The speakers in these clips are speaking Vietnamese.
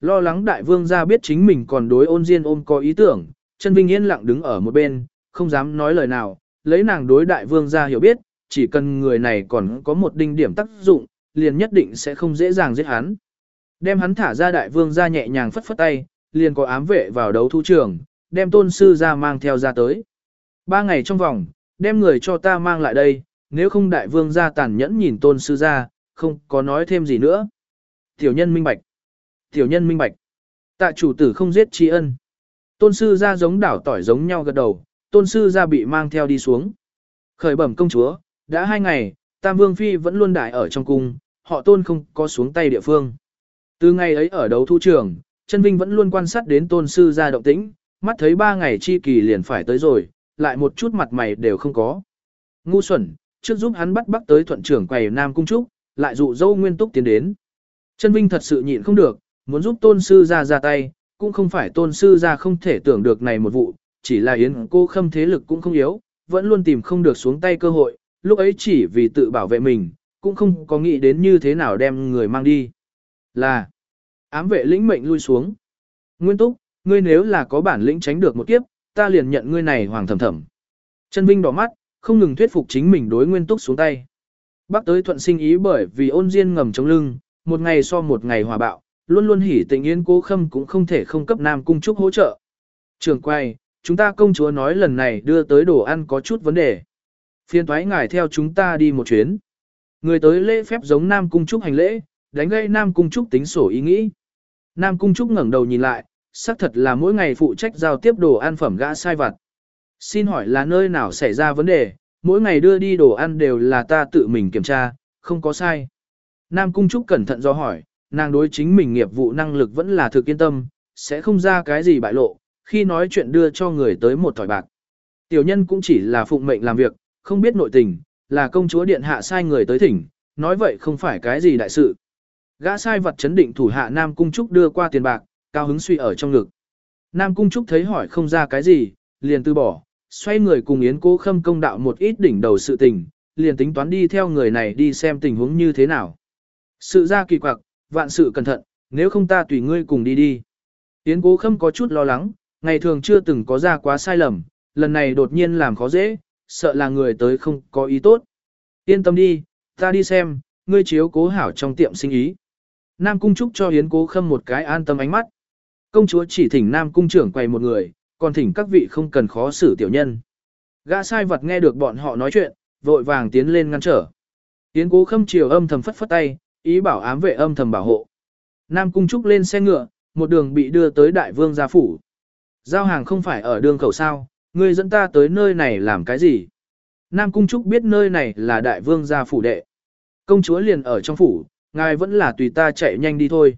lo lắng đại vương gia biết chính mình còn đối ôn diên ôm có ý tưởng, chân vinh yên lặng đứng ở một bên, không dám nói lời nào, lấy nàng đối đại vương gia hiểu biết, chỉ cần người này còn có một đinh điểm tác dụng, liền nhất định sẽ không dễ dàng giết hắn. Đem hắn thả ra đại vương gia nhẹ nhàng phất phất tay, liền có ám vệ vào đấu thu trường, đem tôn sư ra mang theo ra tới. Ba ngày trong vòng, đem người cho ta mang lại đây, nếu không đại vương gia tàn nhẫn nhìn tôn sư ra, không có nói thêm gì nữa. Tiểu nhân minh bạch. Tiểu nhân minh bạch. Tạ chủ tử không giết tri ân. Tôn sư ra giống đảo tỏi giống nhau gật đầu, tôn sư ra bị mang theo đi xuống. Khởi bẩm công chúa, đã hai ngày, Tam Vương Phi vẫn luôn đại ở trong cung, họ tôn không có xuống tay địa phương. Từ ngày ấy ở đấu thu trường, chân Vinh vẫn luôn quan sát đến tôn sư ra động tĩnh, mắt thấy ba ngày chi kỳ liền phải tới rồi, lại một chút mặt mày đều không có. Ngu xuẩn, trước giúp hắn bắt bắt tới thuận trưởng quầy Nam Cung Trúc, lại dụ dâu nguyên túc tiến đến. Chân Vinh thật sự nhịn không được, muốn giúp tôn sư ra ra tay, cũng không phải tôn sư ra không thể tưởng được này một vụ, chỉ là yến cô khâm thế lực cũng không yếu, vẫn luôn tìm không được xuống tay cơ hội, lúc ấy chỉ vì tự bảo vệ mình, cũng không có nghĩ đến như thế nào đem người mang đi. Là, ám vệ lĩnh mệnh lui xuống. Nguyên túc, ngươi nếu là có bản lĩnh tránh được một kiếp, ta liền nhận ngươi này hoàng thầm thầm. Chân Vinh đỏ mắt, không ngừng thuyết phục chính mình đối nguyên túc xuống tay. Bác tới thuận sinh ý bởi vì ôn diên ngầm chống lưng, một ngày so một ngày hòa bạo, luôn luôn hỉ tình yên cố khâm cũng không thể không cấp nam cung trúc hỗ trợ. Trường quay, chúng ta công chúa nói lần này đưa tới đồ ăn có chút vấn đề. Phiên thoái ngài theo chúng ta đi một chuyến. Người tới lễ phép giống nam cung trúc hành lễ, đánh gây nam cung trúc tính sổ ý nghĩ. Nam cung trúc ngẩng đầu nhìn lại, xác thật là mỗi ngày phụ trách giao tiếp đồ ăn phẩm gã sai vặt. Xin hỏi là nơi nào xảy ra vấn đề, mỗi ngày đưa đi đồ ăn đều là ta tự mình kiểm tra, không có sai. Nam Cung Trúc cẩn thận do hỏi, nàng đối chính mình nghiệp vụ năng lực vẫn là thực yên tâm, sẽ không ra cái gì bại lộ, khi nói chuyện đưa cho người tới một thỏi bạc. Tiểu nhân cũng chỉ là phụng mệnh làm việc, không biết nội tình, là công chúa điện hạ sai người tới thỉnh, nói vậy không phải cái gì đại sự. Gã sai vật chấn định thủ hạ Nam Cung Trúc đưa qua tiền bạc, cao hứng suy ở trong ngực. Nam Cung Trúc thấy hỏi không ra cái gì, liền từ bỏ, xoay người cùng Yến Cố Khâm công đạo một ít đỉnh đầu sự tình, liền tính toán đi theo người này đi xem tình huống như thế nào. Sự ra kỳ quặc, vạn sự cẩn thận, nếu không ta tùy ngươi cùng đi đi. Yến Cố Khâm có chút lo lắng, ngày thường chưa từng có ra quá sai lầm, lần này đột nhiên làm khó dễ, sợ là người tới không có ý tốt. Yên tâm đi, ta đi xem, ngươi chiếu cố hảo trong tiệm sinh ý. Nam Cung Trúc cho Yến Cố Khâm một cái an tâm ánh mắt. Công chúa chỉ thỉnh Nam Cung trưởng quay một người, còn thỉnh các vị không cần khó xử tiểu nhân. Gã sai vật nghe được bọn họ nói chuyện, vội vàng tiến lên ngăn trở. Yến Cố Khâm chiều âm thầm phất phất tay, ý bảo ám vệ âm thầm bảo hộ. Nam Cung Trúc lên xe ngựa, một đường bị đưa tới đại vương gia phủ. Giao hàng không phải ở đường khẩu sao, ngươi dẫn ta tới nơi này làm cái gì? Nam Cung Trúc biết nơi này là đại vương gia phủ đệ. Công chúa liền ở trong phủ, ngài vẫn là tùy ta chạy nhanh đi thôi.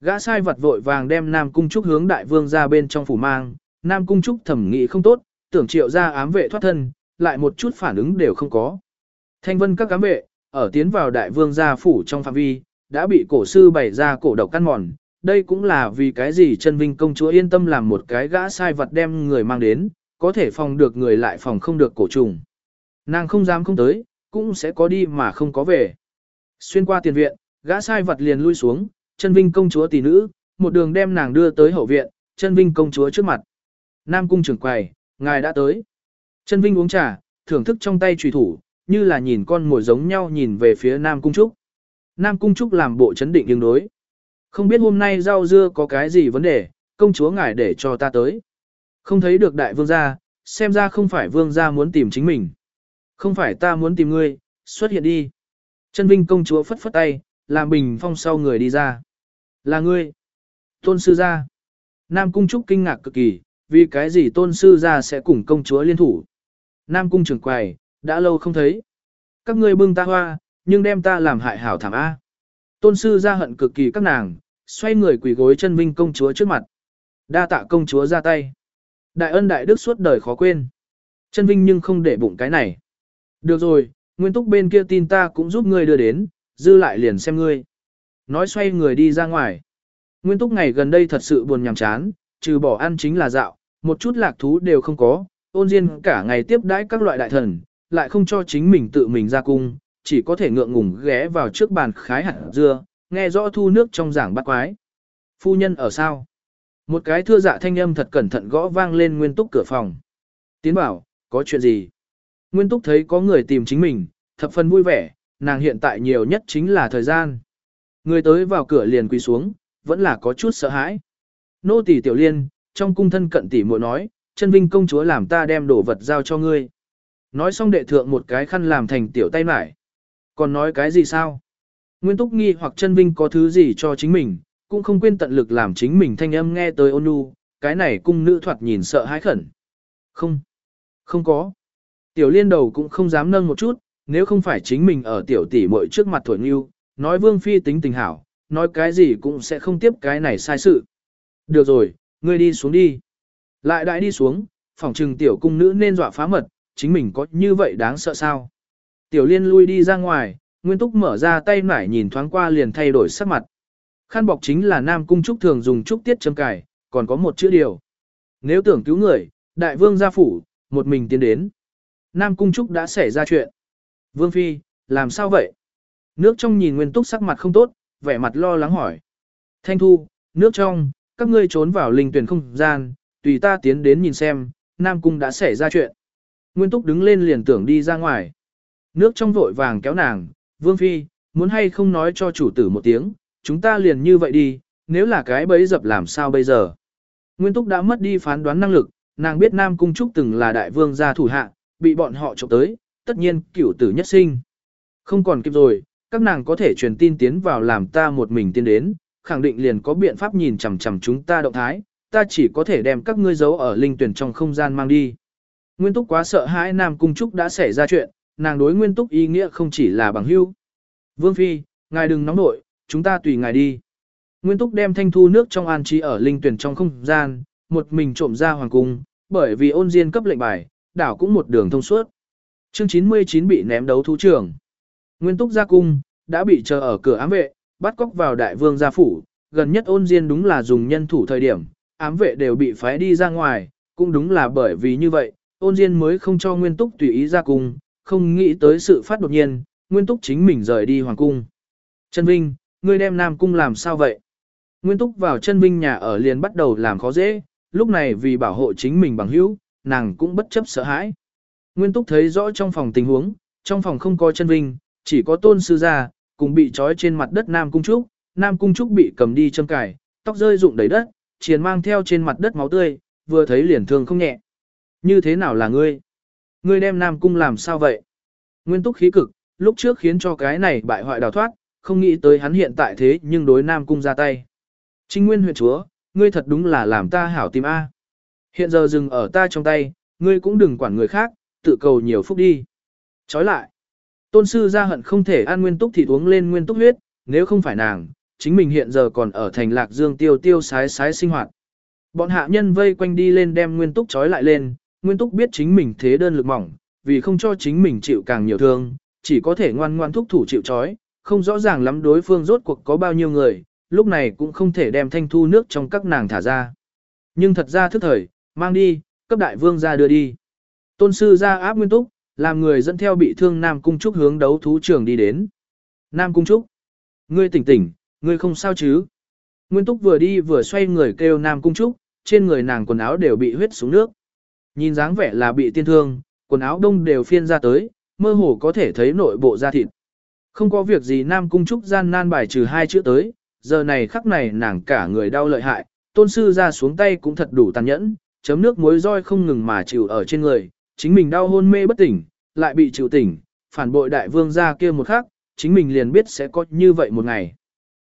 Gã sai vật vội vàng đem Nam Cung Trúc hướng đại vương ra bên trong phủ mang, Nam Cung Trúc thẩm nghĩ không tốt, tưởng triệu ra ám vệ thoát thân, lại một chút phản ứng đều không có. Thanh vân các ám vệ, ở tiến vào đại vương gia phủ trong phạm vi, đã bị cổ sư bày ra cổ độc căn mòn. Đây cũng là vì cái gì chân vinh công chúa yên tâm làm một cái gã sai vật đem người mang đến, có thể phòng được người lại phòng không được cổ trùng. Nàng không dám không tới, cũng sẽ có đi mà không có về. Xuyên qua tiền viện, gã sai vật liền lui xuống, chân vinh công chúa tỷ nữ, một đường đem nàng đưa tới hậu viện, chân vinh công chúa trước mặt. Nam cung trưởng quầy, ngài đã tới. Chân vinh uống trà, thưởng thức trong tay trùy thủ, như là nhìn con mồi giống nhau nhìn về phía Nam Cung Trúc. Nam Cung Trúc làm bộ chấn định ứng đối. Không biết hôm nay rau dưa có cái gì vấn đề, công chúa ngài để cho ta tới. Không thấy được đại vương gia, xem ra không phải vương gia muốn tìm chính mình. Không phải ta muốn tìm ngươi, xuất hiện đi. Chân Vinh công chúa phất phất tay, làm bình phong sau người đi ra. Là ngươi. Tôn sư gia. Nam Cung Trúc kinh ngạc cực kỳ, vì cái gì tôn sư gia sẽ cùng công chúa liên thủ. Nam Cung trưởng quầy, đã lâu không thấy. Các ngươi bưng ta hoa, nhưng đem ta làm hại hảo thảm A. Tôn sư ra hận cực kỳ các nàng, xoay người quỳ gối chân vinh công chúa trước mặt. Đa tạ công chúa ra tay. Đại ân đại đức suốt đời khó quên. Chân vinh nhưng không để bụng cái này. Được rồi, nguyên túc bên kia tin ta cũng giúp ngươi đưa đến, dư lại liền xem ngươi. Nói xoay người đi ra ngoài. Nguyên túc ngày gần đây thật sự buồn nhàm chán, trừ bỏ ăn chính là dạo, một chút lạc thú đều không có, ôn diên cả ngày tiếp đãi các loại đại thần, lại không cho chính mình tự mình ra cung, chỉ có thể ngượng ngùng ghé vào trước bàn khái hạt dưa, nghe rõ thu nước trong giảng bắt quái. Phu nhân ở sao? Một cái thưa dạ thanh âm thật cẩn thận gõ vang lên nguyên túc cửa phòng. Tiến bảo, có chuyện gì? Nguyên túc thấy có người tìm chính mình, thập phần vui vẻ, nàng hiện tại nhiều nhất chính là thời gian. Người tới vào cửa liền quỳ xuống, vẫn là có chút sợ hãi. Nô tỳ tiểu liên, trong cung thân cận tỷ muội nói, chân vinh công chúa làm ta đem đồ vật giao cho ngươi. Nói xong đệ thượng một cái khăn làm thành tiểu tay mải. Còn nói cái gì sao? Nguyên túc nghi hoặc chân vinh có thứ gì cho chính mình, cũng không quên tận lực làm chính mình thanh âm nghe tới ôn nhu, cái này cung nữ thoạt nhìn sợ hãi khẩn. Không, không có. Tiểu liên đầu cũng không dám nâng một chút, nếu không phải chính mình ở tiểu tỷ muội trước mặt thổi nghiêu, nói vương phi tính tình hảo, nói cái gì cũng sẽ không tiếp cái này sai sự. Được rồi, ngươi đi xuống đi. Lại đại đi xuống, phòng trừng tiểu cung nữ nên dọa phá mật, chính mình có như vậy đáng sợ sao. Tiểu liên lui đi ra ngoài, Nguyên Túc mở ra tay nải nhìn thoáng qua liền thay đổi sắc mặt. Khăn bọc chính là Nam Cung Trúc thường dùng trúc tiết châm cài, còn có một chữ điều. Nếu tưởng cứu người, đại vương gia phủ, một mình tiến đến. Nam Cung Trúc đã xảy ra chuyện. Vương Phi, làm sao vậy? Nước trong nhìn Nguyên Túc sắc mặt không tốt, vẻ mặt lo lắng hỏi. Thanh Thu, nước trong, các ngươi trốn vào linh tuyển không gian, tùy ta tiến đến nhìn xem, Nam Cung đã xảy ra chuyện. Nguyên Túc đứng lên liền tưởng đi ra ngoài. Nước trong vội vàng kéo nàng, Vương Phi, muốn hay không nói cho chủ tử một tiếng, chúng ta liền như vậy đi, nếu là cái bấy dập làm sao bây giờ. Nguyên Túc đã mất đi phán đoán năng lực, nàng biết Nam Cung Trúc từng là đại vương gia thủ hạ, bị bọn họ trộm tới, tất nhiên cửu tử nhất sinh. Không còn kịp rồi, các nàng có thể truyền tin tiến vào làm ta một mình tiến đến, khẳng định liền có biện pháp nhìn chằm chằm chúng ta động thái, ta chỉ có thể đem các ngươi giấu ở linh tuyển trong không gian mang đi. Nguyên Túc quá sợ hãi Nam Cung Trúc đã xảy ra chuyện, nàng đối Nguyên Túc ý nghĩa không chỉ là bằng hữu. Vương Phi, ngài đừng nóng nội, chúng ta tùy ngài đi. Nguyên Túc đem thanh thu nước trong an trí ở linh tuyển trong không gian, một mình trộm ra hoàng cung, bởi vì ôn diên cấp lệnh bài, đảo cũng một đường thông suốt. Chương 99 bị ném đấu thú trưởng. Nguyên Túc ra cung, đã bị chờ ở cửa ám vệ, bắt cóc vào đại vương gia phủ, gần nhất ôn diên đúng là dùng nhân thủ thời điểm, ám vệ đều bị phái đi ra ngoài, cũng đúng là bởi vì như vậy, ôn diên mới không cho Nguyên Túc tùy ý ra cung, không nghĩ tới sự phát đột nhiên, Nguyên Túc chính mình rời đi hoàng cung. Trân Vinh, ngươi đem Nam Cung làm sao vậy? Nguyên Túc vào chân Vinh nhà ở liền bắt đầu làm khó dễ, lúc này vì bảo hộ chính mình bằng hữu, nàng cũng bất chấp sợ hãi. Nguyên Túc thấy rõ trong phòng tình huống, trong phòng không có chân Vinh, chỉ có tôn sư gia, cùng bị trói trên mặt đất Nam Cung Trúc, Nam Cung Trúc bị cầm đi châm cải, tóc rơi rụng đầy đất, chiền mang theo trên mặt đất máu tươi, vừa thấy liền thương không nhẹ. Như thế nào là ngươi? Ngươi đem Nam Cung làm sao vậy? Nguyên Túc khí cực, lúc trước khiến cho cái này bại hoại đào thoát, không nghĩ tới hắn hiện tại thế nhưng đối Nam Cung ra tay. Trinh Nguyên huyện chúa, ngươi thật đúng là làm ta hảo tìm A. Hiện giờ dừng ở ta trong tay, ngươi cũng đừng quản người khác, tự cầu nhiều phúc đi. Chói lại. Tôn sư ra hận không thể ăn nguyên túc thì uống lên nguyên túc huyết, nếu không phải nàng, chính mình hiện giờ còn ở thành lạc dương tiêu tiêu sái sái sinh hoạt. Bọn hạ nhân vây quanh đi lên đem nguyên túc trói lại lên, nguyên túc biết chính mình thế đơn lực mỏng, vì không cho chính mình chịu càng nhiều thương, chỉ có thể ngoan ngoan thúc thủ chịu trói, không rõ ràng lắm đối phương rốt cuộc có bao nhiêu người, lúc này cũng không thể đem thanh thu nước trong các nàng thả ra. Nhưng thật ra thức thời, mang đi, cấp đại vương ra đưa đi. Tôn sư ra áp nguyên túc, làm người dẫn theo bị thương Nam Cung Trúc hướng đấu thú trường đi đến. Nam Cung Trúc, ngươi tỉnh tỉnh, ngươi không sao chứ? Nguyên túc vừa đi vừa xoay người kêu Nam Cung Trúc, trên người nàng quần áo đều bị huyết xuống nước. Nhìn dáng vẻ là bị tiên thương, quần áo đông đều phiên ra tới, mơ hồ có thể thấy nội bộ da thịt. Không có việc gì Nam Cung Trúc gian nan bài trừ hai chữ tới, giờ này khắc này nàng cả người đau lợi hại, tôn sư ra xuống tay cũng thật đủ tàn nhẫn, chấm nước muối roi không ngừng mà chịu ở trên người, chính mình đau hôn mê bất tỉnh, lại bị chịu tỉnh, phản bội đại vương ra kia một khắc, chính mình liền biết sẽ có như vậy một ngày.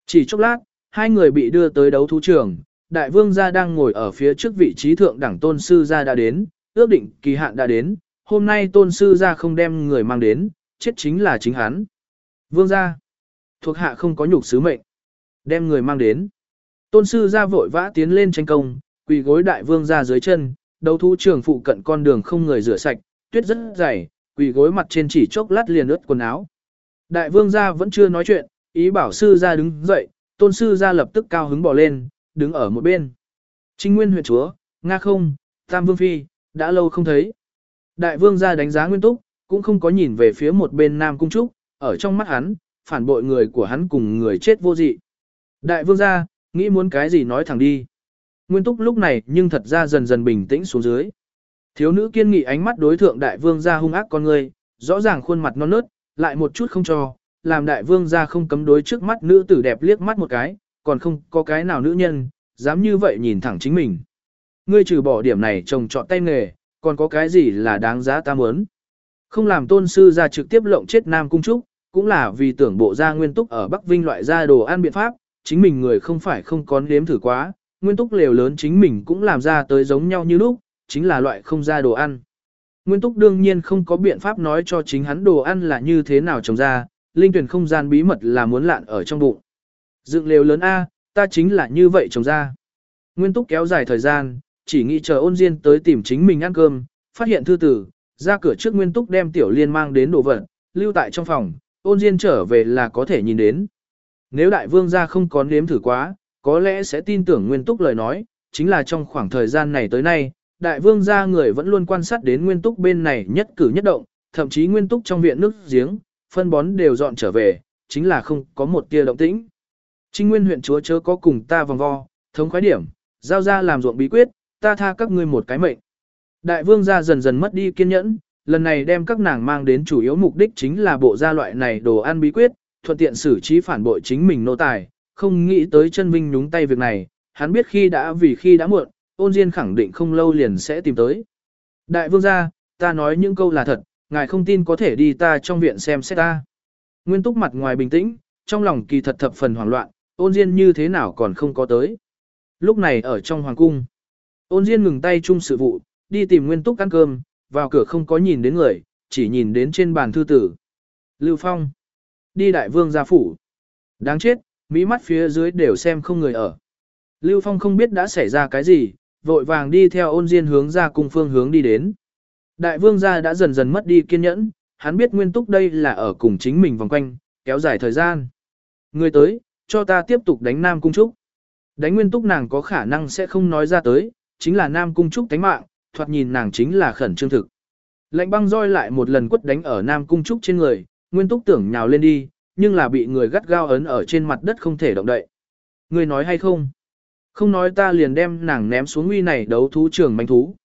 Chỉ chốc lát, hai người bị đưa tới đấu thú trường, đại vương gia đang ngồi ở phía trước vị trí thượng đẳng tôn sư gia đã đến, ước định kỳ hạn đã đến, hôm nay tôn sư gia không đem người mang đến, chết chính là chính hắn. Vương gia, thuộc hạ không có nhục sứ mệnh, đem người mang đến. Tôn sư gia vội vã tiến lên tranh công, quỳ gối đại vương gia dưới chân, đầu thu trường phụ cận con đường không người rửa sạch, tuyết rất dày, quỳ gối mặt trên chỉ chốc lát liền ướt quần áo. Đại vương gia vẫn chưa nói chuyện, ý bảo sư gia đứng dậy, tôn sư gia lập tức cao hứng bỏ lên, đứng ở một bên. Trinh Nguyên huyện chúa, Nga không, Tam Vương Phi, đã lâu không thấy. Đại vương gia đánh giá nguyên túc, cũng không có nhìn về phía một bên Nam Cung Trúc, ở trong mắt hắn, phản bội người của hắn cùng người chết vô dị. Đại vương gia, nghĩ muốn cái gì nói thẳng đi. Nguyên túc lúc này nhưng thật ra dần dần bình tĩnh xuống dưới. Thiếu nữ kiên nghị ánh mắt đối thượng đại vương ra hung ác con người, rõ ràng khuôn mặt non nớt, lại một chút không cho, làm đại vương ra không cấm đối trước mắt nữ tử đẹp liếc mắt một cái, còn không có cái nào nữ nhân, dám như vậy nhìn thẳng chính mình. Ngươi trừ bỏ điểm này trồng trọt tay nghề, còn có cái gì là đáng giá ta muốn. Không làm tôn sư ra trực tiếp lộng chết Nam Cung Trúc, cũng là vì tưởng bộ gia nguyên túc ở Bắc Vinh loại ra đồ ăn biện pháp, chính mình người không phải không có nếm thử quá, nguyên túc lều lớn chính mình cũng làm ra tới giống nhau như lúc, chính là loại không ra đồ ăn. Nguyên túc đương nhiên không có biện pháp nói cho chính hắn đồ ăn là như thế nào trồng ra, linh tuyển không gian bí mật là muốn lạn ở trong bụng. Dựng lều lớn A, ta chính là như vậy trồng ra. Nguyên túc kéo dài thời gian, chỉ nghĩ chờ ôn diên tới tìm chính mình ăn cơm, phát hiện thư tử, ra cửa trước nguyên túc đem tiểu liên mang đến đồ vật, lưu tại trong phòng, ôn diên trở về là có thể nhìn đến. Nếu đại vương gia không có nếm thử quá, có lẽ sẽ tin tưởng nguyên túc lời nói, chính là trong khoảng thời gian này tới nay, đại vương gia người vẫn luôn quan sát đến nguyên túc bên này nhất cử nhất động, thậm chí nguyên túc trong viện nước giếng, phân bón đều dọn trở về, chính là không có một tia động tĩnh. Trinh nguyên huyện chúa chớ có cùng ta vòng vo, thống khoái điểm, giao ra làm ruộng bí quyết, ta tha các ngươi một cái mệnh. Đại vương gia dần dần mất đi kiên nhẫn, lần này đem các nàng mang đến chủ yếu mục đích chính là bộ gia loại này đồ ăn bí quyết, thuận tiện xử trí phản bội chính mình nô tài, không nghĩ tới chân vinh nhúng tay việc này, hắn biết khi đã vì khi đã muộn, ôn diên khẳng định không lâu liền sẽ tìm tới. Đại vương gia, ta nói những câu là thật, ngài không tin có thể đi ta trong viện xem xét ta. Nguyên túc mặt ngoài bình tĩnh, trong lòng kỳ thật thập phần hoảng loạn, ôn diên như thế nào còn không có tới. Lúc này ở trong hoàng cung, ôn diên ngừng tay chung sự vụ, đi tìm nguyên túc ăn cơm, vào cửa không có nhìn đến người, chỉ nhìn đến trên bàn thư tử. Lưu Phong, đi đại vương gia phủ. Đáng chết, mỹ mắt phía dưới đều xem không người ở. Lưu Phong không biết đã xảy ra cái gì, vội vàng đi theo ôn diên hướng ra cung phương hướng đi đến. Đại vương gia đã dần dần mất đi kiên nhẫn, hắn biết nguyên túc đây là ở cùng chính mình vòng quanh, kéo dài thời gian. Người tới, cho ta tiếp tục đánh Nam Cung Trúc. Đánh nguyên túc nàng có khả năng sẽ không nói ra tới, chính là Nam Cung Trúc tánh mạng, thoạt nhìn nàng chính là khẩn trương thực. Lạnh băng roi lại một lần quất đánh ở Nam Cung Trúc trên người, nguyên túc tưởng nhào lên đi, nhưng là bị người gắt gao ấn ở trên mặt đất không thể động đậy. Người nói hay không? Không nói ta liền đem nàng ném xuống uy này đấu thú trường manh thú.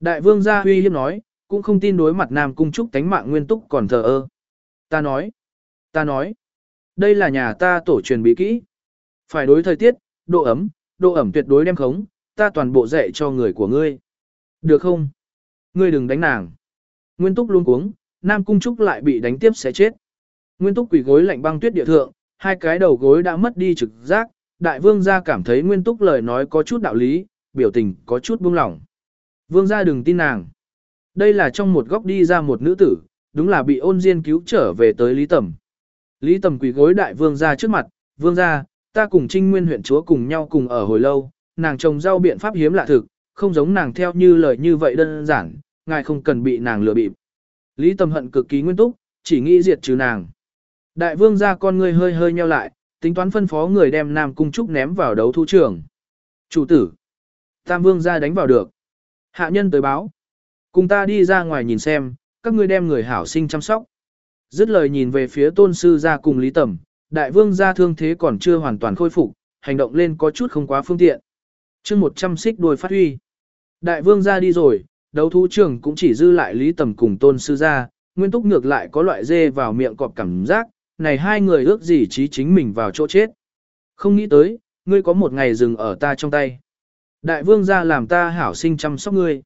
Đại vương gia huy hiếp nói, cũng không tin đối mặt Nam Cung Trúc tánh mạng nguyên túc còn thờ ơ. Ta nói, ta nói, đây là nhà ta tổ truyền bí kỹ. Phải đối thời tiết, độ ấm, độ ẩm tuyệt đối đem khống, ta toàn bộ dạy cho người của ngươi. Được không? Ngươi đừng đánh nàng. Nguyên túc luôn cuống, Nam Cung Trúc lại bị đánh tiếp sẽ chết. Nguyên túc quỳ gối lạnh băng tuyết địa thượng, hai cái đầu gối đã mất đi trực giác, đại vương gia cảm thấy nguyên túc lời nói có chút đạo lý, biểu tình có chút buông lỏng. Vương gia đừng tin nàng. Đây là trong một góc đi ra một nữ tử, đúng là bị ôn diên cứu trở về tới Lý Tầm. Lý Tầm quỳ gối đại vương gia trước mặt, vương gia, ta cùng trinh nguyên huyện chúa cùng nhau cùng ở hồi lâu, nàng trồng rau biện pháp hiếm lạ thực, không giống nàng theo như lời như vậy đơn giản, ngài không cần bị nàng lừa bịp. Lý Tầm hận cực kỳ nguyên túc, chỉ nghĩ diệt trừ nàng. Đại vương gia con ngươi hơi hơi nheo lại, tính toán phân phó người đem Nam Cung Trúc ném vào đấu thu trường. Chủ tử, Tam vương gia đánh vào được. Hạ nhân tới báo. Cùng ta đi ra ngoài nhìn xem, các ngươi đem người hảo sinh chăm sóc. Dứt lời nhìn về phía tôn sư gia cùng Lý Tầm, đại vương gia thương thế còn chưa hoàn toàn khôi phục, hành động lên có chút không quá phương tiện chương 100 xích đuôi phát huy. Đại vương gia đi rồi, đấu thú trưởng cũng chỉ dư lại Lý Tầm cùng tôn sư gia, nguyên túc ngược lại có loại dê vào miệng cọp cảm giác, này hai người ước gì trí chính mình vào chỗ chết. Không nghĩ tới, ngươi có một ngày dừng ở ta trong tay. Đại vương gia làm ta hảo sinh chăm sóc ngươi.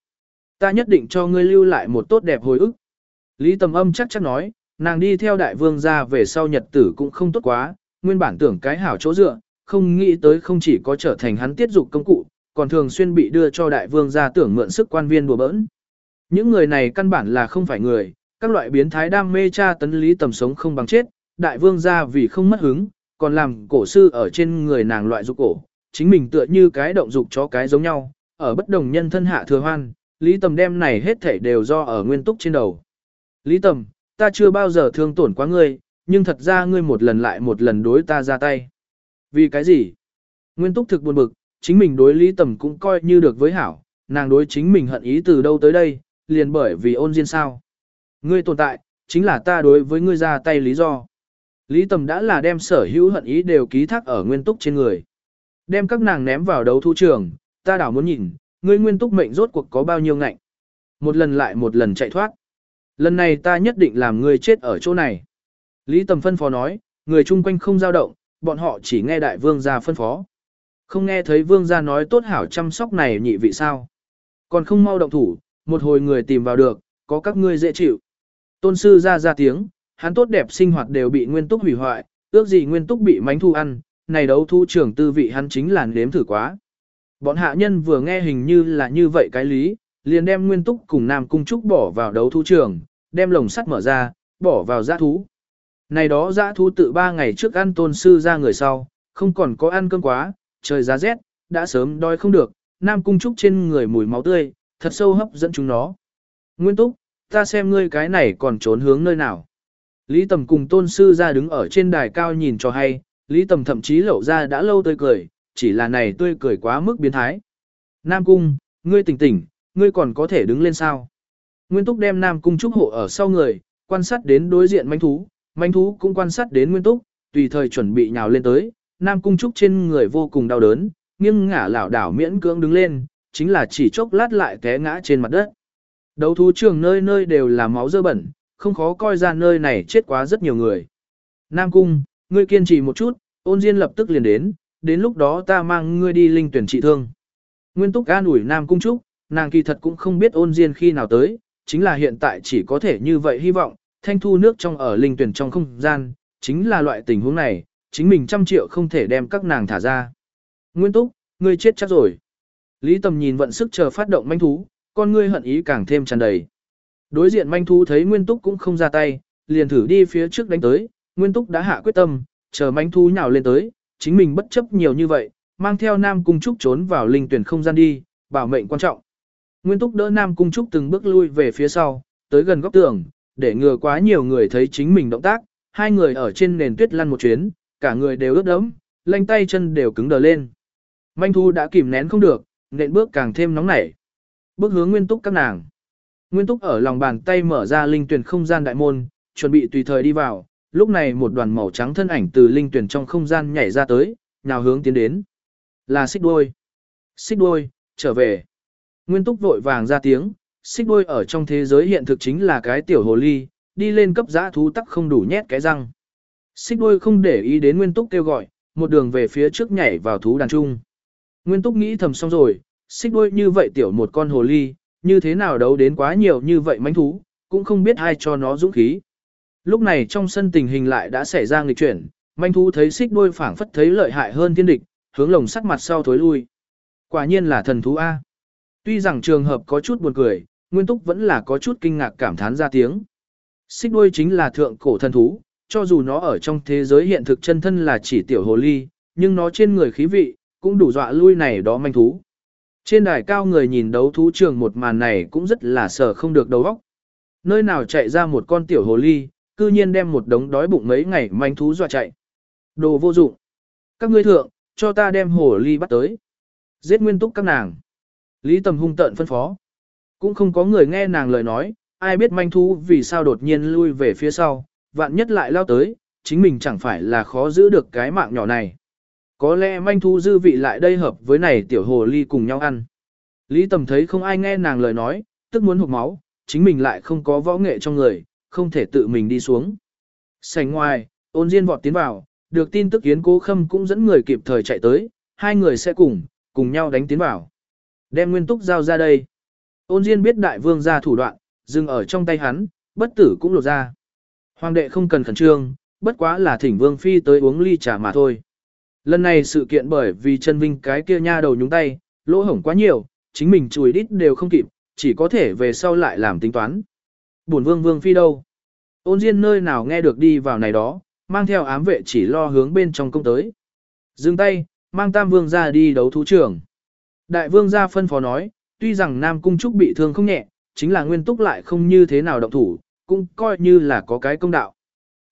Ta nhất định cho ngươi lưu lại một tốt đẹp hồi ức. Lý Tầm Âm chắc chắc nói, nàng đi theo đại vương gia về sau nhật tử cũng không tốt quá, nguyên bản tưởng cái hảo chỗ dựa, không nghĩ tới không chỉ có trở thành hắn tiết dục công cụ, còn thường xuyên bị đưa cho đại vương gia tưởng mượn sức quan viên đùa bỡn. Những người này căn bản là không phải người, các loại biến thái đam mê tra tấn lý tầm sống không bằng chết, đại vương gia vì không mất hứng, còn làm cổ sư ở trên người nàng loại dục cổ, chính mình tựa như cái động dục chó cái giống nhau, ở bất đồng nhân thân hạ thừa hoan, Lý Tầm đem này hết thảy đều do ở nguyên túc trên đầu. Lý Tầm, ta chưa bao giờ thương tổn quá ngươi, nhưng thật ra ngươi một lần lại một lần đối ta ra tay. Vì cái gì? Nguyên túc thực buồn bực, chính mình đối Lý Tầm cũng coi như được với hảo, nàng đối chính mình hận ý từ đâu tới đây, liền bởi vì ôn diên sao. Ngươi tồn tại, chính là ta đối với ngươi ra tay lý do. Lý Tầm đã là đem sở hữu hận ý đều ký thác ở nguyên túc trên người. đem các nàng ném vào đấu thu trường, ta đảo muốn nhìn, ngươi nguyên túc mệnh rốt cuộc có bao nhiêu ngạnh. Một lần lại một lần chạy thoát. Lần này ta nhất định làm ngươi chết ở chỗ này. Lý Tầm phân phó nói, người chung quanh không dao động, bọn họ chỉ nghe đại vương gia phân phó. Không nghe thấy vương gia nói tốt hảo chăm sóc này nhị vị sao. Còn không mau động thủ, một hồi người tìm vào được, có các ngươi dễ chịu. Tôn sư ra ra tiếng, hắn tốt đẹp sinh hoạt đều bị nguyên túc hủy hoại, ước gì nguyên túc bị mánh thu ăn, này đấu thu trưởng tư vị hắn chính là nếm thử quá. Bọn hạ nhân vừa nghe hình như là như vậy cái lý, liền đem nguyên túc cùng nam cung trúc bỏ vào đấu thu trường, đem lồng sắt mở ra, bỏ vào giã thú. Này đó dã thú tự ba ngày trước ăn tôn sư ra người sau, không còn có ăn cơm quá, trời giá rét, đã sớm đói không được, nam cung trúc trên người mùi máu tươi, thật sâu hấp dẫn chúng nó. Nguyên túc, ta xem ngươi cái này còn trốn hướng nơi nào. Lý Tầm cùng tôn sư ra đứng ở trên đài cao nhìn cho hay, Lý Tầm thậm chí lộ ra đã lâu tươi cười, chỉ là này tươi cười quá mức biến thái. Nam Cung, ngươi tỉnh tỉnh, ngươi còn có thể đứng lên sao? Nguyên Túc đem Nam Cung trúc hộ ở sau người, quan sát đến đối diện manh thú, manh thú cũng quan sát đến Nguyên Túc, tùy thời chuẩn bị nhào lên tới, Nam Cung trúc trên người vô cùng đau đớn, nghiêng ngả lảo đảo miễn cưỡng đứng lên, chính là chỉ chốc lát lại té ngã trên mặt đất. Đấu thú trường nơi nơi đều là máu dơ bẩn, không khó coi ra nơi này chết quá rất nhiều người. Nam Cung, ngươi kiên trì một chút, ôn diên lập tức liền đến, đến lúc đó ta mang ngươi đi linh tuyển trị thương. Nguyên túc an ủi Nam Cung Trúc, nàng kỳ thật cũng không biết ôn diên khi nào tới, chính là hiện tại chỉ có thể như vậy hy vọng, thanh thu nước trong ở linh tuyển trong không gian, chính là loại tình huống này, chính mình trăm triệu không thể đem các nàng thả ra. Nguyên túc, ngươi chết chắc rồi. Lý tầm nhìn vận sức chờ phát động manh thú, con ngươi hận ý càng thêm tràn đầy. Đối diện manh thú thấy nguyên túc cũng không ra tay, liền thử đi phía trước đánh tới, nguyên túc đã hạ quyết tâm, chờ manh thú nhào lên tới, chính mình bất chấp nhiều như vậy, mang theo Nam Cung Trúc trốn vào linh tuyển không gian đi, bảo mệnh quan trọng. Nguyên Túc đỡ Nam Cung Trúc từng bước lui về phía sau, tới gần góc tường, để ngừa quá nhiều người thấy chính mình động tác, hai người ở trên nền tuyết lăn một chuyến, cả người đều ướt đẫm, lanh tay chân đều cứng đờ lên. Manh thu đã kìm nén không được, nện bước càng thêm nóng nảy. Bước hướng Nguyên Túc các nàng. Nguyên Túc ở lòng bàn tay mở ra linh tuyển không gian đại môn, chuẩn bị tùy thời đi vào, lúc này một đoàn màu trắng thân ảnh từ linh tuyển trong không gian nhảy ra tới, nào hướng tiến đến. Là xích đuôi. Xích đuôi, trở về. Nguyên túc vội vàng ra tiếng, xích đuôi ở trong thế giới hiện thực chính là cái tiểu hồ ly, đi lên cấp giã thú tắc không đủ nhét cái răng. Xích đuôi không để ý đến nguyên túc kêu gọi, một đường về phía trước nhảy vào thú đàn trung. Nguyên túc nghĩ thầm xong rồi, xích đuôi như vậy tiểu một con hồ ly, như thế nào đấu đến quá nhiều như vậy mánh thú, cũng không biết ai cho nó dũng khí. Lúc này trong sân tình hình lại đã xảy ra nghịch chuyển, manh thú thấy xích đuôi phảng phất thấy lợi hại hơn thiên địch, hướng lồng sắt mặt sau thối lui. Quả nhiên là thần thú A. Tuy rằng trường hợp có chút buồn cười, Nguyên Túc vẫn là có chút kinh ngạc cảm thán ra tiếng. Xích đuôi chính là thượng cổ thần thú, cho dù nó ở trong thế giới hiện thực chân thân là chỉ tiểu hồ ly, nhưng nó trên người khí vị, cũng đủ dọa lui này đó manh thú. Trên đài cao người nhìn đấu thú trường một màn này cũng rất là sợ không được đầu óc. Nơi nào chạy ra một con tiểu hồ ly, cư nhiên đem một đống đói bụng mấy ngày manh thú dọa chạy. Đồ vô dụng. Các ngươi thượng, cho ta đem hồ ly bắt tới. Giết nguyên túc các nàng. Lý tầm hung tợn phân phó. Cũng không có người nghe nàng lời nói, ai biết manh thú vì sao đột nhiên lui về phía sau, vạn nhất lại lao tới, chính mình chẳng phải là khó giữ được cái mạng nhỏ này. Có lẽ manh thú dư vị lại đây hợp với này tiểu hồ ly cùng nhau ăn. Lý tầm thấy không ai nghe nàng lời nói, tức muốn hụt máu, chính mình lại không có võ nghệ trong người, không thể tự mình đi xuống. Sành ngoài, ôn diên vọt tiến vào, được tin tức Yến Cố Khâm cũng dẫn người kịp thời chạy tới, hai người sẽ cùng, cùng nhau đánh tiến vào. Đem nguyên túc giao ra đây. Ôn diên biết đại vương ra thủ đoạn, dừng ở trong tay hắn, bất tử cũng lột ra. Hoàng đệ không cần khẩn trương, bất quá là thỉnh vương phi tới uống ly trà mà thôi. Lần này sự kiện bởi vì chân vinh cái kia nha đầu nhúng tay, lỗ hổng quá nhiều, chính mình chùi đít đều không kịp, chỉ có thể về sau lại làm tính toán. Bổn vương vương phi đâu? Ôn Diên nơi nào nghe được đi vào này đó, mang theo ám vệ chỉ lo hướng bên trong công tới. Dừng tay, mang tam vương ra đi đấu thú trưởng. Đại vương ra phân phó nói, tuy rằng Nam Cung Trúc bị thương không nhẹ, chính là nguyên túc lại không như thế nào động thủ, cũng coi như là có cái công đạo.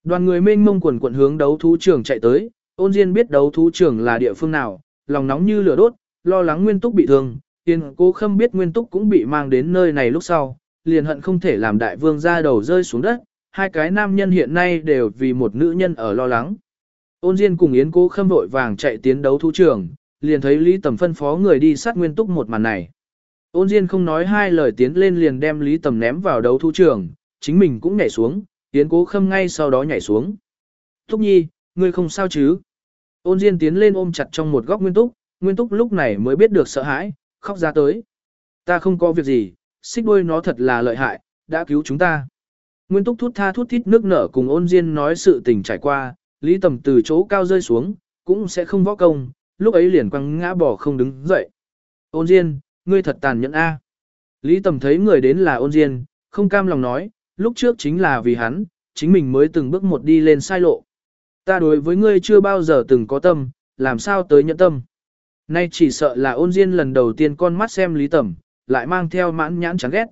Đoàn người mênh mông quần quận hướng đấu thú trường chạy tới, ôn Diên biết đấu thú trường là địa phương nào, lòng nóng như lửa đốt, lo lắng nguyên túc bị thương, tiên cố khâm biết nguyên túc cũng bị mang đến nơi này lúc sau, liền hận không thể làm đại vương ra đầu rơi xuống đất, hai cái nam nhân hiện nay đều vì một nữ nhân ở lo lắng. Ôn Diên cùng Yến Cố Khâm vội vàng chạy tiến đấu thú trường, liền thấy Lý Tầm phân phó người đi sát nguyên túc một màn này. Ôn Diên không nói hai lời tiến lên liền đem Lý Tầm ném vào đấu thu trường, chính mình cũng nhảy xuống, tiến cố khâm ngay sau đó nhảy xuống. Thúc nhi, ngươi không sao chứ? Ôn Diên tiến lên ôm chặt trong một góc Nguyên Túc, Nguyên Túc lúc này mới biết được sợ hãi, khóc ra tới. Ta không có việc gì, xích đuôi nó thật là lợi hại, đã cứu chúng ta. Nguyên Túc thút tha thút thít nước nở cùng ôn Diên nói sự tình trải qua, Lý Tầm từ chỗ cao rơi xuống, cũng sẽ không võ công, lúc ấy liền quăng ngã bỏ không đứng dậy. Ôn Diên, ngươi thật tàn nhẫn a. Lý Tầm thấy người đến là ôn Diên, không cam lòng nói, lúc trước chính là vì hắn, chính mình mới từng bước một đi lên sai lộ. Ta đối với ngươi chưa bao giờ từng có tâm, làm sao tới nhẫn tâm. Nay chỉ sợ là ôn Diên lần đầu tiên con mắt xem Lý Tầm, lại mang theo mãn nhãn chán ghét.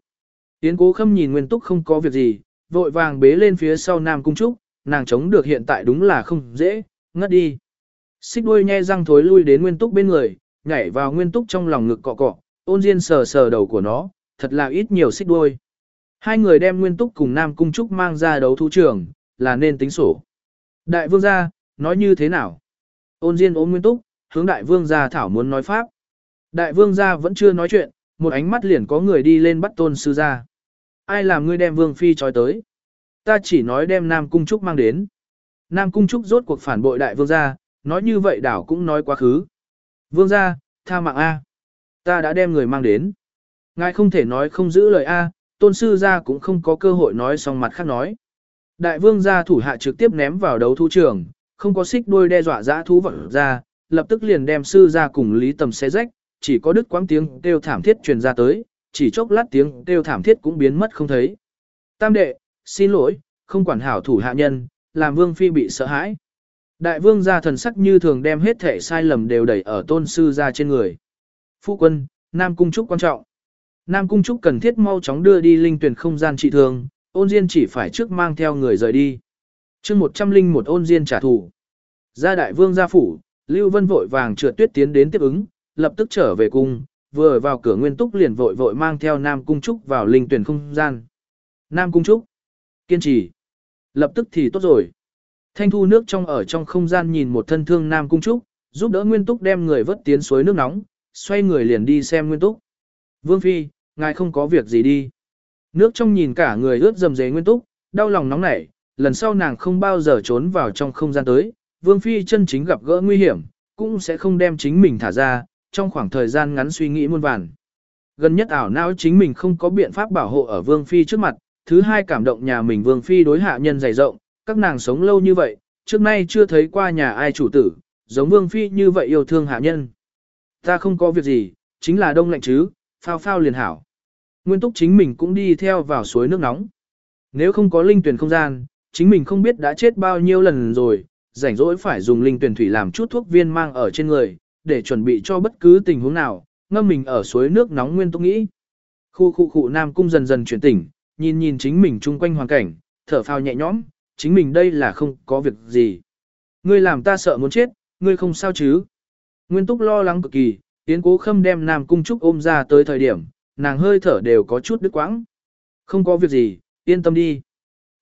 Tiến cố khâm nhìn Nguyên Túc không có việc gì, vội vàng bế lên phía sau Nam Cung Trúc, nàng chống được hiện tại đúng là không dễ, ngất đi. Xích đuôi nhe răng thối lui đến Nguyên Túc bên người, nhảy vào Nguyên Túc trong lòng ngực cọ cọ, ôn Diên sờ sờ đầu của nó, thật là ít nhiều xích đuôi. Hai người đem Nguyên Túc cùng Nam Cung Trúc mang ra đấu thú trường, là nên tính sổ. Đại vương gia, nói như thế nào? Ôn Diên ôm Nguyên Túc, hướng đại vương gia thảo muốn nói pháp. Đại vương gia vẫn chưa nói chuyện, một ánh mắt liền có người đi lên bắt tôn sư gia. Ai làm ngươi đem vương phi trói tới? Ta chỉ nói đem Nam Cung Trúc mang đến. Nam Cung Trúc rốt cuộc phản bội đại vương gia, nói như vậy đảo cũng nói quá khứ. Vương gia, tha mạng A. Ta đã đem người mang đến. Ngài không thể nói không giữ lời A, tôn sư gia cũng không có cơ hội nói xong mặt khác nói. Đại vương gia thủ hạ trực tiếp ném vào đấu thu trường, không có xích đuôi đe dọa dã thú vật ra, lập tức liền đem sư gia cùng lý tầm xé rách, chỉ có đứt quãng tiếng kêu thảm thiết truyền ra tới, chỉ chốc lát tiếng kêu thảm thiết cũng biến mất không thấy. Tam đệ, xin lỗi, không quản hảo thủ hạ nhân, làm vương phi bị sợ hãi. Đại vương gia thần sắc như thường đem hết thể sai lầm đều đẩy ở tôn sư gia trên người. Phu quân, Nam Cung Trúc quan trọng. Nam Cung Trúc cần thiết mau chóng đưa đi linh tuyển không gian trị thương, ôn diên chỉ phải trước mang theo người rời đi. chương một trăm linh một ôn diên trả thù. Gia đại vương gia phủ, Lưu Vân vội vàng trượt tuyết tiến đến tiếp ứng, lập tức trở về cung, vừa vào cửa nguyên túc liền vội vội mang theo Nam Cung Trúc vào linh tuyển không gian. Nam Cung Trúc, kiên trì, lập tức thì tốt rồi. Thanh thu nước trong ở trong không gian nhìn một thân thương Nam Cung Trúc, giúp đỡ Nguyên Túc đem người vớt tiến suối nước nóng, xoay người liền đi xem Nguyên Túc. Vương Phi, ngài không có việc gì đi. Nước trong nhìn cả người ướt dầm dế Nguyên Túc, đau lòng nóng nảy, lần sau nàng không bao giờ trốn vào trong không gian tới. Vương Phi chân chính gặp gỡ nguy hiểm, cũng sẽ không đem chính mình thả ra, trong khoảng thời gian ngắn suy nghĩ muôn vàn. Gần nhất ảo não chính mình không có biện pháp bảo hộ ở Vương Phi trước mặt, thứ hai cảm động nhà mình Vương Phi đối hạ nhân dày rộng, các nàng sống lâu như vậy, trước nay chưa thấy qua nhà ai chủ tử, giống Vương Phi như vậy yêu thương hạ nhân. Ta không có việc gì, chính là đông lạnh chứ, phao phao liền hảo. Nguyên túc chính mình cũng đi theo vào suối nước nóng. Nếu không có linh tuyển không gian, chính mình không biết đã chết bao nhiêu lần rồi, rảnh rỗi phải dùng linh tuyển thủy làm chút thuốc viên mang ở trên người, để chuẩn bị cho bất cứ tình huống nào, ngâm mình ở suối nước nóng nguyên túc nghĩ. Khu khu khu Nam Cung dần dần chuyển tỉnh, nhìn nhìn chính mình chung quanh hoàn cảnh, thở phào nhẹ nhõm, chính mình đây là không có việc gì. Ngươi làm ta sợ muốn chết, ngươi không sao chứ. Nguyên túc lo lắng cực kỳ, Yến cố khâm đem Nam Cung Trúc ôm ra tới thời điểm, nàng hơi thở đều có chút đứt quãng. Không có việc gì, yên tâm đi.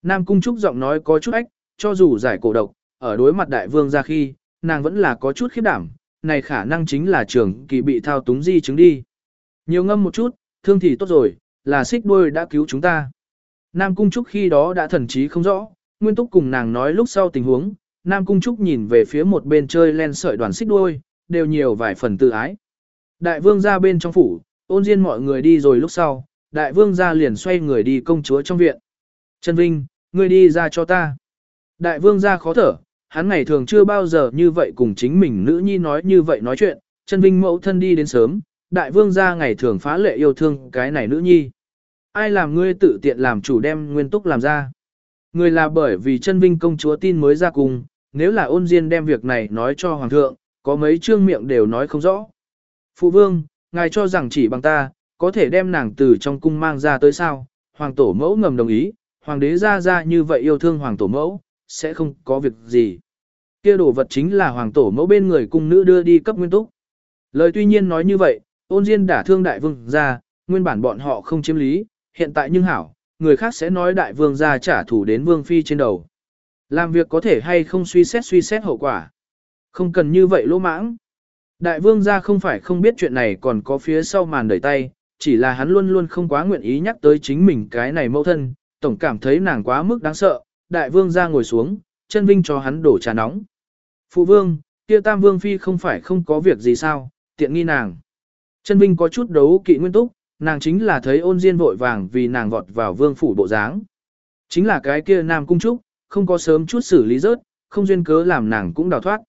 Nam Cung Trúc giọng nói có chút ách, cho dù giải cổ độc, ở đối mặt đại vương ra khi, nàng vẫn là có chút khiếp đảm, này khả năng chính là trưởng kỳ bị thao túng di chứng đi. Nhiều ngâm một chút, thương thì tốt rồi, là xích đuôi đã cứu chúng ta. Nam Cung Trúc khi đó đã thần trí không rõ, Nguyên Túc cùng nàng nói lúc sau tình huống, Nam Cung Trúc nhìn về phía một bên chơi len sợi đoàn xích đuôi, đều nhiều vài phần tự ái. Đại vương ra bên trong phủ, ôn diên mọi người đi rồi lúc sau, đại vương ra liền xoay người đi công chúa trong viện. Trần Vinh, ngươi đi ra cho ta. Đại vương ra khó thở, hắn ngày thường chưa bao giờ như vậy cùng chính mình nữ nhi nói như vậy nói chuyện, Trần Vinh mẫu thân đi đến sớm, đại vương ra ngày thường phá lệ yêu thương cái này nữ nhi. Ai làm ngươi tự tiện làm chủ đem nguyên túc làm ra. Người là bởi vì chân vinh công chúa tin mới ra cùng, nếu là ôn diên đem việc này nói cho hoàng thượng, có mấy trương miệng đều nói không rõ. Phụ vương, ngài cho rằng chỉ bằng ta, có thể đem nàng từ trong cung mang ra tới sao, hoàng tổ mẫu ngầm đồng ý, hoàng đế ra ra như vậy yêu thương hoàng tổ mẫu, sẽ không có việc gì. Kia đồ vật chính là hoàng tổ mẫu bên người cung nữ đưa đi cấp nguyên túc. Lời tuy nhiên nói như vậy, ôn diên đả thương đại vương ra, nguyên bản bọn họ không chiếm lý, hiện tại nhưng hảo, người khác sẽ nói đại vương ra trả thù đến vương phi trên đầu. Làm việc có thể hay không suy xét suy xét hậu quả. Không cần như vậy lỗ mãng. Đại vương gia không phải không biết chuyện này còn có phía sau màn đẩy tay, chỉ là hắn luôn luôn không quá nguyện ý nhắc tới chính mình cái này mẫu thân, tổng cảm thấy nàng quá mức đáng sợ. Đại vương gia ngồi xuống, chân vinh cho hắn đổ trà nóng. Phụ vương, kia tam vương phi không phải không có việc gì sao, tiện nghi nàng. Chân vinh có chút đấu kỵ nguyên túc, nàng chính là thấy ôn diên vội vàng vì nàng vọt vào vương phủ bộ dáng. Chính là cái kia nam cung trúc, không có sớm chút xử lý rớt, không duyên cớ làm nàng cũng đào thoát.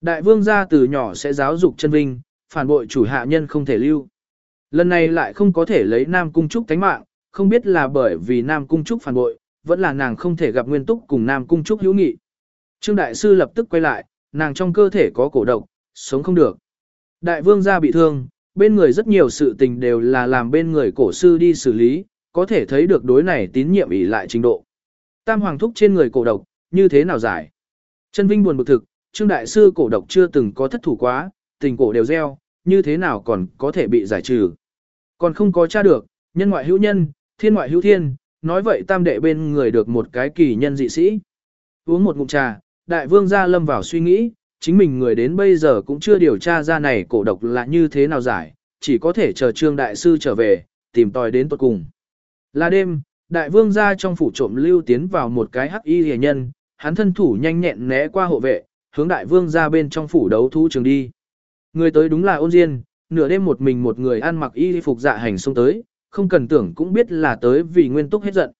Đại vương gia từ nhỏ sẽ giáo dục chân vinh, phản bội chủ hạ nhân không thể lưu. Lần này lại không có thể lấy nam cung trúc tánh mạng, không biết là bởi vì nam cung trúc phản bội, vẫn là nàng không thể gặp nguyên túc cùng nam cung trúc hữu nghị. Trương đại sư lập tức quay lại, nàng trong cơ thể có cổ độc, sống không được. Đại vương gia bị thương, bên người rất nhiều sự tình đều là làm bên người cổ sư đi xử lý, có thể thấy được đối này tín nhiệm ỷ lại trình độ. Tam hoàng thúc trên người cổ độc, như thế nào giải? Chân Vinh buồn bực thực, Trương Đại Sư cổ độc chưa từng có thất thủ quá, tình cổ đều gieo, như thế nào còn có thể bị giải trừ? Còn không có tra được, nhân ngoại hữu nhân, thiên ngoại hữu thiên, nói vậy tam đệ bên người được một cái kỳ nhân dị sĩ. Uống một ngụm trà, đại vương gia lâm vào suy nghĩ, chính mình người đến bây giờ cũng chưa điều tra ra này cổ độc là như thế nào giải, chỉ có thể chờ trương đại sư trở về, tìm tòi đến tuật cùng. Là đêm, đại vương gia trong phủ trộm lưu tiến vào một cái hắc y hề nhân, hắn thân thủ nhanh nhẹn né qua hộ vệ, hướng đại vương ra bên trong phủ đấu thú trường đi. Người tới đúng là ôn diên, nửa đêm một mình một người ăn mặc y phục dạ hành xông tới, không cần tưởng cũng biết là tới vì nguyên túc hết giận.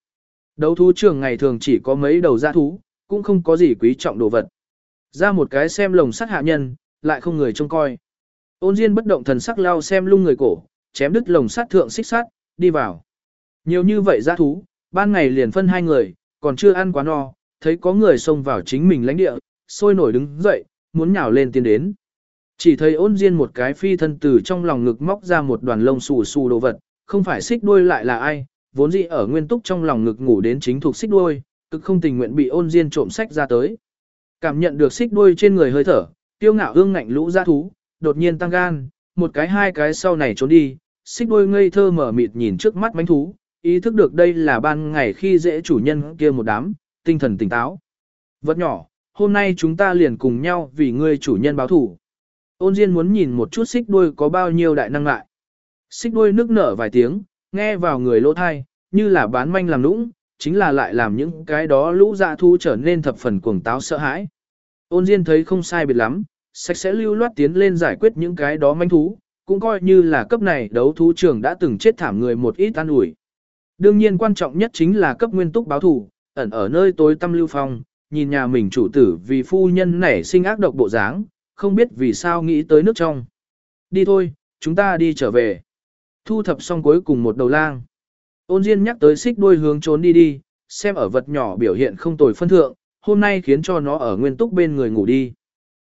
Đấu thú trường ngày thường chỉ có mấy đầu gia thú, cũng không có gì quý trọng đồ vật. Ra một cái xem lồng sắt hạ nhân, lại không người trông coi. Ôn Diên bất động thần sắc lao xem lung người cổ, chém đứt lồng sắt thượng xích sắt, đi vào. Nhiều như vậy gia thú, ban ngày liền phân hai người, còn chưa ăn quá no, thấy có người xông vào chính mình lãnh địa, sôi nổi đứng dậy, muốn nhào lên tiến đến. Chỉ thấy ôn Diên một cái phi thân từ trong lòng ngực móc ra một đoàn lông xù xù đồ vật, không phải xích đuôi lại là ai, vốn dĩ ở nguyên túc trong lòng ngực ngủ đến chính thuộc xích đuôi, cực không tình nguyện bị ôn Diên trộm sách ra tới. Cảm nhận được xích đuôi trên người hơi thở, tiêu ngạo hương ngạnh lũ ra thú, đột nhiên tăng gan, một cái hai cái sau này trốn đi, xích đuôi ngây thơ mở mịt nhìn trước mắt bánh thú, ý thức được đây là ban ngày khi dễ chủ nhân kia một đám, tinh thần tỉnh táo. Vật nhỏ, hôm nay chúng ta liền cùng nhau vì ngươi chủ nhân báo thủ. Ôn Diên muốn nhìn một chút xích đuôi có bao nhiêu đại năng lại. Xích đuôi nước nở vài tiếng, nghe vào người lỗ thai, như là bán manh làm lũng, chính là lại làm những cái đó lũ dạ thu trở nên thập phần cuồng táo sợ hãi. Ôn Diên thấy không sai biệt lắm, sạch sẽ lưu loát tiến lên giải quyết những cái đó manh thú, cũng coi như là cấp này đấu thú trưởng đã từng chết thảm người một ít an ủi. Đương nhiên quan trọng nhất chính là cấp nguyên túc báo thủ, ẩn ở nơi tối tâm lưu phong, nhìn nhà mình chủ tử vì phu nhân nảy sinh ác độc bộ dáng, không biết vì sao nghĩ tới nước trong. Đi thôi, chúng ta đi trở về. Thu thập xong cuối cùng một đầu lang. Ôn Diên nhắc tới xích đuôi hướng trốn đi đi, xem ở vật nhỏ biểu hiện không tồi phân thượng, hôm nay khiến cho nó ở nguyên túc bên người ngủ đi.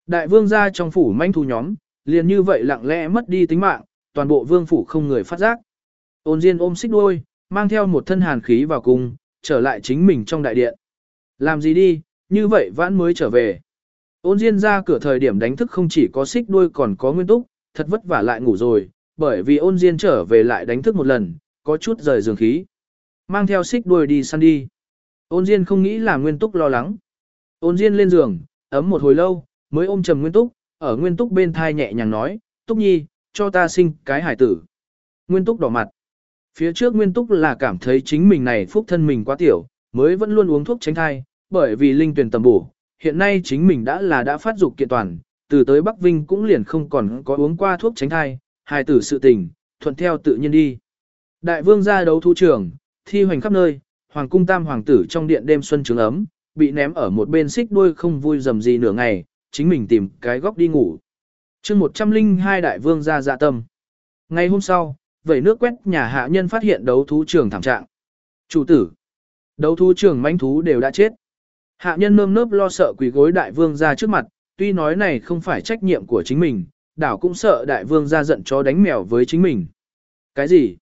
Đại vương ra trong phủ manh thu nhóm, liền như vậy lặng lẽ mất đi tính mạng, toàn bộ vương phủ không người phát giác. Ôn Diên ôm xích đuôi, mang theo một thân hàn khí vào cung, trở lại chính mình trong đại điện. Làm gì đi, như vậy vãn mới trở về. Ôn Diên ra cửa thời điểm đánh thức không chỉ có xích đuôi còn có nguyên túc, thật vất vả lại ngủ rồi, bởi vì ôn Diên trở về lại đánh thức một lần, có chút rời giường khí. Mang theo xích đuôi đi săn đi. Ôn Diên không nghĩ là Nguyên Túc lo lắng. Ôn Diên lên giường, ấm một hồi lâu, mới ôm trầm Nguyên Túc, ở Nguyên Túc bên thai nhẹ nhàng nói, Túc Nhi, cho ta sinh cái hải tử. Nguyên Túc đỏ mặt. Phía trước Nguyên Túc là cảm thấy chính mình này phúc thân mình quá tiểu, mới vẫn luôn uống thuốc tránh thai, bởi vì linh tuyển tầm bổ. Hiện nay chính mình đã là đã phát dục kiện toàn, từ tới Bắc Vinh cũng liền không còn có uống qua thuốc tránh thai, hài tử sự tình, thuận theo tự nhiên đi. Đại vương ra đấu thu trường, thi hoành khắp nơi, hoàng cung tam hoàng tử trong điện đêm xuân trường ấm, bị ném ở một bên xích đuôi không vui dầm gì nửa ngày, chính mình tìm cái góc đi ngủ. chương 102 đại vương ra dạ tâm. Ngày hôm sau, vẩy nước quét nhà hạ nhân phát hiện đấu thú trường thảm trạng. Chủ tử, đấu thú trường manh thú đều đã chết. Hạ nhân nơm nớp lo sợ quỷ gối đại vương ra trước mặt, tuy nói này không phải trách nhiệm của chính mình, đảo cũng sợ đại vương ra giận chó đánh mèo với chính mình. Cái gì?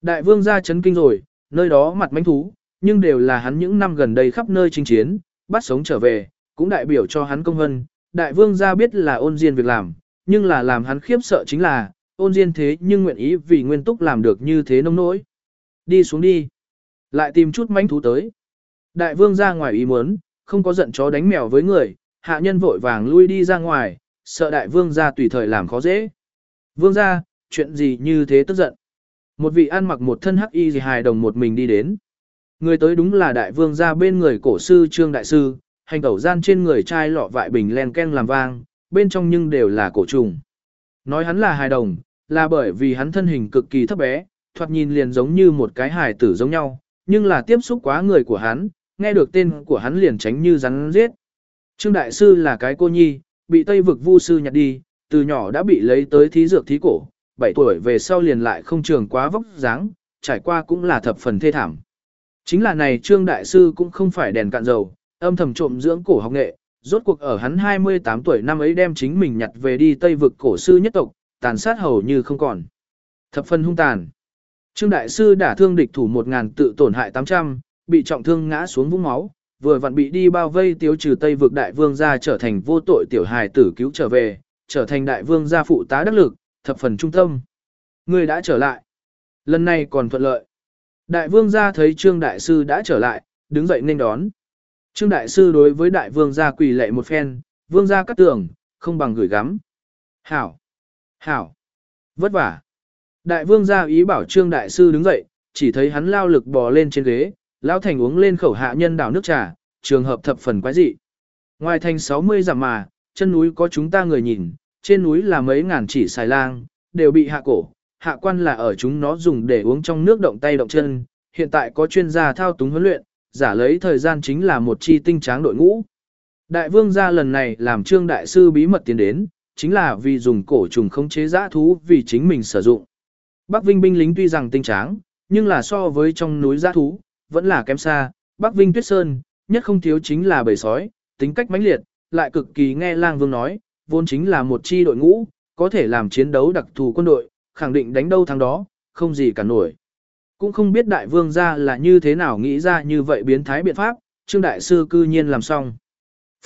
Đại vương ra chấn kinh rồi, nơi đó mặt mánh thú, nhưng đều là hắn những năm gần đây khắp nơi chinh chiến, bắt sống trở về, cũng đại biểu cho hắn công hân. Đại vương ra biết là ôn diên việc làm, nhưng là làm hắn khiếp sợ chính là, ôn diên thế nhưng nguyện ý vì nguyên túc làm được như thế nông nỗi. Đi xuống đi. Lại tìm chút mánh thú tới. Đại vương ra ngoài ý muốn, không có giận chó đánh mèo với người, hạ nhân vội vàng lui đi ra ngoài, sợ đại vương gia tùy thời làm khó dễ. Vương gia, chuyện gì như thế tức giận. Một vị ăn mặc một thân hắc y gì hài đồng một mình đi đến. Người tới đúng là đại vương gia bên người cổ sư trương đại sư, hành tẩu gian trên người trai lọ vại bình len ken làm vang, bên trong nhưng đều là cổ trùng. Nói hắn là hài đồng, là bởi vì hắn thân hình cực kỳ thấp bé, thoạt nhìn liền giống như một cái hài tử giống nhau, nhưng là tiếp xúc quá người của hắn, nghe được tên của hắn liền tránh như rắn giết. Trương Đại Sư là cái cô nhi, bị Tây vực vu sư nhặt đi, từ nhỏ đã bị lấy tới thí dược thí cổ, 7 tuổi về sau liền lại không trường quá vóc dáng, trải qua cũng là thập phần thê thảm. Chính là này Trương Đại Sư cũng không phải đèn cạn dầu, âm thầm trộm dưỡng cổ học nghệ, rốt cuộc ở hắn 28 tuổi năm ấy đem chính mình nhặt về đi Tây vực cổ sư nhất tộc, tàn sát hầu như không còn. Thập phần hung tàn. Trương Đại Sư đã thương địch thủ 1.000 tự tổn hại 800, bị trọng thương ngã xuống vũng máu, vừa vặn bị đi bao vây tiêu trừ Tây vực đại vương gia trở thành vô tội tiểu hài tử cứu trở về, trở thành đại vương gia phụ tá đắc lực, thập phần trung tâm. Người đã trở lại. Lần này còn thuận lợi. Đại vương gia thấy Trương Đại Sư đã trở lại, đứng dậy nên đón. Trương Đại Sư đối với Đại vương gia quỳ lệ một phen, vương gia cắt tường, không bằng gửi gắm. Hảo! Hảo! Vất vả! Đại vương gia ý bảo Trương Đại Sư đứng dậy, chỉ thấy hắn lao lực bò lên trên ghế, Lão Thành uống lên khẩu hạ nhân đảo nước trà, trường hợp thập phần quái dị. Ngoài thành 60 dặm mà, chân núi có chúng ta người nhìn, trên núi là mấy ngàn chỉ xài lang, đều bị hạ cổ, hạ quan là ở chúng nó dùng để uống trong nước động tay động chân, hiện tại có chuyên gia thao túng huấn luyện, giả lấy thời gian chính là một chi tinh tráng đội ngũ. Đại vương gia lần này làm trương đại sư bí mật tiến đến, chính là vì dùng cổ trùng khống chế giã thú vì chính mình sử dụng. Bắc Vinh binh lính tuy rằng tinh tráng, nhưng là so với trong núi giã thú, vẫn là kém xa, Bắc Vinh Tuyết Sơn, nhất không thiếu chính là bầy sói, tính cách mãnh liệt, lại cực kỳ nghe lang vương nói, vốn chính là một chi đội ngũ, có thể làm chiến đấu đặc thù quân đội, khẳng định đánh đâu thắng đó, không gì cả nổi. Cũng không biết đại vương gia là như thế nào nghĩ ra như vậy biến thái biện pháp, trương đại sư cư nhiên làm xong.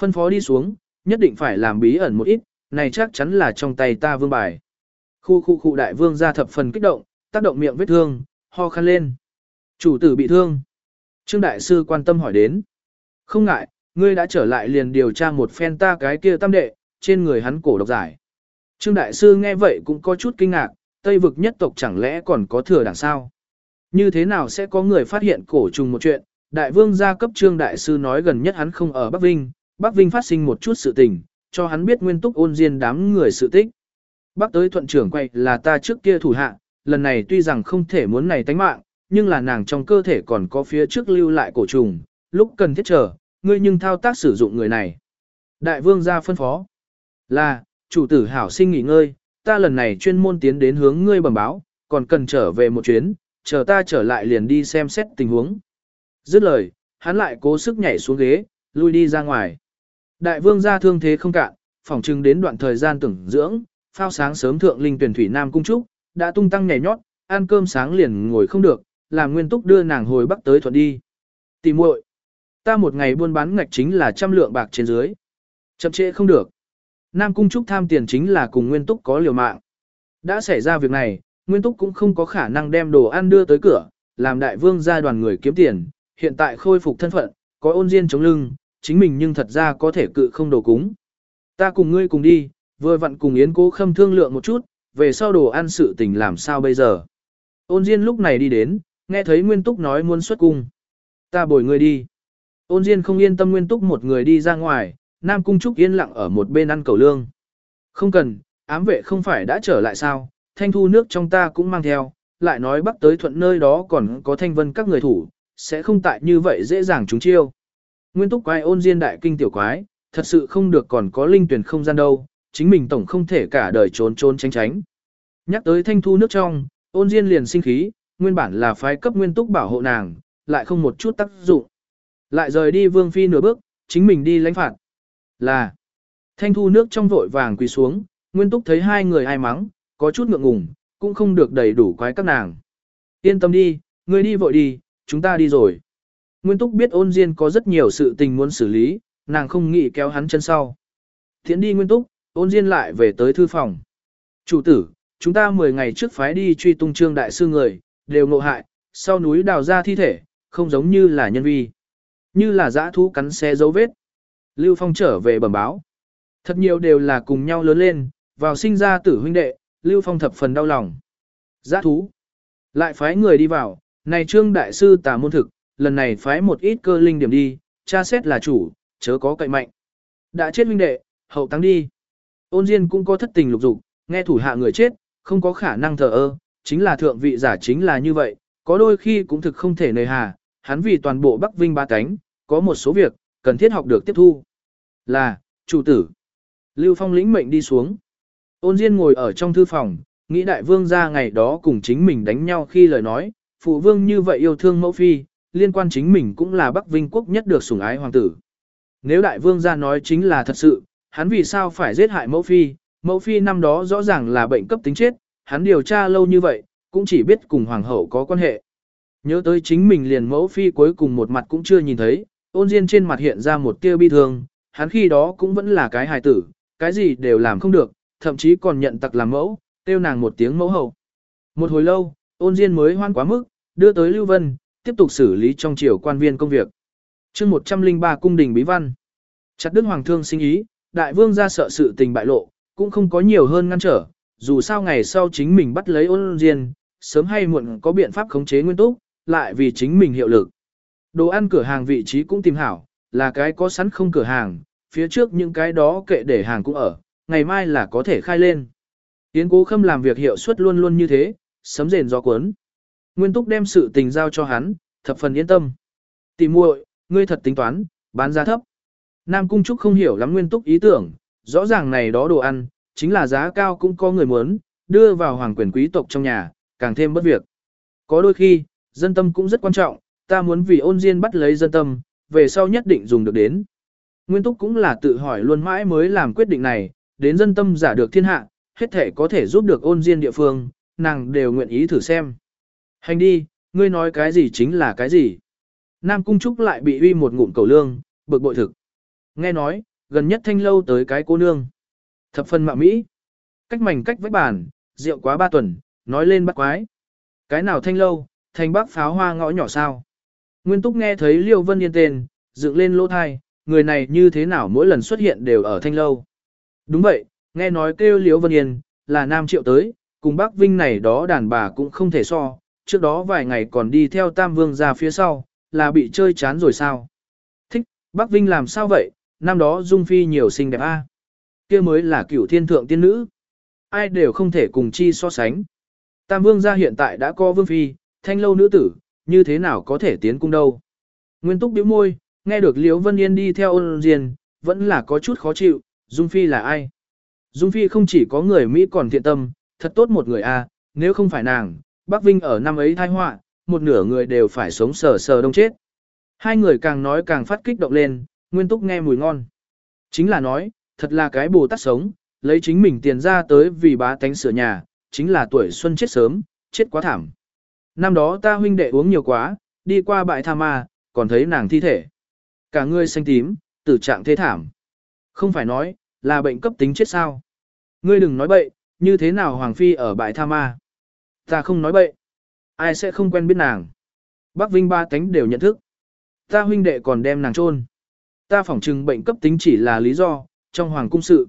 Phân phó đi xuống, nhất định phải làm bí ẩn một ít, này chắc chắn là trong tay ta vương bài. Khu khu khu đại vương gia thập phần kích động, tác động miệng vết thương, ho khăn lên. Chủ tử bị thương. Trương Đại Sư quan tâm hỏi đến. Không ngại, ngươi đã trở lại liền điều tra một phen ta cái kia tam đệ, trên người hắn cổ độc giải. Trương Đại Sư nghe vậy cũng có chút kinh ngạc, Tây vực nhất tộc chẳng lẽ còn có thừa đằng sao? Như thế nào sẽ có người phát hiện cổ trùng một chuyện? Đại vương gia cấp Trương Đại Sư nói gần nhất hắn không ở Bắc Vinh, Bắc Vinh phát sinh một chút sự tình, cho hắn biết nguyên túc ôn diên đám người sự tích. Bắc tới thuận trưởng quay là ta trước kia thủ hạ, lần này tuy rằng không thể muốn này tánh mạng, nhưng là nàng trong cơ thể còn có phía trước lưu lại cổ trùng, lúc cần thiết chờ, ngươi nhưng thao tác sử dụng người này. Đại vương ra phân phó là, chủ tử hảo sinh nghỉ ngơi, ta lần này chuyên môn tiến đến hướng ngươi bẩm báo, còn cần trở về một chuyến, chờ ta trở lại liền đi xem xét tình huống. Dứt lời, hắn lại cố sức nhảy xuống ghế, lui đi ra ngoài. Đại vương ra thương thế không cạn, phỏng chừng đến đoạn thời gian tưởng dưỡng, phao sáng sớm thượng linh tuyển thủy nam cung trúc, đã tung tăng nhảy nhót, ăn cơm sáng liền ngồi không được, làm nguyên túc đưa nàng hồi bắc tới thuận đi. Tỷ muội, ta một ngày buôn bán ngạch chính là trăm lượng bạc trên dưới. Chậm trễ không được. Nam Cung Trúc tham tiền chính là cùng Nguyên Túc có liều mạng. Đã xảy ra việc này, Nguyên Túc cũng không có khả năng đem đồ ăn đưa tới cửa, làm đại vương ra đoàn người kiếm tiền, hiện tại khôi phục thân phận, có ôn diên chống lưng, chính mình nhưng thật ra có thể cự không đồ cúng. Ta cùng ngươi cùng đi, vừa vặn cùng Yến Cố Khâm thương lượng một chút, về sau đồ ăn sự tình làm sao bây giờ. Ôn Diên lúc này đi đến, nghe thấy Nguyên Túc nói muốn xuất cung. Ta bồi người đi. Ôn Diên không yên tâm Nguyên Túc một người đi ra ngoài, Nam Cung Trúc yên lặng ở một bên ăn cầu lương. Không cần, ám vệ không phải đã trở lại sao, thanh thu nước trong ta cũng mang theo, lại nói bắc tới thuận nơi đó còn có thanh vân các người thủ, sẽ không tại như vậy dễ dàng chúng chiêu. Nguyên Túc quay ôn Diên đại kinh tiểu quái, thật sự không được còn có linh tuyển không gian đâu, chính mình tổng không thể cả đời trốn trốn tránh tránh. Nhắc tới thanh thu nước trong, ôn Diên liền sinh khí, nguyên bản là phái cấp nguyên túc bảo hộ nàng, lại không một chút tác dụng. Lại rời đi vương phi nửa bước, chính mình đi lãnh phạt. Là, thanh thu nước trong vội vàng quỳ xuống, nguyên túc thấy hai người ai mắng, có chút ngượng ngùng, cũng không được đầy đủ quái các nàng. Yên tâm đi, người đi vội đi, chúng ta đi rồi. Nguyên túc biết ôn diên có rất nhiều sự tình muốn xử lý, nàng không nghĩ kéo hắn chân sau. Thiện đi nguyên túc, ôn diên lại về tới thư phòng. Chủ tử, chúng ta 10 ngày trước phái đi truy tung trương đại sư người, đều ngộ hại, sau núi đào ra thi thể, không giống như là nhân vi. Như là dã thú cắn xe dấu vết. Lưu Phong trở về bẩm báo. Thật nhiều đều là cùng nhau lớn lên, vào sinh ra tử huynh đệ, Lưu Phong thập phần đau lòng. Giã thú. Lại phái người đi vào, này trương đại sư tà môn thực, lần này phái một ít cơ linh điểm đi, cha xét là chủ, chớ có cậy mạnh. Đã chết huynh đệ, hậu tăng đi. Ôn Diên cũng có thất tình lục dục, nghe thủ hạ người chết, không có khả năng thờ ơ, chính là thượng vị giả chính là như vậy, có đôi khi cũng thực không thể nề hà, hắn vì toàn bộ Bắc Vinh ba cánh, có một số việc, cần thiết học được tiếp thu. Là, chủ tử. Lưu Phong lĩnh mệnh đi xuống. Ôn Diên ngồi ở trong thư phòng, nghĩ đại vương ra ngày đó cùng chính mình đánh nhau khi lời nói, phụ vương như vậy yêu thương mẫu phi, liên quan chính mình cũng là Bắc Vinh quốc nhất được sủng ái hoàng tử. Nếu đại vương ra nói chính là thật sự, hắn vì sao phải giết hại mẫu phi, mẫu phi năm đó rõ ràng là bệnh cấp tính chết, hắn điều tra lâu như vậy, cũng chỉ biết cùng hoàng hậu có quan hệ. Nhớ tới chính mình liền mẫu phi cuối cùng một mặt cũng chưa nhìn thấy, ôn diên trên mặt hiện ra một tia bi thương, hắn khi đó cũng vẫn là cái hài tử, cái gì đều làm không được, thậm chí còn nhận tặc làm mẫu, tiêu nàng một tiếng mẫu hậu. Một hồi lâu, ôn diên mới hoan quá mức, đưa tới Lưu Vân, tiếp tục xử lý trong triều quan viên công việc. chương 103 cung đình bí văn. Chặt đức hoàng thương sinh ý, đại vương ra sợ sự tình bại lộ, cũng không có nhiều hơn ngăn trở, dù sao ngày sau chính mình bắt lấy ôn diên, sớm hay muộn có biện pháp khống chế nguyên túc, lại vì chính mình hiệu lực. Đồ ăn cửa hàng vị trí cũng tìm hảo, là cái có sẵn không cửa hàng, phía trước những cái đó kệ để hàng cũng ở, ngày mai là có thể khai lên. Tiến cố khâm làm việc hiệu suất luôn luôn như thế, sấm rền gió cuốn. Nguyên túc đem sự tình giao cho hắn, thập phần yên tâm. Tìm muội, ngươi thật tính toán, bán giá thấp. Nam Cung Trúc không hiểu lắm nguyên túc ý tưởng, rõ ràng này đó đồ ăn, chính là giá cao cũng có người muốn, đưa vào hoàng quyền quý tộc trong nhà, càng thêm bất việc. Có đôi khi, dân tâm cũng rất quan trọng, ta muốn vì ôn diên bắt lấy dân tâm, về sau nhất định dùng được đến. Nguyên túc cũng là tự hỏi luôn mãi mới làm quyết định này, đến dân tâm giả được thiên hạ, hết thể có thể giúp được ôn diên địa phương, nàng đều nguyện ý thử xem. Hành đi, ngươi nói cái gì chính là cái gì. Nam Cung Trúc lại bị uy một ngụm cầu lương, bực bội thực. Nghe nói, gần nhất thanh lâu tới cái cô nương. Thập phân mạo Mỹ. Cách mảnh cách vách bàn, rượu quá ba tuần, nói lên bắt quái. Cái nào thanh lâu, thanh bác pháo hoa ngõ nhỏ sao. Nguyên Túc nghe thấy Liêu Vân Yên tên, dựng lên lỗ thai, người này như thế nào mỗi lần xuất hiện đều ở thanh lâu. Đúng vậy, nghe nói kêu Liêu Vân Yên, là nam triệu tới, cùng bác Vinh này đó đàn bà cũng không thể so, trước đó vài ngày còn đi theo Tam Vương ra phía sau, là bị chơi chán rồi sao? Thích, bác Vinh làm sao vậy, năm đó Dung Phi nhiều xinh đẹp a kia mới là cửu thiên thượng tiên nữ. Ai đều không thể cùng chi so sánh. Tam Vương gia hiện tại đã có Vương Phi, thanh lâu nữ tử, như thế nào có thể tiến cung đâu. Nguyên túc bĩu môi, nghe được Liễu Vân Yên đi theo ôn diền, vẫn là có chút khó chịu, Dung Phi là ai? Dung Phi không chỉ có người Mỹ còn thiện tâm, thật tốt một người a nếu không phải nàng, Bắc Vinh ở năm ấy thai họa, một nửa người đều phải sống sờ sờ đông chết. Hai người càng nói càng phát kích động lên, Nguyên Túc nghe mùi ngon. Chính là nói, thật là cái bồ tát sống, lấy chính mình tiền ra tới vì bá tánh sửa nhà, chính là tuổi xuân chết sớm, chết quá thảm. Năm đó ta huynh đệ uống nhiều quá, đi qua bãi tha ma, còn thấy nàng thi thể. Cả người xanh tím, tử trạng thế thảm. Không phải nói, là bệnh cấp tính chết sao. Ngươi đừng nói bậy, như thế nào Hoàng Phi ở bãi tha ma. Ta không nói bậy. Ai sẽ không quen biết nàng. Bắc Vinh ba tánh đều nhận thức. Ta huynh đệ còn đem nàng chôn. Ta phỏng chừng bệnh cấp tính chỉ là lý do, trong hoàng cung sự.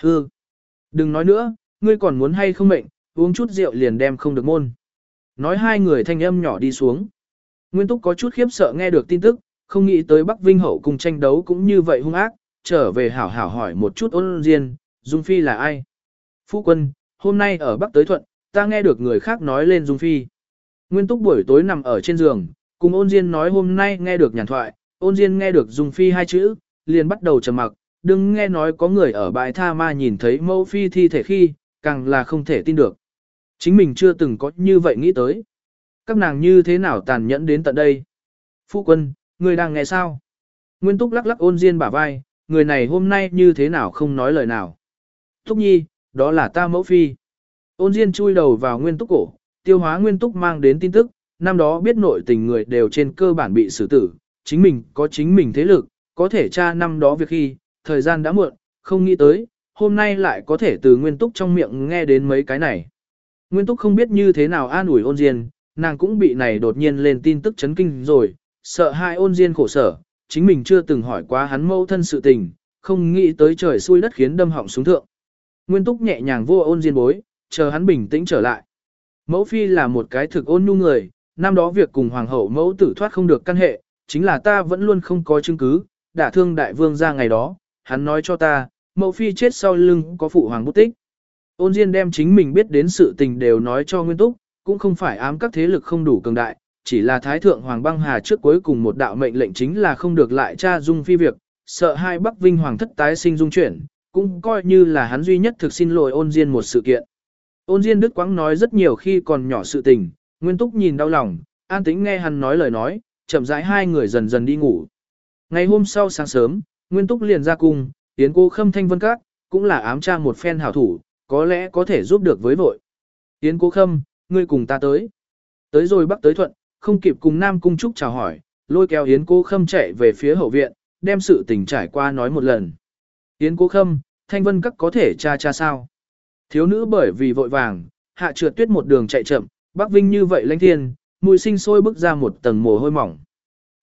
Hư. Đừng nói nữa, ngươi còn muốn hay không mệnh, uống chút rượu liền đem không được môn. Nói hai người thanh âm nhỏ đi xuống. Nguyên Túc có chút khiếp sợ nghe được tin tức, không nghĩ tới Bắc Vinh hậu cùng tranh đấu cũng như vậy hung ác, trở về hảo hảo hỏi một chút ôn diên, Dung Phi là ai? Phu quân, hôm nay ở Bắc Tới Thuận, ta nghe được người khác nói lên Dung Phi. Nguyên Túc buổi tối nằm ở trên giường, cùng ôn diên nói hôm nay nghe được nhàn thoại, ôn diên nghe được Dung Phi hai chữ, liền bắt đầu trầm mặc, đừng nghe nói có người ở bãi tha ma nhìn thấy mẫu phi thi thể khi, càng là không thể tin được. Chính mình chưa từng có như vậy nghĩ tới. Các nàng như thế nào tàn nhẫn đến tận đây? Phu quân, người đang nghe sao? Nguyên Túc lắc lắc ôn diên bả vai, người này hôm nay như thế nào không nói lời nào. Túc nhi, đó là ta mẫu phi. Ôn diên chui đầu vào Nguyên Túc cổ, tiêu hóa Nguyên Túc mang đến tin tức, năm đó biết nội tình người đều trên cơ bản bị xử tử, chính mình có chính mình thế lực, có thể tra năm đó việc khi, thời gian đã muộn, không nghĩ tới, hôm nay lại có thể từ Nguyên Túc trong miệng nghe đến mấy cái này. Nguyên Túc không biết như thế nào an ủi ôn diên, nàng cũng bị này đột nhiên lên tin tức chấn kinh rồi, sợ hai ôn diên khổ sở, chính mình chưa từng hỏi qua hắn mâu thân sự tình, không nghĩ tới trời xui đất khiến đâm họng xuống thượng. Nguyên Túc nhẹ nhàng vô ôn diên bối, chờ hắn bình tĩnh trở lại. Mẫu phi là một cái thực ôn nhu người, năm đó việc cùng hoàng hậu mẫu tử thoát không được căn hệ, chính là ta vẫn luôn không có chứng cứ, đả thương đại vương ra ngày đó, hắn nói cho ta, mẫu phi chết sau lưng có phụ hoàng bút tích. Ôn Diên đem chính mình biết đến sự tình đều nói cho Nguyên Túc, cũng không phải ám các thế lực không đủ cường đại, chỉ là Thái Thượng Hoàng băng hà trước cuối cùng một đạo mệnh lệnh chính là không được lại tra dung phi việc, sợ hai Bắc Vinh Hoàng thất tái sinh dung chuyển, cũng coi như là hắn duy nhất thực xin lỗi ôn Diên một sự kiện. Ôn Diên Đức quãng nói rất nhiều khi còn nhỏ sự tình, Nguyên Túc nhìn đau lòng, an tĩnh nghe hắn nói lời nói, chậm rãi hai người dần dần đi ngủ. Ngày hôm sau sáng sớm, Nguyên Túc liền ra cung, tiến cô khâm thanh vân các, cũng là ám tra một phen hảo thủ, có lẽ có thể giúp được với vội. Tiến cô khâm, ngươi cùng ta tới. Tới rồi bắc tới thuận, không kịp cùng Nam Cung Trúc chào hỏi, lôi kéo Yến cố khâm chạy về phía hậu viện, đem sự tình trải qua nói một lần. Yến cố khâm, thanh vân các có thể cha cha sao. Thiếu nữ bởi vì vội vàng, hạ trượt tuyết một đường chạy chậm, bắc vinh như vậy lãnh thiên, mùi sinh sôi bước ra một tầng mồ hôi mỏng.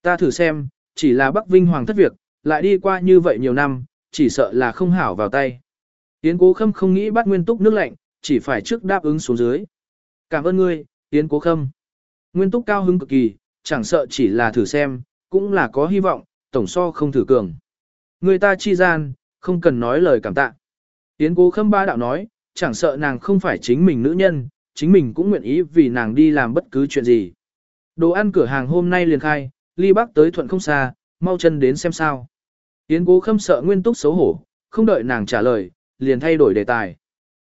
Ta thử xem, chỉ là bắc vinh hoàng thất việc, lại đi qua như vậy nhiều năm, chỉ sợ là không hảo vào tay. Yến cố khâm không nghĩ bắt nguyên túc nước lạnh, chỉ phải trước đáp ứng xuống dưới. Cảm ơn ngươi, Yến cố khâm. Nguyên túc cao hứng cực kỳ, chẳng sợ chỉ là thử xem, cũng là có hy vọng, tổng so không thử cường. Người ta chi gian, không cần nói lời cảm tạ. Yến cố khâm ba đạo nói, chẳng sợ nàng không phải chính mình nữ nhân, chính mình cũng nguyện ý vì nàng đi làm bất cứ chuyện gì. Đồ ăn cửa hàng hôm nay liền khai, ly bắc tới thuận không xa, mau chân đến xem sao. Yến cố khâm sợ nguyên túc xấu hổ, không đợi nàng trả lời, liền thay đổi đề tài.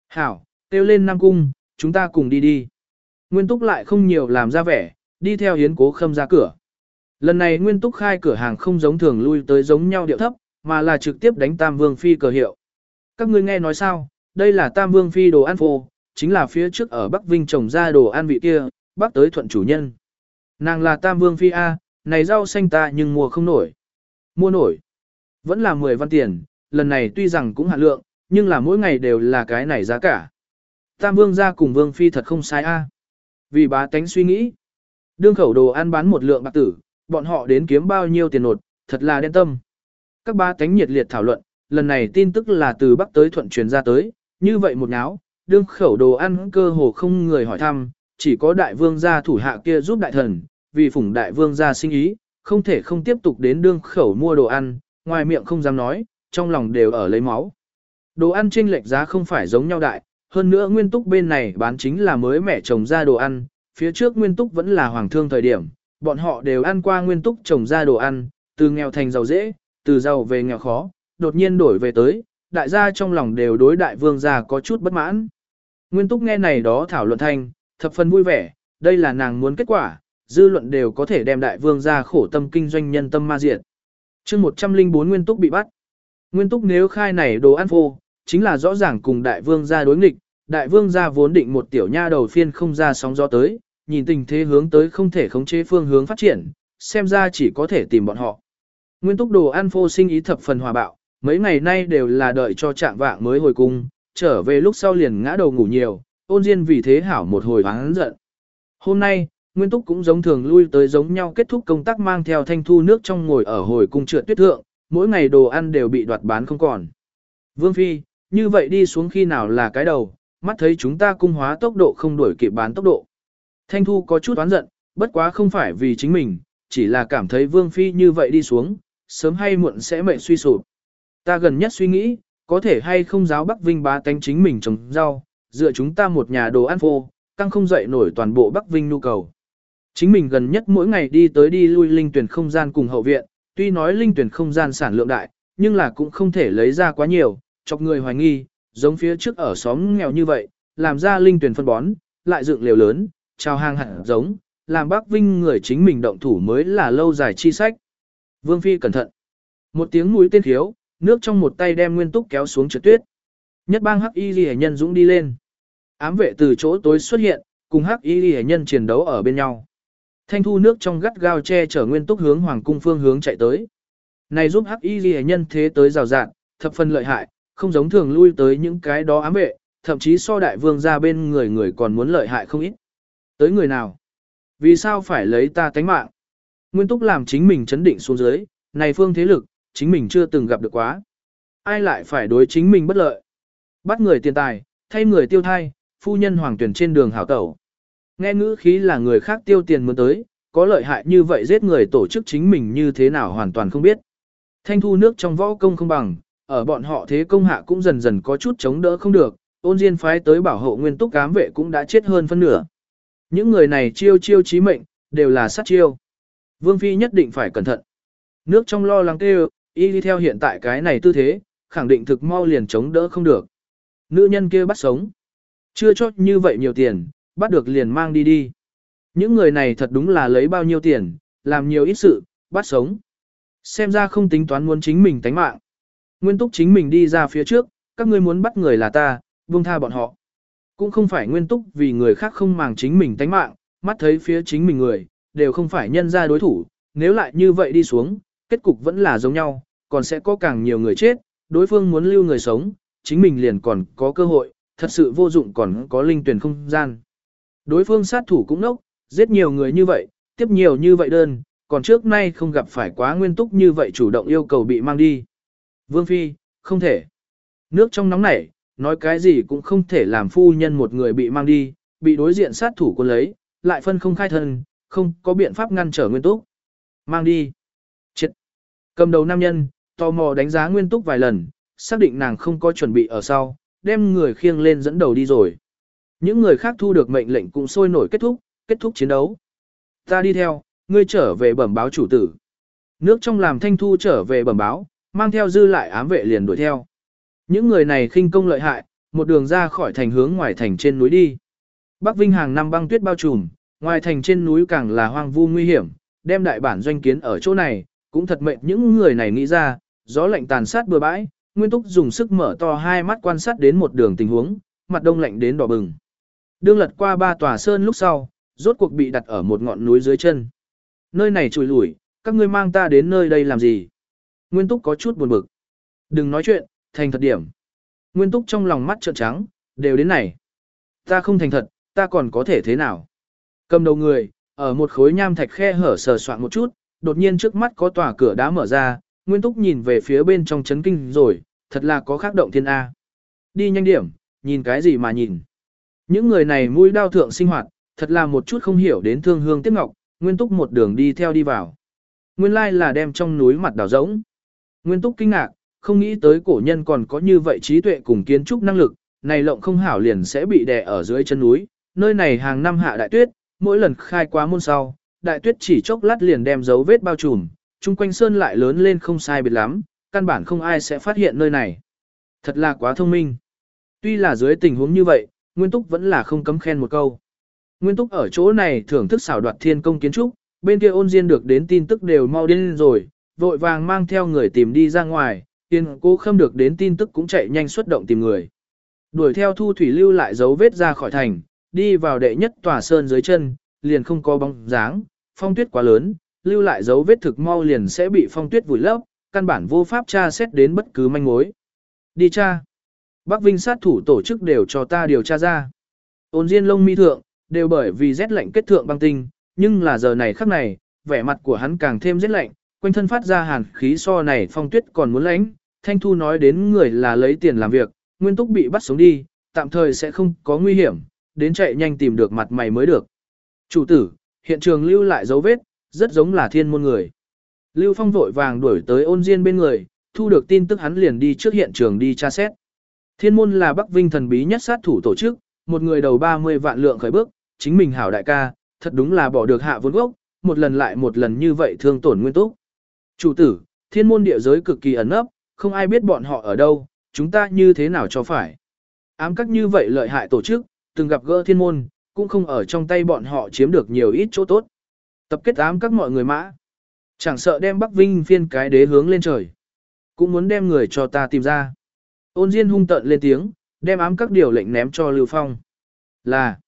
Hảo, kêu lên Nam Cung, chúng ta cùng đi đi. Nguyên Túc lại không nhiều làm ra vẻ, đi theo Yến Cố Khâm ra cửa. Lần này Nguyên Túc khai cửa hàng không giống thường lui tới giống nhau điệu thấp, mà là trực tiếp đánh Tam Vương Phi cờ hiệu. Các ngươi nghe nói sao, đây là Tam Vương Phi đồ ăn phô, chính là phía trước ở Bắc Vinh trồng ra đồ ăn vị kia, Bắc tới thuận chủ nhân. Nàng là Tam Vương Phi A, này rau xanh ta nhưng mua không nổi. Mua nổi. Vẫn là 10 văn tiền, lần này tuy rằng cũng hạn lượng, nhưng là mỗi ngày đều là cái này giá cả. Tam vương gia cùng vương phi thật không sai a. Vì bá tánh suy nghĩ, đương khẩu đồ ăn bán một lượng bạc tử, bọn họ đến kiếm bao nhiêu tiền nột, thật là đen tâm. Các bá tánh nhiệt liệt thảo luận, lần này tin tức là từ Bắc tới thuận truyền ra tới, như vậy một náo, đương khẩu đồ ăn cơ hồ không người hỏi thăm, chỉ có đại vương gia thủ hạ kia giúp đại thần, vì phủng đại vương gia sinh ý, không thể không tiếp tục đến đương khẩu mua đồ ăn, ngoài miệng không dám nói, trong lòng đều ở lấy máu. Đồ ăn chênh lệch giá không phải giống nhau đại, hơn nữa nguyên túc bên này bán chính là mới mẻ trồng ra đồ ăn, phía trước nguyên túc vẫn là hoàng thương thời điểm, bọn họ đều ăn qua nguyên túc trồng ra đồ ăn, từ nghèo thành giàu dễ, từ giàu về nghèo khó, đột nhiên đổi về tới, đại gia trong lòng đều đối đại vương gia có chút bất mãn. Nguyên túc nghe này đó thảo luận thanh, thập phần vui vẻ, đây là nàng muốn kết quả, dư luận đều có thể đem đại vương gia khổ tâm kinh doanh nhân tâm ma diệt chương 104 nguyên túc bị bắt. Nguyên túc nếu khai này đồ ăn phô, chính là rõ ràng cùng đại vương gia đối nghịch, đại vương gia vốn định một tiểu nha đầu phiên không ra sóng gió tới, nhìn tình thế hướng tới không thể khống chế phương hướng phát triển, xem ra chỉ có thể tìm bọn họ. Nguyên túc đồ ăn phô sinh ý thập phần hòa bạo, mấy ngày nay đều là đợi cho trạng vạng mới hồi cung, trở về lúc sau liền ngã đầu ngủ nhiều, ôn diên vì thế hảo một hồi hắn giận. Hôm nay, Nguyên túc cũng giống thường lui tới giống nhau kết thúc công tác mang theo thanh thu nước trong ngồi ở hồi cung trượt tuyết thượng, mỗi ngày đồ ăn đều bị đoạt bán không còn. Vương Phi, như vậy đi xuống khi nào là cái đầu, mắt thấy chúng ta cung hóa tốc độ không đuổi kịp bán tốc độ. Thanh Thu có chút oán giận, bất quá không phải vì chính mình, chỉ là cảm thấy Vương Phi như vậy đi xuống, sớm hay muộn sẽ mệnh suy sụp. Ta gần nhất suy nghĩ, có thể hay không giáo Bắc Vinh bá tánh chính mình trồng rau, dựa chúng ta một nhà đồ ăn phô, căng không dậy nổi toàn bộ Bắc Vinh nhu cầu. Chính mình gần nhất mỗi ngày đi tới đi lui linh tuyển không gian cùng hậu viện, tuy nói linh tuyển không gian sản lượng đại, nhưng là cũng không thể lấy ra quá nhiều, chọc người hoài nghi, giống phía trước ở xóm nghèo như vậy, làm ra linh tuyển phân bón, lại dựng liều lớn, trao hàng hẳn giống, làm bác vinh người chính mình động thủ mới là lâu dài chi sách. Vương Phi cẩn thận. Một tiếng mũi tên khiếu, nước trong một tay đem nguyên túc kéo xuống trượt tuyết. Nhất bang hắc y ghi nhân dũng đi lên. Ám vệ từ chỗ tối xuất hiện, cùng hắc y ghi nhân chiến đấu ở bên nhau. Thanh thu nước trong gắt gao che chở nguyên túc hướng hoàng cung phương hướng chạy tới. Này giúp hắc y ghi nhân thế tới rào rạn, thập phần lợi hại, không giống thường lui tới những cái đó ám vệ, thậm chí so đại vương ra bên người người còn muốn lợi hại không ít. Tới người nào? Vì sao phải lấy ta tánh mạng? Nguyên túc làm chính mình chấn định xuống dưới, này phương thế lực, chính mình chưa từng gặp được quá. ai lại phải đối chính mình bất lợi. Bắt người tiền tài, thay người tiêu thai, phu nhân hoàng tuyển trên đường hảo tẩu. Nghe ngữ khí là người khác tiêu tiền muốn tới, có lợi hại như vậy giết người tổ chức chính mình như thế nào hoàn toàn không biết. Thanh thu nước trong võ công không bằng, ở bọn họ thế công hạ cũng dần dần có chút chống đỡ không được, ôn diên phái tới bảo hộ nguyên túc cám vệ cũng đã chết hơn phân nửa. Những người này chiêu chiêu chí mệnh, đều là sát chiêu. Vương Phi nhất định phải cẩn thận. Nước trong lo lắng kêu, y đi theo hiện tại cái này tư thế, khẳng định thực mau liền chống đỡ không được. Nữ nhân kia bắt sống. Chưa cho như vậy nhiều tiền, bắt được liền mang đi đi. Những người này thật đúng là lấy bao nhiêu tiền, làm nhiều ít sự, bắt sống. Xem ra không tính toán muốn chính mình tánh mạng. Nguyên túc chính mình đi ra phía trước, các ngươi muốn bắt người là ta, buông tha bọn họ. Cũng không phải nguyên túc vì người khác không màng chính mình tánh mạng, mắt thấy phía chính mình người, đều không phải nhân ra đối thủ, nếu lại như vậy đi xuống, kết cục vẫn là giống nhau, còn sẽ có càng nhiều người chết, đối phương muốn lưu người sống, chính mình liền còn có cơ hội, thật sự vô dụng còn có linh tuyển không gian. Đối phương sát thủ cũng nốc, giết nhiều người như vậy, tiếp nhiều như vậy đơn, còn trước nay không gặp phải quá nguyên túc như vậy chủ động yêu cầu bị mang đi. Vương Phi, không thể. Nước trong nóng nảy, nói cái gì cũng không thể làm phu nhân một người bị mang đi, bị đối diện sát thủ quân lấy, lại phân không khai thân, không có biện pháp ngăn trở nguyên túc. Mang đi. Chết. Cầm đầu nam nhân, tò mò đánh giá nguyên túc vài lần, xác định nàng không có chuẩn bị ở sau, đem người khiêng lên dẫn đầu đi rồi. Những người khác thu được mệnh lệnh cũng sôi nổi kết thúc, kết thúc chiến đấu. Ta đi theo, ngươi trở về bẩm báo chủ tử. Nước trong làm thanh thu trở về bẩm báo, mang theo dư lại ám vệ liền đuổi theo. Những người này khinh công lợi hại, một đường ra khỏi thành hướng ngoài thành trên núi đi. Bắc Vinh hàng năm băng tuyết bao trùm, ngoài thành trên núi càng là hoang vu nguy hiểm, đem đại bản doanh kiến ở chỗ này, cũng thật mệnh những người này nghĩ ra, gió lạnh tàn sát bừa bãi, Nguyên Túc dùng sức mở to hai mắt quan sát đến một đường tình huống, mặt đông lạnh đến đỏ bừng. Đương lật qua ba tòa sơn lúc sau, rốt cuộc bị đặt ở một ngọn núi dưới chân. Nơi này trùi lủi, các ngươi mang ta đến nơi đây làm gì? Nguyên Túc có chút buồn bực. Đừng nói chuyện, thành thật điểm. Nguyên Túc trong lòng mắt trợn trắng, đều đến này. Ta không thành thật, ta còn có thể thế nào? Cầm đầu người, ở một khối nham thạch khe hở sờ soạn một chút, đột nhiên trước mắt có tòa cửa đá mở ra, Nguyên Túc nhìn về phía bên trong chấn kinh rồi, thật là có khác động thiên A. Đi nhanh điểm, nhìn cái gì mà nhìn. Những người này mũi đao thượng sinh hoạt, thật là một chút không hiểu đến thương hương tiếc ngọc, Nguyên Túc một đường đi theo đi vào. Nguyên lai là đem trong núi mặt đào rỗng. Nguyên Túc kinh ngạc, không nghĩ tới cổ nhân còn có như vậy trí tuệ cùng kiến trúc năng lực, này lộng không hảo liền sẽ bị đè ở dưới chân núi, nơi này hàng năm hạ đại tuyết, mỗi lần khai quá môn sau, đại tuyết chỉ chốc lát liền đem dấu vết bao trùm, chung quanh sơn lại lớn lên không sai biệt lắm, căn bản không ai sẽ phát hiện nơi này. Thật là quá thông minh. Tuy là dưới tình huống như vậy, Nguyên Túc vẫn là không cấm khen một câu. Nguyên Túc ở chỗ này thưởng thức xảo đoạt thiên công kiến trúc, bên kia ôn diên được đến tin tức đều mau điên rồi, vội vàng mang theo người tìm đi ra ngoài, tiên cô khâm được đến tin tức cũng chạy nhanh xuất động tìm người. Đuổi theo thu thủy lưu lại dấu vết ra khỏi thành, đi vào đệ nhất tòa sơn dưới chân, liền không có bóng dáng, phong tuyết quá lớn, lưu lại dấu vết thực mau liền sẽ bị phong tuyết vùi lấp, căn bản vô pháp tra xét đến bất cứ manh mối. Đi tra. Bắc Vinh sát thủ tổ chức đều cho ta điều tra ra. Ôn diên lông mi thượng, đều bởi vì rét lạnh kết thượng băng tinh, nhưng là giờ này khắc này, vẻ mặt của hắn càng thêm rét lạnh, quanh thân phát ra hàn khí so này phong tuyết còn muốn lãnh. Thanh Thu nói đến người là lấy tiền làm việc, Nguyên Túc bị bắt sống đi, tạm thời sẽ không có nguy hiểm, đến chạy nhanh tìm được mặt mày mới được. Chủ tử, hiện trường lưu lại dấu vết, rất giống là thiên môn người. Lưu Phong vội vàng đuổi tới ôn diên bên người, thu được tin tức hắn liền đi trước hiện trường đi tra xét. Thiên môn là Bắc Vinh thần bí nhất sát thủ tổ chức, một người đầu 30 vạn lượng khởi bước, chính mình hảo đại ca, thật đúng là bỏ được hạ vốn gốc, một lần lại một lần như vậy thương tổn nguyên túc. Chủ tử, thiên môn địa giới cực kỳ ẩn ấp, không ai biết bọn họ ở đâu, chúng ta như thế nào cho phải. Ám các như vậy lợi hại tổ chức, từng gặp gỡ thiên môn, cũng không ở trong tay bọn họ chiếm được nhiều ít chỗ tốt. Tập kết ám các mọi người mã. Chẳng sợ đem Bắc Vinh phiên cái đế hướng lên trời. Cũng muốn đem người cho ta tìm ra. Ôn Diên hung tợn lên tiếng, đem ám các điều lệnh ném cho Lưu Phong. Là,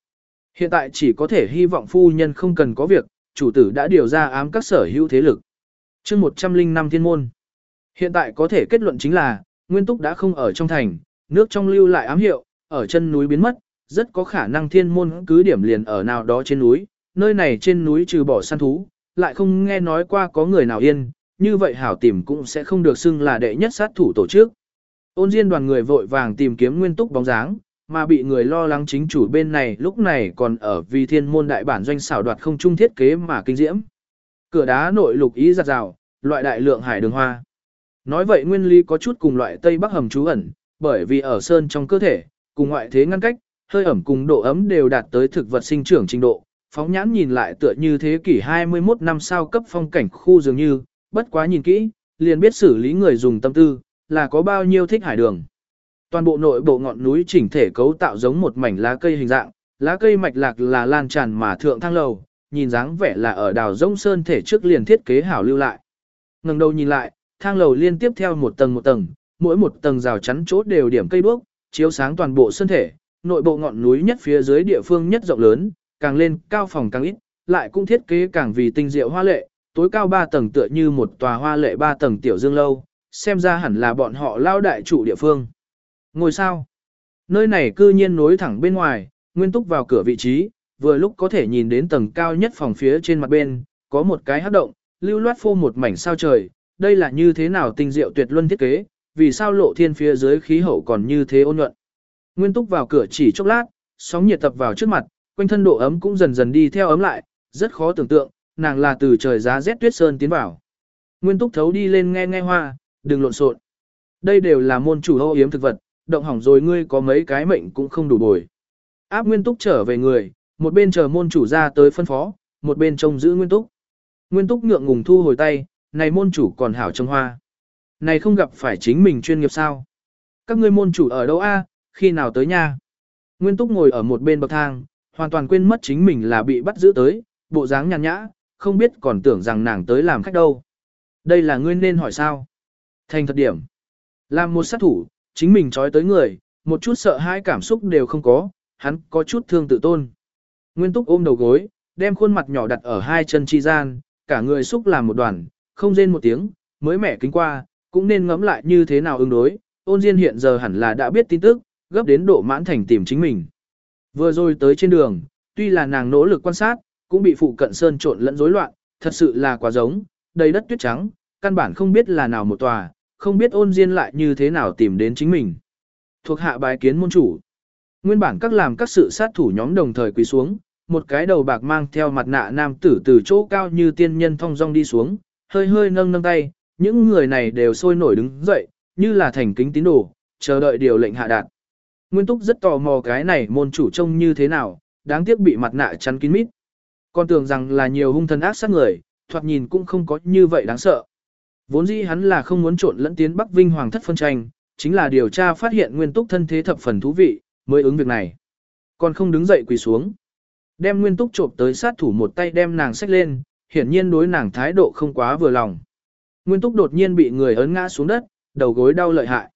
hiện tại chỉ có thể hy vọng phu nhân không cần có việc, chủ tử đã điều ra ám các sở hữu thế lực. chương 105 thiên môn. Hiện tại có thể kết luận chính là, Nguyên Túc đã không ở trong thành, nước trong lưu lại ám hiệu, ở chân núi biến mất, rất có khả năng thiên môn cứ điểm liền ở nào đó trên núi, nơi này trên núi trừ bỏ săn thú, lại không nghe nói qua có người nào yên, như vậy hảo tìm cũng sẽ không được xưng là đệ nhất sát thủ tổ chức. Ôn Diên đoàn người vội vàng tìm kiếm Nguyên Túc bóng dáng, mà bị người lo lắng chính chủ bên này lúc này còn ở vì thiên môn đại bản doanh xảo đoạt không trung thiết kế mà kinh diễm. Cửa đá nội lục ý giặt rào, loại đại lượng hải đường hoa. Nói vậy nguyên lý có chút cùng loại Tây Bắc hầm trú ẩn, bởi vì ở sơn trong cơ thể, cùng ngoại thế ngăn cách, hơi ẩm cùng độ ấm đều đạt tới thực vật sinh trưởng trình độ. Phóng nhãn nhìn lại tựa như thế kỷ 21 năm sao cấp phong cảnh khu dường như, bất quá nhìn kỹ, liền biết xử lý người dùng tâm tư, là có bao nhiêu thích hải đường. Toàn bộ nội bộ ngọn núi chỉnh thể cấu tạo giống một mảnh lá cây hình dạng, lá cây mạch lạc là lan tràn mà thượng thang lầu, nhìn dáng vẻ là ở đào rông sơn thể trước liền thiết kế hảo lưu lại. Ngẩng đầu nhìn lại, thang lầu liên tiếp theo một tầng một tầng, mỗi một tầng rào chắn chốt đều điểm cây bước, chiếu sáng toàn bộ sơn thể, nội bộ ngọn núi nhất phía dưới địa phương nhất rộng lớn, càng lên cao phòng càng ít, lại cũng thiết kế càng vì tinh diệu hoa lệ, tối cao 3 tầng tựa như một tòa hoa lệ 3 tầng tiểu dương lâu, xem ra hẳn là bọn họ lao đại chủ địa phương. Ngồi sao? Nơi này cư nhiên nối thẳng bên ngoài, nguyên túc vào cửa vị trí, vừa lúc có thể nhìn đến tầng cao nhất phòng phía trên mặt bên, có một cái hắc động, lưu loát phô một mảnh sao trời, đây là như thế nào tinh diệu tuyệt luân thiết kế, vì sao lộ thiên phía dưới khí hậu còn như thế ôn nhuận. Nguyên túc vào cửa chỉ chốc lát, sóng nhiệt tập vào trước mặt, quanh thân độ ấm cũng dần dần đi theo ấm lại, rất khó tưởng tượng, nàng là từ trời giá rét tuyết sơn tiến vào. Nguyên túc thấu đi lên nghe nghe hoa, đừng lộn xộn. Đây đều là môn chủ hô yếm thực vật, động hỏng rồi ngươi có mấy cái mệnh cũng không đủ bồi. Áp Nguyên túc trở về người, một bên chờ môn chủ ra tới phân phó, một bên trông giữ Nguyên túc. Nguyên túc ngượng ngùng thu hồi tay, này môn chủ còn hảo trong hoa. Này không gặp phải chính mình chuyên nghiệp sao? Các ngươi môn chủ ở đâu a? khi nào tới nha? Nguyên túc ngồi ở một bên bậc thang, hoàn toàn quên mất chính mình là bị bắt giữ tới, bộ dáng nhàn nhã, không biết còn tưởng rằng nàng tới làm khách đâu. Đây là ngươi nên hỏi sao? Thành thật điểm. Làm một sát thủ, chính mình trói tới người, một chút sợ hãi cảm xúc đều không có, hắn có chút thương tự tôn. Nguyên túc ôm đầu gối, đem khuôn mặt nhỏ đặt ở hai chân chi gian, cả người xúc làm một đoàn, không rên một tiếng, mới mẻ kính qua, cũng nên ngẫm lại như thế nào ứng đối. Ôn Diên hiện giờ hẳn là đã biết tin tức, gấp đến độ mãn thành tìm chính mình. Vừa rồi tới trên đường, tuy là nàng nỗ lực quan sát, cũng bị phụ cận sơn trộn lẫn rối loạn, thật sự là quá giống, đầy đất tuyết trắng, căn bản không biết là nào một tòa, không biết ôn diên lại như thế nào tìm đến chính mình. Thuộc hạ bái kiến môn chủ. Nguyên bản các làm các sự sát thủ nhóm đồng thời quỳ xuống, một cái đầu bạc mang theo mặt nạ nam tử từ chỗ cao như tiên nhân thong dong đi xuống, hơi hơi nâng nâng tay, những người này đều sôi nổi đứng dậy, như là thành kính tín đồ, chờ đợi điều lệnh hạ đạt. Nguyên Túc rất tò mò cái này môn chủ trông như thế nào, đáng tiếc bị mặt nạ chắn kín mít. Con tưởng rằng là nhiều hung thần ác sát người, thoạt nhìn cũng không có như vậy đáng sợ. Vốn dĩ hắn là không muốn trộn lẫn tiến Bắc Vinh Hoàng thất phân tranh, chính là điều tra phát hiện Nguyên Túc thân thế thập phần thú vị, mới ứng việc này. Còn không đứng dậy quỳ xuống. Đem Nguyên Túc trộm tới sát thủ một tay đem nàng xách lên, hiển nhiên đối nàng thái độ không quá vừa lòng. Nguyên Túc đột nhiên bị người ấn ngã xuống đất, đầu gối đau lợi hại.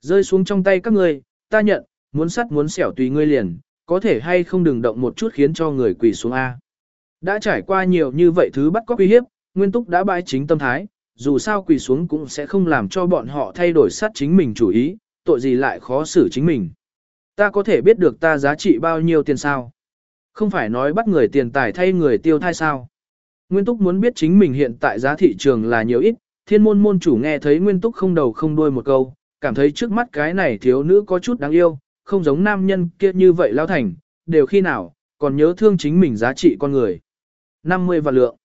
Rơi xuống trong tay các ngươi, ta nhận, muốn sắt muốn xẻo tùy ngươi liền, có thể hay không đừng động một chút khiến cho người quỳ xuống A. Đã trải qua nhiều như vậy thứ bắt cóc uy hiếp, Nguyên Túc đã bãi chính tâm thái, dù sao quỳ xuống cũng sẽ không làm cho bọn họ thay đổi sát chính mình chủ ý, tội gì lại khó xử chính mình. Ta có thể biết được ta giá trị bao nhiêu tiền sao? Không phải nói bắt người tiền tài thay người tiêu thai sao? Nguyên Túc muốn biết chính mình hiện tại giá thị trường là nhiều ít, thiên môn môn chủ nghe thấy Nguyên Túc không đầu không đuôi một câu, cảm thấy trước mắt cái này thiếu nữ có chút đáng yêu, không giống nam nhân kia như vậy lao thành, đều khi nào, còn nhớ thương chính mình giá trị con người. 50 vạn lượng.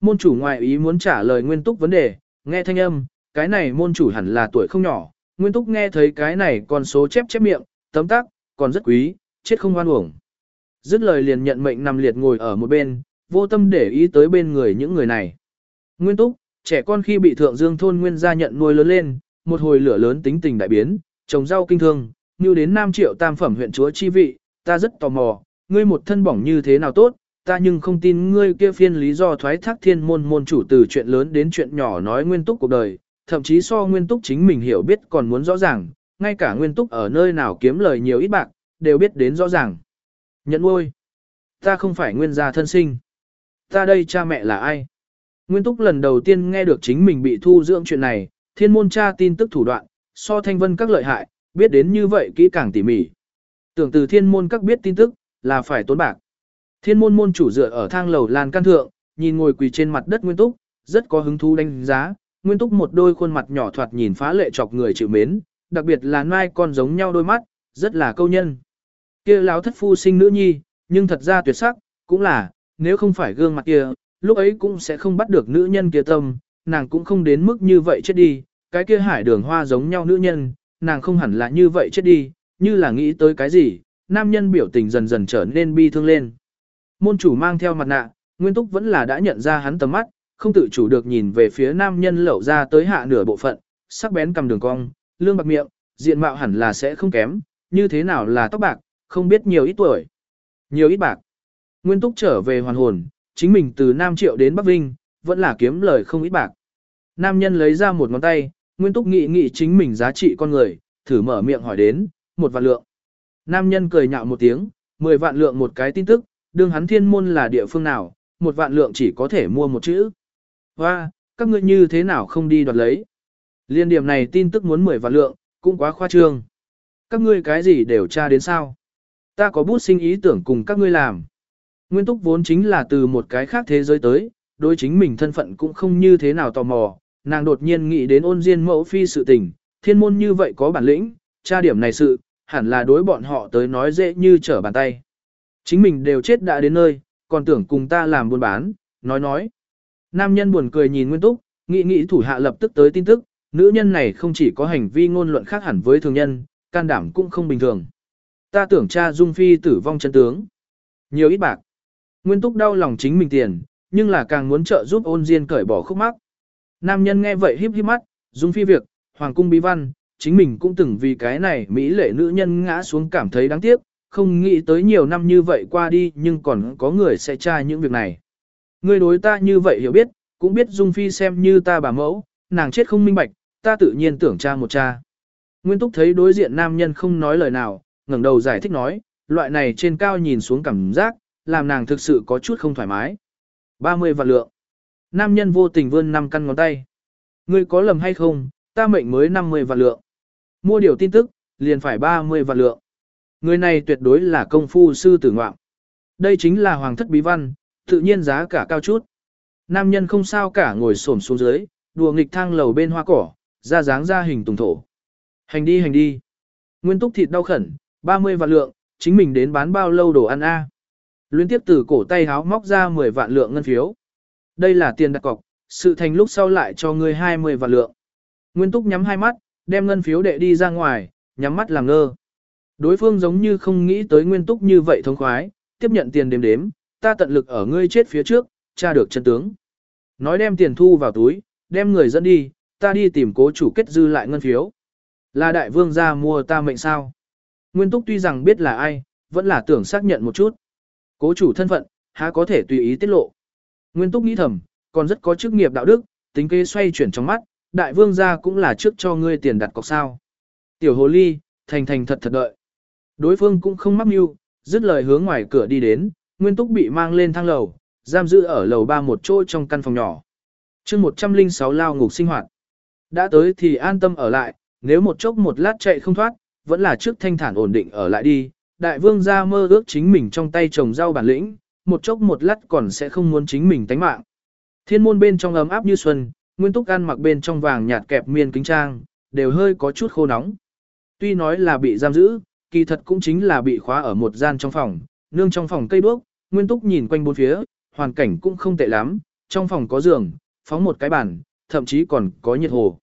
Môn chủ ngoại ý muốn trả lời Nguyên Túc vấn đề, nghe thanh âm, cái này môn chủ hẳn là tuổi không nhỏ, Nguyên Túc nghe thấy cái này con số chép chép miệng, tấm tắc, còn rất quý, chết không oan uổng. Dứt lời liền nhận mệnh nằm liệt ngồi ở một bên, vô tâm để ý tới bên người những người này. Nguyên Túc, trẻ con khi bị thượng dương thôn nguyên gia nhận nuôi lớn lên, một hồi lửa lớn tính tình đại biến, trồng rau kinh thương, như đến Nam Triệu tam phẩm huyện chúa chi vị, ta rất tò mò, ngươi một thân bỏng như thế nào tốt, ta nhưng không tin ngươi kia phiên lý do thoái thác thiên môn môn chủ từ chuyện lớn đến chuyện nhỏ nói nguyên túc cuộc đời, thậm chí so nguyên túc chính mình hiểu biết còn muốn rõ ràng, ngay cả nguyên túc ở nơi nào kiếm lời nhiều ít bạc, đều biết đến rõ ràng. Nhận ôi! Ta không phải nguyên gia thân sinh. Ta đây cha mẹ là ai? Nguyên túc lần đầu tiên nghe được chính mình bị thu dưỡng chuyện này, thiên môn cha tin tức thủ đoạn, so thanh vân các lợi hại, biết đến như vậy kỹ càng tỉ mỉ. Tưởng từ thiên môn các biết tin tức, là phải tốn bạc. Thiên môn môn chủ dựa ở thang lầu lan can thượng, nhìn ngồi quỳ trên mặt đất Nguyên Túc, rất có hứng thú đánh giá. Nguyên Túc một đôi khuôn mặt nhỏ thoạt nhìn phá lệ chọc người chịu mến, đặc biệt là nai con giống nhau đôi mắt, rất là câu nhân. Kia lão thất phu sinh nữ nhi, nhưng thật ra tuyệt sắc, cũng là, nếu không phải gương mặt kia, lúc ấy cũng sẽ không bắt được nữ nhân kia tâm, nàng cũng không đến mức như vậy chết đi, cái kia hải đường hoa giống nhau nữ nhân, nàng không hẳn là như vậy chết đi, như là nghĩ tới cái gì, nam nhân biểu tình dần dần trở nên bi thương lên. Môn chủ mang theo mặt nạ, Nguyên Túc vẫn là đã nhận ra hắn tầm mắt, không tự chủ được nhìn về phía nam nhân lẩu ra tới hạ nửa bộ phận, sắc bén cầm đường cong, lương bạc miệng, diện mạo hẳn là sẽ không kém, như thế nào là tóc bạc, không biết nhiều ít tuổi. Nhiều ít bạc. Nguyên Túc trở về hoàn hồn, chính mình từ Nam Triệu đến Bắc Vinh, vẫn là kiếm lời không ít bạc. Nam nhân lấy ra một ngón tay, Nguyên Túc nghĩ nghĩ chính mình giá trị con người, thử mở miệng hỏi đến, một vạn lượng. Nam nhân cười nhạo một tiếng, mười vạn lượng một cái tin tức, đương hắn thiên môn là địa phương nào, một vạn lượng chỉ có thể mua một chữ. Và, các ngươi như thế nào không đi đoạt lấy. Liên điểm này tin tức muốn mười vạn lượng, cũng quá khoa trương. Các ngươi cái gì đều tra đến sao. Ta có bút sinh ý tưởng cùng các ngươi làm. Nguyên túc vốn chính là từ một cái khác thế giới tới, đối chính mình thân phận cũng không như thế nào tò mò, nàng đột nhiên nghĩ đến ôn diên mẫu phi sự tình, thiên môn như vậy có bản lĩnh, tra điểm này sự, hẳn là đối bọn họ tới nói dễ như trở bàn tay. Chính mình đều chết đã đến nơi, còn tưởng cùng ta làm buôn bán, nói nói. Nam nhân buồn cười nhìn Nguyên Túc, nghĩ nghĩ thủ hạ lập tức tới tin tức, nữ nhân này không chỉ có hành vi ngôn luận khác hẳn với thường nhân, can đảm cũng không bình thường. Ta tưởng cha Dung Phi tử vong chân tướng. Nhiều ít bạc. Nguyên Túc đau lòng chính mình tiền, nhưng là càng muốn trợ giúp ôn diên cởi bỏ khúc mắc. Nam nhân nghe vậy híp híp mắt, Dung Phi việc, Hoàng cung bí văn, chính mình cũng từng vì cái này Mỹ lệ nữ nhân ngã xuống cảm thấy đáng tiếc, không nghĩ tới nhiều năm như vậy qua đi nhưng còn có người sẽ tra những việc này. Ngươi đối ta như vậy hiểu biết, cũng biết Dung Phi xem như ta bà mẫu, nàng chết không minh bạch, ta tự nhiên tưởng cha một cha. Nguyên Túc thấy đối diện nam nhân không nói lời nào, ngẩng đầu giải thích nói, loại này trên cao nhìn xuống cảm giác, làm nàng thực sự có chút không thoải mái. 30 vạn lượng. Nam nhân vô tình vươn năm căn ngón tay. Ngươi có lầm hay không, ta mệnh mới 50 vạn lượng. Mua điều tin tức, liền phải 30 vạn lượng. Người này tuyệt đối là công phu sư tử ngoạm. Đây chính là hoàng thất bí văn, tự nhiên giá cả cao chút. Nam nhân không sao cả ngồi xổm xuống dưới, đùa nghịch thang lầu bên hoa cỏ, ra dáng ra hình tùng thổ. Hành đi hành đi. Nguyên túc thịt đau khẩn, 30 vạn lượng, chính mình đến bán bao lâu đồ ăn a? À. Luyến tiếp từ cổ tay háo móc ra 10 vạn lượng ngân phiếu. Đây là tiền đặt cọc, sự thành lúc sau lại cho ngươi 20 vạn lượng. Nguyên túc nhắm hai mắt, đem ngân phiếu đệ đi ra ngoài, nhắm mắt làm ngơ. Đối phương giống như không nghĩ tới nguyên túc như vậy thông khoái, tiếp nhận tiền đếm đếm, ta tận lực ở ngươi chết phía trước, tra được chân tướng. Nói đem tiền thu vào túi, đem người dẫn đi, ta đi tìm cố chủ kết dư lại ngân phiếu. Là đại vương gia mua ta mệnh sao? Nguyên túc tuy rằng biết là ai, vẫn là tưởng xác nhận một chút. Cố chủ thân phận, há có thể tùy ý tiết lộ. Nguyên túc nghĩ thầm, còn rất có chức nghiệp đạo đức, tính kế xoay chuyển trong mắt, đại vương gia cũng là trước cho ngươi tiền đặt cọc sao. Tiểu hồ ly, thành thành thật thật đợi. Đối phương cũng không mắc mưu, dứt lời hướng ngoài cửa đi đến, Nguyên Túc bị mang lên thang lầu, giam giữ ở lầu ba một chỗ trong căn phòng nhỏ. chương 106 lao ngục sinh hoạt. Đã tới thì an tâm ở lại, nếu một chốc một lát chạy không thoát, vẫn là trước thanh thản ổn định ở lại đi. Đại vương ra mơ ước chính mình trong tay trồng rau bản lĩnh, một chốc một lát còn sẽ không muốn chính mình tánh mạng. Thiên môn bên trong ấm áp như xuân, Nguyên Túc ăn mặc bên trong vàng nhạt kẹp miên kính trang, đều hơi có chút khô nóng. Tuy nói là bị giam giữ, kỳ thật cũng chính là bị khóa ở một gian trong phòng, nương trong phòng cây đuốc, Nguyên Túc nhìn quanh bốn phía, hoàn cảnh cũng không tệ lắm, trong phòng có giường, phóng một cái bàn, thậm chí còn có nhiệt hồ.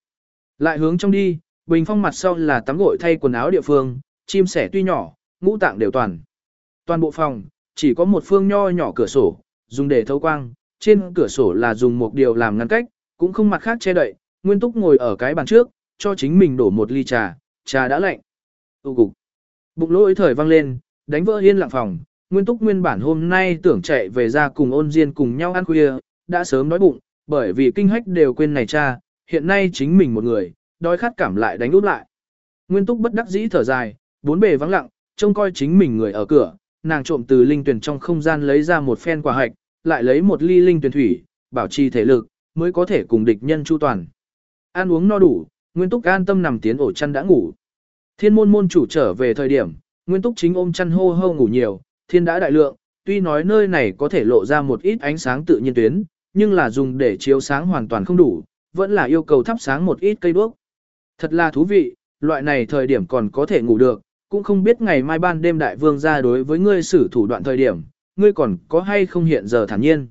Lại hướng trong đi, bình phong mặt sau là tắm gội thay quần áo địa phương, chim sẻ tuy nhỏ, ngũ tạng đều toàn. Toàn bộ phòng, chỉ có một phương nho nhỏ cửa sổ, dùng để thấu quang, trên cửa sổ là dùng một điều làm ngăn cách, cũng không mặt khác che đậy, Nguyên Túc ngồi ở cái bàn trước, cho chính mình đổ một ly trà, trà đã lạnh. Tu cục. Bụng lỗi thời vang lên, đánh vỡ yên lặng phòng, Nguyên Túc nguyên bản hôm nay tưởng chạy về ra cùng ôn diên cùng nhau ăn khuya, đã sớm đói bụng, bởi vì kinh hách đều quên này cha, hiện nay chính mình một người, đói khát cảm lại đánh úp lại. Nguyên Túc bất đắc dĩ thở dài, bốn bề vắng lặng, trông coi chính mình người ở cửa, nàng trộm từ linh tuyển trong không gian lấy ra một phen quả hạch, lại lấy một ly linh tuyển thủy, bảo trì thể lực, mới có thể cùng địch nhân chu toàn. Ăn uống no đủ, Nguyên Túc an tâm nằm tiến ổ chăn đã ngủ. Thiên môn môn chủ trở về thời điểm, Nguyên Túc chính ôm chăn hô hô ngủ nhiều, thiên đã đại lượng, tuy nói nơi này có thể lộ ra một ít ánh sáng tự nhiên tuyến, nhưng là dùng để chiếu sáng hoàn toàn không đủ, vẫn là yêu cầu thắp sáng một ít cây đuốc. Thật là thú vị, loại này thời điểm còn có thể ngủ được, cũng không biết ngày mai ban đêm đại vương ra đối với ngươi xử thủ đoạn thời điểm, ngươi còn có hay không hiện giờ thản nhiên.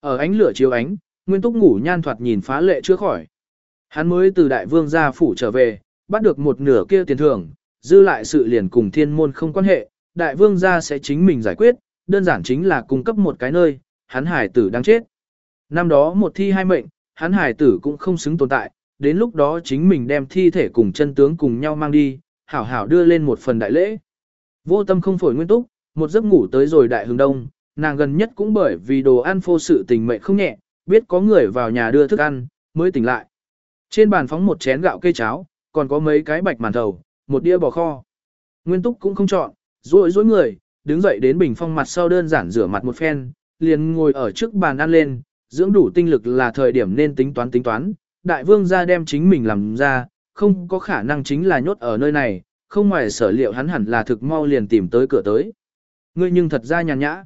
Ở ánh lửa chiếu ánh, Nguyên Túc ngủ nhan thoạt nhìn phá lệ chưa khỏi. Hắn mới từ đại vương gia phủ trở về, bắt được một nửa kia tiền thưởng, dư lại sự liền cùng thiên môn không quan hệ, đại vương gia sẽ chính mình giải quyết, đơn giản chính là cung cấp một cái nơi, hắn hải tử đang chết. Năm đó một thi hai mệnh, hắn hải tử cũng không xứng tồn tại, đến lúc đó chính mình đem thi thể cùng chân tướng cùng nhau mang đi, hảo hảo đưa lên một phần đại lễ. Vô tâm không phổi nguyên túc, một giấc ngủ tới rồi đại hướng đông, nàng gần nhất cũng bởi vì đồ ăn phô sự tình mệnh không nhẹ, biết có người vào nhà đưa thức ăn, mới tỉnh lại. Trên bàn phóng một chén gạo cây cháo, còn có mấy cái bạch màn thầu, một đĩa bò kho. Nguyên túc cũng không chọn, rối rối người, đứng dậy đến bình phong mặt sau đơn giản rửa mặt một phen, liền ngồi ở trước bàn ăn lên, dưỡng đủ tinh lực là thời điểm nên tính toán tính toán. Đại vương ra đem chính mình làm ra, không có khả năng chính là nhốt ở nơi này, không ngoài sở liệu hắn hẳn là thực mau liền tìm tới cửa tới. Ngươi nhưng thật ra nhàn nhã.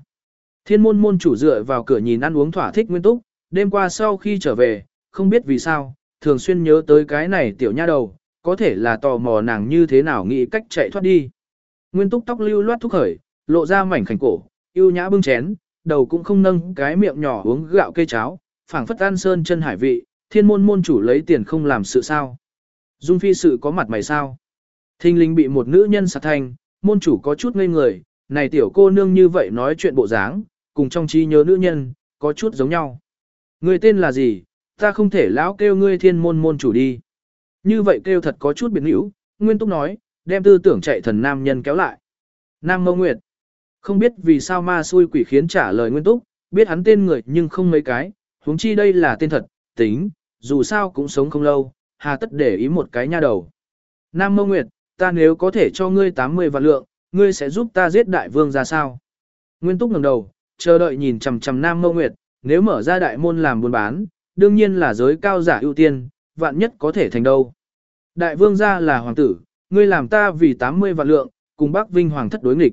Thiên môn môn chủ dựa vào cửa nhìn ăn uống thỏa thích nguyên túc, đêm qua sau khi trở về, không biết vì sao, thường xuyên nhớ tới cái này tiểu nha đầu, có thể là tò mò nàng như thế nào nghĩ cách chạy thoát đi. Nguyên túc tóc lưu loát thúc khởi, lộ ra mảnh khảnh cổ, yêu nhã bưng chén, đầu cũng không nâng cái miệng nhỏ uống gạo cây cháo, phảng phất an sơn chân hải vị, thiên môn môn chủ lấy tiền không làm sự sao. Dung phi sự có mặt mày sao. Thinh linh bị một nữ nhân sạt thành, môn chủ có chút ngây người, này tiểu cô nương như vậy nói chuyện bộ dáng, cùng trong trí nhớ nữ nhân, có chút giống nhau. Người tên là gì, ta không thể lão kêu ngươi thiên môn môn chủ đi. Như vậy kêu thật có chút biến hữu, Nguyên Túc nói, đem tư tưởng chạy thần nam nhân kéo lại. Nam Mâu Nguyệt. Không biết vì sao ma xui quỷ khiến trả lời Nguyên Túc, biết hắn tên người nhưng không mấy cái, huống chi đây là tên thật, tính, dù sao cũng sống không lâu, hà tất để ý một cái nha đầu. Nam Mâu Nguyệt, ta nếu có thể cho ngươi 80 vạn lượng, ngươi sẽ giúp ta giết đại vương ra sao? Nguyên Túc ngẩng đầu, chờ đợi nhìn chằm chằm Nam Mâu Nguyệt, nếu mở ra đại môn làm buôn bán, đương nhiên là giới cao giả ưu tiên, vạn nhất có thể thành đâu. Đại vương gia là hoàng tử, ngươi làm ta vì 80 vạn lượng, cùng bác Vinh hoàng thất đối nghịch.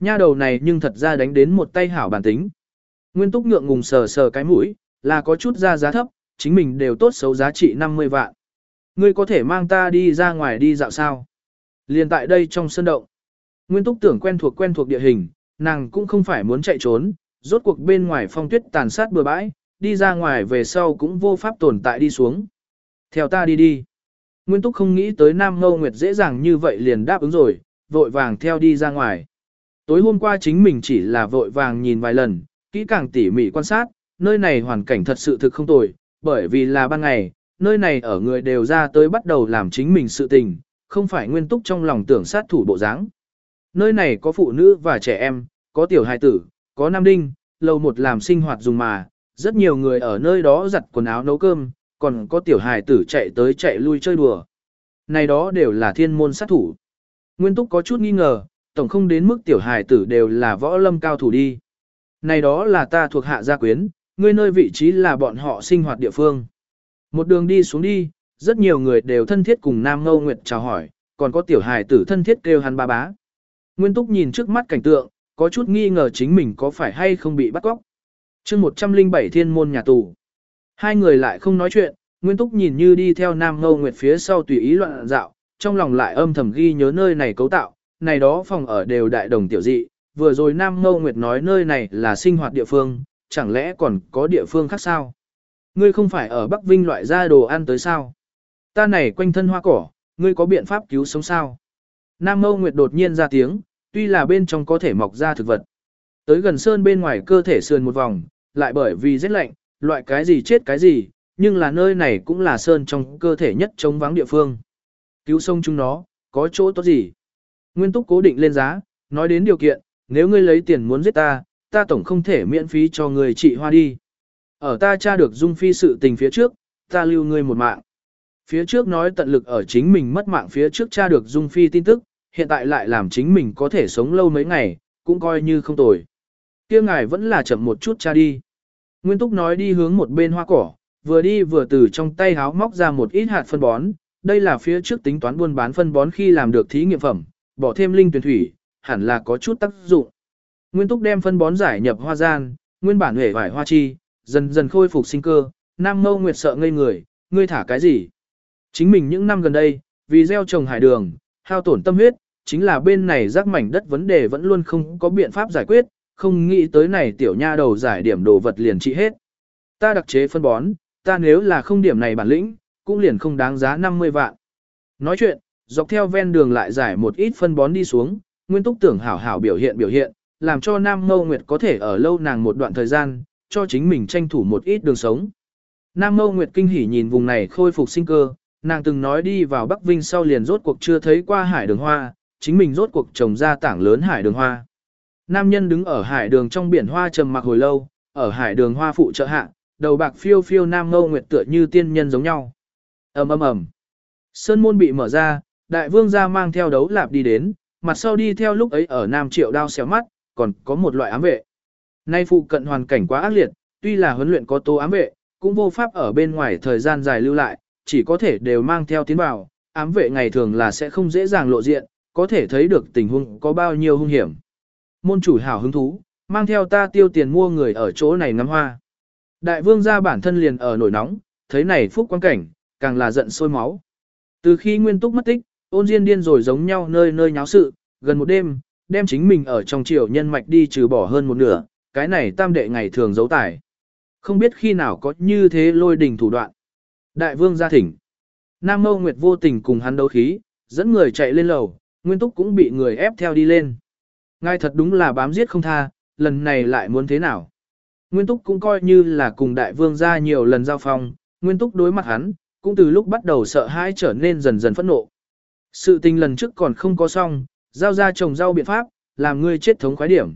Nha đầu này nhưng thật ra đánh đến một tay hảo bản tính. Nguyên túc ngượng ngùng sờ sờ cái mũi, là có chút ra giá thấp, chính mình đều tốt xấu giá trị 50 vạn. Ngươi có thể mang ta đi ra ngoài đi dạo sao? Liền tại đây trong sân động. Nguyên túc tưởng quen thuộc quen thuộc địa hình, nàng cũng không phải muốn chạy trốn, rốt cuộc bên ngoài phong tuyết tàn sát bừa bãi, đi ra ngoài về sau cũng vô pháp tồn tại đi xuống. Theo ta đi đi. Nguyên Túc không nghĩ tới Nam Ngâu Nguyệt dễ dàng như vậy liền đáp ứng rồi, vội vàng theo đi ra ngoài. Tối hôm qua chính mình chỉ là vội vàng nhìn vài lần, kỹ càng tỉ mỉ quan sát, nơi này hoàn cảnh thật sự thực không tồi, bởi vì là ban ngày, nơi này ở người đều ra tới bắt đầu làm chính mình sự tình, không phải Nguyên Túc trong lòng tưởng sát thủ bộ dáng. Nơi này có phụ nữ và trẻ em, có tiểu hài tử, có nam đinh, lầu một làm sinh hoạt dùng mà, rất nhiều người ở nơi đó giặt quần áo nấu cơm, còn có tiểu hài tử chạy tới chạy lui chơi đùa. Này đó đều là thiên môn sát thủ. Nguyên Túc có chút nghi ngờ, tổng không đến mức tiểu hài tử đều là võ lâm cao thủ đi. Này đó là ta thuộc hạ gia quyến, ngươi nơi vị trí là bọn họ sinh hoạt địa phương. Một đường đi xuống đi, rất nhiều người đều thân thiết cùng Nam Ngâu Nguyệt chào hỏi, còn có tiểu hài tử thân thiết kêu hắn ba bá. Nguyên Túc nhìn trước mắt cảnh tượng, có chút nghi ngờ chính mình có phải hay không bị bắt cóc. chương 107 thiên môn nhà tù. Hai người lại không nói chuyện, Nguyên Túc nhìn như đi theo Nam Ngâu Nguyệt phía sau tùy ý loạn dạo, trong lòng lại âm thầm ghi nhớ nơi này cấu tạo, này đó phòng ở đều đại đồng tiểu dị, vừa rồi Nam Ngâu Nguyệt nói nơi này là sinh hoạt địa phương, chẳng lẽ còn có địa phương khác sao? Ngươi không phải ở Bắc Vinh loại ra đồ ăn tới sao? Ta này quanh thân hoa cỏ, ngươi có biện pháp cứu sống sao? Nam Ngâu Nguyệt đột nhiên ra tiếng, tuy là bên trong có thể mọc ra thực vật. Tới gần sơn bên ngoài cơ thể sườn một vòng, lại bởi vì rét lạnh, loại cái gì chết cái gì, nhưng là nơi này cũng là sơn trong cơ thể nhất chống vắng địa phương. Cứu sông chúng nó, có chỗ tốt gì? Nguyên túc cố định lên giá, nói đến điều kiện, nếu ngươi lấy tiền muốn giết ta, ta tổng không thể miễn phí cho người trị hoa đi. Ở ta tra được dung phi sự tình phía trước, ta lưu ngươi một mạng. Phía trước nói tận lực ở chính mình mất mạng phía trước tra được dung phi tin tức, hiện tại lại làm chính mình có thể sống lâu mấy ngày, cũng coi như không tồi. Kia ngài vẫn là chậm một chút cha đi. Nguyên Túc nói đi hướng một bên hoa cỏ, vừa đi vừa từ trong tay háo móc ra một ít hạt phân bón, đây là phía trước tính toán buôn bán phân bón khi làm được thí nghiệm phẩm, bỏ thêm linh tuyển thủy, hẳn là có chút tác dụng. Nguyên Túc đem phân bón giải nhập hoa gian, nguyên bản hể vải hoa chi, dần dần khôi phục sinh cơ, Nam Mâu Nguyệt sợ ngây người, ngươi thả cái gì? Chính mình những năm gần đây, vì gieo trồng hải đường, hao tổn tâm huyết, chính là bên này rác mảnh đất vấn đề vẫn luôn không có biện pháp giải quyết, không nghĩ tới này tiểu nha đầu giải điểm đồ vật liền trị hết. Ta đặc chế phân bón, ta nếu là không điểm này bản lĩnh, cũng liền không đáng giá 50 vạn. Nói chuyện, dọc theo ven đường lại giải một ít phân bón đi xuống, nguyên túc tưởng hảo hảo biểu hiện biểu hiện, làm cho Nam Mâu Nguyệt có thể ở lâu nàng một đoạn thời gian, cho chính mình tranh thủ một ít đường sống. Nam Mâu Nguyệt kinh hỉ nhìn vùng này khôi phục sinh cơ, nàng từng nói đi vào Bắc Vinh sau liền rốt cuộc chưa thấy qua hải đường hoa, chính mình rốt cuộc trồng ra tảng lớn hải đường hoa. Nam nhân đứng ở hải đường trong biển hoa trầm mặc hồi lâu, ở hải đường hoa phụ trợ hạ, đầu bạc phiêu phiêu Nam ngâu Nguyệt tựa như tiên nhân giống nhau. ầm ầm ầm, Sơn môn bị mở ra, đại vương gia mang theo đấu lạp đi đến, mặt sau đi theo lúc ấy ở Nam Triệu đao xéo mắt, còn có một loại ám vệ. Nay phụ cận hoàn cảnh quá ác liệt, tuy là huấn luyện có tố ám vệ, cũng vô pháp ở bên ngoài thời gian dài lưu lại, chỉ có thể đều mang theo tiến vào, ám vệ ngày thường là sẽ không dễ dàng lộ diện, có thể thấy được tình huống có bao nhiêu hung hiểm. Môn chủ hảo hứng thú, mang theo ta tiêu tiền mua người ở chỗ này ngắm hoa. Đại vương gia bản thân liền ở nổi nóng, thấy này phúc quan cảnh, càng là giận sôi máu. Từ khi nguyên túc mất tích, ôn diên điên rồi giống nhau nơi nơi nháo sự, gần một đêm, đem chính mình ở trong triều nhân mạch đi trừ bỏ hơn một nửa, cái này tam đệ ngày thường giấu tải. Không biết khi nào có như thế lôi đình thủ đoạn. Đại vương gia thỉnh. Nam Mâu Nguyệt vô tình cùng hắn đấu khí, dẫn người chạy lên lầu, Nguyên Túc cũng bị người ép theo đi lên. Ngài thật đúng là bám giết không tha, lần này lại muốn thế nào? Nguyên Túc cũng coi như là cùng đại vương gia nhiều lần giao phong, Nguyên Túc đối mặt hắn, cũng từ lúc bắt đầu sợ hãi trở nên dần dần phẫn nộ. Sự tình lần trước còn không có xong, giao ra trồng rau biện pháp, làm ngươi chết thống khoái điểm.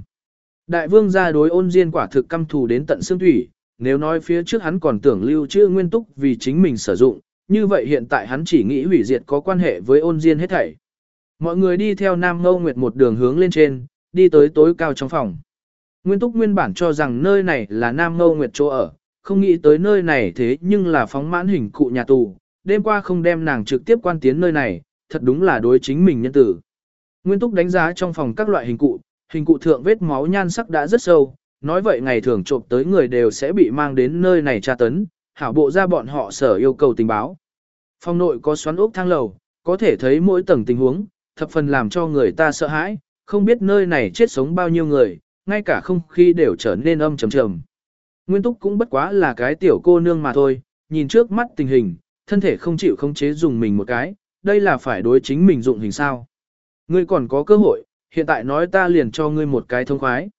Đại vương gia đối ôn diên quả thực căm thù đến tận xương thủy, nếu nói phía trước hắn còn tưởng lưu trữ nguyên túc vì chính mình sử dụng, như vậy hiện tại hắn chỉ nghĩ hủy diệt có quan hệ với ôn diên hết thảy. Mọi người đi theo Nam Ngâu Nguyệt một đường hướng lên trên, đi tới tối cao trong phòng. Nguyên túc nguyên bản cho rằng nơi này là Nam Ngâu Nguyệt chỗ ở, không nghĩ tới nơi này thế nhưng là phóng mãn hình cụ nhà tù, đêm qua không đem nàng trực tiếp quan tiến nơi này, thật đúng là đối chính mình nhân tử. Nguyên túc đánh giá trong phòng các loại hình cụ, hình cụ thượng vết máu nhan sắc đã rất sâu, nói vậy ngày thường trộm tới người đều sẽ bị mang đến nơi này tra tấn, hảo bộ ra bọn họ sở yêu cầu tình báo. Phòng nội có xoắn ốc thang lầu, có thể thấy mỗi tầng tình huống, thập phần làm cho người ta sợ hãi, không biết nơi này chết sống bao nhiêu người, ngay cả không khí đều trở nên âm trầm trầm. Nguyên Túc cũng bất quá là cái tiểu cô nương mà thôi, nhìn trước mắt tình hình, thân thể không chịu không chế dùng mình một cái, đây là phải đối chính mình dụng hình sao. Ngươi còn có cơ hội, hiện tại nói ta liền cho ngươi một cái thông khoái.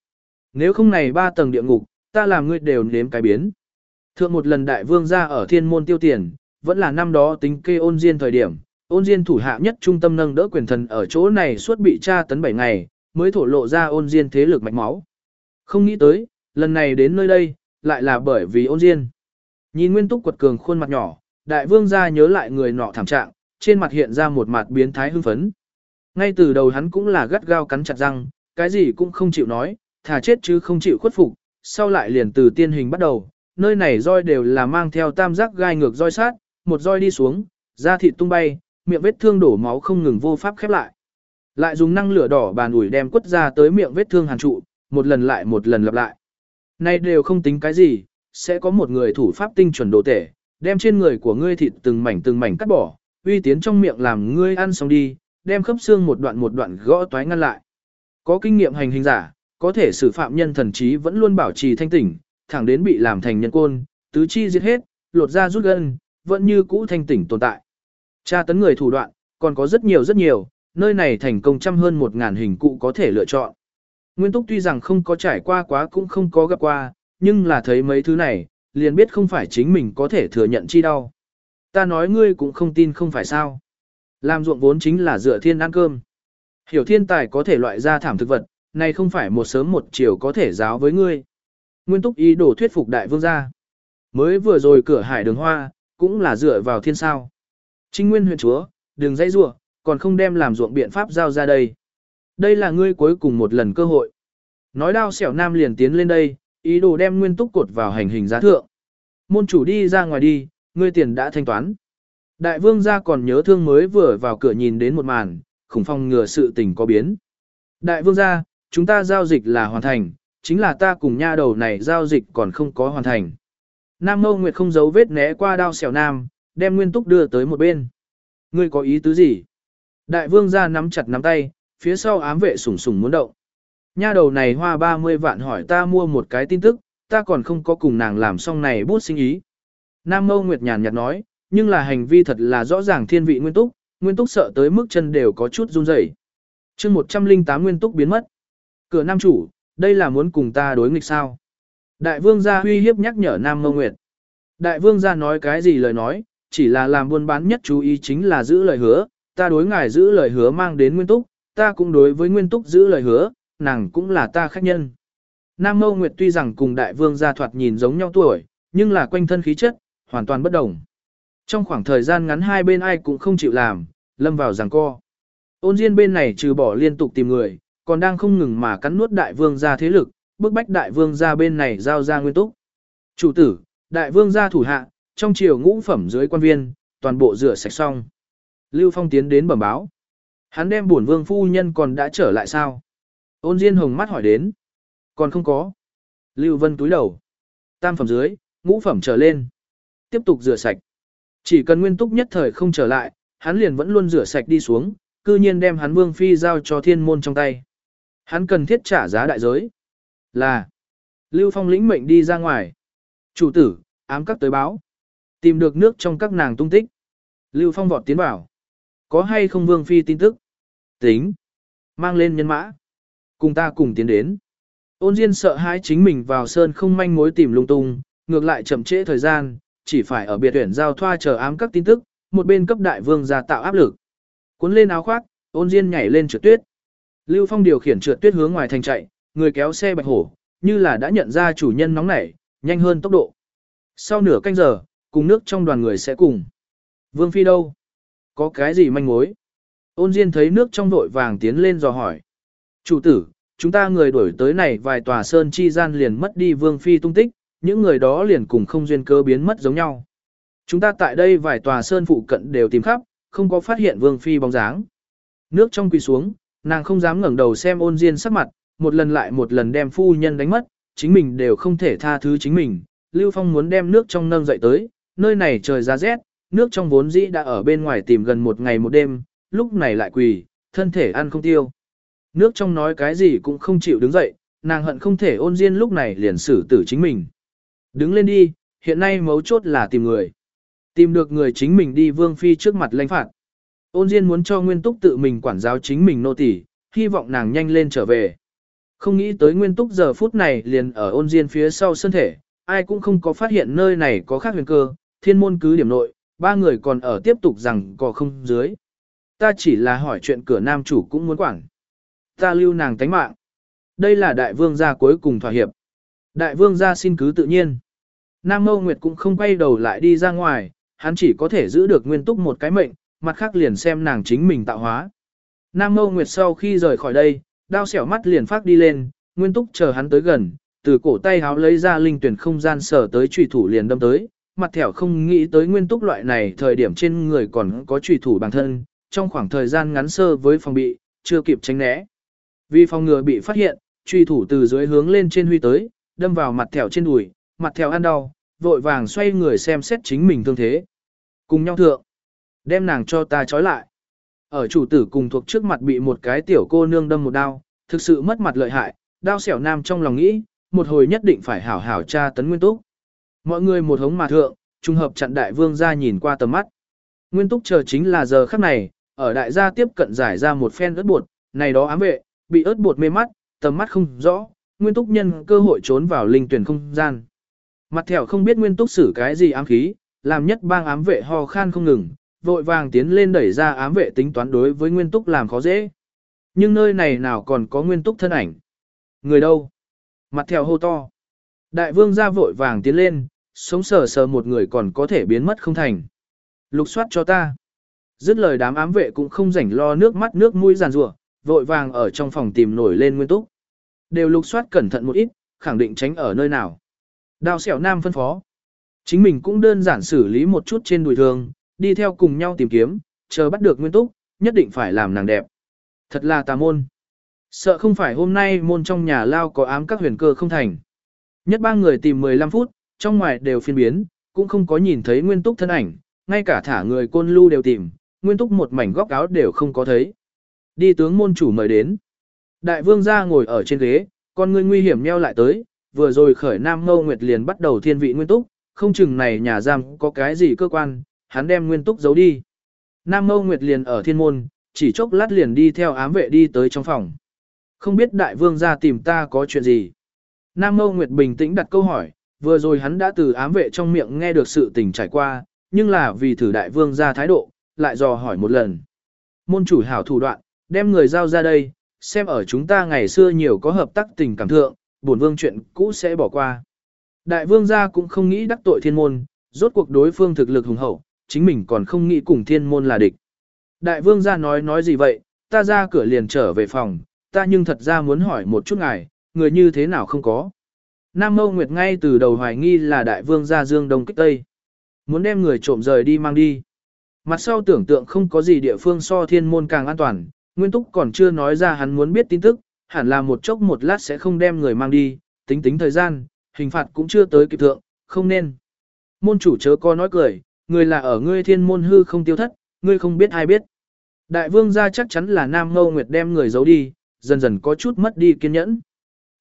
Nếu không này ba tầng địa ngục, ta làm ngươi đều nếm cái biến. Thượng một lần đại vương ra ở thiên môn tiêu tiền, vẫn là năm đó tính kê ôn diên thời điểm, ôn diên thủ hạ nhất trung tâm nâng đỡ quyền thần ở chỗ này suốt bị tra tấn 7 ngày, mới thổ lộ ra ôn diên thế lực mạch máu. Không nghĩ tới, lần này đến nơi đây, lại là bởi vì ôn diên. Nhìn nguyên túc quật cường khuôn mặt nhỏ, đại vương gia nhớ lại người nọ thảm trạng, trên mặt hiện ra một mặt biến thái hưng phấn. Ngay từ đầu hắn cũng là gắt gao cắn chặt răng, cái gì cũng không chịu nói, thà chết chứ không chịu khuất phục, sau lại liền từ tiên hình bắt đầu, nơi này roi đều là mang theo tam giác gai ngược roi sát, một roi đi xuống, da thịt tung bay, miệng vết thương đổ máu không ngừng vô pháp khép lại. Lại dùng năng lửa đỏ bàn ủi đem quất ra tới miệng vết thương hàn trụ, một lần lại một lần lặp lại. Này đều không tính cái gì, sẽ có một người thủ pháp tinh chuẩn đồ tể, đem trên người của ngươi thịt từng mảnh từng mảnh cắt bỏ, uy tiến trong miệng làm ngươi ăn xong đi, đem khớp xương một đoạn một đoạn gõ toái ngăn lại. Có kinh nghiệm hành hình giả, có thể xử phạm nhân thần trí vẫn luôn bảo trì thanh tỉnh, thẳng đến bị làm thành nhân côn, tứ chi giết hết, lột ra rút gân, vẫn như cũ thanh tỉnh tồn tại. Tra tấn người thủ đoạn, còn có rất nhiều rất nhiều, nơi này thành công trăm hơn một ngàn hình cụ có thể lựa chọn. Nguyên Túc tuy rằng không có trải qua quá cũng không có gặp qua, nhưng là thấy mấy thứ này, liền biết không phải chính mình có thể thừa nhận chi đau. Ta nói ngươi cũng không tin không phải sao. Làm ruộng vốn chính là dựa thiên ăn cơm. Hiểu thiên tài có thể loại ra thảm thực vật, này không phải một sớm một chiều có thể giáo với ngươi. Nguyên túc ý đồ thuyết phục đại vương gia. Mới vừa rồi cửa hải đường hoa, cũng là dựa vào thiên sao. Trinh nguyên huyện chúa, đừng dây rủa, còn không đem làm ruộng biện pháp giao ra đây. Đây là ngươi cuối cùng một lần cơ hội. Nói đao xẻo nam liền tiến lên đây, ý đồ đem nguyên túc cột vào hành hình giá thượng. Môn chủ đi ra ngoài đi, ngươi tiền đã thanh toán. Đại vương gia còn nhớ thương mới vừa vào cửa nhìn đến một màn, khủng phong ngừa sự tình có biến. Đại vương gia, chúng ta giao dịch là hoàn thành, chính là ta cùng nha đầu này giao dịch còn không có hoàn thành. Nam Mâu Nguyệt không giấu vết né qua đao xẻo nam, đem Nguyên Túc đưa tới một bên. Ngươi có ý tứ gì? Đại vương ra nắm chặt nắm tay, phía sau ám vệ sủng sủng muốn động. Nha đầu này hoa 30 vạn hỏi ta mua một cái tin tức, ta còn không có cùng nàng làm xong này bút sinh ý. Nam Mâu Nguyệt nhàn nhạt nói, nhưng là hành vi thật là rõ ràng thiên vị nguyên túc, nguyên túc sợ tới mức chân đều có chút run rẩy. chương 108 nguyên túc biến mất. Cửa nam chủ, đây là muốn cùng ta đối nghịch sao? Đại vương gia huy hiếp nhắc nhở Nam Mâu Nguyệt. Đại vương gia nói cái gì lời nói, chỉ là làm buôn bán nhất chú ý chính là giữ lời hứa, ta đối ngài giữ lời hứa mang đến nguyên túc, ta cũng đối với nguyên túc giữ lời hứa, nàng cũng là ta khách nhân. Nam Mâu Nguyệt tuy rằng cùng đại vương gia thoạt nhìn giống nhau tuổi, nhưng là quanh thân khí chất, hoàn toàn bất đồng. Trong khoảng thời gian ngắn hai bên ai cũng không chịu làm, lâm vào giằng co. Ôn Diên bên này trừ bỏ liên tục tìm người, còn đang không ngừng mà cắn nuốt đại vương gia thế lực, bức bách đại vương gia bên này giao ra nguyên túc. Chủ tử, đại vương gia thủ hạ, trong triều ngũ phẩm dưới quan viên, toàn bộ rửa sạch xong. Lưu Phong tiến đến bẩm báo. Hắn đem bổn vương phu nhân còn đã trở lại sao? Ôn Diên hồng mắt hỏi đến. Còn không có. Lưu Vân túi đầu. Tam phẩm dưới, ngũ phẩm trở lên. Tiếp tục rửa sạch. Chỉ cần nguyên túc nhất thời không trở lại, hắn liền vẫn luôn rửa sạch đi xuống, cư nhiên đem hắn vương phi giao cho thiên môn trong tay. Hắn cần thiết trả giá đại giới. Là. Lưu Phong lĩnh mệnh đi ra ngoài. Chủ tử, ám các tới báo. Tìm được nước trong các nàng tung tích. Lưu Phong vọt tiến vào. Có hay không vương phi tin tức? Tính. Mang lên nhân mã. Cùng ta cùng tiến đến. Ôn Diên sợ hãi chính mình vào sơn không manh mối tìm lung tung, ngược lại chậm trễ thời gian, chỉ phải ở biệt tuyển giao thoa chờ ám các tin tức, một bên cấp đại vương ra tạo áp lực. Cuốn lên áo khoác, ôn Diên nhảy lên trượt tuyết. Lưu Phong điều khiển trượt tuyết hướng ngoài thành chạy, người kéo xe bạch hổ, như là đã nhận ra chủ nhân nóng nảy, nhanh hơn tốc độ. Sau nửa canh giờ, cùng nước trong đoàn người sẽ cùng. Vương Phi đâu? Có cái gì manh mối? Ôn Diên thấy nước trong đội vàng tiến lên dò hỏi. Chủ tử, chúng ta người đuổi tới này vài tòa sơn chi gian liền mất đi Vương Phi tung tích, những người đó liền cùng không duyên cơ biến mất giống nhau. Chúng ta tại đây vài tòa sơn phụ cận đều tìm khắp, không có phát hiện Vương Phi bóng dáng. Nước trong quỳ xuống, nàng không dám ngẩng đầu xem ôn Diên sắc mặt, một lần lại một lần đem phu nhân đánh mất, chính mình đều không thể tha thứ chính mình. Lưu Phong muốn đem nước trong nâng dậy tới, nơi này trời ra rét, nước trong vốn dĩ đã ở bên ngoài tìm gần một ngày một đêm, lúc này lại quỳ, thân thể ăn không tiêu. Nước trong nói cái gì cũng không chịu đứng dậy, nàng hận không thể ôn diên lúc này liền xử tử chính mình. Đứng lên đi, hiện nay mấu chốt là tìm người. Tìm được người chính mình đi vương phi trước mặt lãnh phạt. Ôn diên muốn cho nguyên túc tự mình quản giáo chính mình nô tỳ, hy vọng nàng nhanh lên trở về. Không nghĩ tới nguyên túc giờ phút này liền ở ôn diên phía sau sơn thể, ai cũng không có phát hiện nơi này có khác huyền cơ, thiên môn cứ điểm nội, ba người còn ở tiếp tục rằng có không dưới. Ta chỉ là hỏi chuyện cửa nam chủ cũng muốn quản. Ta lưu nàng tánh mạng. Đây là đại vương gia cuối cùng thỏa hiệp. Đại vương gia xin cứ tự nhiên. Nam Mâu Nguyệt cũng không quay đầu lại đi ra ngoài, hắn chỉ có thể giữ được nguyên túc một cái mệnh, mặt khác liền xem nàng chính mình tạo hóa. Nam Mâu Nguyệt sau khi rời khỏi đây, đao xẻo mắt liền phát đi lên, nguyên túc chờ hắn tới gần, từ cổ tay háo lấy ra linh tuyển không gian sở tới trùy thủ liền đâm tới, mặt thẻo không nghĩ tới nguyên túc loại này thời điểm trên người còn có trùy thủ bản thân, trong khoảng thời gian ngắn sơ với phòng bị, chưa kịp tránh né. Vì phòng ngừa bị phát hiện, trùy thủ từ dưới hướng lên trên huy tới, đâm vào mặt thẻo trên đùi, mặt thẻo ăn đau, vội vàng xoay người xem xét chính mình thương thế. Cùng nhau thượng, đem nàng cho ta trói lại. Ở chủ tử cùng thuộc trước mặt bị một cái tiểu cô nương đâm một đao, thực sự mất mặt lợi hại, đao xẻo nam trong lòng nghĩ, một hồi nhất định phải hảo hảo tra tấn nguyên túc. Mọi người một hống mà thượng, trùng hợp chặn đại vương ra nhìn qua tầm mắt. Nguyên túc chờ chính là giờ khắc này, ở đại gia tiếp cận giải ra một phen ớt bột, này đó ám vệ, bị ớt bột mê mắt, tầm mắt không rõ, nguyên túc nhân cơ hội trốn vào linh tuyển không gian. Mặt thẻo không biết nguyên túc xử cái gì ám khí, làm nhất bang ám vệ ho khan không ngừng, vội vàng tiến lên đẩy ra ám vệ tính toán đối với nguyên túc làm khó dễ. Nhưng nơi này nào còn có nguyên túc thân ảnh? Người đâu? Mặt thẻo hô to. Đại vương ra vội vàng tiến lên, sống sờ sờ một người còn có thể biến mất không thành. Lục soát cho ta. Dứt lời đám ám vệ cũng không rảnh lo nước mắt nước mũi giàn rủa, vội vàng ở trong phòng tìm nổi lên nguyên túc. Đều lục soát cẩn thận một ít, khẳng định tránh ở nơi nào. Đào xẻo nam phân phó. Chính mình cũng đơn giản xử lý một chút trên đùi thường, đi theo cùng nhau tìm kiếm, chờ bắt được nguyên túc, nhất định phải làm nàng đẹp. Thật là tà môn. Sợ không phải hôm nay môn trong nhà lao có ám các huyền cơ không thành. Nhất ba người tìm 15 phút, trong ngoài đều phiên biến, cũng không có nhìn thấy nguyên túc thân ảnh, ngay cả thả người côn lưu đều tìm, nguyên túc một mảnh góc áo đều không có thấy. Đi tướng môn chủ mời đến. Đại vương gia ngồi ở trên ghế, con người nguy hiểm nheo lại tới, vừa rồi khởi Nam Ngâu Nguyệt liền bắt đầu thiên vị nguyên túc, không chừng này nhà giam có cái gì cơ quan, hắn đem nguyên túc giấu đi. Nam Ngâu Nguyệt liền ở thiên môn, chỉ chốc lát liền đi theo ám vệ đi tới trong phòng. Không biết đại vương gia tìm ta có chuyện gì. Nam Ngâu Nguyệt bình tĩnh đặt câu hỏi, vừa rồi hắn đã từ ám vệ trong miệng nghe được sự tình trải qua, nhưng là vì thử đại vương gia thái độ, lại dò hỏi một lần. Môn chủ hảo thủ đoạn, đem người giao ra đây, xem ở chúng ta ngày xưa nhiều có hợp tác tình cảm thượng, bổn vương chuyện cũ sẽ bỏ qua. Đại vương gia cũng không nghĩ đắc tội thiên môn, rốt cuộc đối phương thực lực hùng hậu, chính mình còn không nghĩ cùng thiên môn là địch. Đại vương gia nói nói gì vậy, ta ra cửa liền trở về phòng, ta nhưng thật ra muốn hỏi một chút ngài, người như thế nào không có. Nam Mâu Nguyệt ngay từ đầu hoài nghi là đại vương gia dương đông kích tây. Muốn đem người trộm rời đi mang đi. Mặt sau tưởng tượng không có gì địa phương so thiên môn càng an toàn, Nguyên Túc còn chưa nói ra hắn muốn biết tin tức, hẳn là một chốc một lát sẽ không đem người mang đi, tính tính thời gian, hình phạt cũng chưa tới kịp thượng, không nên. Môn chủ chớ có nói cười, người là ở ngươi thiên môn hư không tiêu thất, ngươi không biết ai biết. Đại vương gia chắc chắn là Nam Ngâu Nguyệt đem người giấu đi, dần dần có chút mất đi kiên nhẫn.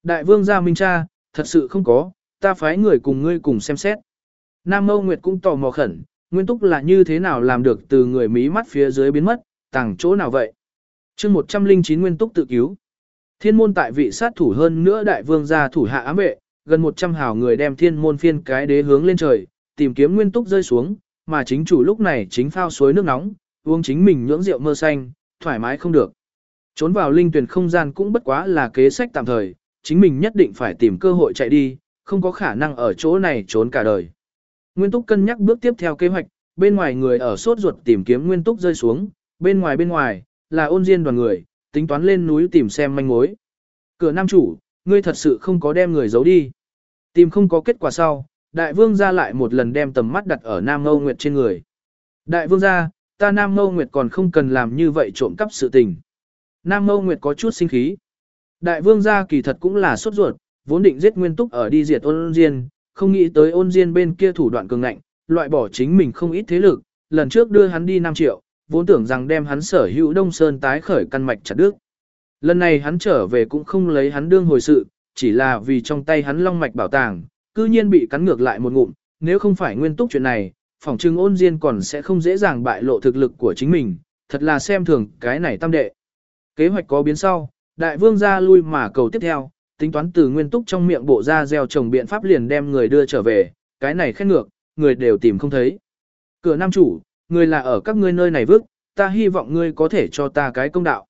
Đại vương gia minh cha, thật sự không có, ta phái người cùng ngươi cùng xem xét. Nam Mâu Nguyệt cũng tò mò khẩn, nguyên túc là như thế nào làm được từ người mí mắt phía dưới biến mất, tàng chỗ nào vậy? chương 109 nguyên túc tự cứu. Thiên môn tại vị sát thủ hơn nữa đại vương gia thủ hạ ám vệ, gần 100 hào người đem thiên môn phiên cái đế hướng lên trời, tìm kiếm nguyên túc rơi xuống, mà chính chủ lúc này chính phao suối nước nóng, uống chính mình nhưỡng rượu mơ xanh, thoải mái không được. Trốn vào linh tuyển không gian cũng bất quá là kế sách tạm thời, chính mình nhất định phải tìm cơ hội chạy đi, không có khả năng ở chỗ này trốn cả đời. Nguyên túc cân nhắc bước tiếp theo kế hoạch, bên ngoài người ở sốt ruột tìm kiếm nguyên túc rơi xuống, bên ngoài bên ngoài, là ôn diên đoàn người, tính toán lên núi tìm xem manh mối. Cửa nam chủ, ngươi thật sự không có đem người giấu đi. Tìm không có kết quả sau, đại vương ra lại một lần đem tầm mắt đặt ở Nam Ngâu Nguyệt trên người. Đại vương ra, ta Nam Ngâu Nguyệt còn không cần làm như vậy trộm cắp sự tình. Nam Ngâu Nguyệt có chút sinh khí. Đại vương gia kỳ thật cũng là sốt ruột, vốn định giết nguyên túc ở đi diệt ôn diên, không nghĩ tới ôn diên bên kia thủ đoạn cường ngạnh, loại bỏ chính mình không ít thế lực, lần trước đưa hắn đi 5 triệu, vốn tưởng rằng đem hắn sở hữu Đông Sơn tái khởi căn mạch chặt đứt. Lần này hắn trở về cũng không lấy hắn đương hồi sự, chỉ là vì trong tay hắn long mạch bảo tàng, cư nhiên bị cắn ngược lại một ngụm, nếu không phải nguyên túc chuyện này, phỏng trưng ôn diên còn sẽ không dễ dàng bại lộ thực lực của chính mình, thật là xem thường cái này tam đệ. Kế hoạch có biến sau, đại vương ra lui mà cầu tiếp theo, tính toán từ nguyên túc trong miệng bộ ra gieo trồng biện pháp liền đem người đưa trở về, cái này khét ngược, người đều tìm không thấy. Cửa nam chủ, người là ở các ngươi nơi này vứt, ta hy vọng ngươi có thể cho ta cái công đạo.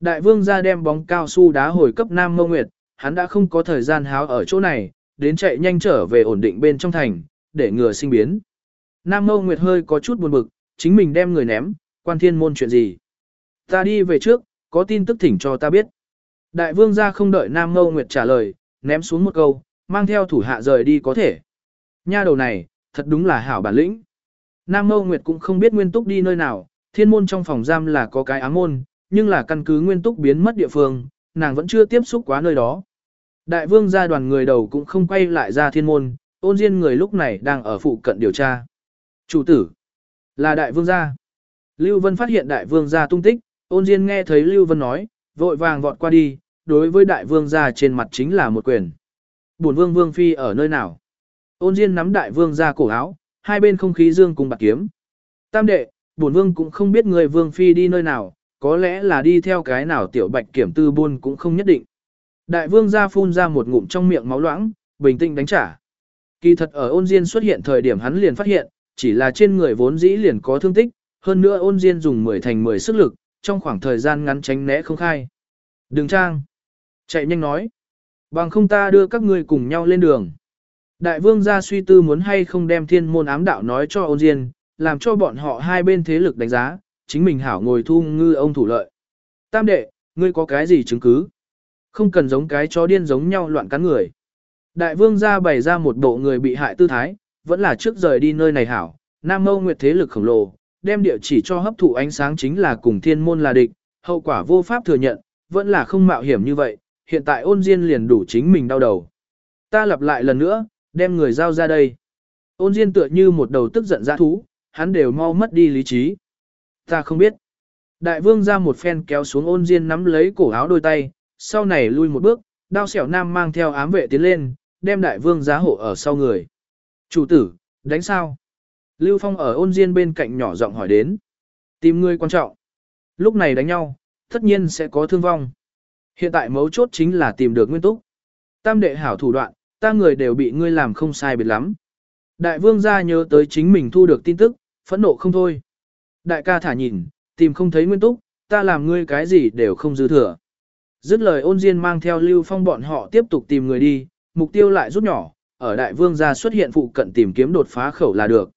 Đại vương ra đem bóng cao su đá hồi cấp Nam mông Nguyệt, hắn đã không có thời gian háo ở chỗ này, đến chạy nhanh trở về ổn định bên trong thành, để ngừa sinh biến. Nam mông Nguyệt hơi có chút buồn bực, chính mình đem người ném, quan thiên môn chuyện gì. Ta đi về trước, có tin tức thỉnh cho ta biết. Đại vương ra không đợi Nam Mâu Nguyệt trả lời, ném xuống một câu, mang theo thủ hạ rời đi có thể. Nha đầu này, thật đúng là hảo bản lĩnh. Nam Mâu Nguyệt cũng không biết nguyên túc đi nơi nào, thiên môn trong phòng giam là có cái ám môn, nhưng là căn cứ nguyên túc biến mất địa phương, nàng vẫn chưa tiếp xúc quá nơi đó. Đại vương gia đoàn người đầu cũng không quay lại ra thiên môn, ôn diên người lúc này đang ở phụ cận điều tra. Chủ tử, là đại vương gia. Lưu Vân phát hiện đại vương gia tung tích, ôn diên nghe thấy Lưu Vân nói, vội vàng vọt qua đi, đối với đại vương gia trên mặt chính là một quyền. Bổn vương vương phi ở nơi nào? Ôn diên nắm đại vương gia cổ áo, hai bên không khí dương cùng bạc kiếm. Tam đệ, bổn vương cũng không biết người vương phi đi nơi nào, có lẽ là đi theo cái nào tiểu bạch kiểm tư buôn cũng không nhất định. Đại vương gia phun ra một ngụm trong miệng máu loãng, bình tĩnh đánh trả. Kỳ thật ở ôn diên xuất hiện thời điểm hắn liền phát hiện, chỉ là trên người vốn dĩ liền có thương tích, hơn nữa ôn diên dùng 10 thành 10 sức lực, trong khoảng thời gian ngắn tránh né không khai. Đừng trang. Chạy nhanh nói. Bằng không ta đưa các ngươi cùng nhau lên đường. Đại vương gia suy tư muốn hay không đem thiên môn ám đạo nói cho ôn diên, làm cho bọn họ hai bên thế lực đánh giá, chính mình hảo ngồi thu ngư ông thủ lợi. Tam đệ, ngươi có cái gì chứng cứ? Không cần giống cái chó điên giống nhau loạn cắn người. Đại vương gia bày ra một bộ người bị hại tư thái, vẫn là trước rời đi nơi này hảo. Nam Mâu Nguyệt thế lực khổng lồ, đem địa chỉ cho hấp thụ ánh sáng chính là cùng thiên môn là địch, hậu quả vô pháp thừa nhận, vẫn là không mạo hiểm như vậy, hiện tại ôn diên liền đủ chính mình đau đầu. Ta lặp lại lần nữa, đem người giao ra đây. Ôn diên tựa như một đầu tức giận dã thú, hắn đều mau mất đi lý trí. Ta không biết. Đại vương ra một phen kéo xuống ôn diên nắm lấy cổ áo đôi tay, sau này lui một bước, đao xẻo nam mang theo ám vệ tiến lên, đem đại vương giá hộ ở sau người. Chủ tử, đánh sao? Lưu Phong ở ôn diên bên cạnh nhỏ giọng hỏi đến. Tìm người quan trọng. Lúc này đánh nhau, tất nhiên sẽ có thương vong. Hiện tại mấu chốt chính là tìm được nguyên túc. Tam đệ hảo thủ đoạn, ta người đều bị ngươi làm không sai biệt lắm. Đại vương gia nhớ tới chính mình thu được tin tức, phẫn nộ không thôi. Đại ca thả nhìn, tìm không thấy nguyên túc, ta làm ngươi cái gì đều không dư thừa. Dứt lời ôn diên mang theo lưu phong bọn họ tiếp tục tìm người đi, mục tiêu lại rút nhỏ, ở đại vương gia xuất hiện phụ cận tìm kiếm đột phá khẩu là được.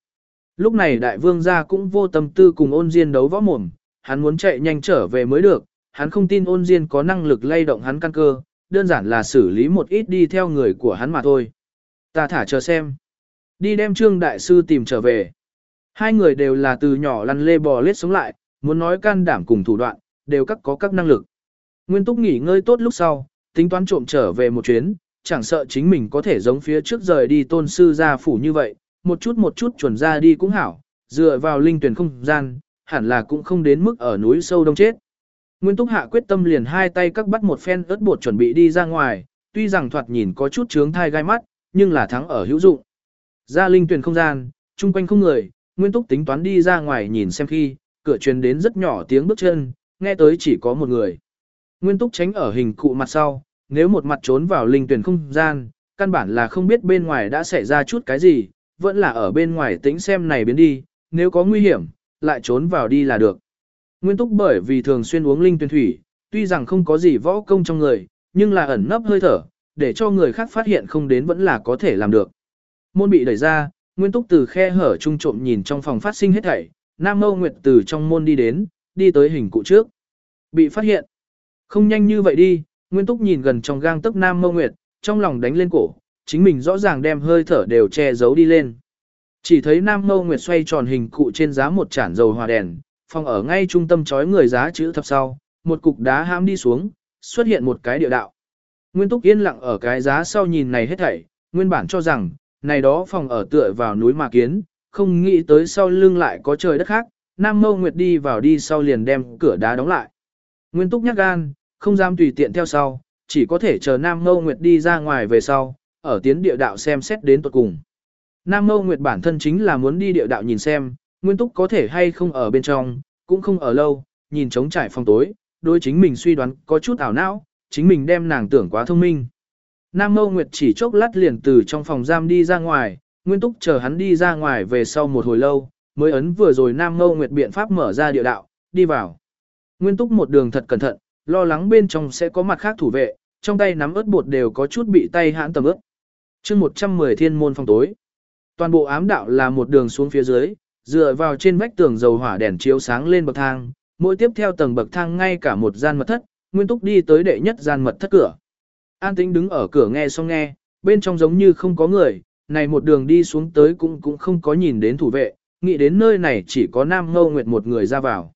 Lúc này đại vương gia cũng vô tâm tư cùng ôn diên đấu võ mồm, hắn muốn chạy nhanh trở về mới được, hắn không tin ôn diên có năng lực lay động hắn căn cơ, đơn giản là xử lý một ít đi theo người của hắn mà thôi. Ta thả chờ xem. Đi đem trương đại sư tìm trở về. Hai người đều là từ nhỏ lăn lê bò lết sống lại, muốn nói can đảm cùng thủ đoạn, đều các có các năng lực. Nguyên túc nghỉ ngơi tốt lúc sau, tính toán trộm trở về một chuyến, chẳng sợ chính mình có thể giống phía trước rời đi tôn sư gia phủ như vậy, một chút một chút chuẩn ra đi cũng hảo, dựa vào linh tuyển không gian, hẳn là cũng không đến mức ở núi sâu đông chết. Nguyên Túc Hạ quyết tâm liền hai tay các bắt một phen ớt bột chuẩn bị đi ra ngoài, tuy rằng thoạt nhìn có chút trướng thai gai mắt, nhưng là thắng ở hữu dụng. Ra linh tuyển không gian, chung quanh không người, Nguyên Túc tính toán đi ra ngoài nhìn xem khi, cửa truyền đến rất nhỏ tiếng bước chân, nghe tới chỉ có một người. Nguyên Túc tránh ở hình cụ mặt sau, nếu một mặt trốn vào linh tuyển không gian, căn bản là không biết bên ngoài đã xảy ra chút cái gì, vẫn là ở bên ngoài tính xem này biến đi, nếu có nguy hiểm, lại trốn vào đi là được. Nguyên túc bởi vì thường xuyên uống linh Tuyền thủy, tuy rằng không có gì võ công trong người, nhưng là ẩn nấp hơi thở, để cho người khác phát hiện không đến vẫn là có thể làm được. Môn bị đẩy ra, Nguyên túc từ khe hở trung trộm nhìn trong phòng phát sinh hết thảy, Nam Mâu Nguyệt từ trong môn đi đến, đi tới hình cụ trước. Bị phát hiện. Không nhanh như vậy đi, Nguyên túc nhìn gần trong gang tức Nam Mâu Nguyệt, trong lòng đánh lên cổ, chính mình rõ ràng đem hơi thở đều che giấu đi lên. Chỉ thấy Nam Mâu Nguyệt xoay tròn hình cụ trên giá một chản dầu hòa đèn, phòng ở ngay trung tâm chói người giá chữ thập sau, một cục đá hãm đi xuống, xuất hiện một cái địa đạo. Nguyên Túc yên lặng ở cái giá sau nhìn này hết thảy, nguyên bản cho rằng, này đó phòng ở tựa vào núi mà kiến, không nghĩ tới sau lưng lại có trời đất khác, Nam Mâu Nguyệt đi vào đi sau liền đem cửa đá đóng lại. Nguyên Túc nhắc gan, không dám tùy tiện theo sau, chỉ có thể chờ Nam Mâu Nguyệt đi ra ngoài về sau, ở tiến địa đạo xem xét đến tuật cùng. Nam Mâu Nguyệt bản thân chính là muốn đi địa đạo nhìn xem, Nguyên Túc có thể hay không ở bên trong, cũng không ở lâu, nhìn trống trải phòng tối, đôi chính mình suy đoán có chút ảo não, chính mình đem nàng tưởng quá thông minh. Nam Mâu Nguyệt chỉ chốc lát liền từ trong phòng giam đi ra ngoài, Nguyên Túc chờ hắn đi ra ngoài về sau một hồi lâu, mới ấn vừa rồi Nam Mâu Nguyệt biện pháp mở ra địa đạo, đi vào. Nguyên Túc một đường thật cẩn thận, lo lắng bên trong sẽ có mặt khác thủ vệ, trong tay nắm ớt bột đều có chút bị tay hãn tầm ướt. chương 110 thiên môn phòng tối. Toàn bộ ám đạo là một đường xuống phía dưới, dựa vào trên vách tường dầu hỏa đèn chiếu sáng lên bậc thang, mỗi tiếp theo tầng bậc thang ngay cả một gian mật thất, Nguyên Túc đi tới đệ nhất gian mật thất cửa. An Tĩnh đứng ở cửa nghe xong nghe, bên trong giống như không có người, này một đường đi xuống tới cũng cũng không có nhìn đến thủ vệ, nghĩ đến nơi này chỉ có Nam Ngâu Nguyệt một người ra vào.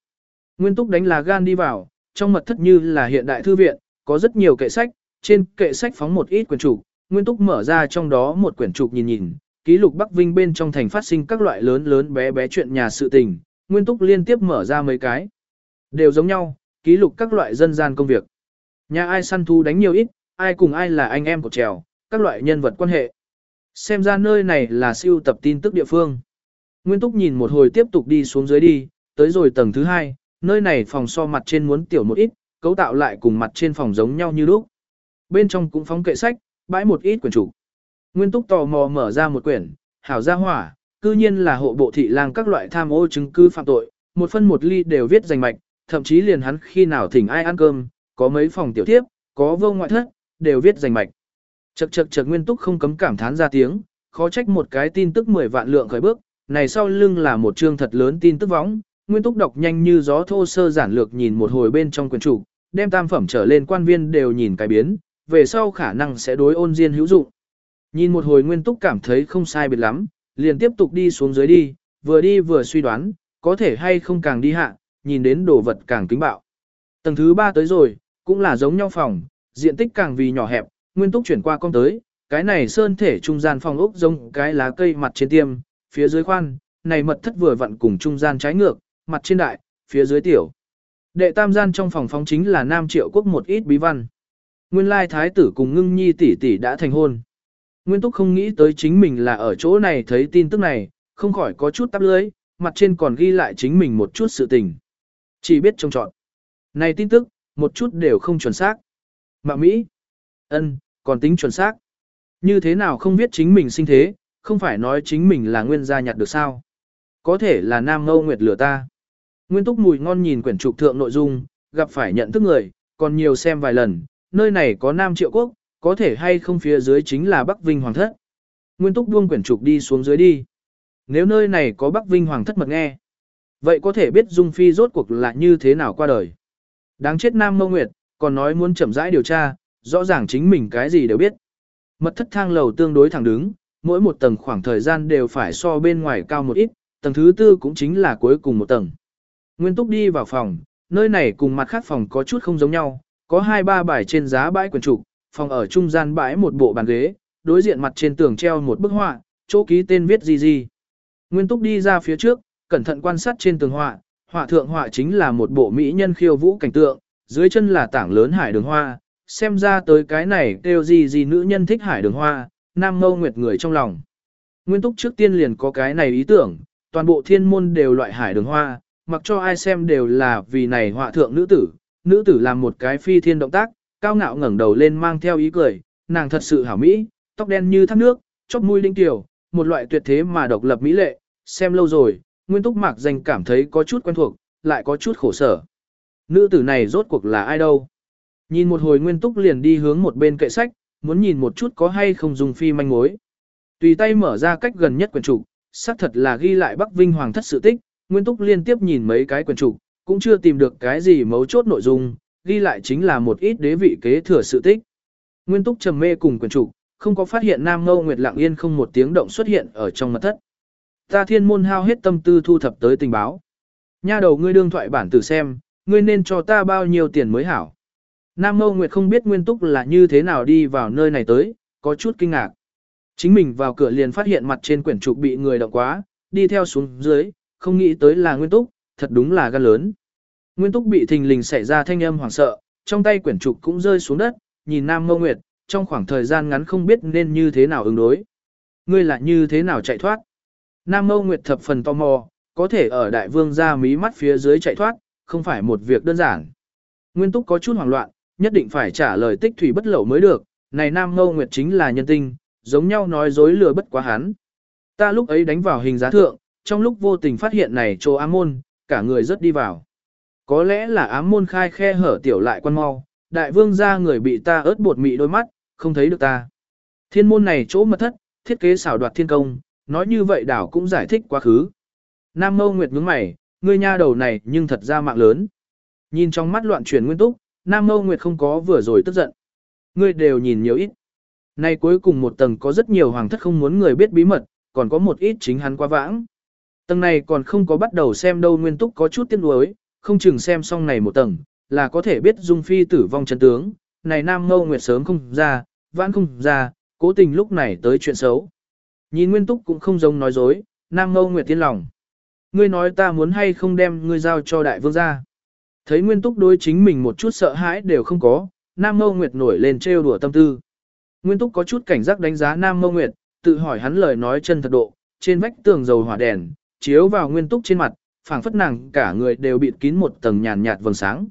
Nguyên Túc đánh là gan đi vào, trong mật thất như là hiện đại thư viện, có rất nhiều kệ sách, trên kệ sách phóng một ít quyển trục, Nguyên Túc mở ra trong đó một quyển trục nhìn nhìn, ký lục Bắc Vinh bên trong thành phát sinh các loại lớn lớn bé bé chuyện nhà sự tình, Nguyên Túc liên tiếp mở ra mấy cái. Đều giống nhau, ký lục các loại dân gian công việc. Nhà ai săn thu đánh nhiều ít, ai cùng ai là anh em của trèo, các loại nhân vật quan hệ. Xem ra nơi này là siêu tập tin tức địa phương. Nguyên Túc nhìn một hồi tiếp tục đi xuống dưới đi, tới rồi tầng thứ hai, nơi này phòng so mặt trên muốn tiểu một ít, cấu tạo lại cùng mặt trên phòng giống nhau như lúc. Bên trong cũng phóng kệ sách, bãi một ít quyển chủ. Nguyên Túc tò mò mở ra một quyển, hảo gia hỏa, cư nhiên là hộ bộ thị lang các loại tham ô chứng cứ phạm tội, một phân một ly đều viết danh mạch, thậm chí liền hắn khi nào thỉnh ai ăn cơm, có mấy phòng tiểu tiếp, có vô ngoại thất, đều viết danh mạch. Chậc chậc chậc Nguyên Túc không cấm cảm thán ra tiếng, khó trách một cái tin tức 10 vạn lượng khởi bước, này sau lưng là một chương thật lớn tin tức võng, Nguyên Túc đọc nhanh như gió thô sơ giản lược nhìn một hồi bên trong quyển chủ, đem tam phẩm trở lên quan viên đều nhìn cái biến, về sau khả năng sẽ đối ôn diên hữu dụng. Nhìn một hồi nguyên túc cảm thấy không sai biệt lắm, liền tiếp tục đi xuống dưới đi, vừa đi vừa suy đoán, có thể hay không càng đi hạ, nhìn đến đồ vật càng kính bạo. Tầng thứ ba tới rồi, cũng là giống nhau phòng, diện tích càng vì nhỏ hẹp, nguyên túc chuyển qua con tới, cái này sơn thể trung gian phòng ốc giống cái lá cây mặt trên tiêm, phía dưới khoan, này mật thất vừa vặn cùng trung gian trái ngược, mặt trên đại, phía dưới tiểu. Đệ tam gian trong phòng phóng chính là Nam Triệu Quốc một ít bí văn. Nguyên lai thái tử cùng ngưng nhi tỷ tỷ đã thành hôn. Nguyên Túc không nghĩ tới chính mình là ở chỗ này thấy tin tức này, không khỏi có chút tắp lưới, mặt trên còn ghi lại chính mình một chút sự tình. Chỉ biết trông trọn. Này tin tức, một chút đều không chuẩn xác. Mạ Mỹ. ân, còn tính chuẩn xác. Như thế nào không biết chính mình sinh thế, không phải nói chính mình là nguyên gia nhặt được sao. Có thể là Nam Ngâu Nguyệt lừa ta. Nguyên Túc mùi ngon nhìn quyển trục thượng nội dung, gặp phải nhận thức người, còn nhiều xem vài lần, nơi này có Nam Triệu Quốc, có thể hay không phía dưới chính là Bắc Vinh Hoàng thất. Nguyên Túc buông quyển trục đi xuống dưới đi. Nếu nơi này có Bắc Vinh Hoàng thất mật nghe, vậy có thể biết Dung Phi rốt cuộc là như thế nào qua đời. Đáng chết Nam Mâu Nguyệt, còn nói muốn chậm rãi điều tra, rõ ràng chính mình cái gì đều biết. Mật thất thang lầu tương đối thẳng đứng, mỗi một tầng khoảng thời gian đều phải so bên ngoài cao một ít, tầng thứ tư cũng chính là cuối cùng một tầng. Nguyên Túc đi vào phòng, nơi này cùng mặt khác phòng có chút không giống nhau, có hai ba bài trên giá bãi quần trục, phòng ở trung gian bãi một bộ bàn ghế, đối diện mặt trên tường treo một bức họa, chỗ ký tên viết gì gì. Nguyên Túc đi ra phía trước, cẩn thận quan sát trên tường họa, họa thượng họa chính là một bộ mỹ nhân khiêu vũ cảnh tượng, dưới chân là tảng lớn hải đường hoa, xem ra tới cái này kêu gì gì nữ nhân thích hải đường hoa, nam mâu nguyệt người trong lòng. Nguyên Túc trước tiên liền có cái này ý tưởng, toàn bộ thiên môn đều loại hải đường hoa, mặc cho ai xem đều là vì này họa thượng nữ tử, nữ tử làm một cái phi thiên động tác, cao ngạo ngẩng đầu lên mang theo ý cười, nàng thật sự hảo mỹ, tóc đen như thác nước, chóp mũi linh tiểu, một loại tuyệt thế mà độc lập mỹ lệ, xem lâu rồi, Nguyên Túc Mạc danh cảm thấy có chút quen thuộc, lại có chút khổ sở. Nữ tử này rốt cuộc là ai đâu? Nhìn một hồi Nguyên Túc liền đi hướng một bên kệ sách, muốn nhìn một chút có hay không dùng phi manh mối. Tùy tay mở ra cách gần nhất quyển trục, xác thật là ghi lại Bắc Vinh Hoàng thất sự tích, Nguyên Túc liên tiếp nhìn mấy cái quyển trục, cũng chưa tìm được cái gì mấu chốt nội dung, ghi lại chính là một ít đế vị kế thừa sự tích. Nguyên Túc trầm mê cùng quyển trục, không có phát hiện Nam Ngâu Nguyệt Lặng Yên không một tiếng động xuất hiện ở trong mật thất. Ta thiên môn hao hết tâm tư thu thập tới tình báo. Nha đầu ngươi đương thoại bản tử xem, ngươi nên cho ta bao nhiêu tiền mới hảo. Nam Ngâu Nguyệt không biết Nguyên Túc là như thế nào đi vào nơi này tới, có chút kinh ngạc. Chính mình vào cửa liền phát hiện mặt trên quyển trục bị người động quá, đi theo xuống dưới, không nghĩ tới là Nguyên Túc, thật đúng là gan lớn. Nguyên Túc bị thình lình xảy ra thanh âm hoảng sợ, trong tay quyển trục cũng rơi xuống đất, nhìn Nam Mâu Nguyệt, trong khoảng thời gian ngắn không biết nên như thế nào ứng đối. Ngươi là như thế nào chạy thoát? Nam Mâu Nguyệt thập phần tò mò, có thể ở đại vương ra mí mắt phía dưới chạy thoát, không phải một việc đơn giản. Nguyên Túc có chút hoảng loạn, nhất định phải trả lời tích thủy bất lậu mới được, này Nam Mâu Nguyệt chính là nhân tinh, giống nhau nói dối lừa bất quá hắn. Ta lúc ấy đánh vào hình giá thượng, trong lúc vô tình phát hiện này chỗ ám môn, cả người rất đi vào. Có lẽ là ám môn khai khe hở tiểu lại quan mau, đại vương ra người bị ta ớt bột mị đôi mắt, không thấy được ta. Thiên môn này chỗ mật thất, thiết kế xảo đoạt thiên công, nói như vậy đảo cũng giải thích quá khứ. Nam Mâu Nguyệt nhướng mày, ngươi nha đầu này nhưng thật ra mạng lớn. Nhìn trong mắt loạn chuyển nguyên túc, Nam Mâu Nguyệt không có vừa rồi tức giận. Ngươi đều nhìn nhiều ít. Nay cuối cùng một tầng có rất nhiều hoàng thất không muốn người biết bí mật, còn có một ít chính hắn quá vãng. Tầng này còn không có bắt đầu xem đâu nguyên túc có chút tiếc nuối, không chừng xem xong này một tầng, là có thể biết Dung Phi tử vong chân tướng, này Nam Ngâu Nguyệt sớm không ra, vãn không ra, cố tình lúc này tới chuyện xấu. Nhìn Nguyên Túc cũng không giống nói dối, Nam Ngâu Nguyệt tiên lòng. Ngươi nói ta muốn hay không đem ngươi giao cho đại vương gia. Thấy Nguyên Túc đối chính mình một chút sợ hãi đều không có, Nam Ngâu Nguyệt nổi lên trêu đùa tâm tư. Nguyên Túc có chút cảnh giác đánh giá Nam Ngâu Nguyệt, tự hỏi hắn lời nói chân thật độ, trên vách tường dầu hỏa đèn, chiếu vào Nguyên Túc trên mặt, phảng phất nàng cả người đều bịt kín một tầng nhàn nhạt vầng sáng.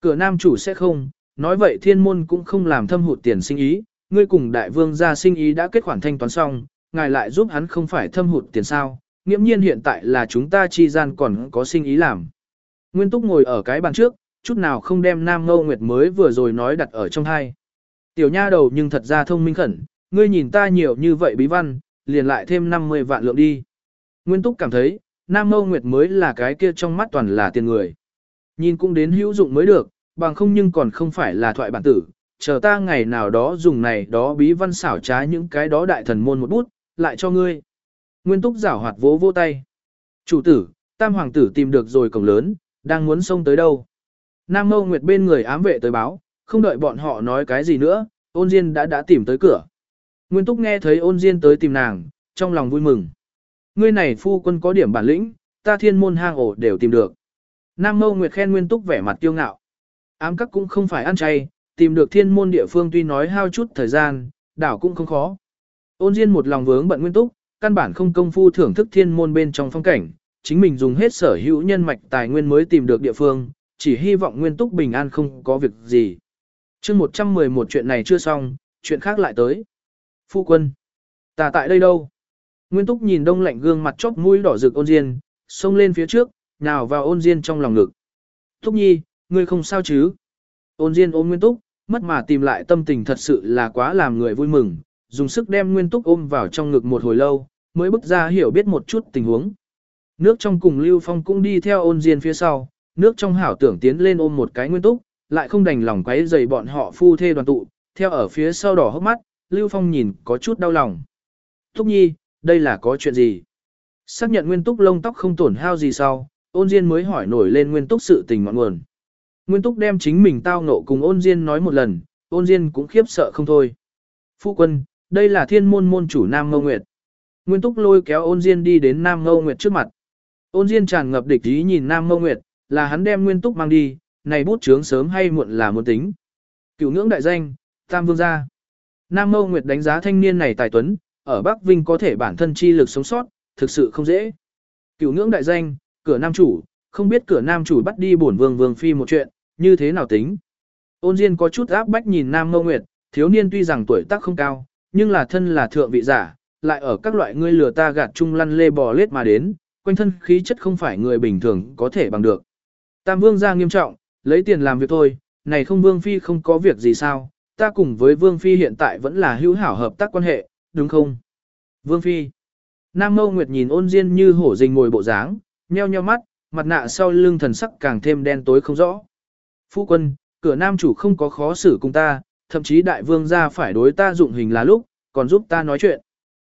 Cửa nam chủ sẽ không, nói vậy thiên môn cũng không làm thâm hụt tiền sinh ý, ngươi cùng đại vương gia sinh ý đã kết khoản thanh toán xong, ngài lại giúp hắn không phải thâm hụt tiền sao, nghiễm nhiên hiện tại là chúng ta chi gian còn có sinh ý làm. Nguyên Túc ngồi ở cái bàn trước, chút nào không đem Nam Ngâu Nguyệt mới vừa rồi nói đặt ở trong hai. Tiểu nha đầu nhưng thật ra thông minh khẩn, ngươi nhìn ta nhiều như vậy bí văn, liền lại thêm 50 vạn lượng đi. Nguyên Túc cảm thấy, Nam Mâu Nguyệt mới là cái kia trong mắt toàn là tiền người. Nhìn cũng đến hữu dụng mới được, bằng không nhưng còn không phải là thoại bản tử, chờ ta ngày nào đó dùng này đó bí văn xảo trá những cái đó đại thần môn một bút, lại cho ngươi. Nguyên túc giảo hoạt vỗ vô tay. Chủ tử, tam hoàng tử tìm được rồi cổng lớn, đang muốn xông tới đâu. Nam Mâu Nguyệt bên người ám vệ tới báo, không đợi bọn họ nói cái gì nữa, ôn Diên đã đã tìm tới cửa. Nguyên túc nghe thấy ôn Diên tới tìm nàng, trong lòng vui mừng. Ngươi này phu quân có điểm bản lĩnh, ta thiên môn hang ổ đều tìm được. Nam Mâu Nguyệt khen Nguyên Túc vẻ mặt kiêu ngạo. Ám các cũng không phải ăn chay, tìm được thiên môn địa phương tuy nói hao chút thời gian, đảo cũng không khó. Ôn Diên một lòng vướng bận Nguyên Túc, căn bản không công phu thưởng thức thiên môn bên trong phong cảnh, chính mình dùng hết sở hữu nhân mạch tài nguyên mới tìm được địa phương, chỉ hy vọng Nguyên Túc bình an không có việc gì. chương 111 chuyện này chưa xong, chuyện khác lại tới. Phu quân, ta tại đây đâu? Nguyên Túc nhìn đông lạnh gương mặt chóp mũi đỏ rực ôn diên, xông lên phía trước, nào vào ôn diên trong lòng ngực. Túc nhi, ngươi không sao chứ? Ôn diên ôm Nguyên Túc, mất mà tìm lại tâm tình thật sự là quá làm người vui mừng, dùng sức đem Nguyên Túc ôm vào trong ngực một hồi lâu, mới bước ra hiểu biết một chút tình huống. Nước trong cùng Lưu Phong cũng đi theo ôn diên phía sau, nước trong hảo tưởng tiến lên ôm một cái Nguyên Túc, lại không đành lòng quấy rầy bọn họ phu thê đoàn tụ, theo ở phía sau đỏ hốc mắt, Lưu Phong nhìn có chút đau lòng. Túc nhi, đây là có chuyện gì? Xác nhận nguyên túc lông tóc không tổn hao gì sau, ôn diên mới hỏi nổi lên nguyên túc sự tình ngọn nguồn. Nguyên túc đem chính mình tao nộ cùng ôn diên nói một lần, ôn diên cũng khiếp sợ không thôi. Phu quân, đây là thiên môn môn chủ Nam Ngô Nguyệt. Nguyên túc lôi kéo ôn diên đi đến Nam Ngô Nguyệt trước mặt. Ôn diên tràn ngập địch ý nhìn Nam Ngô Nguyệt, là hắn đem nguyên túc mang đi, này bút chướng sớm hay muộn là muốn tính. cựu ngưỡng đại danh, Tam Vương gia. Nam Ngô Nguyệt đánh giá thanh niên này tài tuấn, ở Bắc Vinh có thể bản thân chi lực sống sót, thực sự không dễ. Cửu ngưỡng đại danh, cửa nam chủ, không biết cửa nam chủ bắt đi bổn vương vương phi một chuyện, như thế nào tính. Ôn Diên có chút áp bách nhìn Nam Mâu Nguyệt, thiếu niên tuy rằng tuổi tác không cao, nhưng là thân là thượng vị giả, lại ở các loại ngươi lừa ta gạt chung lăn lê bò lết mà đến, quanh thân khí chất không phải người bình thường có thể bằng được. Tam vương gia nghiêm trọng, lấy tiền làm việc thôi, này không vương phi không có việc gì sao, ta cùng với vương phi hiện tại vẫn là hữu hảo hợp tác quan hệ, đúng không? Vương phi. Nam Mâu Nguyệt nhìn ôn diên như hổ rình ngồi bộ dáng, nheo nheo mắt, mặt nạ sau lưng thần sắc càng thêm đen tối không rõ. Phu quân, cửa nam chủ không có khó xử cùng ta, thậm chí đại vương gia phải đối ta dụng hình là lúc, còn giúp ta nói chuyện.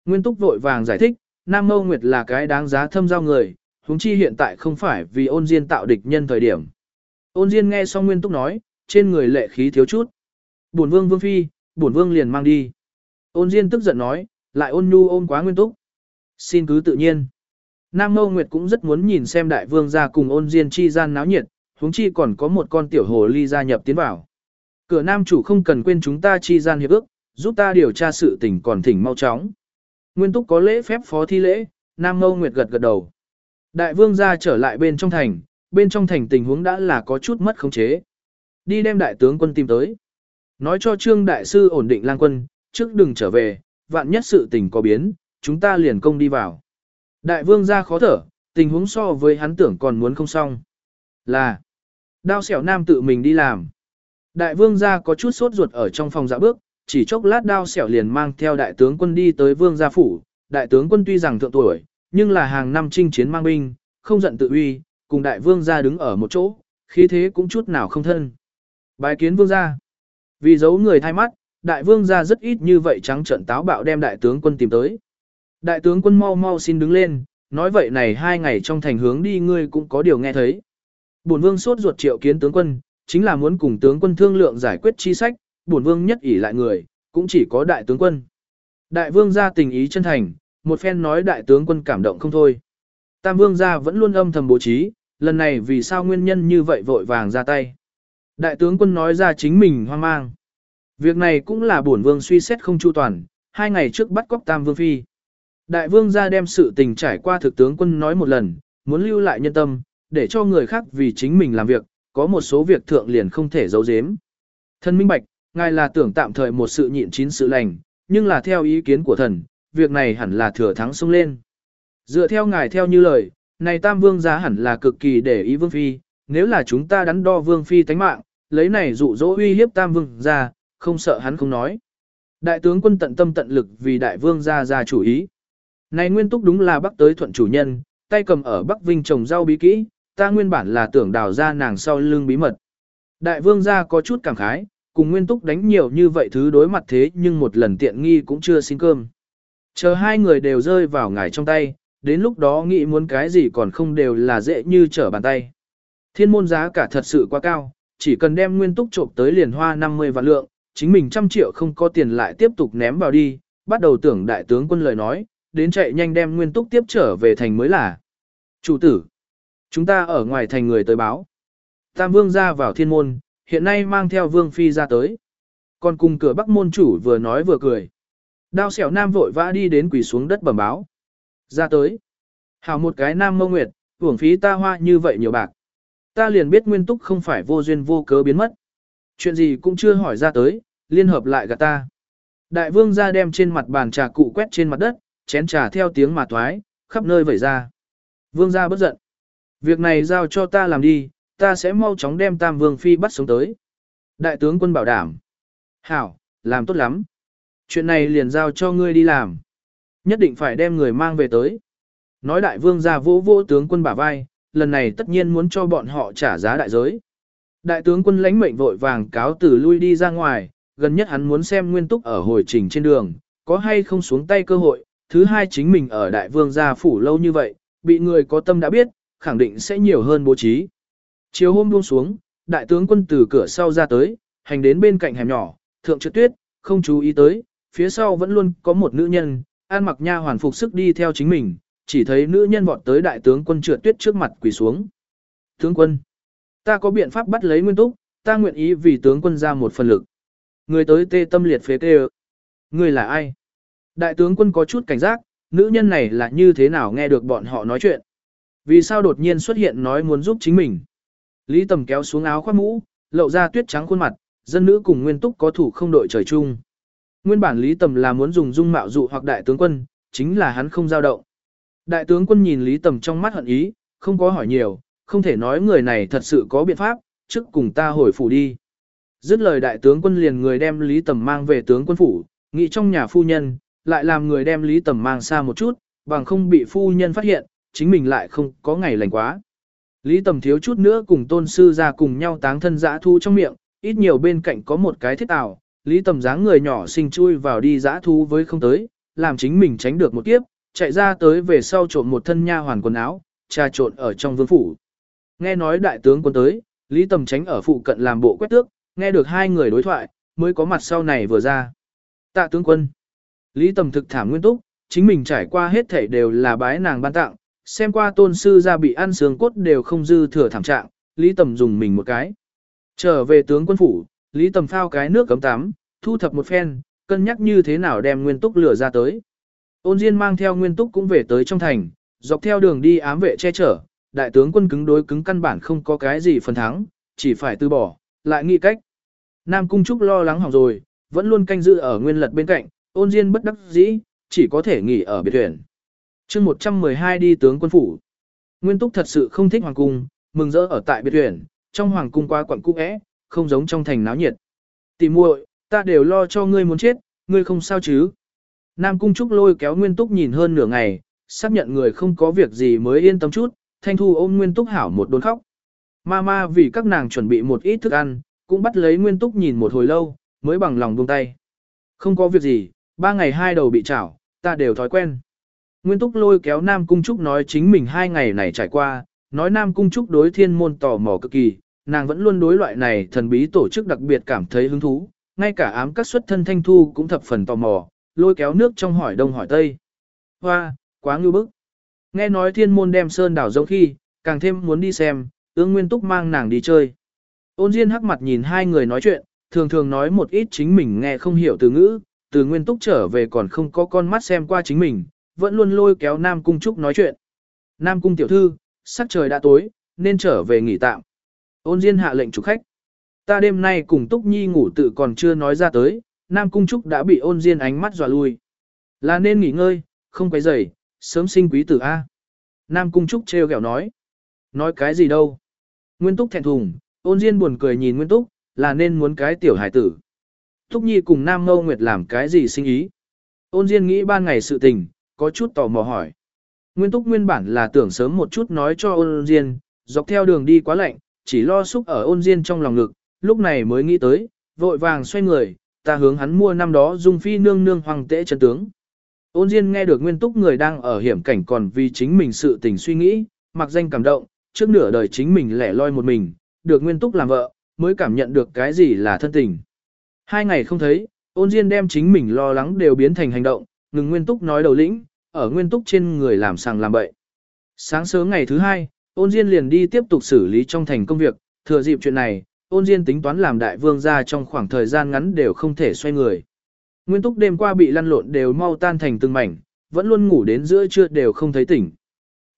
Nguyên Túc vội vàng giải thích, Nam Mâu Nguyệt là cái đáng giá thâm giao người, huống chi hiện tại không phải vì ôn diên tạo địch nhân thời điểm. Ôn diên nghe xong Nguyên Túc nói, trên người lệ khí thiếu chút. Bổn vương vương phi, bổn vương liền mang đi. Ôn diên tức giận nói, lại ôn nhu ôm quá Nguyên Túc. Xin cứ tự nhiên. Nam Mâu Nguyệt cũng rất muốn nhìn xem đại vương gia cùng ôn diên chi gian náo nhiệt, huống chi còn có một con tiểu hồ ly gia nhập tiến vào. Cửa nam chủ không cần quên chúng ta chi gian hiệp ước, giúp ta điều tra sự tình còn thỉnh mau chóng. Nguyên túc có lễ phép phó thi lễ, Nam Mâu Nguyệt gật gật đầu. Đại vương gia trở lại bên trong thành, bên trong thành tình huống đã là có chút mất khống chế. Đi đem đại tướng quân tìm tới. Nói cho trương đại sư ổn định lang quân, trước đừng trở về, vạn nhất sự tình có biến, chúng ta liền công đi vào. Đại vương ra khó thở, tình huống so với hắn tưởng còn muốn không xong. Là, đao xẻo nam tự mình đi làm. Đại vương gia có chút sốt ruột ở trong phòng dạ bước, chỉ chốc lát đao xẻo liền mang theo đại tướng quân đi tới vương gia phủ. Đại tướng quân tuy rằng thượng tuổi, nhưng là hàng năm chinh chiến mang binh, không giận tự uy, cùng đại vương gia đứng ở một chỗ, khí thế cũng chút nào không thân. Bài kiến vương gia. Vì giấu người thay mắt, đại vương gia rất ít như vậy trắng trận táo bạo đem đại tướng quân tìm tới. Đại tướng quân mau mau xin đứng lên, nói vậy này hai ngày trong thành hướng đi ngươi cũng có điều nghe thấy. Bổn vương sốt ruột triệu kiến tướng quân, chính là muốn cùng tướng quân thương lượng giải quyết chi sách, bổn vương nhất ỷ lại người, cũng chỉ có đại tướng quân. Đại vương gia tình ý chân thành, một phen nói đại tướng quân cảm động không thôi. Tam vương gia vẫn luôn âm thầm bố trí, lần này vì sao nguyên nhân như vậy vội vàng ra tay. Đại tướng quân nói ra chính mình hoang mang. Việc này cũng là bổn vương suy xét không chu toàn, hai ngày trước bắt cóc tam vương phi. Đại vương gia đem sự tình trải qua thực tướng quân nói một lần, muốn lưu lại nhân tâm, để cho người khác vì chính mình làm việc, có một số việc thượng liền không thể giấu giếm. Thần minh bạch, ngài là tưởng tạm thời một sự nhịn chín sự lành, nhưng là theo ý kiến của thần, việc này hẳn là thừa thắng xông lên. Dựa theo ngài theo như lời, này tam vương gia hẳn là cực kỳ để ý vương phi, nếu là chúng ta đắn đo vương phi tánh mạng, lấy này dụ dỗ uy hiếp tam vương gia, không sợ hắn không nói. Đại tướng quân tận tâm tận lực vì đại vương gia ra chủ ý. Này nguyên túc đúng là bắc tới thuận chủ nhân, tay cầm ở Bắc Vinh trồng rau bí kỹ, ta nguyên bản là tưởng đào ra nàng sau lưng bí mật. Đại vương gia có chút cảm khái, cùng nguyên túc đánh nhiều như vậy thứ đối mặt thế nhưng một lần tiện nghi cũng chưa xin cơm. Chờ hai người đều rơi vào ngải trong tay, đến lúc đó nghĩ muốn cái gì còn không đều là dễ như trở bàn tay. Thiên môn giá cả thật sự quá cao, chỉ cần đem nguyên túc trộm tới liền hoa 50 vạn lượng, chính mình trăm triệu không có tiền lại tiếp tục ném vào đi, bắt đầu tưởng đại tướng quân lời nói, đến chạy nhanh đem nguyên túc tiếp trở về thành mới là. Chủ tử, Chúng ta ở ngoài thành người tới báo. Tam vương ra vào thiên môn, hiện nay mang theo vương phi ra tới. Còn cùng cửa bắc môn chủ vừa nói vừa cười. Đao xẻo nam vội vã đi đến quỳ xuống đất bẩm báo. Ra tới. Hảo một cái nam mông nguyệt, hưởng phí ta hoa như vậy nhiều bạc. Ta liền biết nguyên túc không phải vô duyên vô cớ biến mất. Chuyện gì cũng chưa hỏi ra tới, liên hợp lại gạt ta. Đại vương ra đem trên mặt bàn trà cụ quét trên mặt đất, chén trà theo tiếng mà thoái, khắp nơi vẩy ra. Vương ra bất giận. Việc này giao cho ta làm đi, ta sẽ mau chóng đem tam vương phi bắt sống tới. Đại tướng quân bảo đảm. Hảo, làm tốt lắm. Chuyện này liền giao cho ngươi đi làm. Nhất định phải đem người mang về tới. Nói đại vương ra vỗ vỗ tướng quân bả vai, lần này tất nhiên muốn cho bọn họ trả giá đại giới. Đại tướng quân lãnh mệnh vội vàng cáo từ lui đi ra ngoài, gần nhất hắn muốn xem nguyên túc ở hồi trình trên đường, có hay không xuống tay cơ hội, thứ hai chính mình ở đại vương gia phủ lâu như vậy, bị người có tâm đã biết, khẳng định sẽ nhiều hơn bố trí. Chiều hôm buông xuống, đại tướng quân từ cửa sau ra tới, hành đến bên cạnh hẻm nhỏ, thượng trượt tuyết, không chú ý tới, phía sau vẫn luôn có một nữ nhân, an mặc nha hoàn phục sức đi theo chính mình, chỉ thấy nữ nhân vọt tới đại tướng quân trượt tuyết trước mặt quỳ xuống. Tướng quân, ta có biện pháp bắt lấy nguyên túc, ta nguyện ý vì tướng quân ra một phần lực. Người tới tê tâm liệt phế tê Người là ai? Đại tướng quân có chút cảnh giác, nữ nhân này là như thế nào nghe được bọn họ nói chuyện. Vì sao đột nhiên xuất hiện nói muốn giúp chính mình. Lý tầm kéo xuống áo khoác mũ, lộ ra tuyết trắng khuôn mặt, dân nữ cùng nguyên túc có thủ không đội trời chung. Nguyên bản Lý tầm là muốn dùng dung mạo dụ hoặc đại tướng quân, chính là hắn không giao động. Đại tướng quân nhìn Lý tầm trong mắt hận ý, không có hỏi nhiều, không thể nói người này thật sự có biện pháp, trước cùng ta hồi phủ đi. Dứt lời đại tướng quân liền người đem Lý Tầm mang về tướng quân phủ, nghĩ trong nhà phu nhân, lại làm người đem Lý Tầm mang xa một chút, bằng không bị phu nhân phát hiện, chính mình lại không có ngày lành quá. Lý Tầm thiếu chút nữa cùng tôn sư ra cùng nhau táng thân dã thu trong miệng, ít nhiều bên cạnh có một cái thiết ảo, Lý Tầm dáng người nhỏ xinh chui vào đi dã thu với không tới, làm chính mình tránh được một kiếp, chạy ra tới về sau trộn một thân nha hoàn quần áo, trà trộn ở trong vương phủ. Nghe nói đại tướng quân tới, Lý Tầm tránh ở phụ cận làm bộ quét tước, nghe được hai người đối thoại, mới có mặt sau này vừa ra. Tạ tướng quân. Lý Tầm thực thảm nguyên túc, chính mình trải qua hết thảy đều là bái nàng ban tặng, xem qua tôn sư ra bị ăn xương cốt đều không dư thừa thảm trạng, Lý Tầm dùng mình một cái. Trở về tướng quân phủ, Lý Tầm phao cái nước cấm tắm, thu thập một phen, cân nhắc như thế nào đem nguyên túc lửa ra tới. Ôn Diên mang theo nguyên túc cũng về tới trong thành, dọc theo đường đi ám vệ che chở, đại tướng quân cứng đối cứng căn bản không có cái gì phần thắng, chỉ phải từ bỏ, lại nghĩ cách. Nam Cung Trúc lo lắng hỏng rồi, vẫn luôn canh giữ ở nguyên lật bên cạnh, ôn diên bất đắc dĩ, chỉ có thể nghỉ ở biệt thuyền. chương 112 đi tướng quân phủ. Nguyên Túc thật sự không thích hoàng cung, mừng rỡ ở tại biệt thuyền, trong hoàng cung qua quận cung é, không giống trong thành náo nhiệt. Tỷ muội, ta đều lo cho ngươi muốn chết, ngươi không sao chứ. Nam Cung Trúc lôi kéo Nguyên Túc nhìn hơn nửa ngày, xác nhận người không có việc gì mới yên tâm chút, Thanh Thu ôm Nguyên Túc hảo một đốn khóc. Mama vì các nàng chuẩn bị một ít thức ăn, cũng bắt lấy Nguyên Túc nhìn một hồi lâu, mới bằng lòng buông tay. Không có việc gì, ba ngày hai đầu bị chảo, ta đều thói quen. Nguyên Túc lôi kéo Nam Cung Trúc nói chính mình hai ngày này trải qua, nói Nam Cung Trúc đối thiên môn tò mò cực kỳ, nàng vẫn luôn đối loại này thần bí tổ chức đặc biệt cảm thấy hứng thú, ngay cả ám các xuất thân thanh thu cũng thập phần tò mò, lôi kéo nước trong hỏi đông hỏi tây. Hoa, quá ngưu bức. Nghe nói thiên môn đem sơn đảo giống khi, càng thêm muốn đi xem, ương nguyên túc mang nàng đi chơi. Ôn Diên hắc mặt nhìn hai người nói chuyện, thường thường nói một ít chính mình nghe không hiểu từ ngữ, từ nguyên túc trở về còn không có con mắt xem qua chính mình, vẫn luôn lôi kéo Nam Cung Trúc nói chuyện. Nam Cung tiểu thư, sắc trời đã tối, nên trở về nghỉ tạm. Ôn Diên hạ lệnh chủ khách. Ta đêm nay cùng Túc Nhi ngủ tự còn chưa nói ra tới, Nam Cung Trúc đã bị ôn Diên ánh mắt dọa lui. Là nên nghỉ ngơi, không quấy rầy, sớm sinh quý tử A. Nam Cung Trúc treo gẹo nói. Nói cái gì đâu? Nguyên Túc thẹn thùng, ôn Diên buồn cười nhìn Nguyên Túc, là nên muốn cái tiểu hải tử. Túc Nhi cùng Nam Ngâu Nguyệt làm cái gì sinh ý? Ôn Diên nghĩ ban ngày sự tình, có chút tò mò hỏi. Nguyên Túc nguyên bản là tưởng sớm một chút nói cho ôn Diên, dọc theo đường đi quá lạnh, chỉ lo xúc ở ôn Diên trong lòng ngực, lúc này mới nghĩ tới, vội vàng xoay người, ta hướng hắn mua năm đó dung phi nương nương hoàng tễ chân tướng. Ôn Diên nghe được Nguyên Túc người đang ở hiểm cảnh còn vì chính mình sự tình suy nghĩ, mặc danh cảm động, trước nửa đời chính mình lẻ loi một mình, được Nguyên Túc làm vợ, mới cảm nhận được cái gì là thân tình. Hai ngày không thấy, ôn Diên đem chính mình lo lắng đều biến thành hành động, ngừng Nguyên Túc nói đầu lĩnh, ở Nguyên Túc trên người làm sàng làm bậy. Sáng sớm ngày thứ hai, Ôn Diên liền đi tiếp tục xử lý trong thành công việc, thừa dịp chuyện này, ôn Diên tính toán làm đại vương ra trong khoảng thời gian ngắn đều không thể xoay người. Nguyên túc đêm qua bị lăn lộn đều mau tan thành từng mảnh, vẫn luôn ngủ đến giữa trưa đều không thấy tỉnh.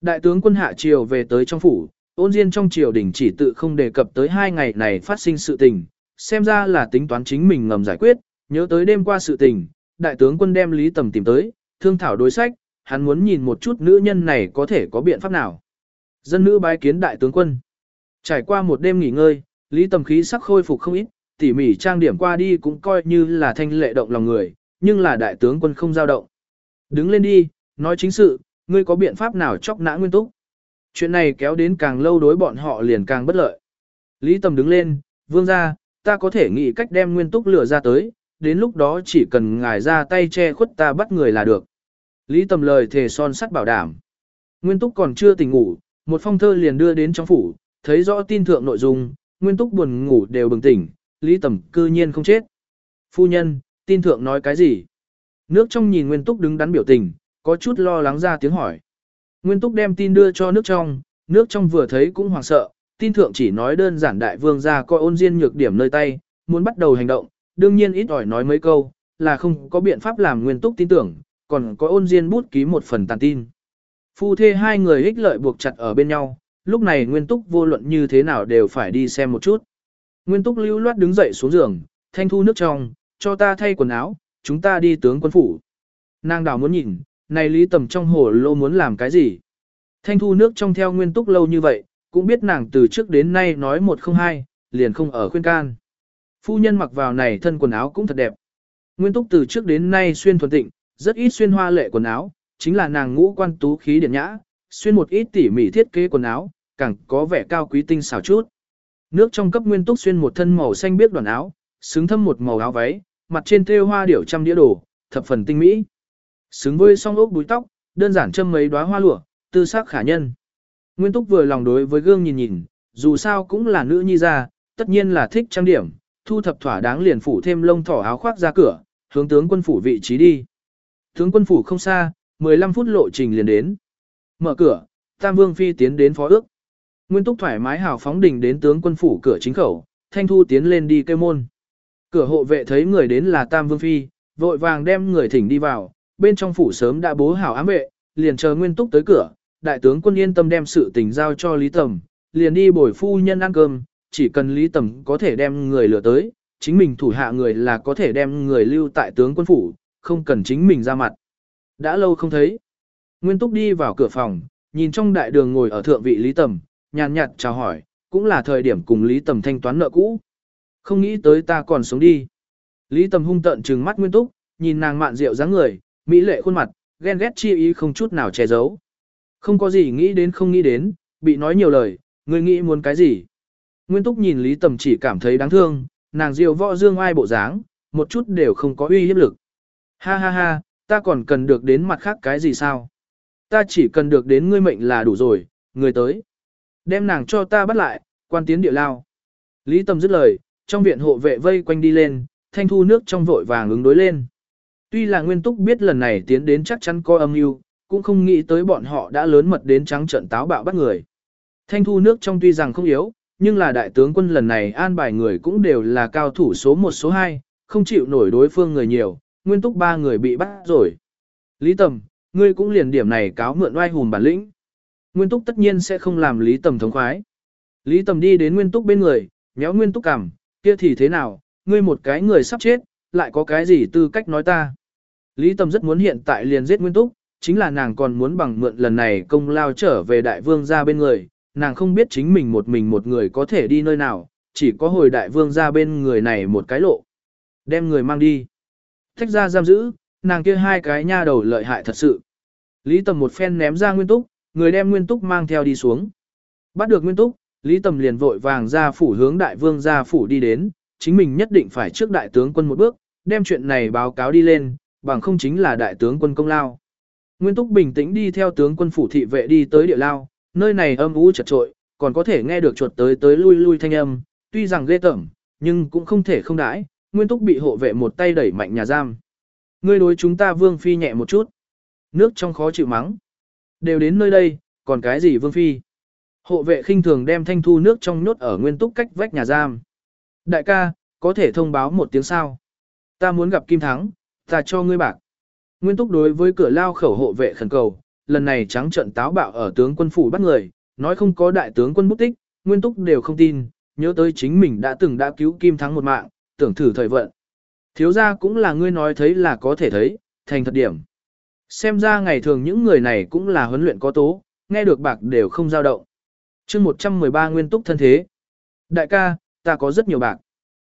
Đại tướng quân hạ triều về tới trong phủ, ôn Diên trong triều đình chỉ tự không đề cập tới hai ngày này phát sinh sự tình, xem ra là tính toán chính mình ngầm giải quyết, nhớ tới đêm qua sự tình, đại tướng quân đem Lý Tầm tìm tới, thương thảo đối sách, hắn muốn nhìn một chút nữ nhân này có thể có biện pháp nào. Dân nữ bái kiến đại tướng quân. Trải qua một đêm nghỉ ngơi, Lý Tầm khí sắc khôi phục không ít, tỉ mỉ trang điểm qua đi cũng coi như là thanh lệ động lòng người, nhưng là đại tướng quân không giao động. Đứng lên đi, nói chính sự, ngươi có biện pháp nào chọc nã nguyên túc. Chuyện này kéo đến càng lâu đối bọn họ liền càng bất lợi. Lý Tầm đứng lên, vương ra, ta có thể nghĩ cách đem nguyên túc lửa ra tới, đến lúc đó chỉ cần ngài ra tay che khuất ta bắt người là được. Lý Tầm lời thề son sắt bảo đảm. Nguyên túc còn chưa tỉnh ngủ, một phong thơ liền đưa đến trong phủ, thấy rõ tin thượng nội dung, nguyên túc buồn ngủ đều bừng tỉnh, Lý Tầm cư nhiên không chết. Phu nhân, tin thượng nói cái gì? Nước trong nhìn nguyên túc đứng đắn biểu tình, có chút lo lắng ra tiếng hỏi. Nguyên túc đem tin đưa cho nước trong, nước trong vừa thấy cũng hoảng sợ, tin thượng chỉ nói đơn giản đại vương ra coi ôn diên nhược điểm nơi tay, muốn bắt đầu hành động, đương nhiên ít ỏi nói mấy câu, là không có biện pháp làm nguyên túc tin tưởng, còn có ôn diên bút ký một phần tàn tin. Phu thê hai người ích lợi buộc chặt ở bên nhau, lúc này nguyên túc vô luận như thế nào đều phải đi xem một chút. Nguyên túc lưu loát đứng dậy xuống giường, thanh thu nước trong, cho ta thay quần áo, chúng ta đi tướng quân phủ. Nàng đào muốn nhìn, này lý tầm trong hồ lô muốn làm cái gì. Thanh thu nước trong theo nguyên túc lâu như vậy, cũng biết nàng từ trước đến nay nói một không hai, liền không ở khuyên can. Phu nhân mặc vào này thân quần áo cũng thật đẹp. Nguyên túc từ trước đến nay xuyên thuần tịnh, rất ít xuyên hoa lệ quần áo, chính là nàng ngũ quan tú khí điển nhã, xuyên một ít tỉ mỉ thiết kế quần áo, càng có vẻ cao quý tinh xảo chút. Nước trong cấp nguyên túc xuyên một thân màu xanh biếc đoàn áo, xứng thâm một màu áo váy, mặt trên thêu hoa điểu trăm đĩa đồ, thập phần tinh mỹ. Xứng với song ốc búi tóc, đơn giản châm mấy đóa hoa lụa, tư sắc khả nhân. Nguyên túc vừa lòng đối với gương nhìn nhìn, dù sao cũng là nữ nhi ra, tất nhiên là thích trang điểm, thu thập thỏa đáng liền phủ thêm lông thỏ áo khoác ra cửa, hướng tướng quân phủ vị trí đi. Tướng quân phủ không xa, 15 phút lộ trình liền đến. Mở cửa, Tam Vương Phi tiến đến phó ước. Nguyên Túc thoải mái hào phóng đình đến tướng quân phủ cửa chính khẩu, Thanh Thu tiến lên đi kêu môn. Cửa hộ vệ thấy người đến là Tam Vương Phi, vội vàng đem người thỉnh đi vào, bên trong phủ sớm đã bố hảo ám vệ, liền chờ Nguyên Túc tới cửa, đại tướng quân yên tâm đem sự tình giao cho Lý Tầm, liền đi bồi phu nhân ăn cơm, chỉ cần Lý Tầm có thể đem người lừa tới, chính mình thủ hạ người là có thể đem người lưu tại tướng quân phủ, không cần chính mình ra mặt. Đã lâu không thấy. Nguyên Túc đi vào cửa phòng, nhìn trong đại đường ngồi ở thượng vị Lý Tầm, nhàn nhạt chào hỏi, cũng là thời điểm cùng Lý Tầm thanh toán nợ cũ. Không nghĩ tới ta còn sống đi. Lý Tầm hung tận trừng mắt Nguyên Túc, nhìn nàng mạn rượu dáng người, mỹ lệ khuôn mặt, ghen ghét chi ý không chút nào che giấu. Không có gì nghĩ đến không nghĩ đến, bị nói nhiều lời, người nghĩ muốn cái gì. Nguyên Túc nhìn Lý Tầm chỉ cảm thấy đáng thương, nàng diều võ dương ai bộ dáng, một chút đều không có uy hiếp lực. Ha ha ha, ta còn cần được đến mặt khác cái gì sao? Ta chỉ cần được đến ngươi mệnh là đủ rồi, người tới. Đem nàng cho ta bắt lại, quan tiến địa lao. Lý Tầm dứt lời, trong viện hộ vệ vây quanh đi lên, thanh thu nước trong vội vàng ứng đối lên. Tuy là nguyên túc biết lần này tiến đến chắc chắn có âm mưu, cũng không nghĩ tới bọn họ đã lớn mật đến trắng trận táo bạo bắt người. Thanh thu nước trong tuy rằng không yếu, nhưng là đại tướng quân lần này an bài người cũng đều là cao thủ số 1 số 2, không chịu nổi đối phương người nhiều, nguyên túc ba người bị bắt rồi. Lý Tầm, ngươi cũng liền điểm này cáo mượn oai hùng bản lĩnh. Nguyên túc tất nhiên sẽ không làm Lý Tầm thống khoái. Lý Tầm đi đến nguyên túc bên người, nhéo nguyên túc cằm, kia thì thế nào, ngươi một cái người sắp chết, lại có cái gì tư cách nói ta. Lý Tầm rất muốn hiện tại liền giết nguyên túc, chính là nàng còn muốn bằng mượn lần này công lao trở về đại vương ra bên người, nàng không biết chính mình một mình một người có thể đi nơi nào, chỉ có hồi đại vương ra bên người này một cái lộ. Đem người mang đi. Thách ra giam giữ, nàng kia hai cái nha đầu lợi hại thật sự. Lý Tầm một phen ném ra Nguyên Túc, người đem Nguyên Túc mang theo đi xuống. Bắt được Nguyên Túc, Lý Tầm liền vội vàng ra phủ hướng đại vương ra phủ đi đến, chính mình nhất định phải trước đại tướng quân một bước, đem chuyện này báo cáo đi lên, bằng không chính là đại tướng quân công lao. Nguyên Túc bình tĩnh đi theo tướng quân phủ thị vệ đi tới địa lao, nơi này âm u chật trội, còn có thể nghe được chuột tới tới lui lui thanh âm, tuy rằng ghê tởm, nhưng cũng không thể không đãi, Nguyên Túc bị hộ vệ một tay đẩy mạnh nhà giam. Ngươi đối chúng ta Vương Phi nhẹ một chút. Nước trong khó chịu mắng. Đều đến nơi đây, còn cái gì Vương Phi? Hộ vệ khinh thường đem thanh thu nước trong nhốt ở nguyên túc cách vách nhà giam. Đại ca, có thể thông báo một tiếng sao? Ta muốn gặp Kim Thắng, ta cho ngươi bạc. Nguyên túc đối với cửa lao khẩu hộ vệ khẩn cầu, lần này trắng trận táo bạo ở tướng quân phủ bắt người, nói không có đại tướng quân bút tích, Nguyên túc đều không tin, nhớ tới chính mình đã từng đã cứu Kim Thắng một mạng, tưởng thử thời vận. Thiếu ra cũng là ngươi nói thấy là có thể thấy, thành thật điểm. Xem ra ngày thường những người này cũng là huấn luyện có tố, nghe được bạc đều không dao động. chương 113 nguyên túc thân thế. Đại ca, ta có rất nhiều bạc.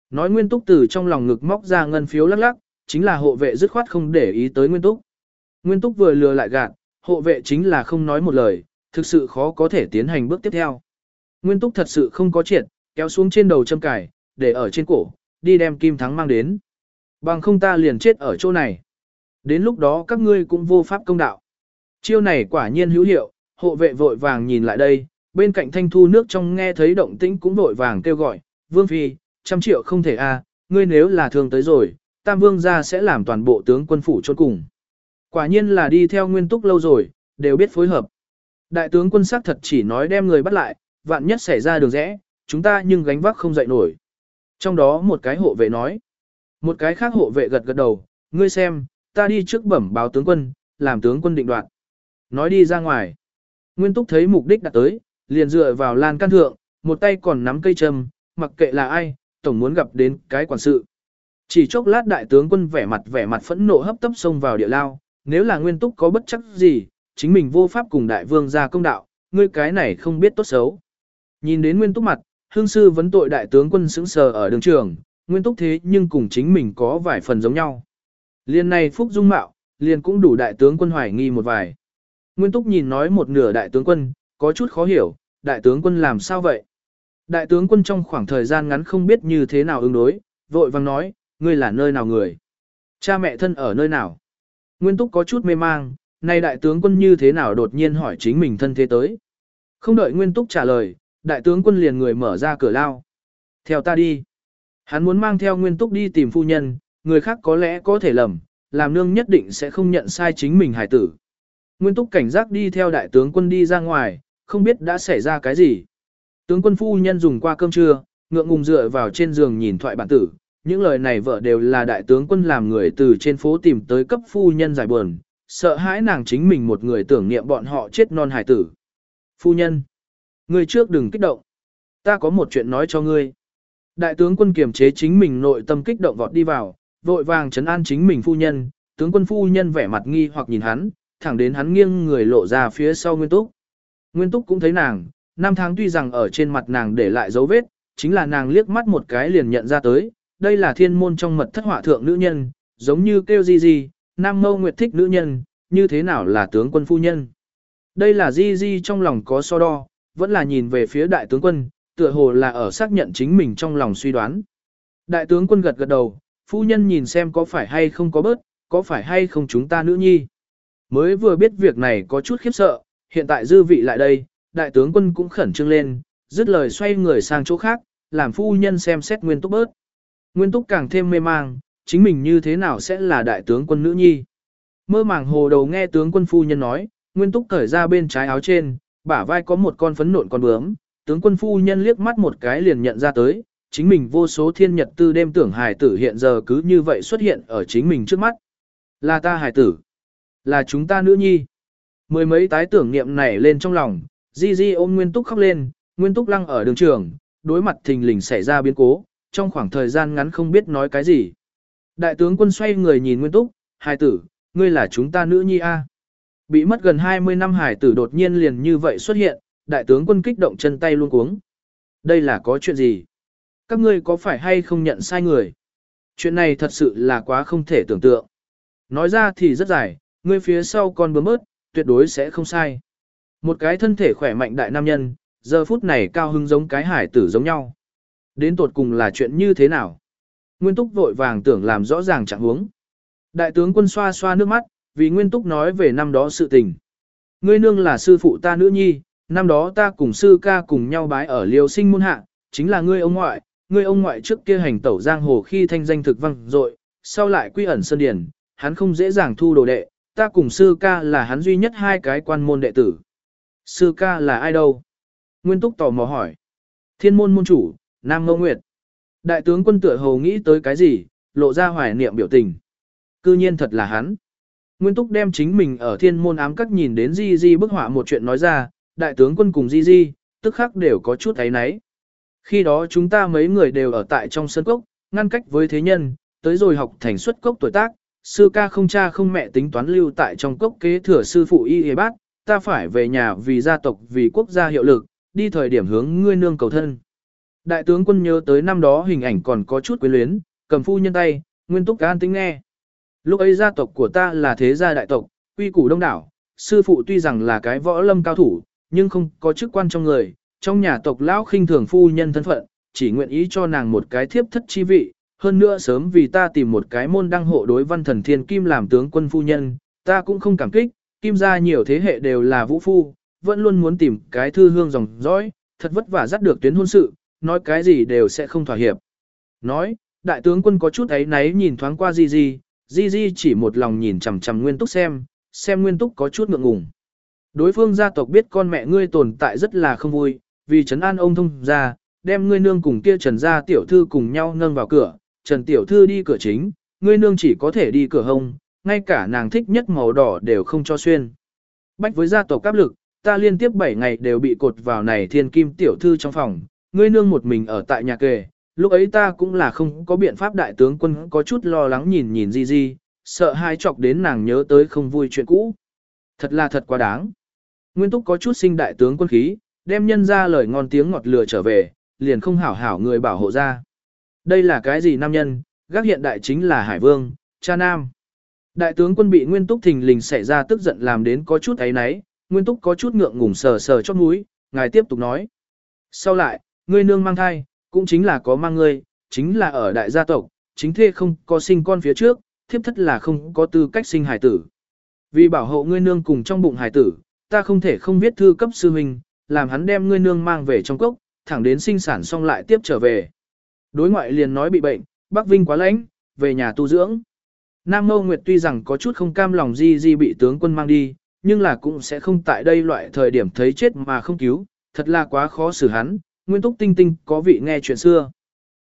Nói nguyên túc từ trong lòng ngực móc ra ngân phiếu lắc lắc, chính là hộ vệ dứt khoát không để ý tới nguyên túc. Nguyên túc vừa lừa lại gạt, hộ vệ chính là không nói một lời, thực sự khó có thể tiến hành bước tiếp theo. Nguyên túc thật sự không có triệt, kéo xuống trên đầu châm cải, để ở trên cổ, đi đem kim thắng mang đến. Bằng không ta liền chết ở chỗ này. Đến lúc đó các ngươi cũng vô pháp công đạo. Chiêu này quả nhiên hữu hiệu, hộ vệ vội vàng nhìn lại đây, bên cạnh thanh thu nước trong nghe thấy động tĩnh cũng vội vàng kêu gọi, vương phi, trăm triệu không thể a, ngươi nếu là thương tới rồi, tam vương gia sẽ làm toàn bộ tướng quân phủ chôn cùng. Quả nhiên là đi theo nguyên túc lâu rồi, đều biết phối hợp. Đại tướng quân sắc thật chỉ nói đem người bắt lại, vạn nhất xảy ra đường rẽ, chúng ta nhưng gánh vác không dậy nổi. Trong đó một cái hộ vệ nói, một cái khác hộ vệ gật gật đầu, ngươi xem, ta đi trước bẩm báo tướng quân, làm tướng quân định đoạt. Nói đi ra ngoài. Nguyên túc thấy mục đích đã tới, liền dựa vào lan can thượng, một tay còn nắm cây châm, mặc kệ là ai, tổng muốn gặp đến cái quản sự. Chỉ chốc lát đại tướng quân vẻ mặt vẻ mặt phẫn nộ hấp tấp xông vào địa lao, nếu là nguyên túc có bất chắc gì, chính mình vô pháp cùng đại vương ra công đạo, ngươi cái này không biết tốt xấu. Nhìn đến nguyên túc mặt, hương sư vấn tội đại tướng quân sững sờ ở đường trường, nguyên túc thế nhưng cùng chính mình có vài phần giống nhau. Liên này phúc dung mạo, liền cũng đủ đại tướng quân hoài nghi một vài. Nguyên túc nhìn nói một nửa đại tướng quân, có chút khó hiểu, đại tướng quân làm sao vậy? Đại tướng quân trong khoảng thời gian ngắn không biết như thế nào ứng đối, vội vang nói, ngươi là nơi nào người? Cha mẹ thân ở nơi nào? Nguyên túc có chút mê mang, nay đại tướng quân như thế nào đột nhiên hỏi chính mình thân thế tới? Không đợi Nguyên túc trả lời, đại tướng quân liền người mở ra cửa lao. Theo ta đi. Hắn muốn mang theo Nguyên túc đi tìm phu nhân, người khác có lẽ có thể lầm, làm nương nhất định sẽ không nhận sai chính mình hải tử. Nguyên túc cảnh giác đi theo đại tướng quân đi ra ngoài, không biết đã xảy ra cái gì. Tướng quân phu nhân dùng qua cơm trưa, ngượng ngùng dựa vào trên giường nhìn thoại bản tử, những lời này vợ đều là đại tướng quân làm người từ trên phố tìm tới cấp phu nhân giải buồn, sợ hãi nàng chính mình một người tưởng niệm bọn họ chết non hải tử. Phu nhân, ngươi trước đừng kích động, ta có một chuyện nói cho ngươi. Đại tướng quân kiềm chế chính mình nội tâm kích động vọt đi vào, vội vàng chấn an chính mình phu nhân, tướng quân phu nhân vẻ mặt nghi hoặc nhìn hắn, thẳng đến hắn nghiêng người lộ ra phía sau Nguyên Túc. Nguyên Túc cũng thấy nàng, năm tháng tuy rằng ở trên mặt nàng để lại dấu vết, chính là nàng liếc mắt một cái liền nhận ra tới, đây là thiên môn trong mật thất họa thượng nữ nhân, giống như kêu gì gì, nam mâu nguyệt thích nữ nhân, như thế nào là tướng quân phu nhân. Đây là di di trong lòng có so đo, vẫn là nhìn về phía đại tướng quân, tựa hồ là ở xác nhận chính mình trong lòng suy đoán. Đại tướng quân gật gật đầu, phu nhân nhìn xem có phải hay không có bớt, có phải hay không chúng ta nữ nhi. Mới vừa biết việc này có chút khiếp sợ, hiện tại dư vị lại đây, đại tướng quân cũng khẩn trương lên, dứt lời xoay người sang chỗ khác, làm phu nhân xem xét nguyên túc bớt. Nguyên túc càng thêm mê mang, chính mình như thế nào sẽ là đại tướng quân nữ nhi. Mơ màng hồ đầu nghe tướng quân phu nhân nói, nguyên túc cởi ra bên trái áo trên, bả vai có một con phấn nộn con bướm, tướng quân phu nhân liếc mắt một cái liền nhận ra tới, chính mình vô số thiên nhật tư đêm tưởng hài tử hiện giờ cứ như vậy xuất hiện ở chính mình trước mắt. Là ta hài tử. Là chúng ta nữ nhi. Mười mấy tái tưởng niệm này lên trong lòng, Di Di ôm Nguyên Túc khóc lên, Nguyên Túc lăng ở đường trường, đối mặt thình lình xảy ra biến cố, trong khoảng thời gian ngắn không biết nói cái gì. Đại tướng quân xoay người nhìn Nguyên Túc, hài tử, ngươi là chúng ta nữ nhi a. Bị mất gần 20 năm hài tử đột nhiên liền như vậy xuất hiện, đại tướng quân kích động chân tay luôn cuống. Đây là có chuyện gì? Các ngươi có phải hay không nhận sai người? Chuyện này thật sự là quá không thể tưởng tượng. Nói ra thì rất dài, ngươi phía sau con bướm ớt, tuyệt đối sẽ không sai. Một cái thân thể khỏe mạnh đại nam nhân, giờ phút này cao hứng giống cái hải tử giống nhau. Đến tột cùng là chuyện như thế nào? Nguyên Túc vội vàng tưởng làm rõ ràng trạng huống. Đại tướng quân xoa xoa nước mắt, vì Nguyên Túc nói về năm đó sự tình. Ngươi nương là sư phụ ta nữ nhi, năm đó ta cùng sư ca cùng nhau bái ở liều sinh môn hạ, chính là ngươi ông ngoại, ngươi ông ngoại trước kia hành tẩu giang hồ khi thanh danh thực văng dội, sau lại quy ẩn sơn điển, hắn không dễ dàng thu đồ đệ, ta cùng sư ca là hắn duy nhất hai cái quan môn đệ tử. Sư ca là ai đâu? Nguyên Túc tò mò hỏi. Thiên môn môn chủ, Nam Ngô Nguyệt. Đại tướng quân tựa hồ nghĩ tới cái gì, lộ ra hoài niệm biểu tình. Cư nhiên thật là hắn. Nguyên Túc đem chính mình ở thiên môn ám các nhìn đến Di Di bức họa một chuyện nói ra, đại tướng quân cùng Di Di, tức khắc đều có chút thấy náy. Khi đó chúng ta mấy người đều ở tại trong sân cốc, ngăn cách với thế nhân, tới rồi học thành xuất cốc tuổi tác, sư ca không cha không mẹ tính toán lưu tại trong cốc kế thừa sư phụ y y bác, ta phải về nhà vì gia tộc vì quốc gia hiệu lực, đi thời điểm hướng ngươi nương cầu thân. Đại tướng quân nhớ tới năm đó hình ảnh còn có chút quyến luyến, cầm phu nhân tay, nguyên túc an tính nghe. Lúc ấy gia tộc của ta là thế gia đại tộc, quy củ đông đảo, sư phụ tuy rằng là cái võ lâm cao thủ, nhưng không có chức quan trong người, trong nhà tộc lão khinh thường phu nhân thân phận, chỉ nguyện ý cho nàng một cái thiếp thất chi vị, hơn nữa sớm vì ta tìm một cái môn đăng hộ đối văn thần thiên kim làm tướng quân phu nhân, ta cũng không cảm kích, kim gia nhiều thế hệ đều là vũ phu, vẫn luôn muốn tìm cái thư hương dòng dõi, thật vất vả dắt được tuyến hôn sự, nói cái gì đều sẽ không thỏa hiệp. Nói, đại tướng quân có chút ấy náy nhìn thoáng qua Di Di, Di Di chỉ một lòng nhìn chằm chằm Nguyên Túc xem, xem Nguyên Túc có chút ngượng ngùng. Đối phương gia tộc biết con mẹ ngươi tồn tại rất là không vui, vì trấn an ông thông ra, đem ngươi nương cùng kia Trần gia tiểu thư cùng nhau nâng vào cửa, Trần tiểu thư đi cửa chính, ngươi nương chỉ có thể đi cửa hông, ngay cả nàng thích nhất màu đỏ đều không cho xuyên. Bách với gia tộc áp lực, ta liên tiếp 7 ngày đều bị cột vào này thiên kim tiểu thư trong phòng, ngươi nương một mình ở tại nhà kề, lúc ấy ta cũng là không có biện pháp đại tướng quân có chút lo lắng nhìn nhìn Di Di, sợ hai chọc đến nàng nhớ tới không vui chuyện cũ. Thật là thật quá đáng. Nguyên Túc có chút sinh đại tướng quân khí, đem nhân ra lời ngon tiếng ngọt lừa trở về, liền không hảo hảo người bảo hộ ra. Đây là cái gì nam nhân, gác hiện đại chính là Hải Vương, cha nam. Đại tướng quân bị Nguyên Túc thình lình xảy ra tức giận làm đến có chút ấy náy, Nguyên Túc có chút ngượng ngùng sờ sờ chót mũi, ngài tiếp tục nói. Sau lại, ngươi nương mang thai, cũng chính là có mang ngươi, chính là ở đại gia tộc, chính thê không có sinh con phía trước, thiếp thất là không có tư cách sinh hải tử. Vì bảo hộ ngươi nương cùng trong bụng hải tử, ta không thể không viết thư cấp sư huynh, làm hắn đem ngươi nương mang về trong cốc, thẳng đến sinh sản xong lại tiếp trở về. Đối ngoại liền nói bị bệnh, Bắc Vinh quá lãnh, về nhà tu dưỡng. Nam Mâu Nguyệt tuy rằng có chút không cam lòng Di Di bị tướng quân mang đi, nhưng là cũng sẽ không tại đây loại thời điểm thấy chết mà không cứu, thật là quá khó xử hắn, Nguyên Túc Tinh Tinh có vị nghe chuyện xưa.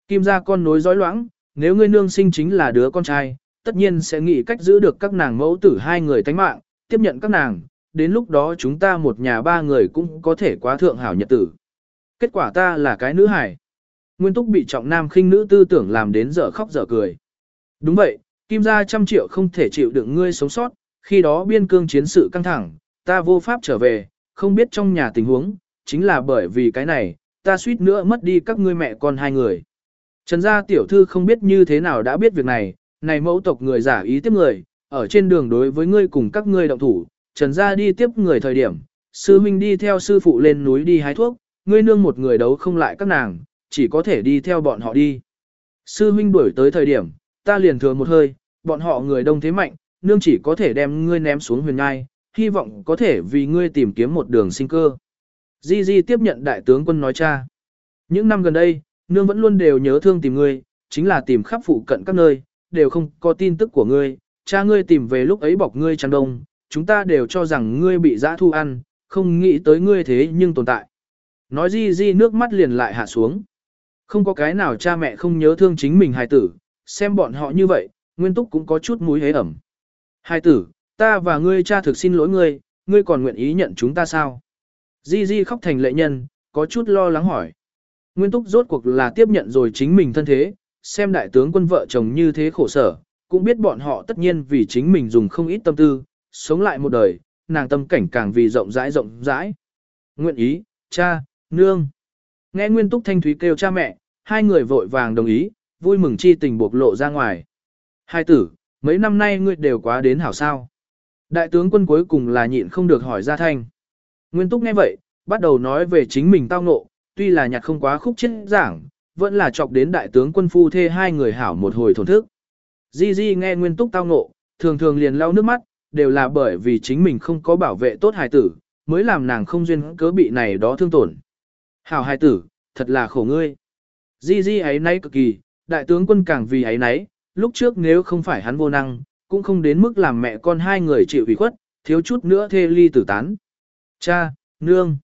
Kim gia con nối dõi loãng, nếu ngươi nương sinh chính là đứa con trai, tất nhiên sẽ nghĩ cách giữ được các nàng mẫu tử hai người tánh mạng, tiếp nhận các nàng, đến lúc đó chúng ta một nhà ba người cũng có thể quá thượng hảo nhật tử. Kết quả ta là cái nữ hải. Nguyên Túc bị trọng nam khinh nữ tư tưởng làm đến dở khóc dở cười. Đúng vậy, Kim gia trăm triệu không thể chịu đựng ngươi sống sót, khi đó biên cương chiến sự căng thẳng, ta vô pháp trở về, không biết trong nhà tình huống, chính là bởi vì cái này, ta suýt nữa mất đi các ngươi mẹ con hai người. Trần gia tiểu thư không biết như thế nào đã biết việc này, này mẫu tộc người giả ý tiếp người, ở trên đường đối với ngươi cùng các ngươi động thủ, Trần gia đi tiếp người thời điểm, sư huynh đi theo sư phụ lên núi đi hái thuốc, ngươi nương một người đấu không lại các nàng, chỉ có thể đi theo bọn họ đi. Sư huynh đuổi tới thời điểm, ta liền thừa một hơi, bọn họ người đông thế mạnh, nương chỉ có thể đem ngươi ném xuống huyền ngai, hy vọng có thể vì ngươi tìm kiếm một đường sinh cơ. Di Di tiếp nhận đại tướng quân nói cha. Những năm gần đây, nương vẫn luôn đều nhớ thương tìm ngươi, chính là tìm khắp phụ cận các nơi, đều không có tin tức của ngươi, cha ngươi tìm về lúc ấy bọc ngươi trăng đông, chúng ta đều cho rằng ngươi bị giã thu ăn, không nghĩ tới ngươi thế nhưng tồn tại. Nói Di Di nước mắt liền lại hạ xuống. Không có cái nào cha mẹ không nhớ thương chính mình hài tử, xem bọn họ như vậy, nguyên túc cũng có chút mũi hế ẩm. Hài tử, ta và ngươi cha thực xin lỗi ngươi, ngươi còn nguyện ý nhận chúng ta sao? Di Di khóc thành lệ nhân, có chút lo lắng hỏi. Nguyên túc rốt cuộc là tiếp nhận rồi chính mình thân thế, xem đại tướng quân vợ chồng như thế khổ sở, cũng biết bọn họ tất nhiên vì chính mình dùng không ít tâm tư, sống lại một đời, nàng tâm cảnh càng vì rộng rãi rộng rãi. Nguyện ý, cha, nương. Nghe Nguyên Túc Thanh Thúy kêu cha mẹ, hai người vội vàng đồng ý, vui mừng chi tình bộc lộ ra ngoài. Hai tử, mấy năm nay ngươi đều quá đến hảo sao. Đại tướng quân cuối cùng là nhịn không được hỏi ra thanh. Nguyên Túc nghe vậy, bắt đầu nói về chính mình tao ngộ, tuy là nhạc không quá khúc chết giảng, vẫn là chọc đến đại tướng quân phu thê hai người hảo một hồi thổn thức. Di Di nghe Nguyên Túc tao ngộ, thường thường liền lau nước mắt, đều là bởi vì chính mình không có bảo vệ tốt hài tử, mới làm nàng không duyên cớ bị này đó thương tổn. Hảo hài tử, thật là khổ ngươi. Di Di ấy nay cực kỳ, đại tướng quân càng vì ấy nấy, lúc trước nếu không phải hắn vô năng, cũng không đến mức làm mẹ con hai người chịu ủy khuất, thiếu chút nữa thê ly tử tán. Cha, nương.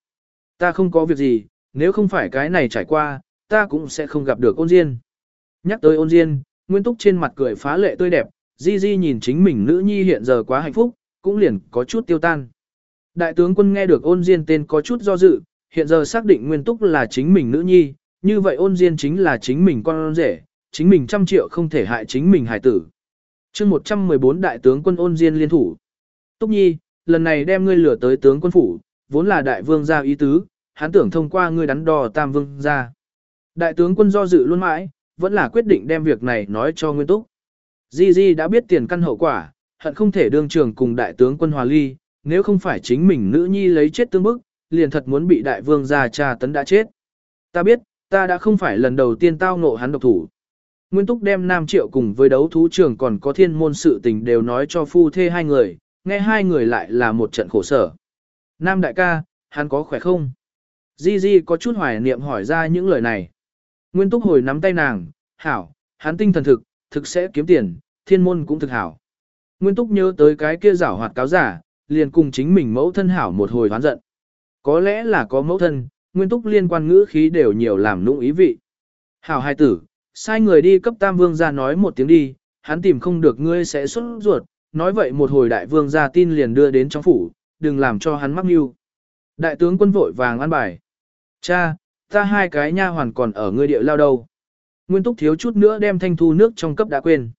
Ta không có việc gì, nếu không phải cái này trải qua, ta cũng sẽ không gặp được ôn diên. Nhắc tới ôn diên, Nguyên Túc trên mặt cười phá lệ tươi đẹp, Di Di nhìn chính mình nữ nhi hiện giờ quá hạnh phúc, cũng liền có chút tiêu tan. Đại tướng quân nghe được ôn diên tên có chút do dự, hiện giờ xác định Nguyên Túc là chính mình nữ nhi, như vậy ôn diên chính là chính mình con rể, chính mình trăm triệu không thể hại chính mình hải tử. chương 114 đại tướng quân ôn diên liên thủ. Túc Nhi, lần này đem ngươi lửa tới tướng quân phủ, vốn là đại vương gia ý tứ, hắn tưởng thông qua ngươi đắn đo tam vương gia. Đại tướng quân do dự luôn mãi, vẫn là quyết định đem việc này nói cho Nguyên Túc. Di Di đã biết tiền căn hậu quả, hận không thể đương trường cùng đại tướng quân hòa ly, nếu không phải chính mình nữ nhi lấy chết tương bức, liền thật muốn bị đại vương gia tra tấn đã chết. Ta biết, ta đã không phải lần đầu tiên tao ngộ hắn độc thủ. Nguyên Túc đem Nam Triệu cùng với đấu thú trường còn có thiên môn sự tình đều nói cho phu thê hai người, nghe hai người lại là một trận khổ sở. Nam đại ca, hắn có khỏe không? Di Di có chút hoài niệm hỏi ra những lời này. Nguyên Túc hồi nắm tay nàng, hảo, hắn tinh thần thực, thực sẽ kiếm tiền, thiên môn cũng thực hảo. Nguyên Túc nhớ tới cái kia giảo hoạt cáo giả, liền cùng chính mình mẫu thân hảo một hồi hoán giận. Có lẽ là có mẫu thân, Nguyên Túc liên quan ngữ khí đều nhiều làm nũng ý vị. Hảo hai tử, sai người đi cấp tam vương ra nói một tiếng đi, hắn tìm không được ngươi sẽ xuất ruột, nói vậy một hồi đại vương ra tin liền đưa đến trong phủ, đừng làm cho hắn mắc mưu. Đại tướng quân vội vàng ăn bài. Cha, ta hai cái nha hoàn còn ở ngươi địa lao đâu. Nguyên túc thiếu chút nữa đem thanh thu nước trong cấp đã quên.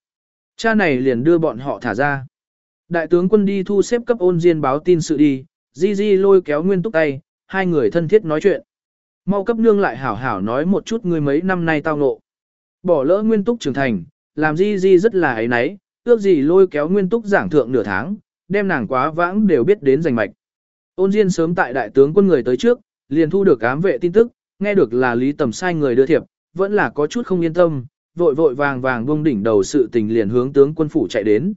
Cha này liền đưa bọn họ thả ra. Đại tướng quân đi thu xếp cấp ôn diên báo tin sự đi, Di Di lôi kéo Nguyên túc tay, hai người thân thiết nói chuyện. Mau cấp nương lại hảo hảo nói một chút ngươi mấy năm nay tao ngộ. Bỏ lỡ Nguyên túc trưởng thành, làm Di Di rất là ấy náy, ước gì lôi kéo Nguyên túc giảng thượng nửa tháng, đem nàng quá vãng đều biết đến giành mạch. Ôn Diên sớm tại đại tướng quân người tới trước, liền thu được ám vệ tin tức, nghe được là Lý Tầm sai người đưa thiệp, vẫn là có chút không yên tâm, vội vội vàng vàng buông đỉnh đầu sự tình liền hướng tướng quân phủ chạy đến.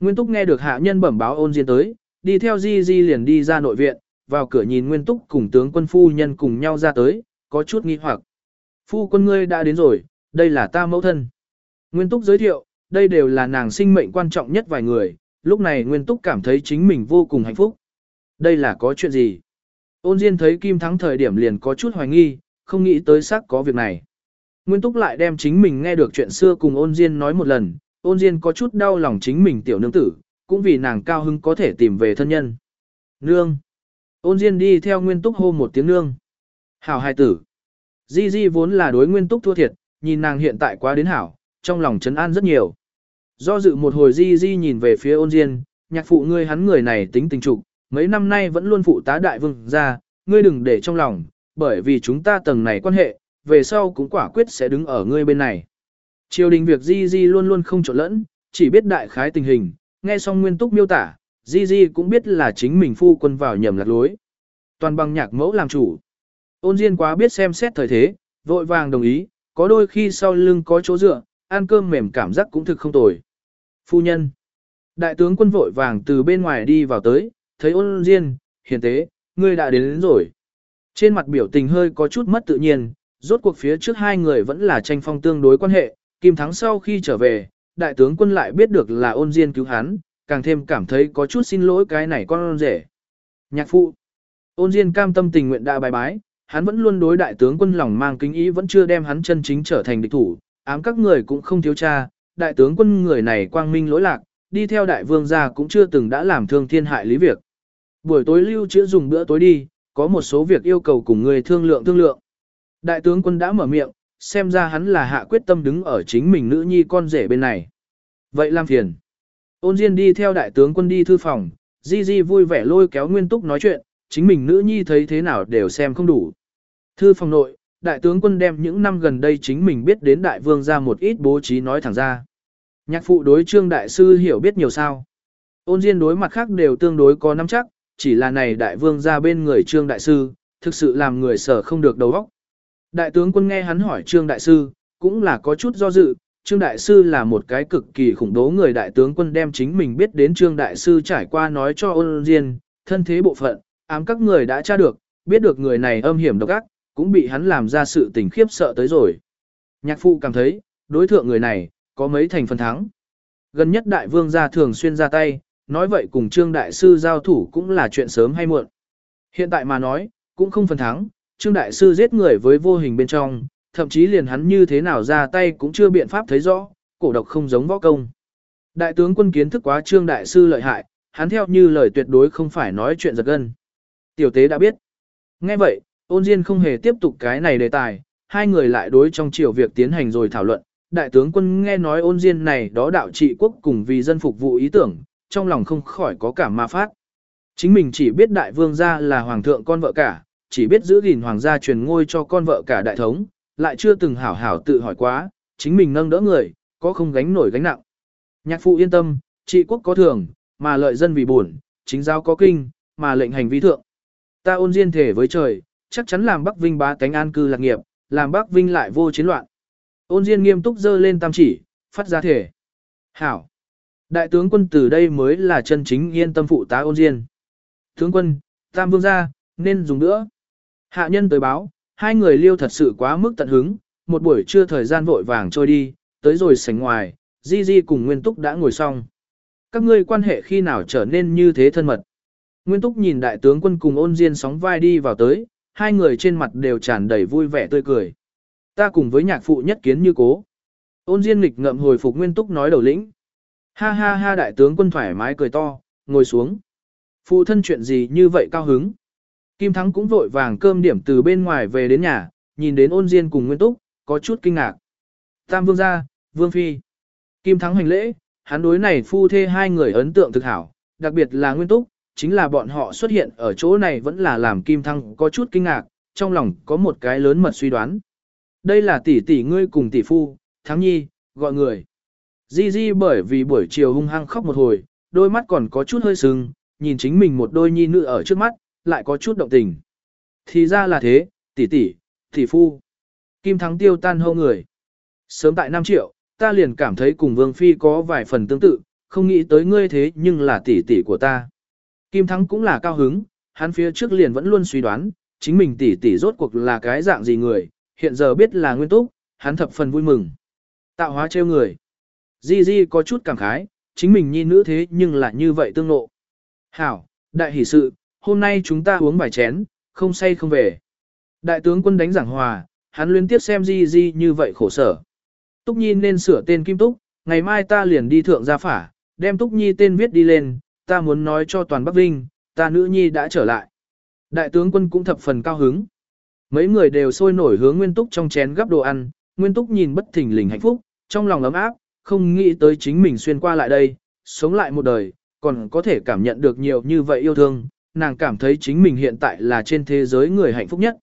Nguyên Túc nghe được hạ nhân bẩm báo ôn diên tới, đi theo Di Di liền đi ra nội viện, vào cửa nhìn Nguyên Túc cùng tướng quân phu nhân cùng nhau ra tới, có chút nghi hoặc. Phu quân ngươi đã đến rồi, đây là ta mẫu thân. Nguyên Túc giới thiệu, đây đều là nàng sinh mệnh quan trọng nhất vài người, lúc này Nguyên Túc cảm thấy chính mình vô cùng hạnh phúc. Đây là có chuyện gì? Ôn Diên thấy Kim Thắng thời điểm liền có chút hoài nghi, không nghĩ tới xác có việc này. Nguyên Túc lại đem chính mình nghe được chuyện xưa cùng ôn Diên nói một lần, ôn Diên có chút đau lòng chính mình tiểu nương tử, cũng vì nàng cao hứng có thể tìm về thân nhân. Nương! Ôn Diên đi theo Nguyên Túc hô một tiếng nương. Hảo hai tử! Di Di vốn là đối Nguyên Túc thua thiệt, nhìn nàng hiện tại quá đến hảo, trong lòng trấn an rất nhiều. Do dự một hồi Di Di nhìn về phía ôn Diên, nhạc phụ ngươi hắn người này tính tình trục, mấy năm nay vẫn luôn phụ tá đại vương ra, ngươi đừng để trong lòng, bởi vì chúng ta tầng này quan hệ, về sau cũng quả quyết sẽ đứng ở ngươi bên này. Triều đình việc Di Di luôn luôn không trộn lẫn, chỉ biết đại khái tình hình, nghe xong nguyên túc miêu tả, Di Di cũng biết là chính mình phu quân vào nhầm lạc lối. Toàn bằng nhạc mẫu làm chủ. Ôn Diên quá biết xem xét thời thế, vội vàng đồng ý, có đôi khi sau lưng có chỗ dựa, ăn cơm mềm cảm giác cũng thực không tồi. Phu nhân. Đại tướng quân vội vàng từ bên ngoài đi vào tới, thấy ôn Diên, hiền tế, ngươi đã đến, đến rồi. Trên mặt biểu tình hơi có chút mất tự nhiên, rốt cuộc phía trước hai người vẫn là tranh phong tương đối quan hệ, Kim Thắng sau khi trở về, đại tướng quân lại biết được là ôn diên cứu hắn, càng thêm cảm thấy có chút xin lỗi cái này con rể. Nhạc phụ, ôn diên cam tâm tình nguyện đã bài bái, hắn vẫn luôn đối đại tướng quân lòng mang kính ý vẫn chưa đem hắn chân chính trở thành địch thủ, ám các người cũng không thiếu cha, đại tướng quân người này quang minh lỗi lạc, đi theo đại vương gia cũng chưa từng đã làm thương thiên hại lý việc. Buổi tối lưu trữ dùng bữa tối đi, có một số việc yêu cầu cùng người thương lượng thương lượng. Đại tướng quân đã mở miệng, xem ra hắn là hạ quyết tâm đứng ở chính mình nữ nhi con rể bên này. Vậy làm phiền. Ôn Diên đi theo đại tướng quân đi thư phòng, Di Di vui vẻ lôi kéo Nguyên Túc nói chuyện, chính mình nữ nhi thấy thế nào đều xem không đủ. Thư phòng nội, đại tướng quân đem những năm gần đây chính mình biết đến đại vương ra một ít bố trí nói thẳng ra. Nhạc phụ đối trương đại sư hiểu biết nhiều sao. Ôn Diên đối mặt khác đều tương đối có nắm chắc, chỉ là này đại vương ra bên người trương đại sư, thực sự làm người sở không được đầu óc. Đại tướng quân nghe hắn hỏi Trương Đại Sư, cũng là có chút do dự, Trương Đại Sư là một cái cực kỳ khủng bố người đại tướng quân đem chính mình biết đến Trương Đại Sư trải qua nói cho ôn diên, thân thế bộ phận, ám các người đã tra được, biết được người này âm hiểm độc ác, cũng bị hắn làm ra sự tình khiếp sợ tới rồi. Nhạc phụ cảm thấy, đối thượng người này, có mấy thành phần thắng. Gần nhất đại vương gia thường xuyên ra tay, nói vậy cùng Trương Đại Sư giao thủ cũng là chuyện sớm hay muộn. Hiện tại mà nói, cũng không phần thắng, Trương Đại Sư giết người với vô hình bên trong, thậm chí liền hắn như thế nào ra tay cũng chưa biện pháp thấy rõ, cổ độc không giống võ công. Đại tướng quân kiến thức quá Trương Đại Sư lợi hại, hắn theo như lời tuyệt đối không phải nói chuyện giật gân. Tiểu tế đã biết. Nghe vậy, ôn Diên không hề tiếp tục cái này đề tài, hai người lại đối trong chiều việc tiến hành rồi thảo luận. Đại tướng quân nghe nói ôn Diên này đó đạo trị quốc cùng vì dân phục vụ ý tưởng, trong lòng không khỏi có cảm ma phát. Chính mình chỉ biết đại vương gia là hoàng thượng con vợ cả, chỉ biết giữ gìn hoàng gia truyền ngôi cho con vợ cả đại thống, lại chưa từng hảo hảo tự hỏi quá, chính mình nâng đỡ người, có không gánh nổi gánh nặng. Nhạc phụ yên tâm, trị quốc có thường, mà lợi dân vì buồn, chính giáo có kinh, mà lệnh hành vi thượng. Ta ôn diên thể với trời, chắc chắn làm Bắc Vinh bá tánh an cư lạc nghiệp, làm Bắc Vinh lại vô chiến loạn. Ôn diên nghiêm túc dơ lên tam chỉ, phát ra thể. Hảo. Đại tướng quân từ đây mới là chân chính yên tâm phụ tá ôn diên. Tướng quân, tam vương gia, nên dùng nữa. Hạ nhân tới báo, hai người liêu thật sự quá mức tận hứng, một buổi trưa thời gian vội vàng trôi đi, tới rồi sảnh ngoài, Di Di cùng Nguyên Túc đã ngồi xong. Các ngươi quan hệ khi nào trở nên như thế thân mật. Nguyên Túc nhìn đại tướng quân cùng ôn diên sóng vai đi vào tới, hai người trên mặt đều tràn đầy vui vẻ tươi cười. Ta cùng với nhạc phụ nhất kiến như cố. Ôn diên nghịch ngậm hồi phục Nguyên Túc nói đầu lĩnh. Ha ha ha đại tướng quân thoải mái cười to, ngồi xuống. Phụ thân chuyện gì như vậy cao hứng. Kim Thắng cũng vội vàng cơm điểm từ bên ngoài về đến nhà, nhìn đến ôn diên cùng Nguyên Túc, có chút kinh ngạc. Tam vương gia, vương phi. Kim Thắng hành lễ, hắn đối này phu thê hai người ấn tượng thực hảo, đặc biệt là Nguyên Túc, chính là bọn họ xuất hiện ở chỗ này vẫn là làm Kim Thắng có chút kinh ngạc, trong lòng có một cái lớn mật suy đoán. Đây là tỷ tỷ ngươi cùng tỷ phu, Thắng Nhi, gọi người. Di Di bởi vì buổi chiều hung hăng khóc một hồi, đôi mắt còn có chút hơi sưng, nhìn chính mình một đôi nhi nữ ở trước mắt, lại có chút động tình. Thì ra là thế, tỷ tỷ, tỷ phu. Kim Thắng tiêu tan hâu người. Sớm tại 5 triệu, ta liền cảm thấy cùng Vương Phi có vài phần tương tự, không nghĩ tới ngươi thế nhưng là tỷ tỷ của ta. Kim Thắng cũng là cao hứng, hắn phía trước liền vẫn luôn suy đoán, chính mình tỷ tỷ rốt cuộc là cái dạng gì người, hiện giờ biết là nguyên túc, hắn thập phần vui mừng. Tạo hóa trêu người. Di Di có chút cảm khái, chính mình nhi nữ thế nhưng là như vậy tương nộ. Hảo, đại hỷ sự, hôm nay chúng ta uống vài chén, không say không về. Đại tướng quân đánh giảng hòa, hắn liên tiếp xem Di Di như vậy khổ sở. Túc Nhi nên sửa tên Kim Túc, ngày mai ta liền đi thượng gia phả, đem Túc Nhi tên viết đi lên, ta muốn nói cho toàn Bắc Vinh, ta nữ nhi đã trở lại. Đại tướng quân cũng thập phần cao hứng. Mấy người đều sôi nổi hướng Nguyên Túc trong chén gắp đồ ăn, Nguyên Túc nhìn bất thình lình hạnh phúc, trong lòng ấm áp, không nghĩ tới chính mình xuyên qua lại đây, sống lại một đời, còn có thể cảm nhận được nhiều như vậy yêu thương, nàng cảm thấy chính mình hiện tại là trên thế giới người hạnh phúc nhất.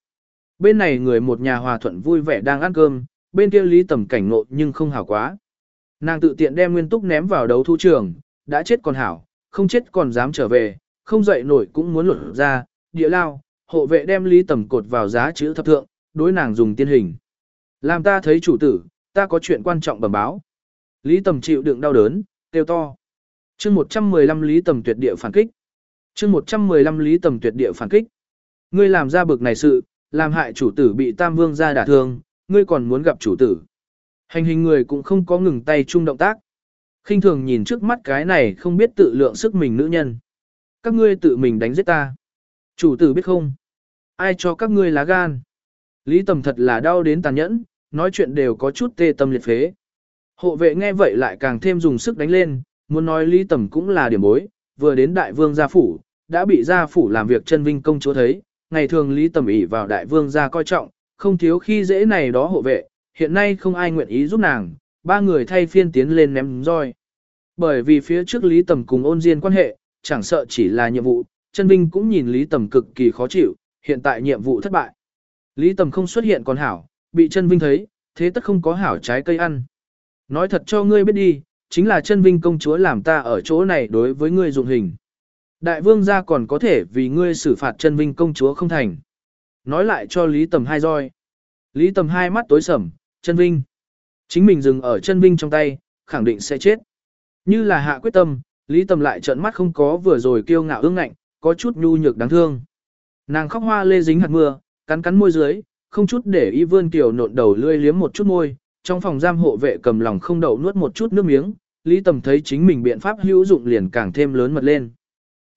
Bên này người một nhà hòa thuận vui vẻ đang ăn cơm, bên kia lý tầm cảnh ngộ nhưng không hảo quá. Nàng tự tiện đem nguyên túc ném vào đấu thu trường, đã chết còn hảo, không chết còn dám trở về, không dậy nổi cũng muốn lột ra, địa lao, hộ vệ đem lý tầm cột vào giá chữ thập thượng, đối nàng dùng tiên hình. Làm ta thấy chủ tử, ta có chuyện quan trọng bẩm báo. Lý tầm chịu đựng đau đớn, kêu to. chương 115 lý tầm tuyệt địa phản kích chương 115 lý tầm tuyệt địa phản kích. Ngươi làm ra bực này sự, làm hại chủ tử bị tam vương ra đả thương, ngươi còn muốn gặp chủ tử. Hành hình người cũng không có ngừng tay chung động tác. khinh thường nhìn trước mắt cái này không biết tự lượng sức mình nữ nhân. Các ngươi tự mình đánh giết ta. Chủ tử biết không? Ai cho các ngươi lá gan? Lý tầm thật là đau đến tàn nhẫn, nói chuyện đều có chút tê tâm liệt phế. Hộ vệ nghe vậy lại càng thêm dùng sức đánh lên, muốn nói Lý tầm cũng là điểm bối, vừa đến đại vương gia phủ, đã bị gia phủ làm việc chân vinh công chúa thấy, ngày thường Lý Tầm ỷ vào đại vương gia coi trọng, không thiếu khi dễ này đó hộ vệ, hiện nay không ai nguyện ý giúp nàng, ba người thay phiên tiến lên ném roi. Bởi vì phía trước Lý Tầm cùng ôn diên quan hệ, chẳng sợ chỉ là nhiệm vụ, chân vinh cũng nhìn Lý Tầm cực kỳ khó chịu, hiện tại nhiệm vụ thất bại. Lý Tầm không xuất hiện còn hảo, bị chân vinh thấy, thế tất không có hảo trái cây ăn. Nói thật cho ngươi biết đi, chính là chân vinh công chúa làm ta ở chỗ này đối với ngươi dụng hình. Đại vương gia còn có thể vì ngươi xử phạt chân vinh công chúa không thành. Nói lại cho Lý Tầm hai roi. Lý Tầm hai mắt tối sầm, chân vinh. Chính mình dừng ở chân vinh trong tay, khẳng định sẽ chết. Như là hạ quyết tâm, Lý Tầm lại trợn mắt không có vừa rồi kiêu ngạo ương ngạnh, có chút nhu nhược đáng thương. Nàng khóc hoa lê dính hạt mưa, cắn cắn môi dưới, không chút để y vươn tiểu nộn đầu lươi liếm một chút môi, trong phòng giam hộ vệ cầm lòng không đậu nuốt một chút nước miếng, Lý Tầm thấy chính mình biện pháp hữu dụng liền càng thêm lớn mật lên.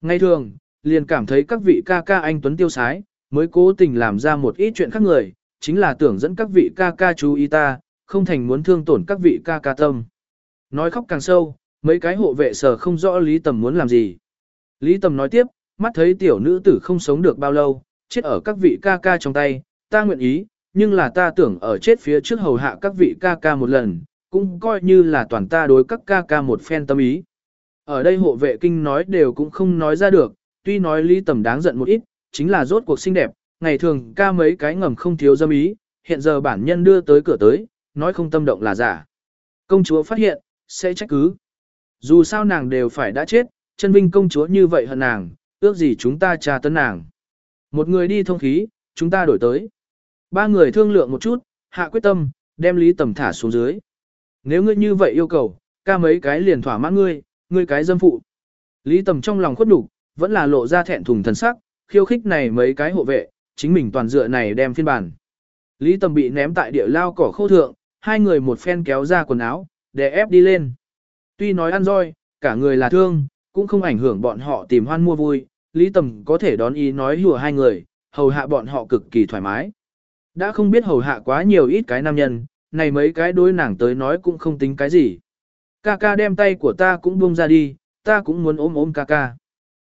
Ngay thường, liền cảm thấy các vị ca ca anh tuấn tiêu sái, mới cố tình làm ra một ít chuyện khác người, chính là tưởng dẫn các vị ca ca chú ý ta, không thành muốn thương tổn các vị ca ca tâm. Nói khóc càng sâu, mấy cái hộ vệ sở không rõ Lý Tầm muốn làm gì. Lý Tầm nói tiếp, mắt thấy tiểu nữ tử không sống được bao lâu, chết ở các vị ca ca trong tay, ta nguyện ý, nhưng là ta tưởng ở chết phía trước hầu hạ các vị ca ca một lần, cũng coi như là toàn ta đối các ca ca một phen tâm ý. Ở đây hộ vệ kinh nói đều cũng không nói ra được, tuy nói Lý Tầm đáng giận một ít, chính là rốt cuộc xinh đẹp, ngày thường ca mấy cái ngầm không thiếu dâm ý, hiện giờ bản nhân đưa tới cửa tới, nói không tâm động là giả. Công chúa phát hiện, sẽ trách cứ. Dù sao nàng đều phải đã chết, chân vinh công chúa như vậy hận nàng, ước gì chúng ta tra tấn nàng. Một người đi thông khí, chúng ta đổi tới. Ba người thương lượng một chút, hạ quyết tâm, đem Lý Tầm thả xuống dưới. Nếu ngươi như vậy yêu cầu, ca mấy cái liền thỏa mãn ngươi, ngươi cái dâm phụ. Lý Tầm trong lòng khuất đủ, vẫn là lộ ra thẹn thùng thần sắc, khiêu khích này mấy cái hộ vệ, chính mình toàn dựa này đem phiên bản. Lý Tầm bị ném tại địa lao cỏ khô thượng, hai người một phen kéo ra quần áo, để ép đi lên. Tuy nói ăn roi, cả người là thương, cũng không ảnh hưởng bọn họ tìm hoan mua vui, Lý Tầm có thể đón ý nói hùa hai người, hầu hạ bọn họ cực kỳ thoải mái. Đã không biết hầu hạ quá nhiều ít cái nam nhân, này mấy cái đối nàng tới nói cũng không tính cái gì. Ca ca đem tay của ta cũng buông ra đi, ta cũng muốn ôm ôm ca ca.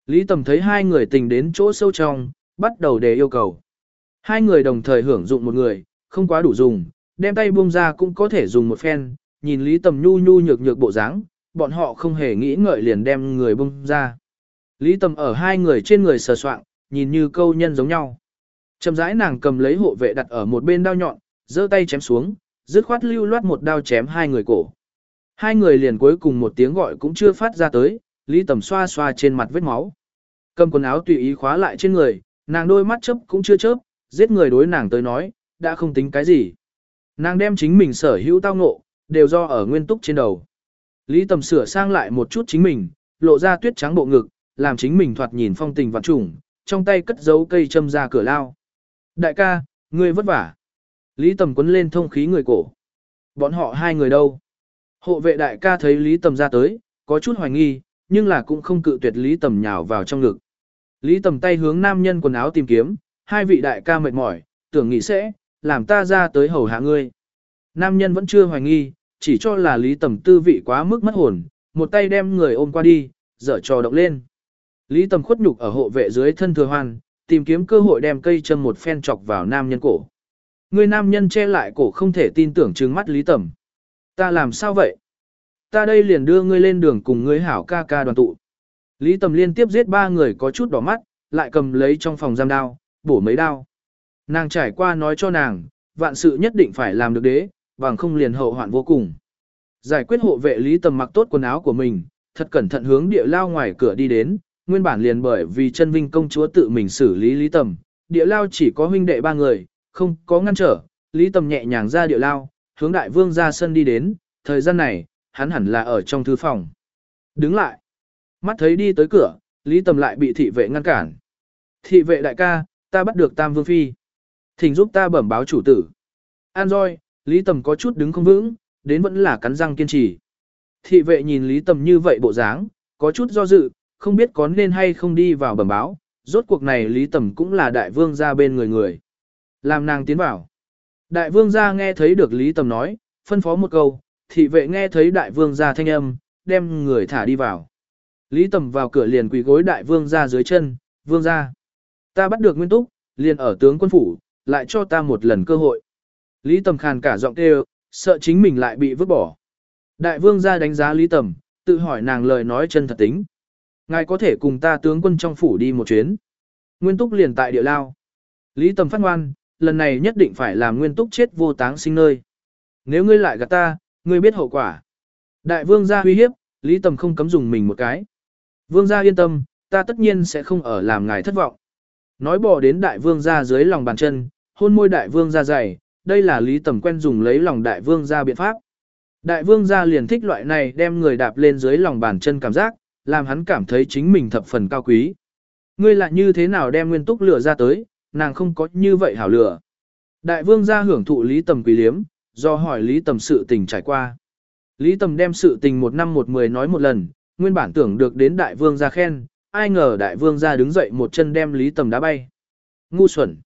Lý Tầm thấy hai người tình đến chỗ sâu trong, bắt đầu đề yêu cầu. Hai người đồng thời hưởng dụng một người, không quá đủ dùng, đem tay buông ra cũng có thể dùng một phen, nhìn Lý Tầm nhu nhu nhược nhược bộ dáng, bọn họ không hề nghĩ ngợi liền đem người buông ra. Lý Tầm ở hai người trên người sờ soạng, nhìn như câu nhân giống nhau. Chậm rãi nàng cầm lấy hộ vệ đặt ở một bên đao nhọn, giơ tay chém xuống, dứt khoát lưu loát một đao chém hai người cổ. Hai người liền cuối cùng một tiếng gọi cũng chưa phát ra tới, Lý Tầm xoa xoa trên mặt vết máu. Cầm quần áo tùy ý khóa lại trên người, nàng đôi mắt chớp cũng chưa chớp, giết người đối nàng tới nói, đã không tính cái gì. Nàng đem chính mình sở hữu tao ngộ, đều do ở nguyên túc trên đầu. Lý Tầm sửa sang lại một chút chính mình, lộ ra tuyết trắng bộ ngực, làm chính mình thoạt nhìn phong tình vạn trùng, trong tay cất giấu cây châm ra cửa lao. Đại ca, ngươi vất vả. Lý Tầm quấn lên thông khí người cổ. Bọn họ hai người đâu? Hộ vệ đại ca thấy Lý Tầm ra tới, có chút hoài nghi, nhưng là cũng không cự tuyệt Lý Tầm nhào vào trong ngực. Lý Tầm tay hướng nam nhân quần áo tìm kiếm, hai vị đại ca mệt mỏi, tưởng nghĩ sẽ, làm ta ra tới hầu hạ ngươi. Nam nhân vẫn chưa hoài nghi, chỉ cho là Lý Tầm tư vị quá mức mất hồn, một tay đem người ôm qua đi, dở trò động lên. Lý Tầm khuất nhục ở hộ vệ dưới thân thừa hoan, tìm kiếm cơ hội đem cây châm một phen chọc vào nam nhân cổ. Người nam nhân che lại cổ không thể tin tưởng trừng mắt Lý Tầm. Ta làm sao vậy? Ta đây liền đưa ngươi lên đường cùng ngươi hảo ca ca đoàn tụ. Lý Tầm liên tiếp giết ba người có chút đỏ mắt, lại cầm lấy trong phòng giam đao, bổ mấy đao. Nàng trải qua nói cho nàng, vạn sự nhất định phải làm được đế, bằng không liền hậu hoạn vô cùng. Giải quyết hộ vệ Lý Tầm mặc tốt quần áo của mình, thật cẩn thận hướng địa lao ngoài cửa đi đến, nguyên bản liền bởi vì chân vinh công chúa tự mình xử lý Lý Tầm, địa lao chỉ có huynh đệ ba người, không có ngăn trở, Lý Tầm nhẹ nhàng ra địa lao, hướng đại vương ra sân đi đến, thời gian này, hắn hẳn là ở trong thư phòng. Đứng lại, mắt thấy đi tới cửa, Lý Tầm lại bị thị vệ ngăn cản. Thị vệ đại ca, ta bắt được Tam Vương Phi. Thỉnh giúp ta bẩm báo chủ tử. An roi, Lý Tầm có chút đứng không vững, đến vẫn là cắn răng kiên trì. Thị vệ nhìn Lý Tầm như vậy bộ dáng, có chút do dự, không biết có nên hay không đi vào bẩm báo, rốt cuộc này Lý Tầm cũng là đại vương gia bên người người. Làm nàng tiến vào. Đại vương gia nghe thấy được Lý Tầm nói, phân phó một câu, thị vệ nghe thấy đại vương gia thanh âm, đem người thả đi vào. Lý Tầm vào cửa liền quỳ gối đại vương gia dưới chân, vương gia. Ta bắt được nguyên túc, liền ở tướng quân phủ, lại cho ta một lần cơ hội. Lý Tầm khàn cả giọng kêu, sợ chính mình lại bị vứt bỏ. Đại vương gia đánh giá Lý Tầm, tự hỏi nàng lời nói chân thật tính. Ngài có thể cùng ta tướng quân trong phủ đi một chuyến. Nguyên túc liền tại địa lao. Lý Tầm phát ngoan, lần này nhất định phải làm nguyên túc chết vô táng sinh nơi. Nếu ngươi lại gạt ta, ngươi biết hậu quả. Đại vương gia uy hiếp, Lý Tầm không cấm dùng mình một cái. Vương gia yên tâm, ta tất nhiên sẽ không ở làm ngài thất vọng. Nói bỏ đến đại vương gia dưới lòng bàn chân, hôn môi đại vương gia dày, đây là Lý Tầm quen dùng lấy lòng đại vương gia biện pháp. Đại vương gia liền thích loại này đem người đạp lên dưới lòng bàn chân cảm giác, làm hắn cảm thấy chính mình thập phần cao quý. Ngươi lại như thế nào đem nguyên túc lửa ra tới, nàng không có như vậy hảo lửa. Đại vương gia hưởng thụ Lý Tầm quý liếm, do hỏi Lý Tầm sự tình trải qua. Lý Tầm đem sự tình một năm một mười nói một lần, nguyên bản tưởng được đến đại vương gia khen, ai ngờ đại vương gia đứng dậy một chân đem Lý Tầm đá bay. ngu xuẩn.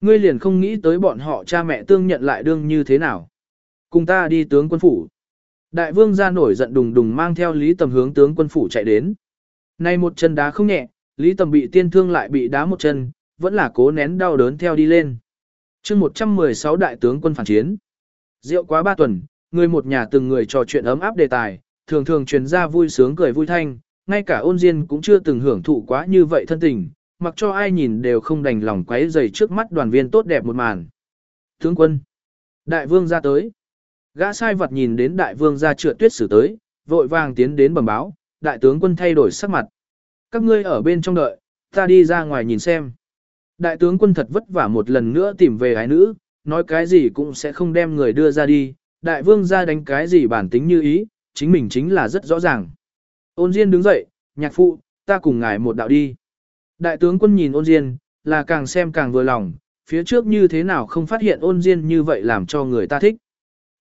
Ngươi liền không nghĩ tới bọn họ cha mẹ tương nhận lại đương như thế nào. Cùng ta đi tướng quân phủ. Đại vương ra nổi giận đùng đùng mang theo Lý Tầm hướng tướng quân phủ chạy đến. Nay một chân đá không nhẹ, Lý Tầm bị tiên thương lại bị đá một chân, vẫn là cố nén đau đớn theo đi lên. chương 116 đại tướng quân phản chiến. Rượu quá ba tuần, người một nhà từng người trò chuyện ấm áp đề tài, thường thường truyền ra vui sướng cười vui thanh, ngay cả ôn diên cũng chưa từng hưởng thụ quá như vậy thân tình, mặc cho ai nhìn đều không đành lòng quấy dày trước mắt đoàn viên tốt đẹp một màn. Tướng quân, đại vương ra tới. Gã sai vật nhìn đến đại vương ra trượt tuyết xử tới, vội vàng tiến đến bẩm báo, đại tướng quân thay đổi sắc mặt. Các ngươi ở bên trong đợi, ta đi ra ngoài nhìn xem. Đại tướng quân thật vất vả một lần nữa tìm về ái nữ, nói cái gì cũng sẽ không đem người đưa ra đi, đại vương ra đánh cái gì bản tính như ý, chính mình chính là rất rõ ràng. Ôn Diên đứng dậy, nhạc phụ, ta cùng ngài một đạo đi. Đại tướng quân nhìn ôn Diên, là càng xem càng vừa lòng, phía trước như thế nào không phát hiện ôn Diên như vậy làm cho người ta thích.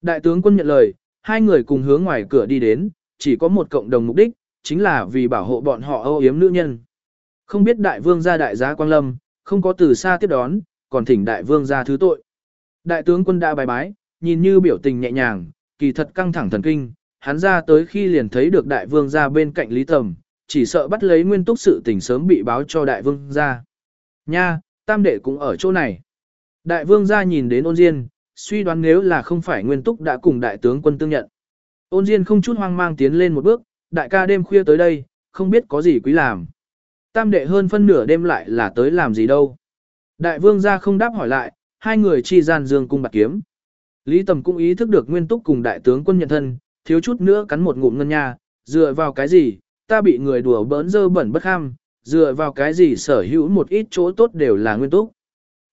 Đại tướng quân nhận lời, hai người cùng hướng ngoài cửa đi đến, chỉ có một cộng đồng mục đích, chính là vì bảo hộ bọn họ âu yếm nữ nhân. Không biết đại vương gia đại giá Quang Lâm, không có từ xa tiếp đón, còn thỉnh đại vương gia thứ tội. Đại tướng quân đã bài bái, nhìn như biểu tình nhẹ nhàng, kỳ thật căng thẳng thần kinh, hắn ra tới khi liền thấy được đại vương gia bên cạnh Lý Tầm, chỉ sợ bắt lấy nguyên túc sự tình sớm bị báo cho đại vương gia. Nha, tam đệ cũng ở chỗ này. Đại vương gia nhìn đến ôn diên, suy đoán nếu là không phải nguyên túc đã cùng đại tướng quân tương nhận. Ôn diên không chút hoang mang tiến lên một bước, đại ca đêm khuya tới đây, không biết có gì quý làm. Tam đệ hơn phân nửa đêm lại là tới làm gì đâu. Đại vương gia không đáp hỏi lại, hai người chi gian dương cung bạc kiếm. Lý Tầm cũng ý thức được nguyên túc cùng đại tướng quân nhận thân, thiếu chút nữa cắn một ngụm ngân nha, dựa vào cái gì, ta bị người đùa bỡn dơ bẩn bất ham, dựa vào cái gì sở hữu một ít chỗ tốt đều là nguyên túc.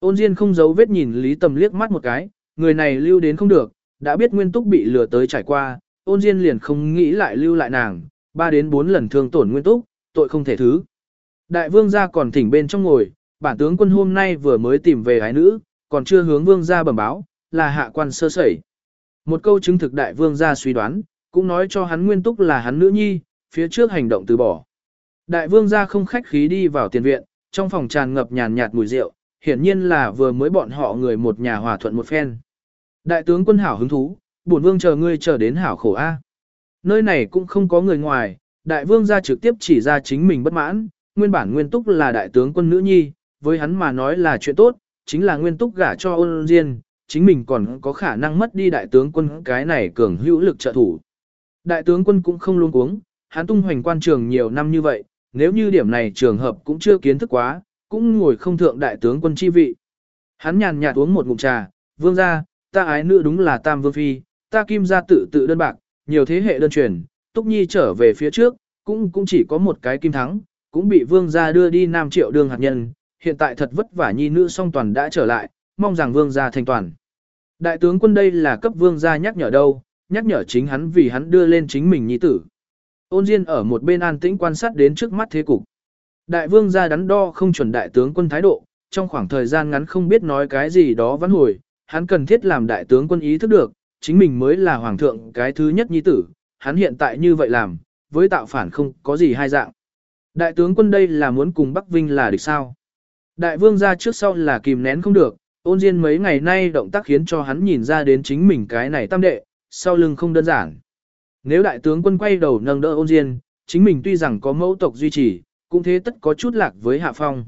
Ôn Diên không giấu vết nhìn Lý Tầm liếc mắt một cái, người này lưu đến không được, đã biết nguyên túc bị lừa tới trải qua, ôn Diên liền không nghĩ lại lưu lại nàng, ba đến bốn lần thương tổn nguyên túc, tội không thể thứ. Đại vương gia còn thỉnh bên trong ngồi, bản tướng quân hôm nay vừa mới tìm về ái nữ, còn chưa hướng vương gia bẩm báo, là hạ quan sơ sẩy. Một câu chứng thực đại vương gia suy đoán, cũng nói cho hắn nguyên túc là hắn nữ nhi, phía trước hành động từ bỏ. Đại vương gia không khách khí đi vào tiền viện, trong phòng tràn ngập nhàn nhạt mùi rượu, hiển nhiên là vừa mới bọn họ người một nhà hòa thuận một phen. Đại tướng quân hảo hứng thú, bổn vương chờ ngươi chờ đến hảo khổ a. Nơi này cũng không có người ngoài, đại vương gia trực tiếp chỉ ra chính mình bất mãn, nguyên bản nguyên túc là đại tướng quân nữ nhi, với hắn mà nói là chuyện tốt, chính là nguyên túc gả cho ôn diên, chính mình còn có khả năng mất đi đại tướng quân cái này cường hữu lực trợ thủ. Đại tướng quân cũng không luôn cuống, hắn tung hoành quan trường nhiều năm như vậy, nếu như điểm này trường hợp cũng chưa kiến thức quá, cũng ngồi không thượng đại tướng quân chi vị. Hắn nhàn nhạt uống một ngụm trà, vương gia, ta ái nữ đúng là tam vương phi, ta kim gia tự tự đơn bạc, nhiều thế hệ đơn truyền, túc nhi trở về phía trước, cũng cũng chỉ có một cái kim thắng, cũng bị vương gia đưa đi nam triệu đường hạt nhân, hiện tại thật vất vả nhi nữ song toàn đã trở lại, mong rằng vương gia thành toàn. Đại tướng quân đây là cấp vương gia nhắc nhở đâu, nhắc nhở chính hắn vì hắn đưa lên chính mình nhi tử. Ôn Diên ở một bên an tĩnh quan sát đến trước mắt thế cục. Đại vương gia đắn đo không chuẩn đại tướng quân thái độ, trong khoảng thời gian ngắn không biết nói cái gì đó vãn hồi, hắn cần thiết làm đại tướng quân ý thức được, chính mình mới là hoàng thượng cái thứ nhất nhi tử, hắn hiện tại như vậy làm, với tạo phản không có gì hai dạng. Đại tướng quân đây là muốn cùng Bắc Vinh là địch sao. Đại vương gia trước sau là kìm nén không được, ôn diên mấy ngày nay động tác khiến cho hắn nhìn ra đến chính mình cái này tam đệ, sau lưng không đơn giản. Nếu đại tướng quân quay đầu nâng đỡ ôn diên, chính mình tuy rằng có mẫu tộc duy trì, cũng thế tất có chút lạc với hạ phong.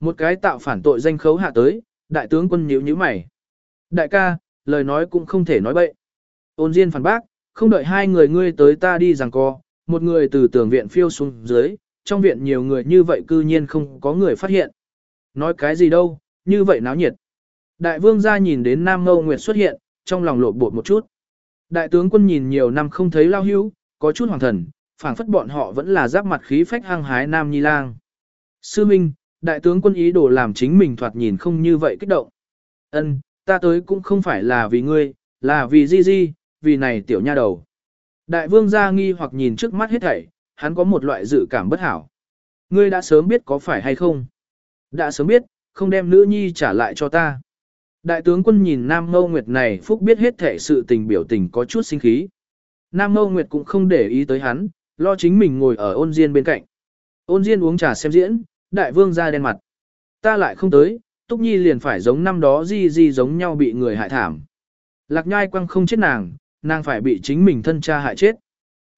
Một cái tạo phản tội danh khấu hạ tới, đại tướng quân nhíu nhíu mày. Đại ca, lời nói cũng không thể nói bậy. Ôn diên phản bác, không đợi hai người ngươi tới ta đi rằng co, một người từ tường viện phiêu xuống dưới, trong viện nhiều người như vậy cư nhiên không có người phát hiện. Nói cái gì đâu, như vậy náo nhiệt. Đại vương gia nhìn đến Nam Ngâu Nguyệt xuất hiện, trong lòng lộn bột một chút. Đại tướng quân nhìn nhiều năm không thấy lao hưu có chút hoàng thần, phảng phất bọn họ vẫn là giáp mặt khí phách hăng hái Nam Nhi Lang. Sư Minh, đại tướng quân ý đồ làm chính mình thoạt nhìn không như vậy kích động. Ân, ta tới cũng không phải là vì ngươi, là vì Di Di, vì này tiểu nha đầu. Đại vương gia nghi hoặc nhìn trước mắt hết thảy, hắn có một loại dự cảm bất hảo. Ngươi đã sớm biết có phải hay không? Đã sớm biết, không đem nữ nhi trả lại cho ta. Đại tướng quân nhìn Nam Mâu Nguyệt này phúc biết hết thể sự tình biểu tình có chút sinh khí. Nam Mâu Nguyệt cũng không để ý tới hắn, lo chính mình ngồi ở ôn diên bên cạnh. Ôn diên uống trà xem diễn, đại vương ra đen mặt. Ta lại không tới, Túc Nhi liền phải giống năm đó di di giống nhau bị người hại thảm. Lạc nhai quăng không chết nàng, nàng phải bị chính mình thân cha hại chết.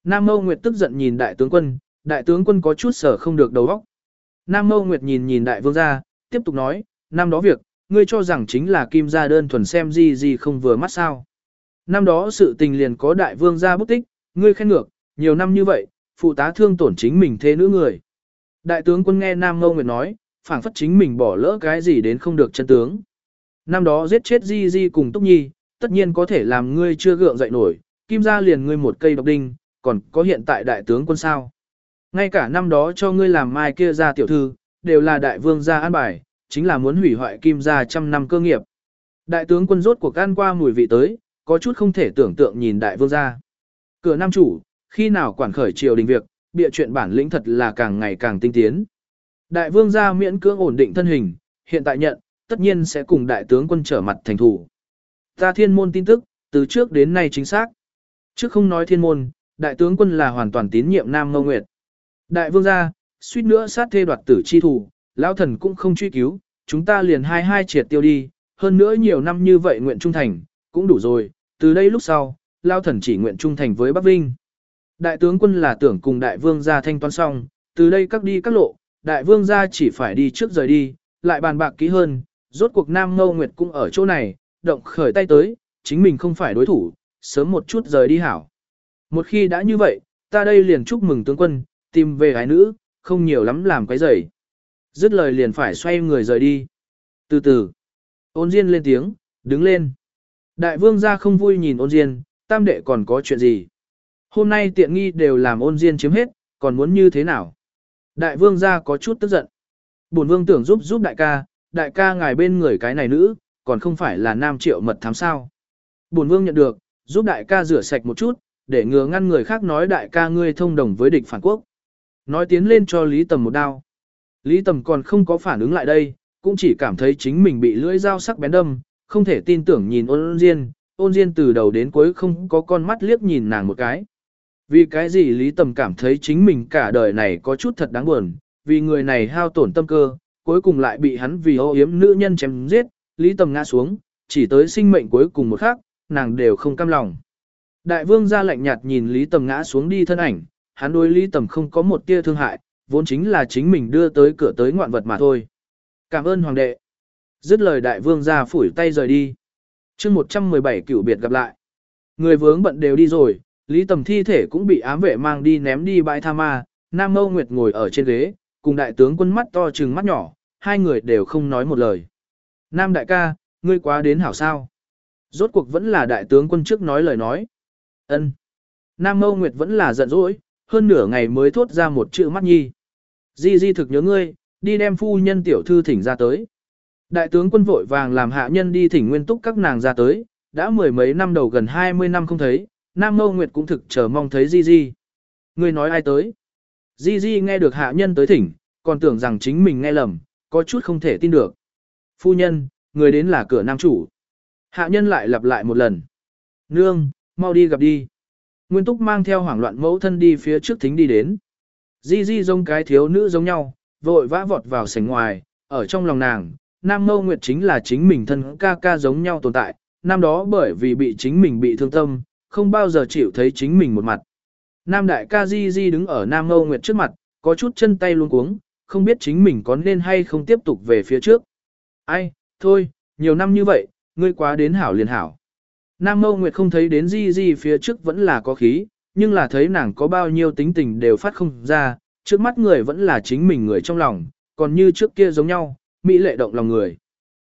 Nam Mâu Nguyệt tức giận nhìn đại tướng quân, đại tướng quân có chút sở không được đầu óc. Nam Mâu Nguyệt nhìn nhìn đại vương gia, tiếp tục nói, năm đó việc, ngươi cho rằng chính là kim gia đơn thuần xem gì gì không vừa mắt sao. Năm đó sự tình liền có đại vương gia bút tích, ngươi khen ngược, nhiều năm như vậy, phụ tá thương tổn chính mình thế nữ người. Đại tướng quân nghe Nam Mâu Nguyệt nói, phảng phất chính mình bỏ lỡ cái gì đến không được chân tướng. Năm đó giết chết Di Di cùng Túc Nhi, tất nhiên có thể làm ngươi chưa gượng dậy nổi, kim gia liền ngươi một cây độc đinh, còn có hiện tại đại tướng quân sao. Ngay cả năm đó cho ngươi làm mai kia ra tiểu thư, đều là đại vương gia an bài, chính là muốn hủy hoại kim gia trăm năm cơ nghiệp. Đại tướng quân rốt cuộc ăn qua mùi vị tới, có chút không thể tưởng tượng nhìn đại vương gia. Cửa nam chủ, khi nào quản khởi triều đình việc, bịa chuyện bản lĩnh thật là càng ngày càng tinh tiến. Đại vương gia miễn cưỡng ổn định thân hình, hiện tại nhận, tất nhiên sẽ cùng đại tướng quân trở mặt thành thủ. Ta thiên môn tin tức, từ trước đến nay chính xác. Trước không nói thiên môn, đại tướng quân là hoàn toàn tín nhiệm Nam Ngô Nguyệt. Đại vương gia, suýt nữa sát thê đoạt tử chi thủ, lão thần cũng không truy cứu, chúng ta liền hai hai triệt tiêu đi, hơn nữa nhiều năm như vậy nguyện trung thành, cũng đủ rồi, từ đây lúc sau, lão thần chỉ nguyện trung thành với Bắc Vinh. Đại tướng quân là tưởng cùng đại vương gia thanh toán xong, từ đây các đi các lộ, đại vương gia chỉ phải đi trước rời đi, lại bàn bạc kỹ hơn, rốt cuộc Nam Ngô Nguyệt cũng ở chỗ này, động khởi tay tới, chính mình không phải đối thủ, sớm một chút rời đi hảo. Một khi đã như vậy, ta đây liền chúc mừng tướng quân, tìm về ái nữ, không nhiều lắm làm cái rầy. Dứt lời liền phải xoay người rời đi. Từ từ, ôn diên lên tiếng, đứng lên. Đại vương gia không vui nhìn ôn diên, tam đệ còn có chuyện gì. Hôm nay tiện nghi đều làm ôn diên chiếm hết, còn muốn như thế nào? Đại vương gia có chút tức giận. Bổn vương tưởng giúp giúp đại ca, đại ca ngài bên người cái này nữ, còn không phải là nam triệu mật thám sao. Bổn vương nhận được, giúp đại ca rửa sạch một chút, để ngừa ngăn người khác nói đại ca ngươi thông đồng với địch phản quốc. Nói tiến lên cho Lý Tầm một đao. Lý Tầm còn không có phản ứng lại đây, cũng chỉ cảm thấy chính mình bị lưỡi dao sắc bén đâm, không thể tin tưởng nhìn ôn Diên, ôn Diên từ đầu đến cuối không có con mắt liếc nhìn nàng một cái. Vì cái gì Lý Tầm cảm thấy chính mình cả đời này có chút thật đáng buồn, vì người này hao tổn tâm cơ, cuối cùng lại bị hắn vì ô yếm nữ nhân chém giết, Lý Tầm ngã xuống, chỉ tới sinh mệnh cuối cùng một khắc, nàng đều không cam lòng. Đại vương ra lạnh nhạt nhìn Lý Tầm ngã xuống đi thân ảnh, hắn đối Lý Tầm không có một tia thương hại, vốn chính là chính mình đưa tới cửa tới ngoạn vật mà thôi. Cảm ơn hoàng đệ. Dứt lời đại vương ra phủi tay rời đi. chương 117 cửu biệt gặp lại. Người vướng bận đều đi rồi, Lý Tầm thi thể cũng bị ám vệ mang đi ném đi bãi tha ma, Nam Mâu Nguyệt ngồi ở trên ghế, cùng đại tướng quân mắt to trừng mắt nhỏ, hai người đều không nói một lời. Nam đại ca, ngươi quá đến hảo sao. Rốt cuộc vẫn là đại tướng quân trước nói lời nói ân Nam Mâu Nguyệt vẫn là giận dỗi, hơn nửa ngày mới thốt ra một chữ mắt nhi. Di di thực nhớ ngươi, đi đem phu nhân tiểu thư thỉnh ra tới. Đại tướng quân vội vàng làm hạ nhân đi thỉnh nguyên túc các nàng ra tới, đã mười mấy năm đầu gần 20 năm không thấy, Nam Mâu Nguyệt cũng thực chờ mong thấy Di Di. Ngươi nói ai tới? Di Di nghe được hạ nhân tới thỉnh, còn tưởng rằng chính mình nghe lầm, có chút không thể tin được. Phu nhân, người đến là cửa nam chủ. Hạ nhân lại lặp lại một lần. Nương, mau đi gặp đi. Nguyên Túc mang theo hoảng loạn mẫu thân đi phía trước thính đi đến. Di Di giống cái thiếu nữ giống nhau, vội vã vọt vào sảnh ngoài, ở trong lòng nàng, Nam Mâu Nguyệt chính là chính mình thân ca ca giống nhau tồn tại, năm đó bởi vì bị chính mình bị thương tâm, không bao giờ chịu thấy chính mình một mặt. Nam đại ca Di Di đứng ở Nam Mâu Nguyệt trước mặt, có chút chân tay luôn cuống, không biết chính mình có nên hay không tiếp tục về phía trước. Ai, thôi, nhiều năm như vậy, ngươi quá đến hảo liền hảo. Nam Mâu Nguyệt không thấy đến Di Di phía trước vẫn là có khí, nhưng là thấy nàng có bao nhiêu tính tình đều phát không ra, trước mắt người vẫn là chính mình người trong lòng, còn như trước kia giống nhau, Mỹ lệ động lòng người.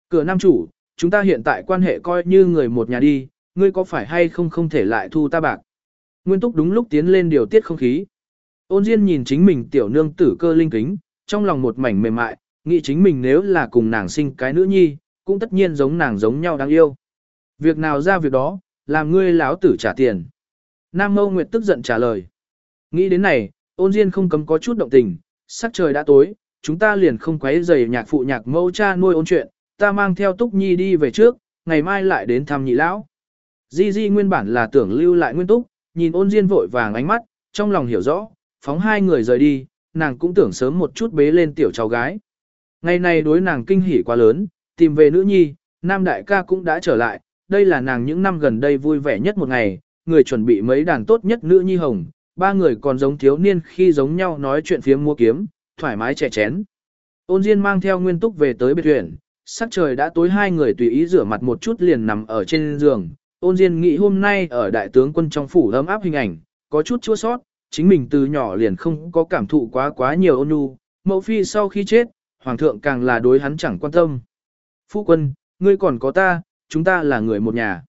Cửa Nam chủ, chúng ta hiện tại quan hệ coi như người một nhà đi, ngươi có phải hay không không thể lại thu ta bạc. Nguyên Túc đúng lúc tiến lên điều tiết không khí. Ôn Diên nhìn chính mình tiểu nương tử cơ linh kính, trong lòng một mảnh mềm mại, nghĩ chính mình nếu là cùng nàng sinh cái nữ nhi, cũng tất nhiên giống nàng giống nhau đáng yêu. Việc nào ra việc đó, làm ngươi lão tử trả tiền. Nam Mâu Nguyệt tức giận trả lời. Nghĩ đến này, ôn diên không cấm có chút động tình, sắc trời đã tối, chúng ta liền không quấy rầy nhạc phụ nhạc mẫu cha nuôi ôn chuyện, ta mang theo Túc Nhi đi về trước, ngày mai lại đến thăm nhị lão. Di Di nguyên bản là tưởng lưu lại nguyên túc, nhìn ôn diên vội vàng ánh mắt, trong lòng hiểu rõ, phóng hai người rời đi, nàng cũng tưởng sớm một chút bế lên tiểu cháu gái. Ngày này đối nàng kinh hỉ quá lớn, tìm về nữ nhi, nam đại ca cũng đã trở lại, đây là nàng những năm gần đây vui vẻ nhất một ngày, người chuẩn bị mấy đàn tốt nhất nữ nhi hồng, ba người còn giống thiếu niên khi giống nhau nói chuyện phía mua kiếm, thoải mái trẻ chén. Ôn Diên mang theo Nguyên Túc về tới biệt huyện, sắc trời đã tối hai người tùy ý rửa mặt một chút liền nằm ở trên giường. Ôn Diên nghĩ hôm nay ở đại tướng quân trong phủ ấm áp hình ảnh, có chút chua sót, chính mình từ nhỏ liền không có cảm thụ quá quá nhiều ôn nhu, mẫu phi sau khi chết, hoàng thượng càng là đối hắn chẳng quan tâm. Phu quân, ngươi còn có ta, chúng ta là người một nhà.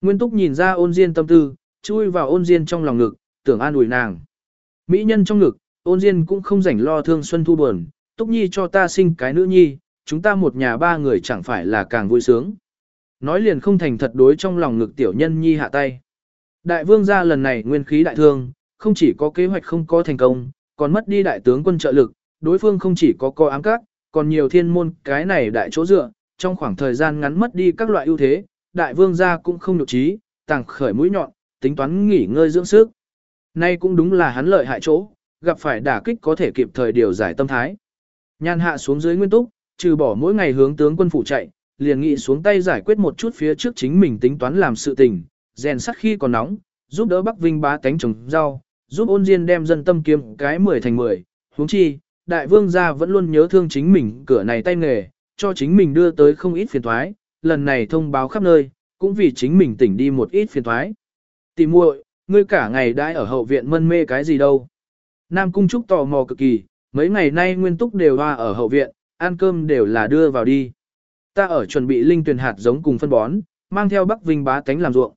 Nguyên Túc nhìn ra ôn Diên tâm tư, chui vào ôn Diên trong lòng ngực, tưởng an ủi nàng. Mỹ nhân trong ngực, ôn Diên cũng không rảnh lo thương xuân thu buồn, Túc Nhi cho ta sinh cái nữ nhi, chúng ta một nhà ba người chẳng phải là càng vui sướng. Nói liền không thành thật đối trong lòng ngực tiểu nhân nhi hạ tay. Đại vương gia lần này nguyên khí đại thương, không chỉ có kế hoạch không có thành công, còn mất đi đại tướng quân trợ lực, đối phương không chỉ có co ám các, còn nhiều thiên môn cái này đại chỗ dựa, trong khoảng thời gian ngắn mất đi các loại ưu thế, đại vương gia cũng không nhục trí, tàng khởi mũi nhọn, tính toán nghỉ ngơi dưỡng sức. Nay cũng đúng là hắn lợi hại chỗ, gặp phải đả kích có thể kịp thời điều giải tâm thái. Nhan hạ xuống dưới nguyên túc, trừ bỏ mỗi ngày hướng tướng quân phủ chạy, liền nghị xuống tay giải quyết một chút phía trước chính mình tính toán làm sự tình, rèn sắt khi còn nóng, giúp đỡ Bắc Vinh bá cánh trồng rau, giúp ôn diên đem dân tâm kiếm cái 10 thành 10, huống chi, đại vương gia vẫn luôn nhớ thương chính mình cửa này tay nghề, cho chính mình đưa tới không ít phiền thoái, lần này thông báo khắp nơi, cũng vì chính mình tỉnh đi một ít phiền thoái. Tỷ muội, ngươi cả ngày đãi ở hậu viện mân mê cái gì đâu. Nam Cung Trúc tò mò cực kỳ, mấy ngày nay nguyên túc đều hoa ở hậu viện, ăn cơm đều là đưa vào đi. Ta ở chuẩn bị linh tuyển hạt giống cùng phân bón, mang theo Bắc Vinh bá tánh làm ruộng.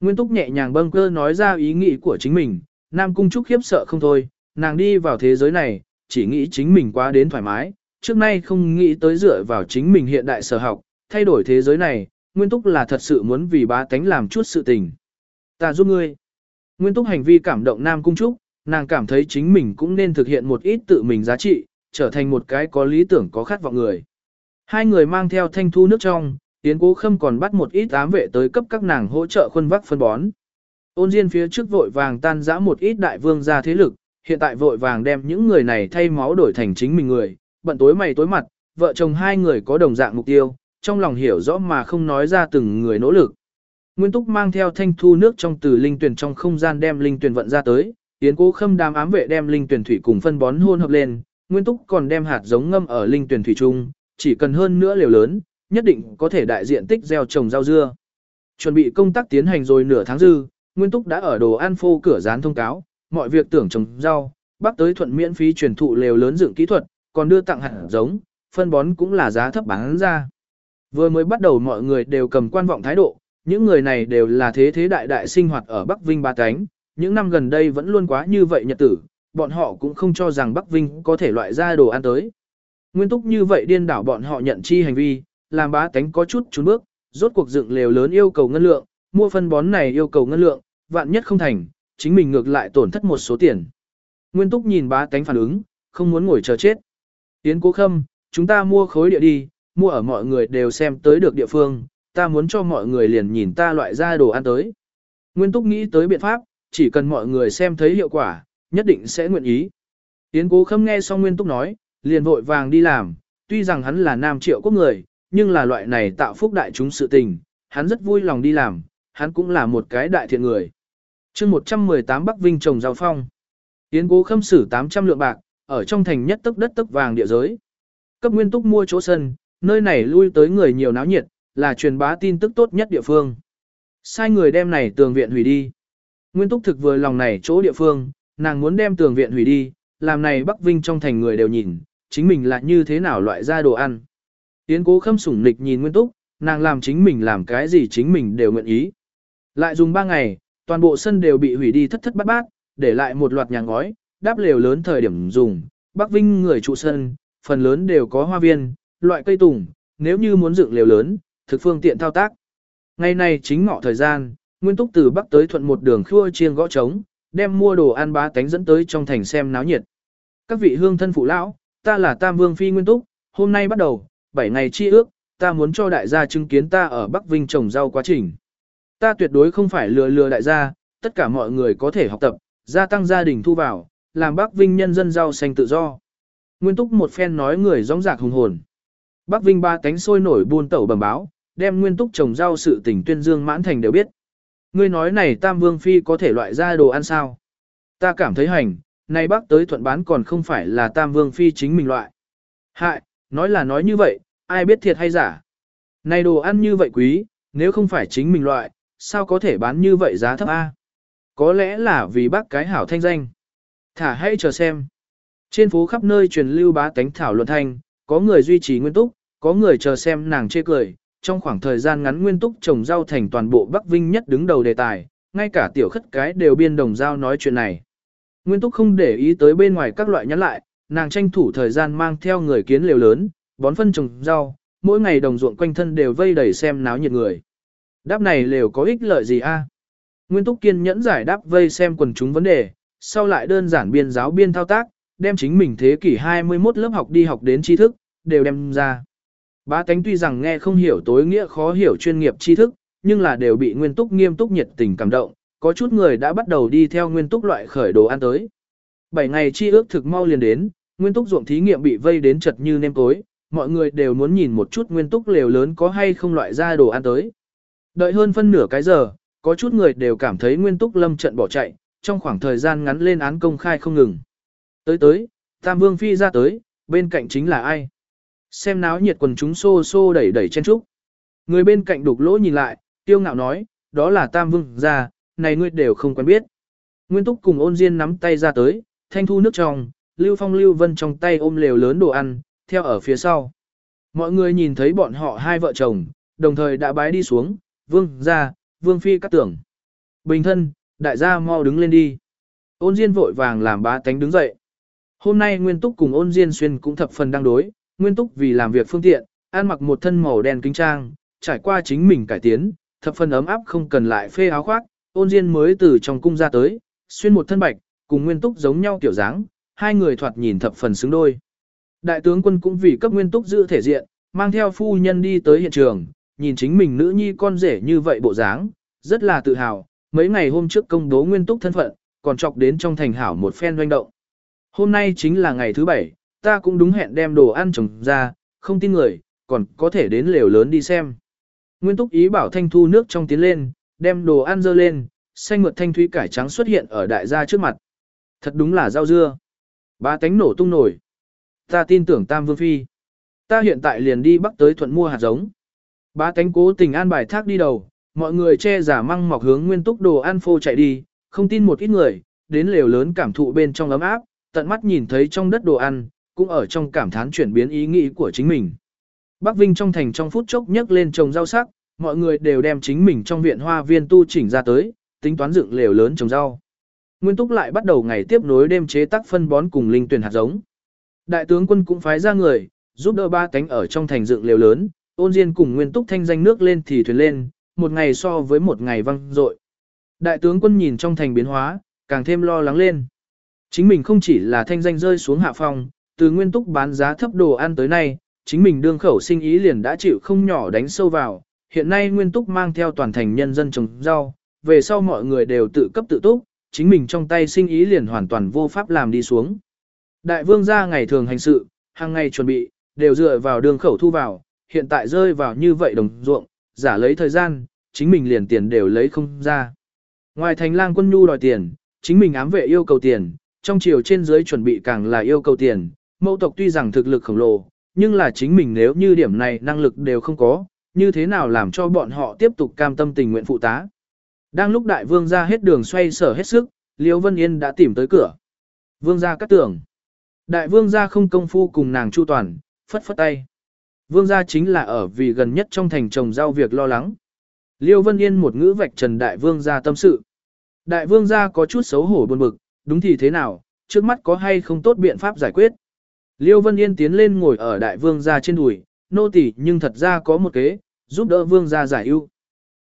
Nguyên túc nhẹ nhàng bâng cơ nói ra ý nghĩ của chính mình, Nam Cung Trúc khiếp sợ không thôi, nàng đi vào thế giới này, chỉ nghĩ chính mình quá đến thoải mái, trước nay không nghĩ tới dựa vào chính mình hiện đại sở học, thay đổi thế giới này, Nguyên Túc là thật sự muốn vì bá tánh làm chút sự tình. Ta giúp ngươi. Nguyên Túc hành vi cảm động Nam Cung Trúc, nàng cảm thấy chính mình cũng nên thực hiện một ít tự mình giá trị, trở thành một cái có lý tưởng có khát vọng người. Hai người mang theo thanh thu nước trong, Tiến Cố Khâm còn bắt một ít ám vệ tới cấp các nàng hỗ trợ khuân vác phân bón. Ôn Diên phía trước vội vàng tan rã một ít đại vương gia thế lực, hiện tại vội vàng đem những người này thay máu đổi thành chính mình người, bận tối mày tối mặt, vợ chồng hai người có đồng dạng mục tiêu, trong lòng hiểu rõ mà không nói ra từng người nỗ lực. Nguyên Túc mang theo thanh thu nước trong từ linh tuyển trong không gian đem linh tuyển vận ra tới, Yến Cố Khâm đám ám vệ đem linh tuyển thủy cùng phân bón hôn hợp lên, Nguyên Túc còn đem hạt giống ngâm ở linh tuyển thủy trung, chỉ cần hơn nữa liều lớn, nhất định có thể đại diện tích gieo trồng rau dưa. Chuẩn bị công tác tiến hành rồi nửa tháng dư, Nguyên Túc đã ở đồ an phô cửa dán thông cáo, mọi việc tưởng trồng rau, bác tới thuận miễn phí truyền thụ lều lớn dựng kỹ thuật, còn đưa tặng hạt giống, phân bón cũng là giá thấp bán ra. Vừa mới bắt đầu mọi người đều cầm quan vọng thái độ, những người này đều là thế thế đại đại sinh hoạt ở Bắc Vinh ba cánh, những năm gần đây vẫn luôn quá như vậy nhật tử, bọn họ cũng không cho rằng Bắc Vinh có thể loại ra đồ ăn tới. Nguyên túc như vậy điên đảo bọn họ nhận chi hành vi, làm bá tánh có chút trốn bước, rốt cuộc dựng lều lớn yêu cầu ngân lượng, mua phân bón này yêu cầu ngân lượng, vạn nhất không thành, chính mình ngược lại tổn thất một số tiền. Nguyên túc nhìn bá tánh phản ứng, không muốn ngồi chờ chết. Yến cố khâm, chúng ta mua khối địa đi, mua ở mọi người đều xem tới được địa phương, ta muốn cho mọi người liền nhìn ta loại ra đồ ăn tới. Nguyên túc nghĩ tới biện pháp, chỉ cần mọi người xem thấy hiệu quả, nhất định sẽ nguyện ý. Yến cố khâm nghe xong Nguyên túc nói, liền vội vàng đi làm, tuy rằng hắn là nam triệu quốc người, nhưng là loại này tạo phúc đại chúng sự tình, hắn rất vui lòng đi làm, hắn cũng là một cái đại thiện người. chương 118 Bắc Vinh trồng rau phong. Yến cố khâm xử 800 lượng bạc, ở trong thành nhất tức đất tức vàng địa giới. Cấp nguyên túc mua chỗ sân, nơi này lui tới người nhiều náo nhiệt, là truyền bá tin tức tốt nhất địa phương. Sai người đem này tường viện hủy đi. Nguyên túc thực vừa lòng này chỗ địa phương, nàng muốn đem tường viện hủy đi, làm này Bắc Vinh trong thành người đều nhìn, chính mình là như thế nào loại ra đồ ăn. Tiến cố khâm sủng nịch nhìn Nguyên túc, nàng làm chính mình làm cái gì chính mình đều nguyện ý. Lại dùng 3 ngày, toàn bộ sân đều bị hủy đi thất thất bát bát, để lại một loạt nhà ngói, đáp lều lớn thời điểm dùng, Bắc Vinh người trụ sân, phần lớn đều có hoa viên, loại cây tùng, nếu như muốn dựng lều lớn, thực phương tiện thao tác. Ngày này chính ngọ thời gian, Nguyên Túc từ Bắc tới thuận một đường khua chiêng gõ trống, đem mua đồ ăn bá tánh dẫn tới trong thành xem náo nhiệt. Các vị hương thân phụ lão, ta là Tam Vương Phi Nguyên Túc, hôm nay bắt đầu, 7 ngày chi ước, ta muốn cho đại gia chứng kiến ta ở Bắc Vinh trồng rau quá trình. Ta tuyệt đối không phải lừa lừa đại gia, tất cả mọi người có thể học tập, gia tăng gia đình thu vào, làm Bắc Vinh nhân dân rau xanh tự do. Nguyên Túc một phen nói người rõng rạc hùng hồn. Bắc Vinh ba cánh sôi nổi buôn tẩu bẩm báo, đem nguyên túc trồng rau sự tình tuyên dương mãn thành đều biết. Ngươi nói này Tam Vương Phi có thể loại ra đồ ăn sao? Ta cảm thấy hành, nay bác tới thuận bán còn không phải là Tam Vương Phi chính mình loại. Hại, nói là nói như vậy, ai biết thiệt hay giả. Này đồ ăn như vậy quý, nếu không phải chính mình loại, sao có thể bán như vậy giá thấp A? Có lẽ là vì bác cái hảo thanh danh. Thả hãy chờ xem. Trên phố khắp nơi truyền lưu bá tánh thảo luận thanh, có người duy trì nguyên túc, có người chờ xem nàng chê cười. Trong khoảng thời gian ngắn nguyên túc trồng rau thành toàn bộ Bắc Vinh nhất đứng đầu đề tài, ngay cả tiểu khất cái đều biên đồng giao nói chuyện này. Nguyên túc không để ý tới bên ngoài các loại nhắn lại, nàng tranh thủ thời gian mang theo người kiến liều lớn, bón phân trồng rau, mỗi ngày đồng ruộng quanh thân đều vây đầy xem náo nhiệt người. Đáp này lều có ích lợi gì a? Nguyên Túc kiên nhẫn giải đáp vây xem quần chúng vấn đề, sau lại đơn giản biên giáo biên thao tác, đem chính mình thế kỷ 21 lớp học đi học đến tri thức, đều đem ra. Bá tánh tuy rằng nghe không hiểu tối nghĩa khó hiểu chuyên nghiệp tri thức, nhưng là đều bị Nguyên Túc nghiêm túc nhiệt tình cảm động, có chút người đã bắt đầu đi theo Nguyên Túc loại khởi đồ ăn tới. Bảy ngày chi ước thực mau liền đến, Nguyên Túc ruộng thí nghiệm bị vây đến chật như nêm tối, mọi người đều muốn nhìn một chút Nguyên Túc lều lớn có hay không loại ra đồ ăn tới. Đợi hơn phân nửa cái giờ, có chút người đều cảm thấy Nguyên Túc lâm trận bỏ chạy, trong khoảng thời gian ngắn lên án công khai không ngừng. Tới tới, Tam Vương Phi ra tới, bên cạnh chính là ai? Xem náo nhiệt quần chúng xô xô đẩy đẩy chen trúc. Người bên cạnh đục lỗ nhìn lại, tiêu ngạo nói, đó là Tam Vương ra, này ngươi đều không quen biết. Nguyên Túc cùng ôn Diên nắm tay ra tới, thanh thu nước trong, Lưu Phong Lưu Vân trong tay ôm lều lớn đồ ăn, theo ở phía sau. Mọi người nhìn thấy bọn họ hai vợ chồng, đồng thời đã bái đi xuống, vương ra, vương phi cắt tưởng. Bình thân, đại gia mau đứng lên đi. Ôn Diên vội vàng làm bá tánh đứng dậy. Hôm nay Nguyên Túc cùng ôn Diên xuyên cũng thập phần đang đối, Nguyên Túc vì làm việc phương tiện, ăn mặc một thân màu đen kính trang, trải qua chính mình cải tiến, thập phần ấm áp không cần lại phê áo khoác, ôn Diên mới từ trong cung ra tới, xuyên một thân bạch, cùng Nguyên Túc giống nhau tiểu dáng, hai người thoạt nhìn thập phần xứng đôi. Đại tướng quân cũng vì cấp Nguyên Túc giữ thể diện, mang theo phu nhân đi tới hiện trường, nhìn chính mình nữ nhi con rể như vậy bộ dáng, rất là tự hào, mấy ngày hôm trước công bố nguyên túc thân phận, còn chọc đến trong thành hảo một phen doanh động. Hôm nay chính là ngày thứ bảy, ta cũng đúng hẹn đem đồ ăn trồng ra, không tin người, còn có thể đến lều lớn đi xem. Nguyên túc ý bảo thanh thu nước trong tiến lên, đem đồ ăn dơ lên, xanh mượt thanh thúy cải trắng xuất hiện ở đại gia trước mặt. Thật đúng là rau dưa. Ba tánh nổ tung nổi. Ta tin tưởng Tam Vương Phi. Ta hiện tại liền đi bắc tới thuận mua hạt giống. Ba tánh cố tình an bài thác đi đầu, mọi người che giả măng mọc hướng nguyên túc đồ ăn phô chạy đi, không tin một ít người, đến lều lớn cảm thụ bên trong ấm áp, tận mắt nhìn thấy trong đất đồ ăn, cũng ở trong cảm thán chuyển biến ý nghĩ của chính mình. Bắc Vinh trong thành trong phút chốc nhấc lên trồng rau sắc, mọi người đều đem chính mình trong viện hoa viên tu chỉnh ra tới, tính toán dựng lều lớn trồng rau. Nguyên Túc lại bắt đầu ngày tiếp nối đêm chế tác phân bón cùng linh tuyển hạt giống. Đại tướng quân cũng phái ra người, giúp đỡ ba cánh ở trong thành dựng lều lớn, ôn diên cùng Nguyên Túc thanh danh nước lên thì thuyền lên, một ngày so với một ngày văng dội. Đại tướng quân nhìn trong thành biến hóa, càng thêm lo lắng lên. Chính mình không chỉ là thanh danh rơi xuống hạ phong, từ nguyên túc bán giá thấp đồ ăn tới nay, chính mình đương khẩu sinh ý liền đã chịu không nhỏ đánh sâu vào. Hiện nay nguyên túc mang theo toàn thành nhân dân trồng rau, về sau mọi người đều tự cấp tự túc, chính mình trong tay sinh ý liền hoàn toàn vô pháp làm đi xuống. Đại vương gia ngày thường hành sự, hàng ngày chuẩn bị, đều dựa vào đường khẩu thu vào, hiện tại rơi vào như vậy đồng ruộng, giả lấy thời gian, chính mình liền tiền đều lấy không ra. Ngoài thành lang quân nhu đòi tiền, chính mình ám vệ yêu cầu tiền, trong chiều trên dưới chuẩn bị càng là yêu cầu tiền, mẫu tộc tuy rằng thực lực khổng lồ, nhưng là chính mình nếu như điểm này năng lực đều không có, như thế nào làm cho bọn họ tiếp tục cam tâm tình nguyện phụ tá. Đang lúc đại vương ra hết đường xoay sở hết sức, Liễu Vân Yên đã tìm tới cửa. Vương gia cắt tưởng. Đại vương gia không công phu cùng nàng chu toàn, phất phất tay. Vương gia chính là ở vì gần nhất trong thành trồng rau việc lo lắng. Liêu Vân Yên một ngữ vạch trần đại vương gia tâm sự. Đại vương gia có chút xấu hổ buồn bực, đúng thì thế nào, trước mắt có hay không tốt biện pháp giải quyết. Liêu Vân Yên tiến lên ngồi ở đại vương gia trên đùi, nô tỳ nhưng thật ra có một kế, giúp đỡ vương gia giải ưu.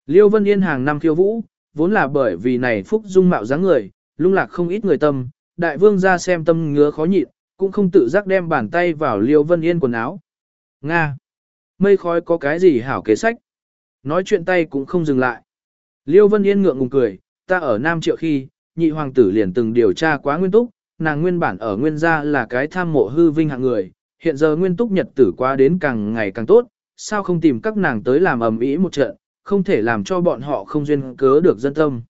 Liêu Vân Yên hàng năm khiêu vũ, vốn là bởi vì này phúc dung mạo dáng người, lung lạc không ít người tâm, đại vương gia xem tâm ngứa khó nhịn, cũng không tự giác đem bàn tay vào Liêu Vân Yên quần áo. Nga! Mây khói có cái gì hảo kế sách? Nói chuyện tay cũng không dừng lại. Liêu Vân Yên ngượng ngùng cười, ta ở Nam Triệu khi, nhị hoàng tử liền từng điều tra quá nguyên túc, nàng nguyên bản ở nguyên gia là cái tham mộ hư vinh hạng người, hiện giờ nguyên túc nhật tử quá đến càng ngày càng tốt, sao không tìm các nàng tới làm ầm ĩ một trận, không thể làm cho bọn họ không duyên cớ được dân tâm.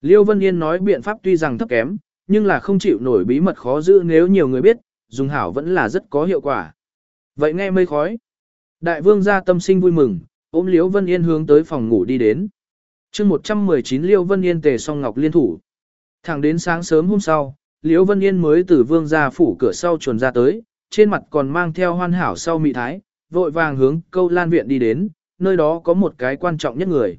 Liêu Vân Yên nói biện pháp tuy rằng thấp kém, nhưng là không chịu nổi bí mật khó giữ nếu nhiều người biết, dùng hảo vẫn là rất có hiệu quả. Vậy nghe mây khói. Đại vương gia tâm sinh vui mừng, ôm liễu Vân Yên hướng tới phòng ngủ đi đến. chương 119 liễu Vân Yên tề song ngọc liên thủ. Thẳng đến sáng sớm hôm sau, liễu Vân Yên mới từ vương gia phủ cửa sau chuồn ra tới, trên mặt còn mang theo hoan hảo sau mị thái, vội vàng hướng câu lan viện đi đến, nơi đó có một cái quan trọng nhất người.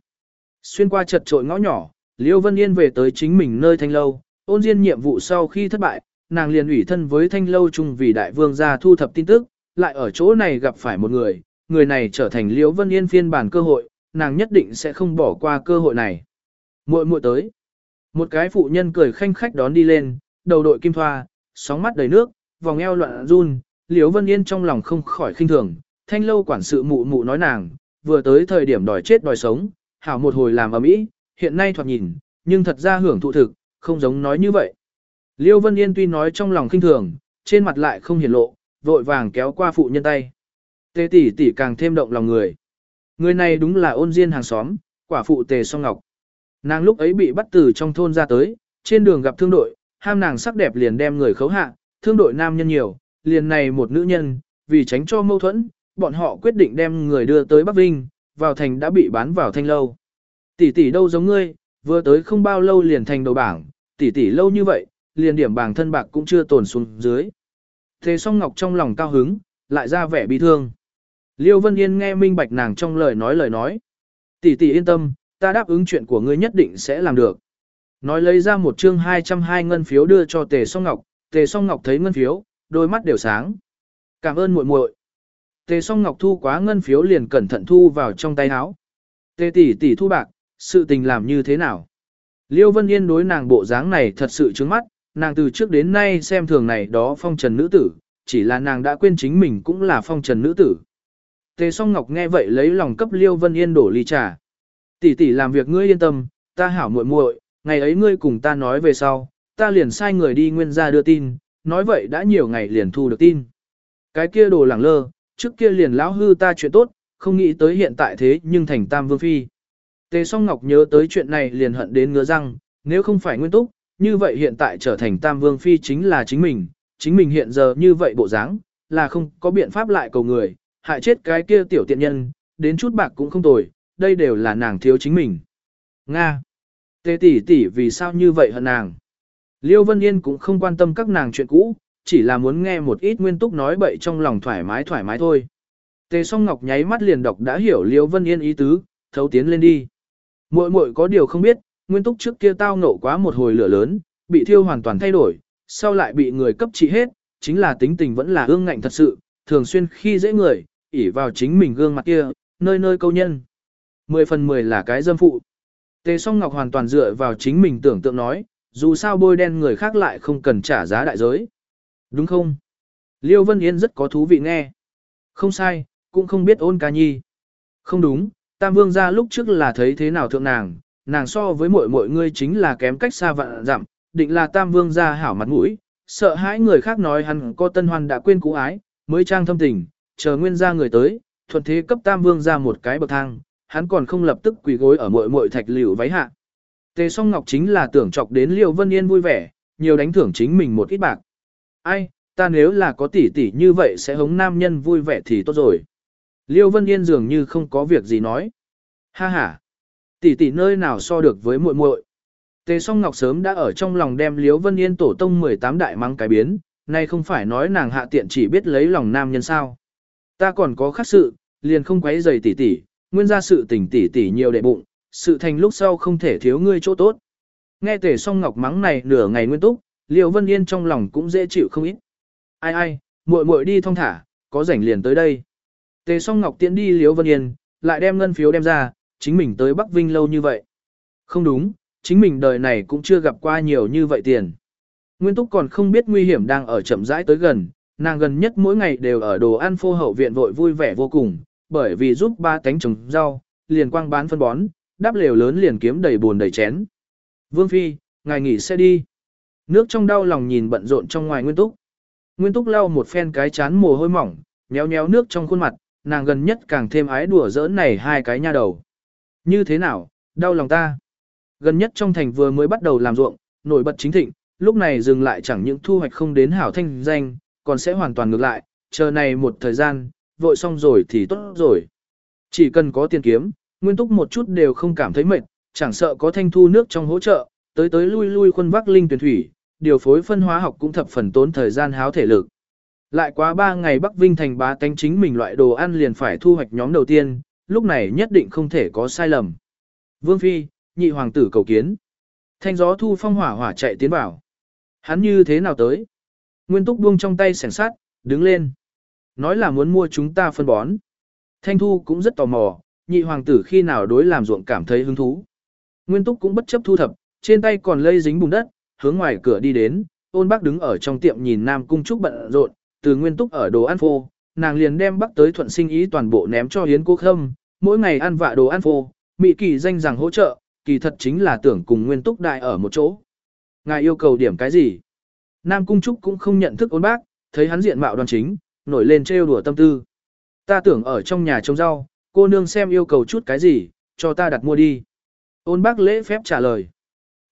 Xuyên qua chật trội ngõ nhỏ, liễu Vân Yên về tới chính mình nơi thanh lâu, ôn diên nhiệm vụ sau khi thất bại, nàng liền ủy thân với thanh lâu chung vì đại vương gia thu thập tin tức, lại ở chỗ này gặp phải một người, người này trở thành Liễu Vân Yên phiên bản cơ hội, nàng nhất định sẽ không bỏ qua cơ hội này. Muội muội tới. Một cái phụ nhân cười khanh khách đón đi lên, đầu đội kim thoa, sóng mắt đầy nước, vòng eo loạn run, Liễu Vân Yên trong lòng không khỏi khinh thường, thanh lâu quản sự mụ mụ nói nàng, vừa tới thời điểm đòi chết đòi sống, hảo một hồi làm ở mỹ, hiện nay thoạt nhìn, nhưng thật ra hưởng thụ thực, không giống nói như vậy. Liêu Vân Yên tuy nói trong lòng khinh thường, trên mặt lại không hiển lộ, vội vàng kéo qua phụ nhân tay. Tề tỷ tỷ càng thêm động lòng người. Người này đúng là ôn diên hàng xóm, quả phụ tề song ngọc. Nàng lúc ấy bị bắt từ trong thôn ra tới, trên đường gặp thương đội, ham nàng sắc đẹp liền đem người khấu hạ, thương đội nam nhân nhiều, liền này một nữ nhân, vì tránh cho mâu thuẫn, bọn họ quyết định đem người đưa tới Bắc Vinh, vào thành đã bị bán vào thanh lâu. Tỷ tỷ đâu giống ngươi, vừa tới không bao lâu liền thành đầu bảng, tỷ tỷ lâu như vậy, liền điểm bảng thân bạc cũng chưa tồn xuống dưới. Thế song ngọc trong lòng cao hứng, lại ra vẻ bi thương. Liêu Vân Yên nghe minh bạch nàng trong lời nói lời nói. Tỷ tỷ yên tâm, ta đáp ứng chuyện của ngươi nhất định sẽ làm được. Nói lấy ra một chương 202 ngân phiếu đưa cho Tề Song Ngọc, Tề Song Ngọc thấy ngân phiếu, đôi mắt đều sáng. Cảm ơn muội muội. Tề song ngọc thu quá ngân phiếu liền cẩn thận thu vào trong tay áo. Tề tỷ tỷ thu bạc, sự tình làm như thế nào? Liêu Vân Yên đối nàng bộ dáng này thật sự trướng mắt, nàng từ trước đến nay xem thường này đó phong trần nữ tử, chỉ là nàng đã quên chính mình cũng là phong trần nữ tử. Tề song ngọc nghe vậy lấy lòng cấp Liêu Vân Yên đổ ly trà. Tỷ tỷ làm việc ngươi yên tâm, ta hảo muội muội, ngày ấy ngươi cùng ta nói về sau, ta liền sai người đi nguyên gia đưa tin, nói vậy đã nhiều ngày liền thu được tin. Cái kia đồ lẳng lơ, trước kia liền lão hư ta chuyện tốt, không nghĩ tới hiện tại thế nhưng thành tam vương phi. Tề song ngọc nhớ tới chuyện này liền hận đến ngứa răng, nếu không phải nguyên túc, như vậy hiện tại trở thành tam vương phi chính là chính mình, chính mình hiện giờ như vậy bộ dáng, là không có biện pháp lại cầu người, hại chết cái kia tiểu tiện nhân, đến chút bạc cũng không tồi, đây đều là nàng thiếu chính mình. Nga. Tề tỷ tỷ vì sao như vậy hận nàng? Liêu Vân Yên cũng không quan tâm các nàng chuyện cũ, chỉ là muốn nghe một ít nguyên túc nói bậy trong lòng thoải mái thoải mái thôi. Tề song ngọc nháy mắt liền đọc đã hiểu Liêu Vân Yên ý tứ, thấu tiến lên đi. Muội muội có điều không biết, nguyên túc trước kia tao nổ quá một hồi lửa lớn, bị thiêu hoàn toàn thay đổi, sau lại bị người cấp trị hết, chính là tính tình vẫn là ương ngạnh thật sự, thường xuyên khi dễ người, ỉ vào chính mình gương mặt kia, nơi nơi câu nhân. Mười phần mười là cái dâm phụ. Tề song ngọc hoàn toàn dựa vào chính mình tưởng tượng nói, dù sao bôi đen người khác lại không cần trả giá đại giới. Đúng không? Liêu Vân Yên rất có thú vị nghe. Không sai, cũng không biết ôn ca nhi. Không đúng, Tam Vương ra lúc trước là thấy thế nào thượng nàng, nàng so với mọi mọi người chính là kém cách xa vạn dặm, định là Tam Vương ra hảo mặt mũi, sợ hãi người khác nói hắn có tân hoan đã quên cũ ái, mới trang thâm tình, chờ nguyên gia người tới, thuận thế cấp Tam Vương ra một cái bậc thang, hắn còn không lập tức quỳ gối ở muội muội thạch liễu váy hạ. Tề song ngọc chính là tưởng chọc đến Liêu Vân Yên vui vẻ, nhiều đánh thưởng chính mình một ít bạc. Ai, ta nếu là có tỷ tỷ như vậy sẽ hống nam nhân vui vẻ thì tốt rồi. Liêu Vân Yên dường như không có việc gì nói. Ha ha, tỷ tỷ nơi nào so được với muội muội. Tề song ngọc sớm đã ở trong lòng đem Liêu Vân Yên tổ tông 18 đại mắng cái biến, nay không phải nói nàng hạ tiện chỉ biết lấy lòng nam nhân sao. Ta còn có khác sự, liền không quấy giày tỷ tỷ, nguyên ra sự tình tỷ tỷ nhiều đệ bụng, sự thành lúc sau không thể thiếu ngươi chỗ tốt. Nghe tề song ngọc mắng này nửa ngày nguyên túc, Liêu Vân Yên trong lòng cũng dễ chịu không ít. Ai ai, muội muội đi thong thả, có rảnh liền tới đây. Tề song ngọc tiễn đi Liêu Vân Yên, lại đem ngân phiếu đem ra, chính mình tới Bắc Vinh lâu như vậy. Không đúng, chính mình đời này cũng chưa gặp qua nhiều như vậy tiền. Nguyên Túc còn không biết nguy hiểm đang ở chậm rãi tới gần, nàng gần nhất mỗi ngày đều ở đồ ăn phô hậu viện vội vui vẻ vô cùng, bởi vì giúp ba cánh trồng rau, liền quang bán phân bón, đáp lều lớn liền kiếm đầy buồn đầy chén. Vương Phi, ngài nghỉ xe đi. Nước trong đau lòng nhìn bận rộn trong ngoài nguyên túc. Nguyên Túc lau một phen cái chán mồ hôi mỏng, nhéo nhéo nước trong khuôn mặt, nàng gần nhất càng thêm ái đùa giỡn này hai cái nha đầu. Như thế nào, đau lòng ta. Gần nhất trong thành vừa mới bắt đầu làm ruộng, nổi bật chính thịnh, lúc này dừng lại chẳng những thu hoạch không đến hảo thanh danh, còn sẽ hoàn toàn ngược lại, chờ này một thời gian, vội xong rồi thì tốt rồi. Chỉ cần có tiền kiếm, Nguyên Túc một chút đều không cảm thấy mệt, chẳng sợ có thanh thu nước trong hỗ trợ, tới tới lui lui khuân vác linh tuyển thủy, điều phối phân hóa học cũng thập phần tốn thời gian háo thể lực. Lại quá 3 ngày Bắc Vinh thành bá tánh chính mình loại đồ ăn liền phải thu hoạch nhóm đầu tiên, lúc này nhất định không thể có sai lầm. Vương Phi, nhị hoàng tử cầu kiến. Thanh gió thu phong hỏa hỏa chạy tiến vào. Hắn như thế nào tới? Nguyên túc buông trong tay sẻng sát, đứng lên. Nói là muốn mua chúng ta phân bón. Thanh thu cũng rất tò mò, nhị hoàng tử khi nào đối làm ruộng cảm thấy hứng thú. Nguyên túc cũng bất chấp thu thập, trên tay còn lây dính bùn đất, hướng ngoài cửa đi đến, ôn bác đứng ở trong tiệm nhìn Nam Cung Trúc bận rộn, từ nguyên túc ở đồ ăn phô, nàng liền đem bắc tới thuận sinh ý toàn bộ ném cho hiến cô khâm, mỗi ngày ăn vạ đồ ăn phô, mị kỳ danh rằng hỗ trợ, kỳ thật chính là tưởng cùng nguyên túc đại ở một chỗ. Ngài yêu cầu điểm cái gì? Nam Cung Trúc cũng không nhận thức ôn bác, thấy hắn diện mạo đoan chính, nổi lên trêu đùa tâm tư. Ta tưởng ở trong nhà trồng rau, cô nương xem yêu cầu chút cái gì, cho ta đặt mua đi. Ôn bác lễ phép trả lời.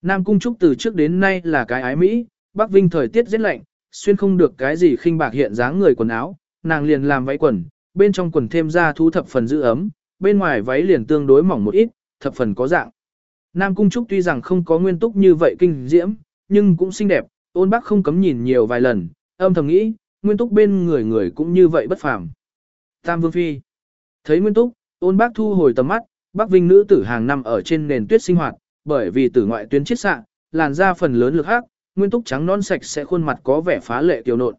Nam Cung Trúc từ trước đến nay là cái ái Mỹ, Bắc Vinh thời tiết rất lạnh, xuyên không được cái gì khinh bạc hiện dáng người quần áo, nàng liền làm váy quần, bên trong quần thêm ra thu thập phần giữ ấm, bên ngoài váy liền tương đối mỏng một ít, thập phần có dạng. Nam Cung Trúc tuy rằng không có nguyên túc như vậy kinh diễm, nhưng cũng xinh đẹp, ôn bác không cấm nhìn nhiều vài lần, âm thầm nghĩ, nguyên túc bên người người cũng như vậy bất phàm. Tam Vương Phi Thấy nguyên túc, ôn bác thu hồi tầm mắt, bác vinh nữ tử hàng năm ở trên nền tuyết sinh hoạt, bởi vì tử ngoại tuyến chiết xạ, làn da phần lớn lực hắc, nguyên túc trắng non sạch sẽ khuôn mặt có vẻ phá lệ tiểu nộn.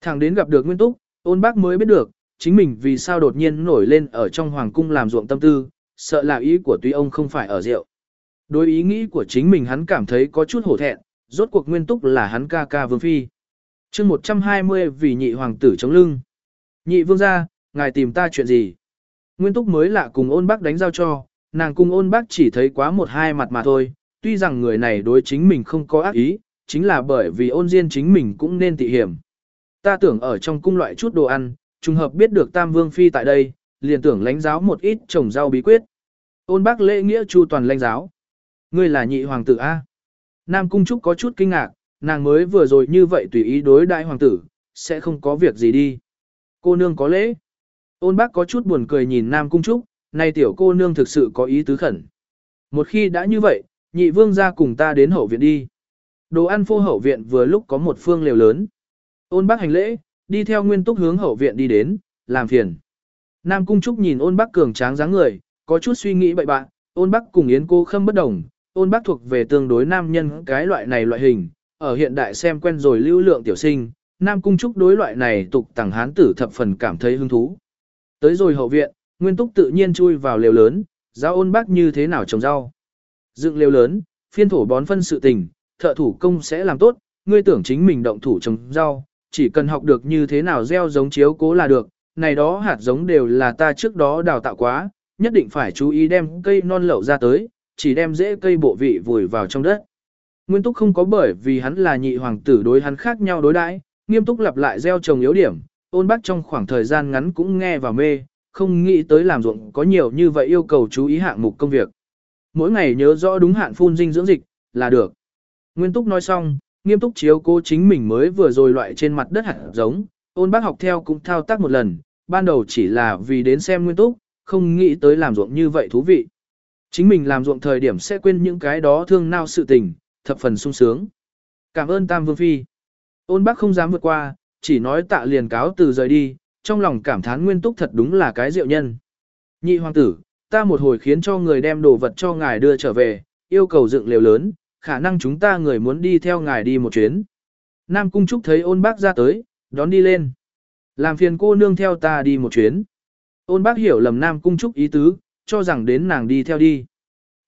Thằng đến gặp được nguyên túc, ôn bác mới biết được, chính mình vì sao đột nhiên nổi lên ở trong hoàng cung làm ruộng tâm tư, sợ là ý của tuy ông không phải ở rượu. Đối ý nghĩ của chính mình hắn cảm thấy có chút hổ thẹn, rốt cuộc nguyên túc là hắn ca ca vương phi. chương 120 vì nhị hoàng tử chống lưng. Nhị vương gia, ngài tìm ta chuyện gì? Nguyên túc mới lạ cùng ôn bác đánh giao cho, nàng cùng ôn bác chỉ thấy quá một hai mặt mà thôi, tuy rằng người này đối chính mình không có ác ý, chính là bởi vì ôn diên chính mình cũng nên tị hiểm. Ta tưởng ở trong cung loại chút đồ ăn, trùng hợp biết được Tam Vương Phi tại đây, liền tưởng lãnh giáo một ít trồng rau bí quyết. Ôn bác lễ nghĩa chu toàn lãnh giáo. Ngươi là nhị hoàng tử A. Nam Cung Trúc có chút kinh ngạc, nàng mới vừa rồi như vậy tùy ý đối đại hoàng tử, sẽ không có việc gì đi. Cô nương có lễ. Ôn bác có chút buồn cười nhìn Nam Cung Trúc, nay tiểu cô nương thực sự có ý tứ khẩn. Một khi đã như vậy, nhị vương ra cùng ta đến hậu viện đi. Đồ ăn phô hậu viện vừa lúc có một phương lều lớn. Ôn bác hành lễ, đi theo nguyên túc hướng hậu viện đi đến, làm phiền. Nam Cung Trúc nhìn ôn bác cường tráng dáng người, có chút suy nghĩ bậy bạn, ôn bác cùng yến cô khâm bất đồng, ôn bác thuộc về tương đối nam nhân cái loại này loại hình, ở hiện đại xem quen rồi lưu lượng tiểu sinh, Nam Cung Trúc đối loại này tục tàng hán tử thập phần cảm thấy hứng thú. Tới rồi hậu viện, Nguyên Túc tự nhiên chui vào lều lớn, giao ôn bác như thế nào trồng rau. Dựng lều lớn, phiên thổ bón phân sự tình, thợ thủ công sẽ làm tốt, ngươi tưởng chính mình động thủ trồng rau, chỉ cần học được như thế nào gieo giống chiếu cố là được, này đó hạt giống đều là ta trước đó đào tạo quá, nhất định phải chú ý đem cây non lậu ra tới, chỉ đem rễ cây bộ vị vùi vào trong đất. Nguyên Túc không có bởi vì hắn là nhị hoàng tử đối hắn khác nhau đối đãi, nghiêm túc lặp lại gieo trồng yếu điểm, ôn bác trong khoảng thời gian ngắn cũng nghe và mê, không nghĩ tới làm ruộng có nhiều như vậy yêu cầu chú ý hạng mục công việc. Mỗi ngày nhớ rõ đúng hạn phun dinh dưỡng dịch, là được. Nguyên Túc nói xong, nghiêm túc chiếu cố chính mình mới vừa rồi loại trên mặt đất hạt giống, ôn bác học theo cũng thao tác một lần, ban đầu chỉ là vì đến xem Nguyên Túc, không nghĩ tới làm ruộng như vậy thú vị. Chính mình làm ruộng thời điểm sẽ quên những cái đó thương nao sự tình, thập phần sung sướng. Cảm ơn Tam Vương Phi. Ôn bác không dám vượt qua, chỉ nói tạ liền cáo từ rời đi, trong lòng cảm thán nguyên túc thật đúng là cái diệu nhân. Nhị hoàng tử, ta một hồi khiến cho người đem đồ vật cho ngài đưa trở về, yêu cầu dựng lều lớn, khả năng chúng ta người muốn đi theo ngài đi một chuyến. Nam Cung Trúc thấy ôn bác ra tới, đón đi lên. Làm phiền cô nương theo ta đi một chuyến. Ôn bác hiểu lầm Nam Cung Trúc ý tứ, cho rằng đến nàng đi theo đi.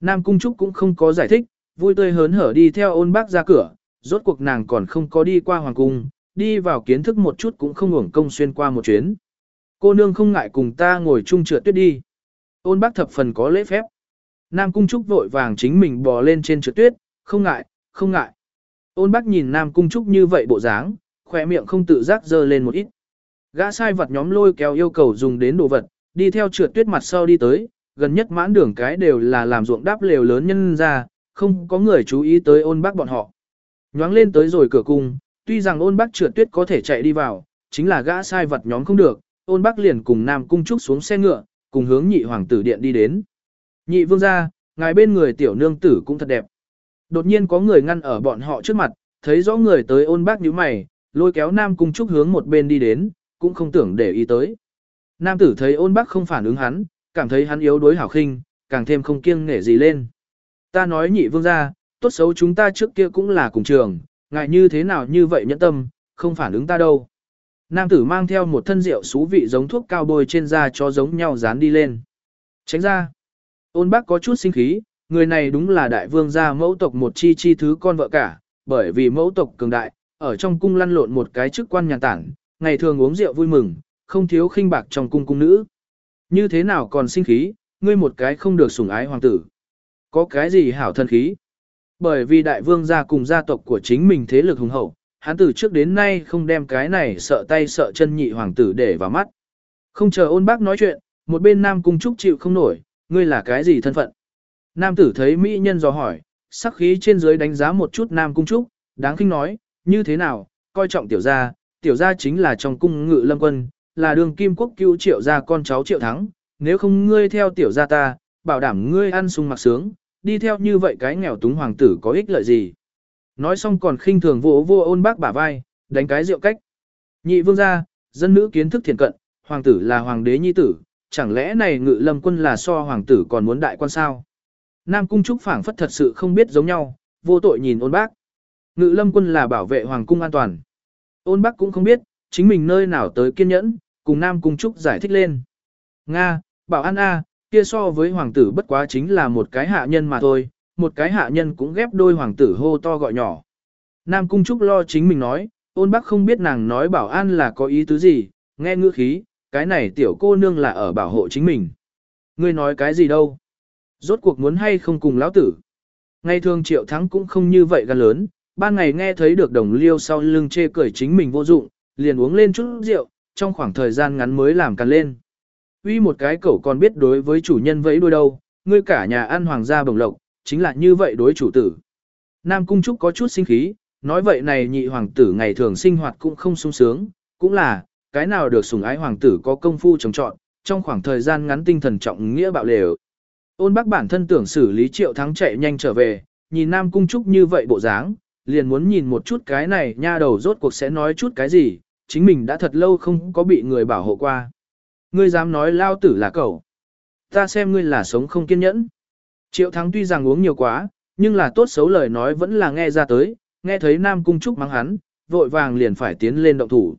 Nam Cung Trúc cũng không có giải thích, vui tươi hớn hở đi theo ôn bác ra cửa, rốt cuộc nàng còn không có đi qua hoàng cung, đi vào kiến thức một chút cũng không hưởng công xuyên qua một chuyến. Cô nương không ngại cùng ta ngồi chung trượt tuyết đi. Ôn bác thập phần có lễ phép. Nam Cung Trúc vội vàng chính mình bò lên trên trượt tuyết, không ngại, không ngại. Ôn bác nhìn Nam Cung Trúc như vậy bộ dáng, khỏe miệng không tự giác dơ lên một ít. Gã sai vật nhóm lôi kéo yêu cầu dùng đến đồ vật, đi theo trượt tuyết mặt sau đi tới, gần nhất mãn đường cái đều là làm ruộng đáp lều lớn nhân ra, không có người chú ý tới ôn bác bọn họ. Nhoáng lên tới rồi cửa cung, tuy rằng ôn bác trượt tuyết có thể chạy đi vào, chính là gã sai vật nhóm không được, ôn bác liền cùng Nam Cung Trúc xuống xe ngựa, cùng hướng nhị hoàng tử điện đi đến. Nhị vương ra, ngài bên người tiểu nương tử cũng thật đẹp. Đột nhiên có người ngăn ở bọn họ trước mặt, thấy rõ người tới ôn bác như mày, lôi kéo Nam Cung Trúc hướng một bên đi đến, cũng không tưởng để ý tới. Nam tử thấy ôn bác không phản ứng hắn, cảm thấy hắn yếu đuối hảo khinh, càng thêm không kiêng nể gì lên. Ta nói nhị vương ra, tốt xấu chúng ta trước kia cũng là cùng trường, ngại như thế nào như vậy nhẫn tâm, không phản ứng ta đâu. Nam tử mang theo một thân rượu xú vị giống thuốc cao bôi trên da cho giống nhau dán đi lên. Tránh ra. Ôn bác có chút sinh khí, người này đúng là đại vương gia mẫu tộc một chi chi thứ con vợ cả, bởi vì mẫu tộc cường đại, ở trong cung lăn lộn một cái chức quan nhà tản, ngày thường uống rượu vui mừng, không thiếu khinh bạc trong cung cung nữ. Như thế nào còn sinh khí, ngươi một cái không được sủng ái hoàng tử. Có cái gì hảo thân khí? Bởi vì đại vương gia cùng gia tộc của chính mình thế lực hùng hậu, hắn từ trước đến nay không đem cái này sợ tay sợ chân nhị hoàng tử để vào mắt. Không chờ ôn bác nói chuyện, một bên nam cung trúc chịu không nổi, ngươi là cái gì thân phận? Nam tử thấy mỹ nhân dò hỏi, sắc khí trên dưới đánh giá một chút nam cung trúc, đáng khinh nói, như thế nào, coi trọng tiểu gia, tiểu gia chính là trong cung ngự lâm quân, là đường kim quốc cứu triệu gia con cháu triệu thắng, nếu không ngươi theo tiểu gia ta, bảo đảm ngươi ăn sung mặc sướng, đi theo như vậy cái nghèo túng hoàng tử có ích lợi gì. Nói xong còn khinh thường vô vô ôn bác bả vai, đánh cái rượu cách. Nhị vương gia, dân nữ kiến thức thiền cận, hoàng tử là hoàng đế nhi tử, chẳng lẽ này ngự lâm quân là so hoàng tử còn muốn đại quan sao? Nam cung trúc phảng phất thật sự không biết giống nhau, vô tội nhìn ôn bác. Ngự lâm quân là bảo vệ hoàng cung an toàn. Ôn bác cũng không biết, chính mình nơi nào tới kiên nhẫn, cùng Nam cung trúc giải thích lên. Nga, bảo an A, kia so với hoàng tử bất quá chính là một cái hạ nhân mà thôi, một cái hạ nhân cũng ghép đôi hoàng tử hô to gọi nhỏ. Nam cung trúc lo chính mình nói, ôn bác không biết nàng nói bảo an là có ý tứ gì, nghe ngữ khí, cái này tiểu cô nương là ở bảo hộ chính mình. Ngươi nói cái gì đâu? Rốt cuộc muốn hay không cùng lão tử? Ngày thường triệu thắng cũng không như vậy gan lớn, ban ngày nghe thấy được đồng liêu sau lưng chê cười chính mình vô dụng, liền uống lên chút rượu, trong khoảng thời gian ngắn mới làm càng lên. Uy một cái cậu còn biết đối với chủ nhân vẫy đuôi đâu, ngươi cả nhà ăn hoàng gia bồng lộc, chính là như vậy đối chủ tử. Nam Cung Trúc có chút sinh khí, nói vậy này nhị hoàng tử ngày thường sinh hoạt cũng không sung sướng, cũng là, cái nào được sủng ái hoàng tử có công phu trồng trọn, trong khoảng thời gian ngắn tinh thần trọng nghĩa bạo lều. Ôn bác bản thân tưởng xử lý triệu thắng chạy nhanh trở về, nhìn Nam Cung Trúc như vậy bộ dáng, liền muốn nhìn một chút cái này nha đầu rốt cuộc sẽ nói chút cái gì, chính mình đã thật lâu không có bị người bảo hộ qua. Ngươi dám nói lao tử là cậu. Ta xem ngươi là sống không kiên nhẫn. Triệu thắng tuy rằng uống nhiều quá, nhưng là tốt xấu lời nói vẫn là nghe ra tới, nghe thấy Nam Cung Trúc mắng hắn, vội vàng liền phải tiến lên động thủ.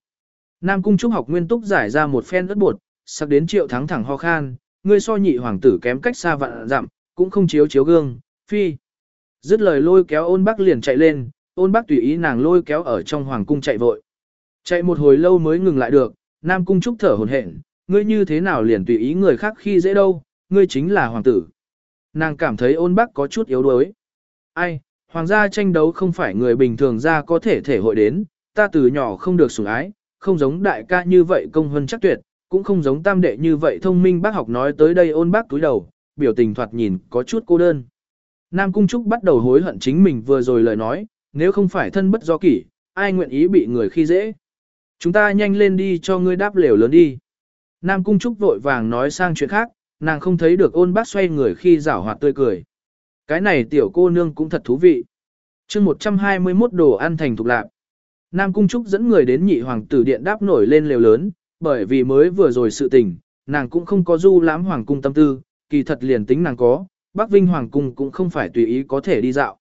Nam Cung Trúc học nguyên túc giải ra một phen đất bột, sắc đến triệu thắng thẳng ho khan, ngươi so nhị hoàng tử kém cách xa vạn dặm, cũng không chiếu chiếu gương, phi. Dứt lời lôi kéo ôn bác liền chạy lên, ôn bác tùy ý nàng lôi kéo ở trong hoàng cung chạy vội. Chạy một hồi lâu mới ngừng lại được, Nam Cung Trúc thở hồn hển, ngươi như thế nào liền tùy ý người khác khi dễ đâu, ngươi chính là hoàng tử. Nàng cảm thấy ôn bác có chút yếu đuối. Ai, hoàng gia tranh đấu không phải người bình thường ra có thể thể hội đến, ta từ nhỏ không được sủng ái, không giống đại ca như vậy công hơn chắc tuyệt, cũng không giống tam đệ như vậy thông minh bác học nói tới đây ôn bác túi đầu, biểu tình thoạt nhìn có chút cô đơn. Nam Cung Trúc bắt đầu hối hận chính mình vừa rồi lời nói, nếu không phải thân bất do kỷ, ai nguyện ý bị người khi dễ. Chúng ta nhanh lên đi cho ngươi đáp lều lớn đi. Nam Cung Trúc vội vàng nói sang chuyện khác, nàng không thấy được ôn bác xoay người khi rảo hoạt tươi cười. Cái này tiểu cô nương cũng thật thú vị. chương 121 đồ ăn thành thục lạc. Nam Cung Trúc dẫn người đến nhị hoàng tử điện đáp nổi lên lều lớn, bởi vì mới vừa rồi sự tình, nàng cũng không có du lãm hoàng cung tâm tư, kỳ thật liền tính nàng có, Bắc Vinh hoàng cung cũng không phải tùy ý có thể đi dạo.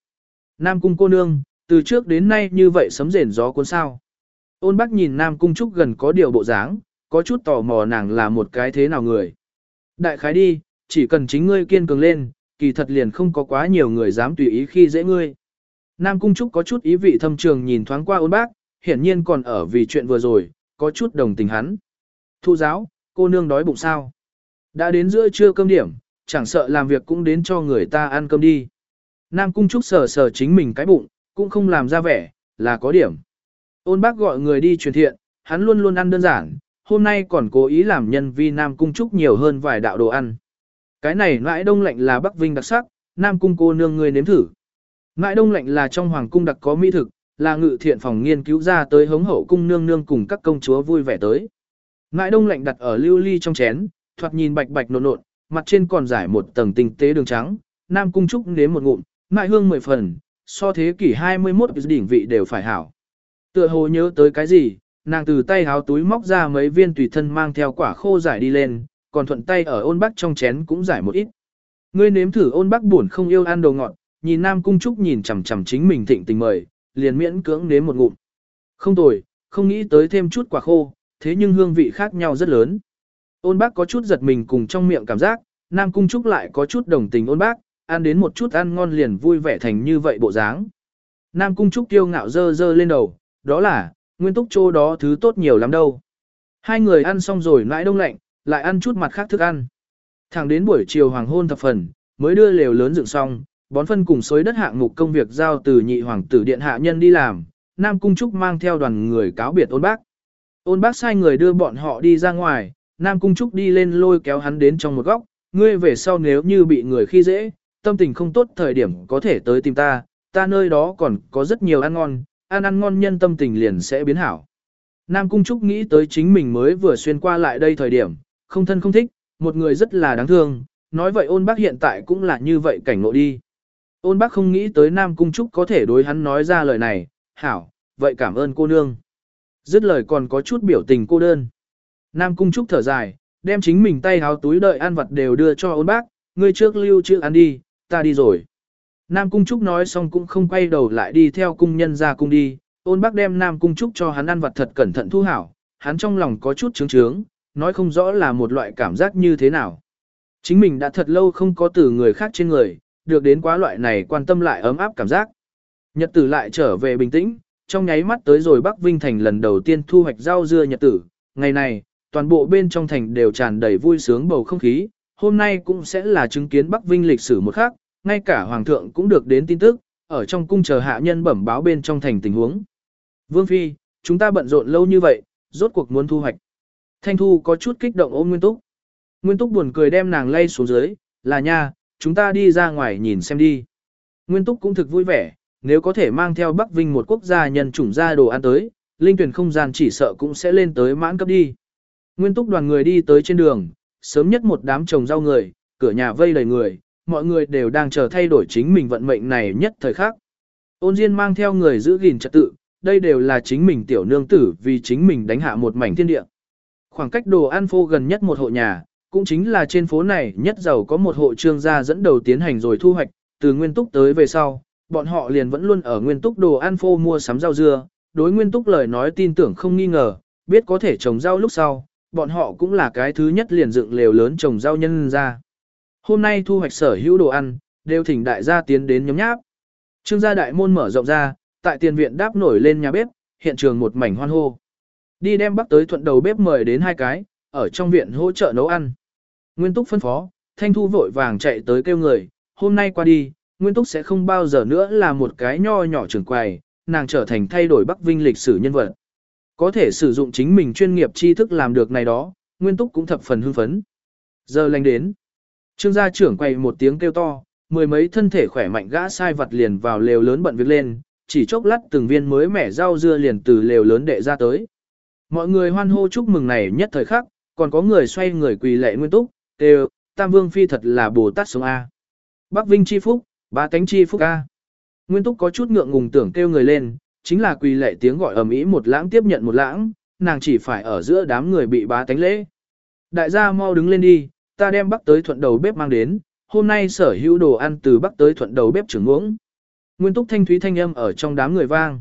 Nam Cung cô nương, từ trước đến nay như vậy sấm rền gió cuốn sao. Ôn bác nhìn Nam Cung Trúc gần có điều bộ dáng, có chút tò mò nàng là một cái thế nào người. Đại khái đi, chỉ cần chính ngươi kiên cường lên, kỳ thật liền không có quá nhiều người dám tùy ý khi dễ ngươi. Nam Cung Trúc có chút ý vị thâm trường nhìn thoáng qua ôn bác, hiển nhiên còn ở vì chuyện vừa rồi, có chút đồng tình hắn. Thu giáo, cô nương đói bụng sao? Đã đến giữa trưa cơm điểm, chẳng sợ làm việc cũng đến cho người ta ăn cơm đi. Nam Cung Trúc sờ sờ chính mình cái bụng, cũng không làm ra vẻ, là có điểm. Ôn bác gọi người đi truyền thiện, hắn luôn luôn ăn đơn giản, hôm nay còn cố ý làm nhân vi Nam Cung Trúc nhiều hơn vài đạo đồ ăn. Cái này nãi đông lạnh là Bắc Vinh đặc sắc, Nam Cung cô nương người nếm thử. Nãi đông lạnh là trong Hoàng Cung đặc có mỹ thực, là ngự thiện phòng nghiên cứu ra tới hống hậu cung nương nương cùng các công chúa vui vẻ tới. Nãi đông lạnh đặt ở lưu ly trong chén, thoạt nhìn bạch bạch nộn nộn, mặt trên còn giải một tầng tinh tế đường trắng, Nam Cung Trúc nếm một ngụm, nãi hương mười phần, so thế kỷ 21 đỉnh vị đều phải hảo. Tựa hồ nhớ tới cái gì, nàng từ tay háo túi móc ra mấy viên tùy thân mang theo quả khô giải đi lên, còn thuận tay ở ôn bắc trong chén cũng giải một ít. Ngươi nếm thử ôn bắc buồn không yêu ăn đồ ngọt, nhìn Nam Cung Trúc nhìn chằm chằm chính mình thịnh tình mời, liền miễn cưỡng nếm một ngụm. Không tồi, không nghĩ tới thêm chút quả khô, thế nhưng hương vị khác nhau rất lớn. Ôn bác có chút giật mình cùng trong miệng cảm giác, Nam Cung Trúc lại có chút đồng tình ôn bác, ăn đến một chút ăn ngon liền vui vẻ thành như vậy bộ dáng. Nam Cung Trúc kiêu ngạo dơ dơ lên đầu, đó là, nguyên túc chỗ đó thứ tốt nhiều lắm đâu. Hai người ăn xong rồi nãi đông lạnh, lại ăn chút mặt khác thức ăn. Thẳng đến buổi chiều hoàng hôn thập phần, mới đưa lều lớn dựng xong, bón phân cùng xối đất hạng mục công việc giao từ nhị hoàng tử điện hạ nhân đi làm, Nam Cung Trúc mang theo đoàn người cáo biệt ôn bác. Ôn bác sai người đưa bọn họ đi ra ngoài, Nam Cung Trúc đi lên lôi kéo hắn đến trong một góc, ngươi về sau nếu như bị người khi dễ, tâm tình không tốt thời điểm có thể tới tìm ta, ta nơi đó còn có rất nhiều ăn ngon, ăn ăn ngon nhân tâm tình liền sẽ biến hảo. Nam Cung Trúc nghĩ tới chính mình mới vừa xuyên qua lại đây thời điểm, không thân không thích, một người rất là đáng thương, nói vậy ôn bác hiện tại cũng là như vậy cảnh ngộ đi. Ôn bác không nghĩ tới Nam Cung Trúc có thể đối hắn nói ra lời này, hảo, vậy cảm ơn cô nương. Dứt lời còn có chút biểu tình cô đơn. Nam Cung Trúc thở dài, đem chính mình tay háo túi đợi ăn vật đều đưa cho ôn bác, ngươi trước lưu chữ ăn đi, ta đi rồi. Nam Cung Trúc nói xong cũng không quay đầu lại đi theo cung nhân ra cung đi, ôn bác đem Nam Cung Trúc cho hắn ăn vật thật cẩn thận thu hảo, hắn trong lòng có chút trướng trướng, nói không rõ là một loại cảm giác như thế nào. Chính mình đã thật lâu không có từ người khác trên người, được đến quá loại này quan tâm lại ấm áp cảm giác. Nhật tử lại trở về bình tĩnh, trong nháy mắt tới rồi Bắc Vinh Thành lần đầu tiên thu hoạch rau dưa nhật tử, ngày này, toàn bộ bên trong thành đều tràn đầy vui sướng bầu không khí, hôm nay cũng sẽ là chứng kiến Bắc Vinh lịch sử một khác, ngay cả Hoàng thượng cũng được đến tin tức, ở trong cung chờ hạ nhân bẩm báo bên trong thành tình huống. Vương Phi, chúng ta bận rộn lâu như vậy, rốt cuộc muốn thu hoạch. Thanh Thu có chút kích động ôm Nguyên Túc. Nguyên Túc buồn cười đem nàng lay xuống dưới, là nha, chúng ta đi ra ngoài nhìn xem đi. Nguyên Túc cũng thực vui vẻ, nếu có thể mang theo Bắc Vinh một quốc gia nhân chủng ra đồ ăn tới, linh tuyển không gian chỉ sợ cũng sẽ lên tới mãn cấp đi. Nguyên Túc đoàn người đi tới trên đường, sớm nhất một đám trồng rau người, cửa nhà vây đầy người, mọi người đều đang chờ thay đổi chính mình vận mệnh này nhất thời khắc. Ôn Diên mang theo người giữ gìn trật tự, đây đều là chính mình tiểu nương tử vì chính mình đánh hạ một mảnh thiên địa. Khoảng cách đồ ăn phô gần nhất một hộ nhà, cũng chính là trên phố này nhất giàu có một hộ trương gia dẫn đầu tiến hành rồi thu hoạch, từ nguyên túc tới về sau, bọn họ liền vẫn luôn ở nguyên túc đồ ăn phô mua sắm rau dưa, đối nguyên túc lời nói tin tưởng không nghi ngờ, biết có thể trồng rau lúc sau, bọn họ cũng là cái thứ nhất liền dựng lều lớn trồng rau nhân ra. Hôm nay thu hoạch sở hữu đồ ăn, đều thỉnh đại gia tiến đến nhóm nháp. Trương gia đại môn mở rộng ra, tại tiền viện đáp nổi lên nhà bếp, hiện trường một mảnh hoan hô. Đi đem bắc tới thuận đầu bếp mời đến hai cái, ở trong viện hỗ trợ nấu ăn. Nguyên Túc phân phó, Thanh Thu vội vàng chạy tới kêu người, hôm nay qua đi, Nguyên Túc sẽ không bao giờ nữa là một cái nho nhỏ trưởng quầy, nàng trở thành thay đổi Bắc Vinh lịch sử nhân vật. Có thể sử dụng chính mình chuyên nghiệp tri thức làm được này đó, Nguyên Túc cũng thập phần hưng phấn. Giờ lành đến. Trương gia trưởng quay một tiếng kêu to, mười mấy thân thể khỏe mạnh gã sai vật liền vào lều lớn bận việc lên, chỉ chốc lát từng viên mới mẻ rau dưa liền từ lều lớn đệ ra tới. Mọi người hoan hô chúc mừng này nhất thời khắc, còn có người xoay người quỳ lệ Nguyên Túc, kêu, Tam Vương Phi thật là Bồ Tát sống A. Bắc Vinh chi phúc, ba tánh chi phúc A. Nguyên Túc có chút ngượng ngùng tưởng kêu người lên, chính là quỳ lệ tiếng gọi ầm ĩ một lãng tiếp nhận một lãng, nàng chỉ phải ở giữa đám người bị bá tánh lễ. Đại gia mau đứng lên đi, ta đem bắc tới thuận đầu bếp mang đến, hôm nay sở hữu đồ ăn từ bắc tới thuận đầu bếp trưởng uống. Nguyên Túc thanh thúy thanh âm ở trong đám người vang.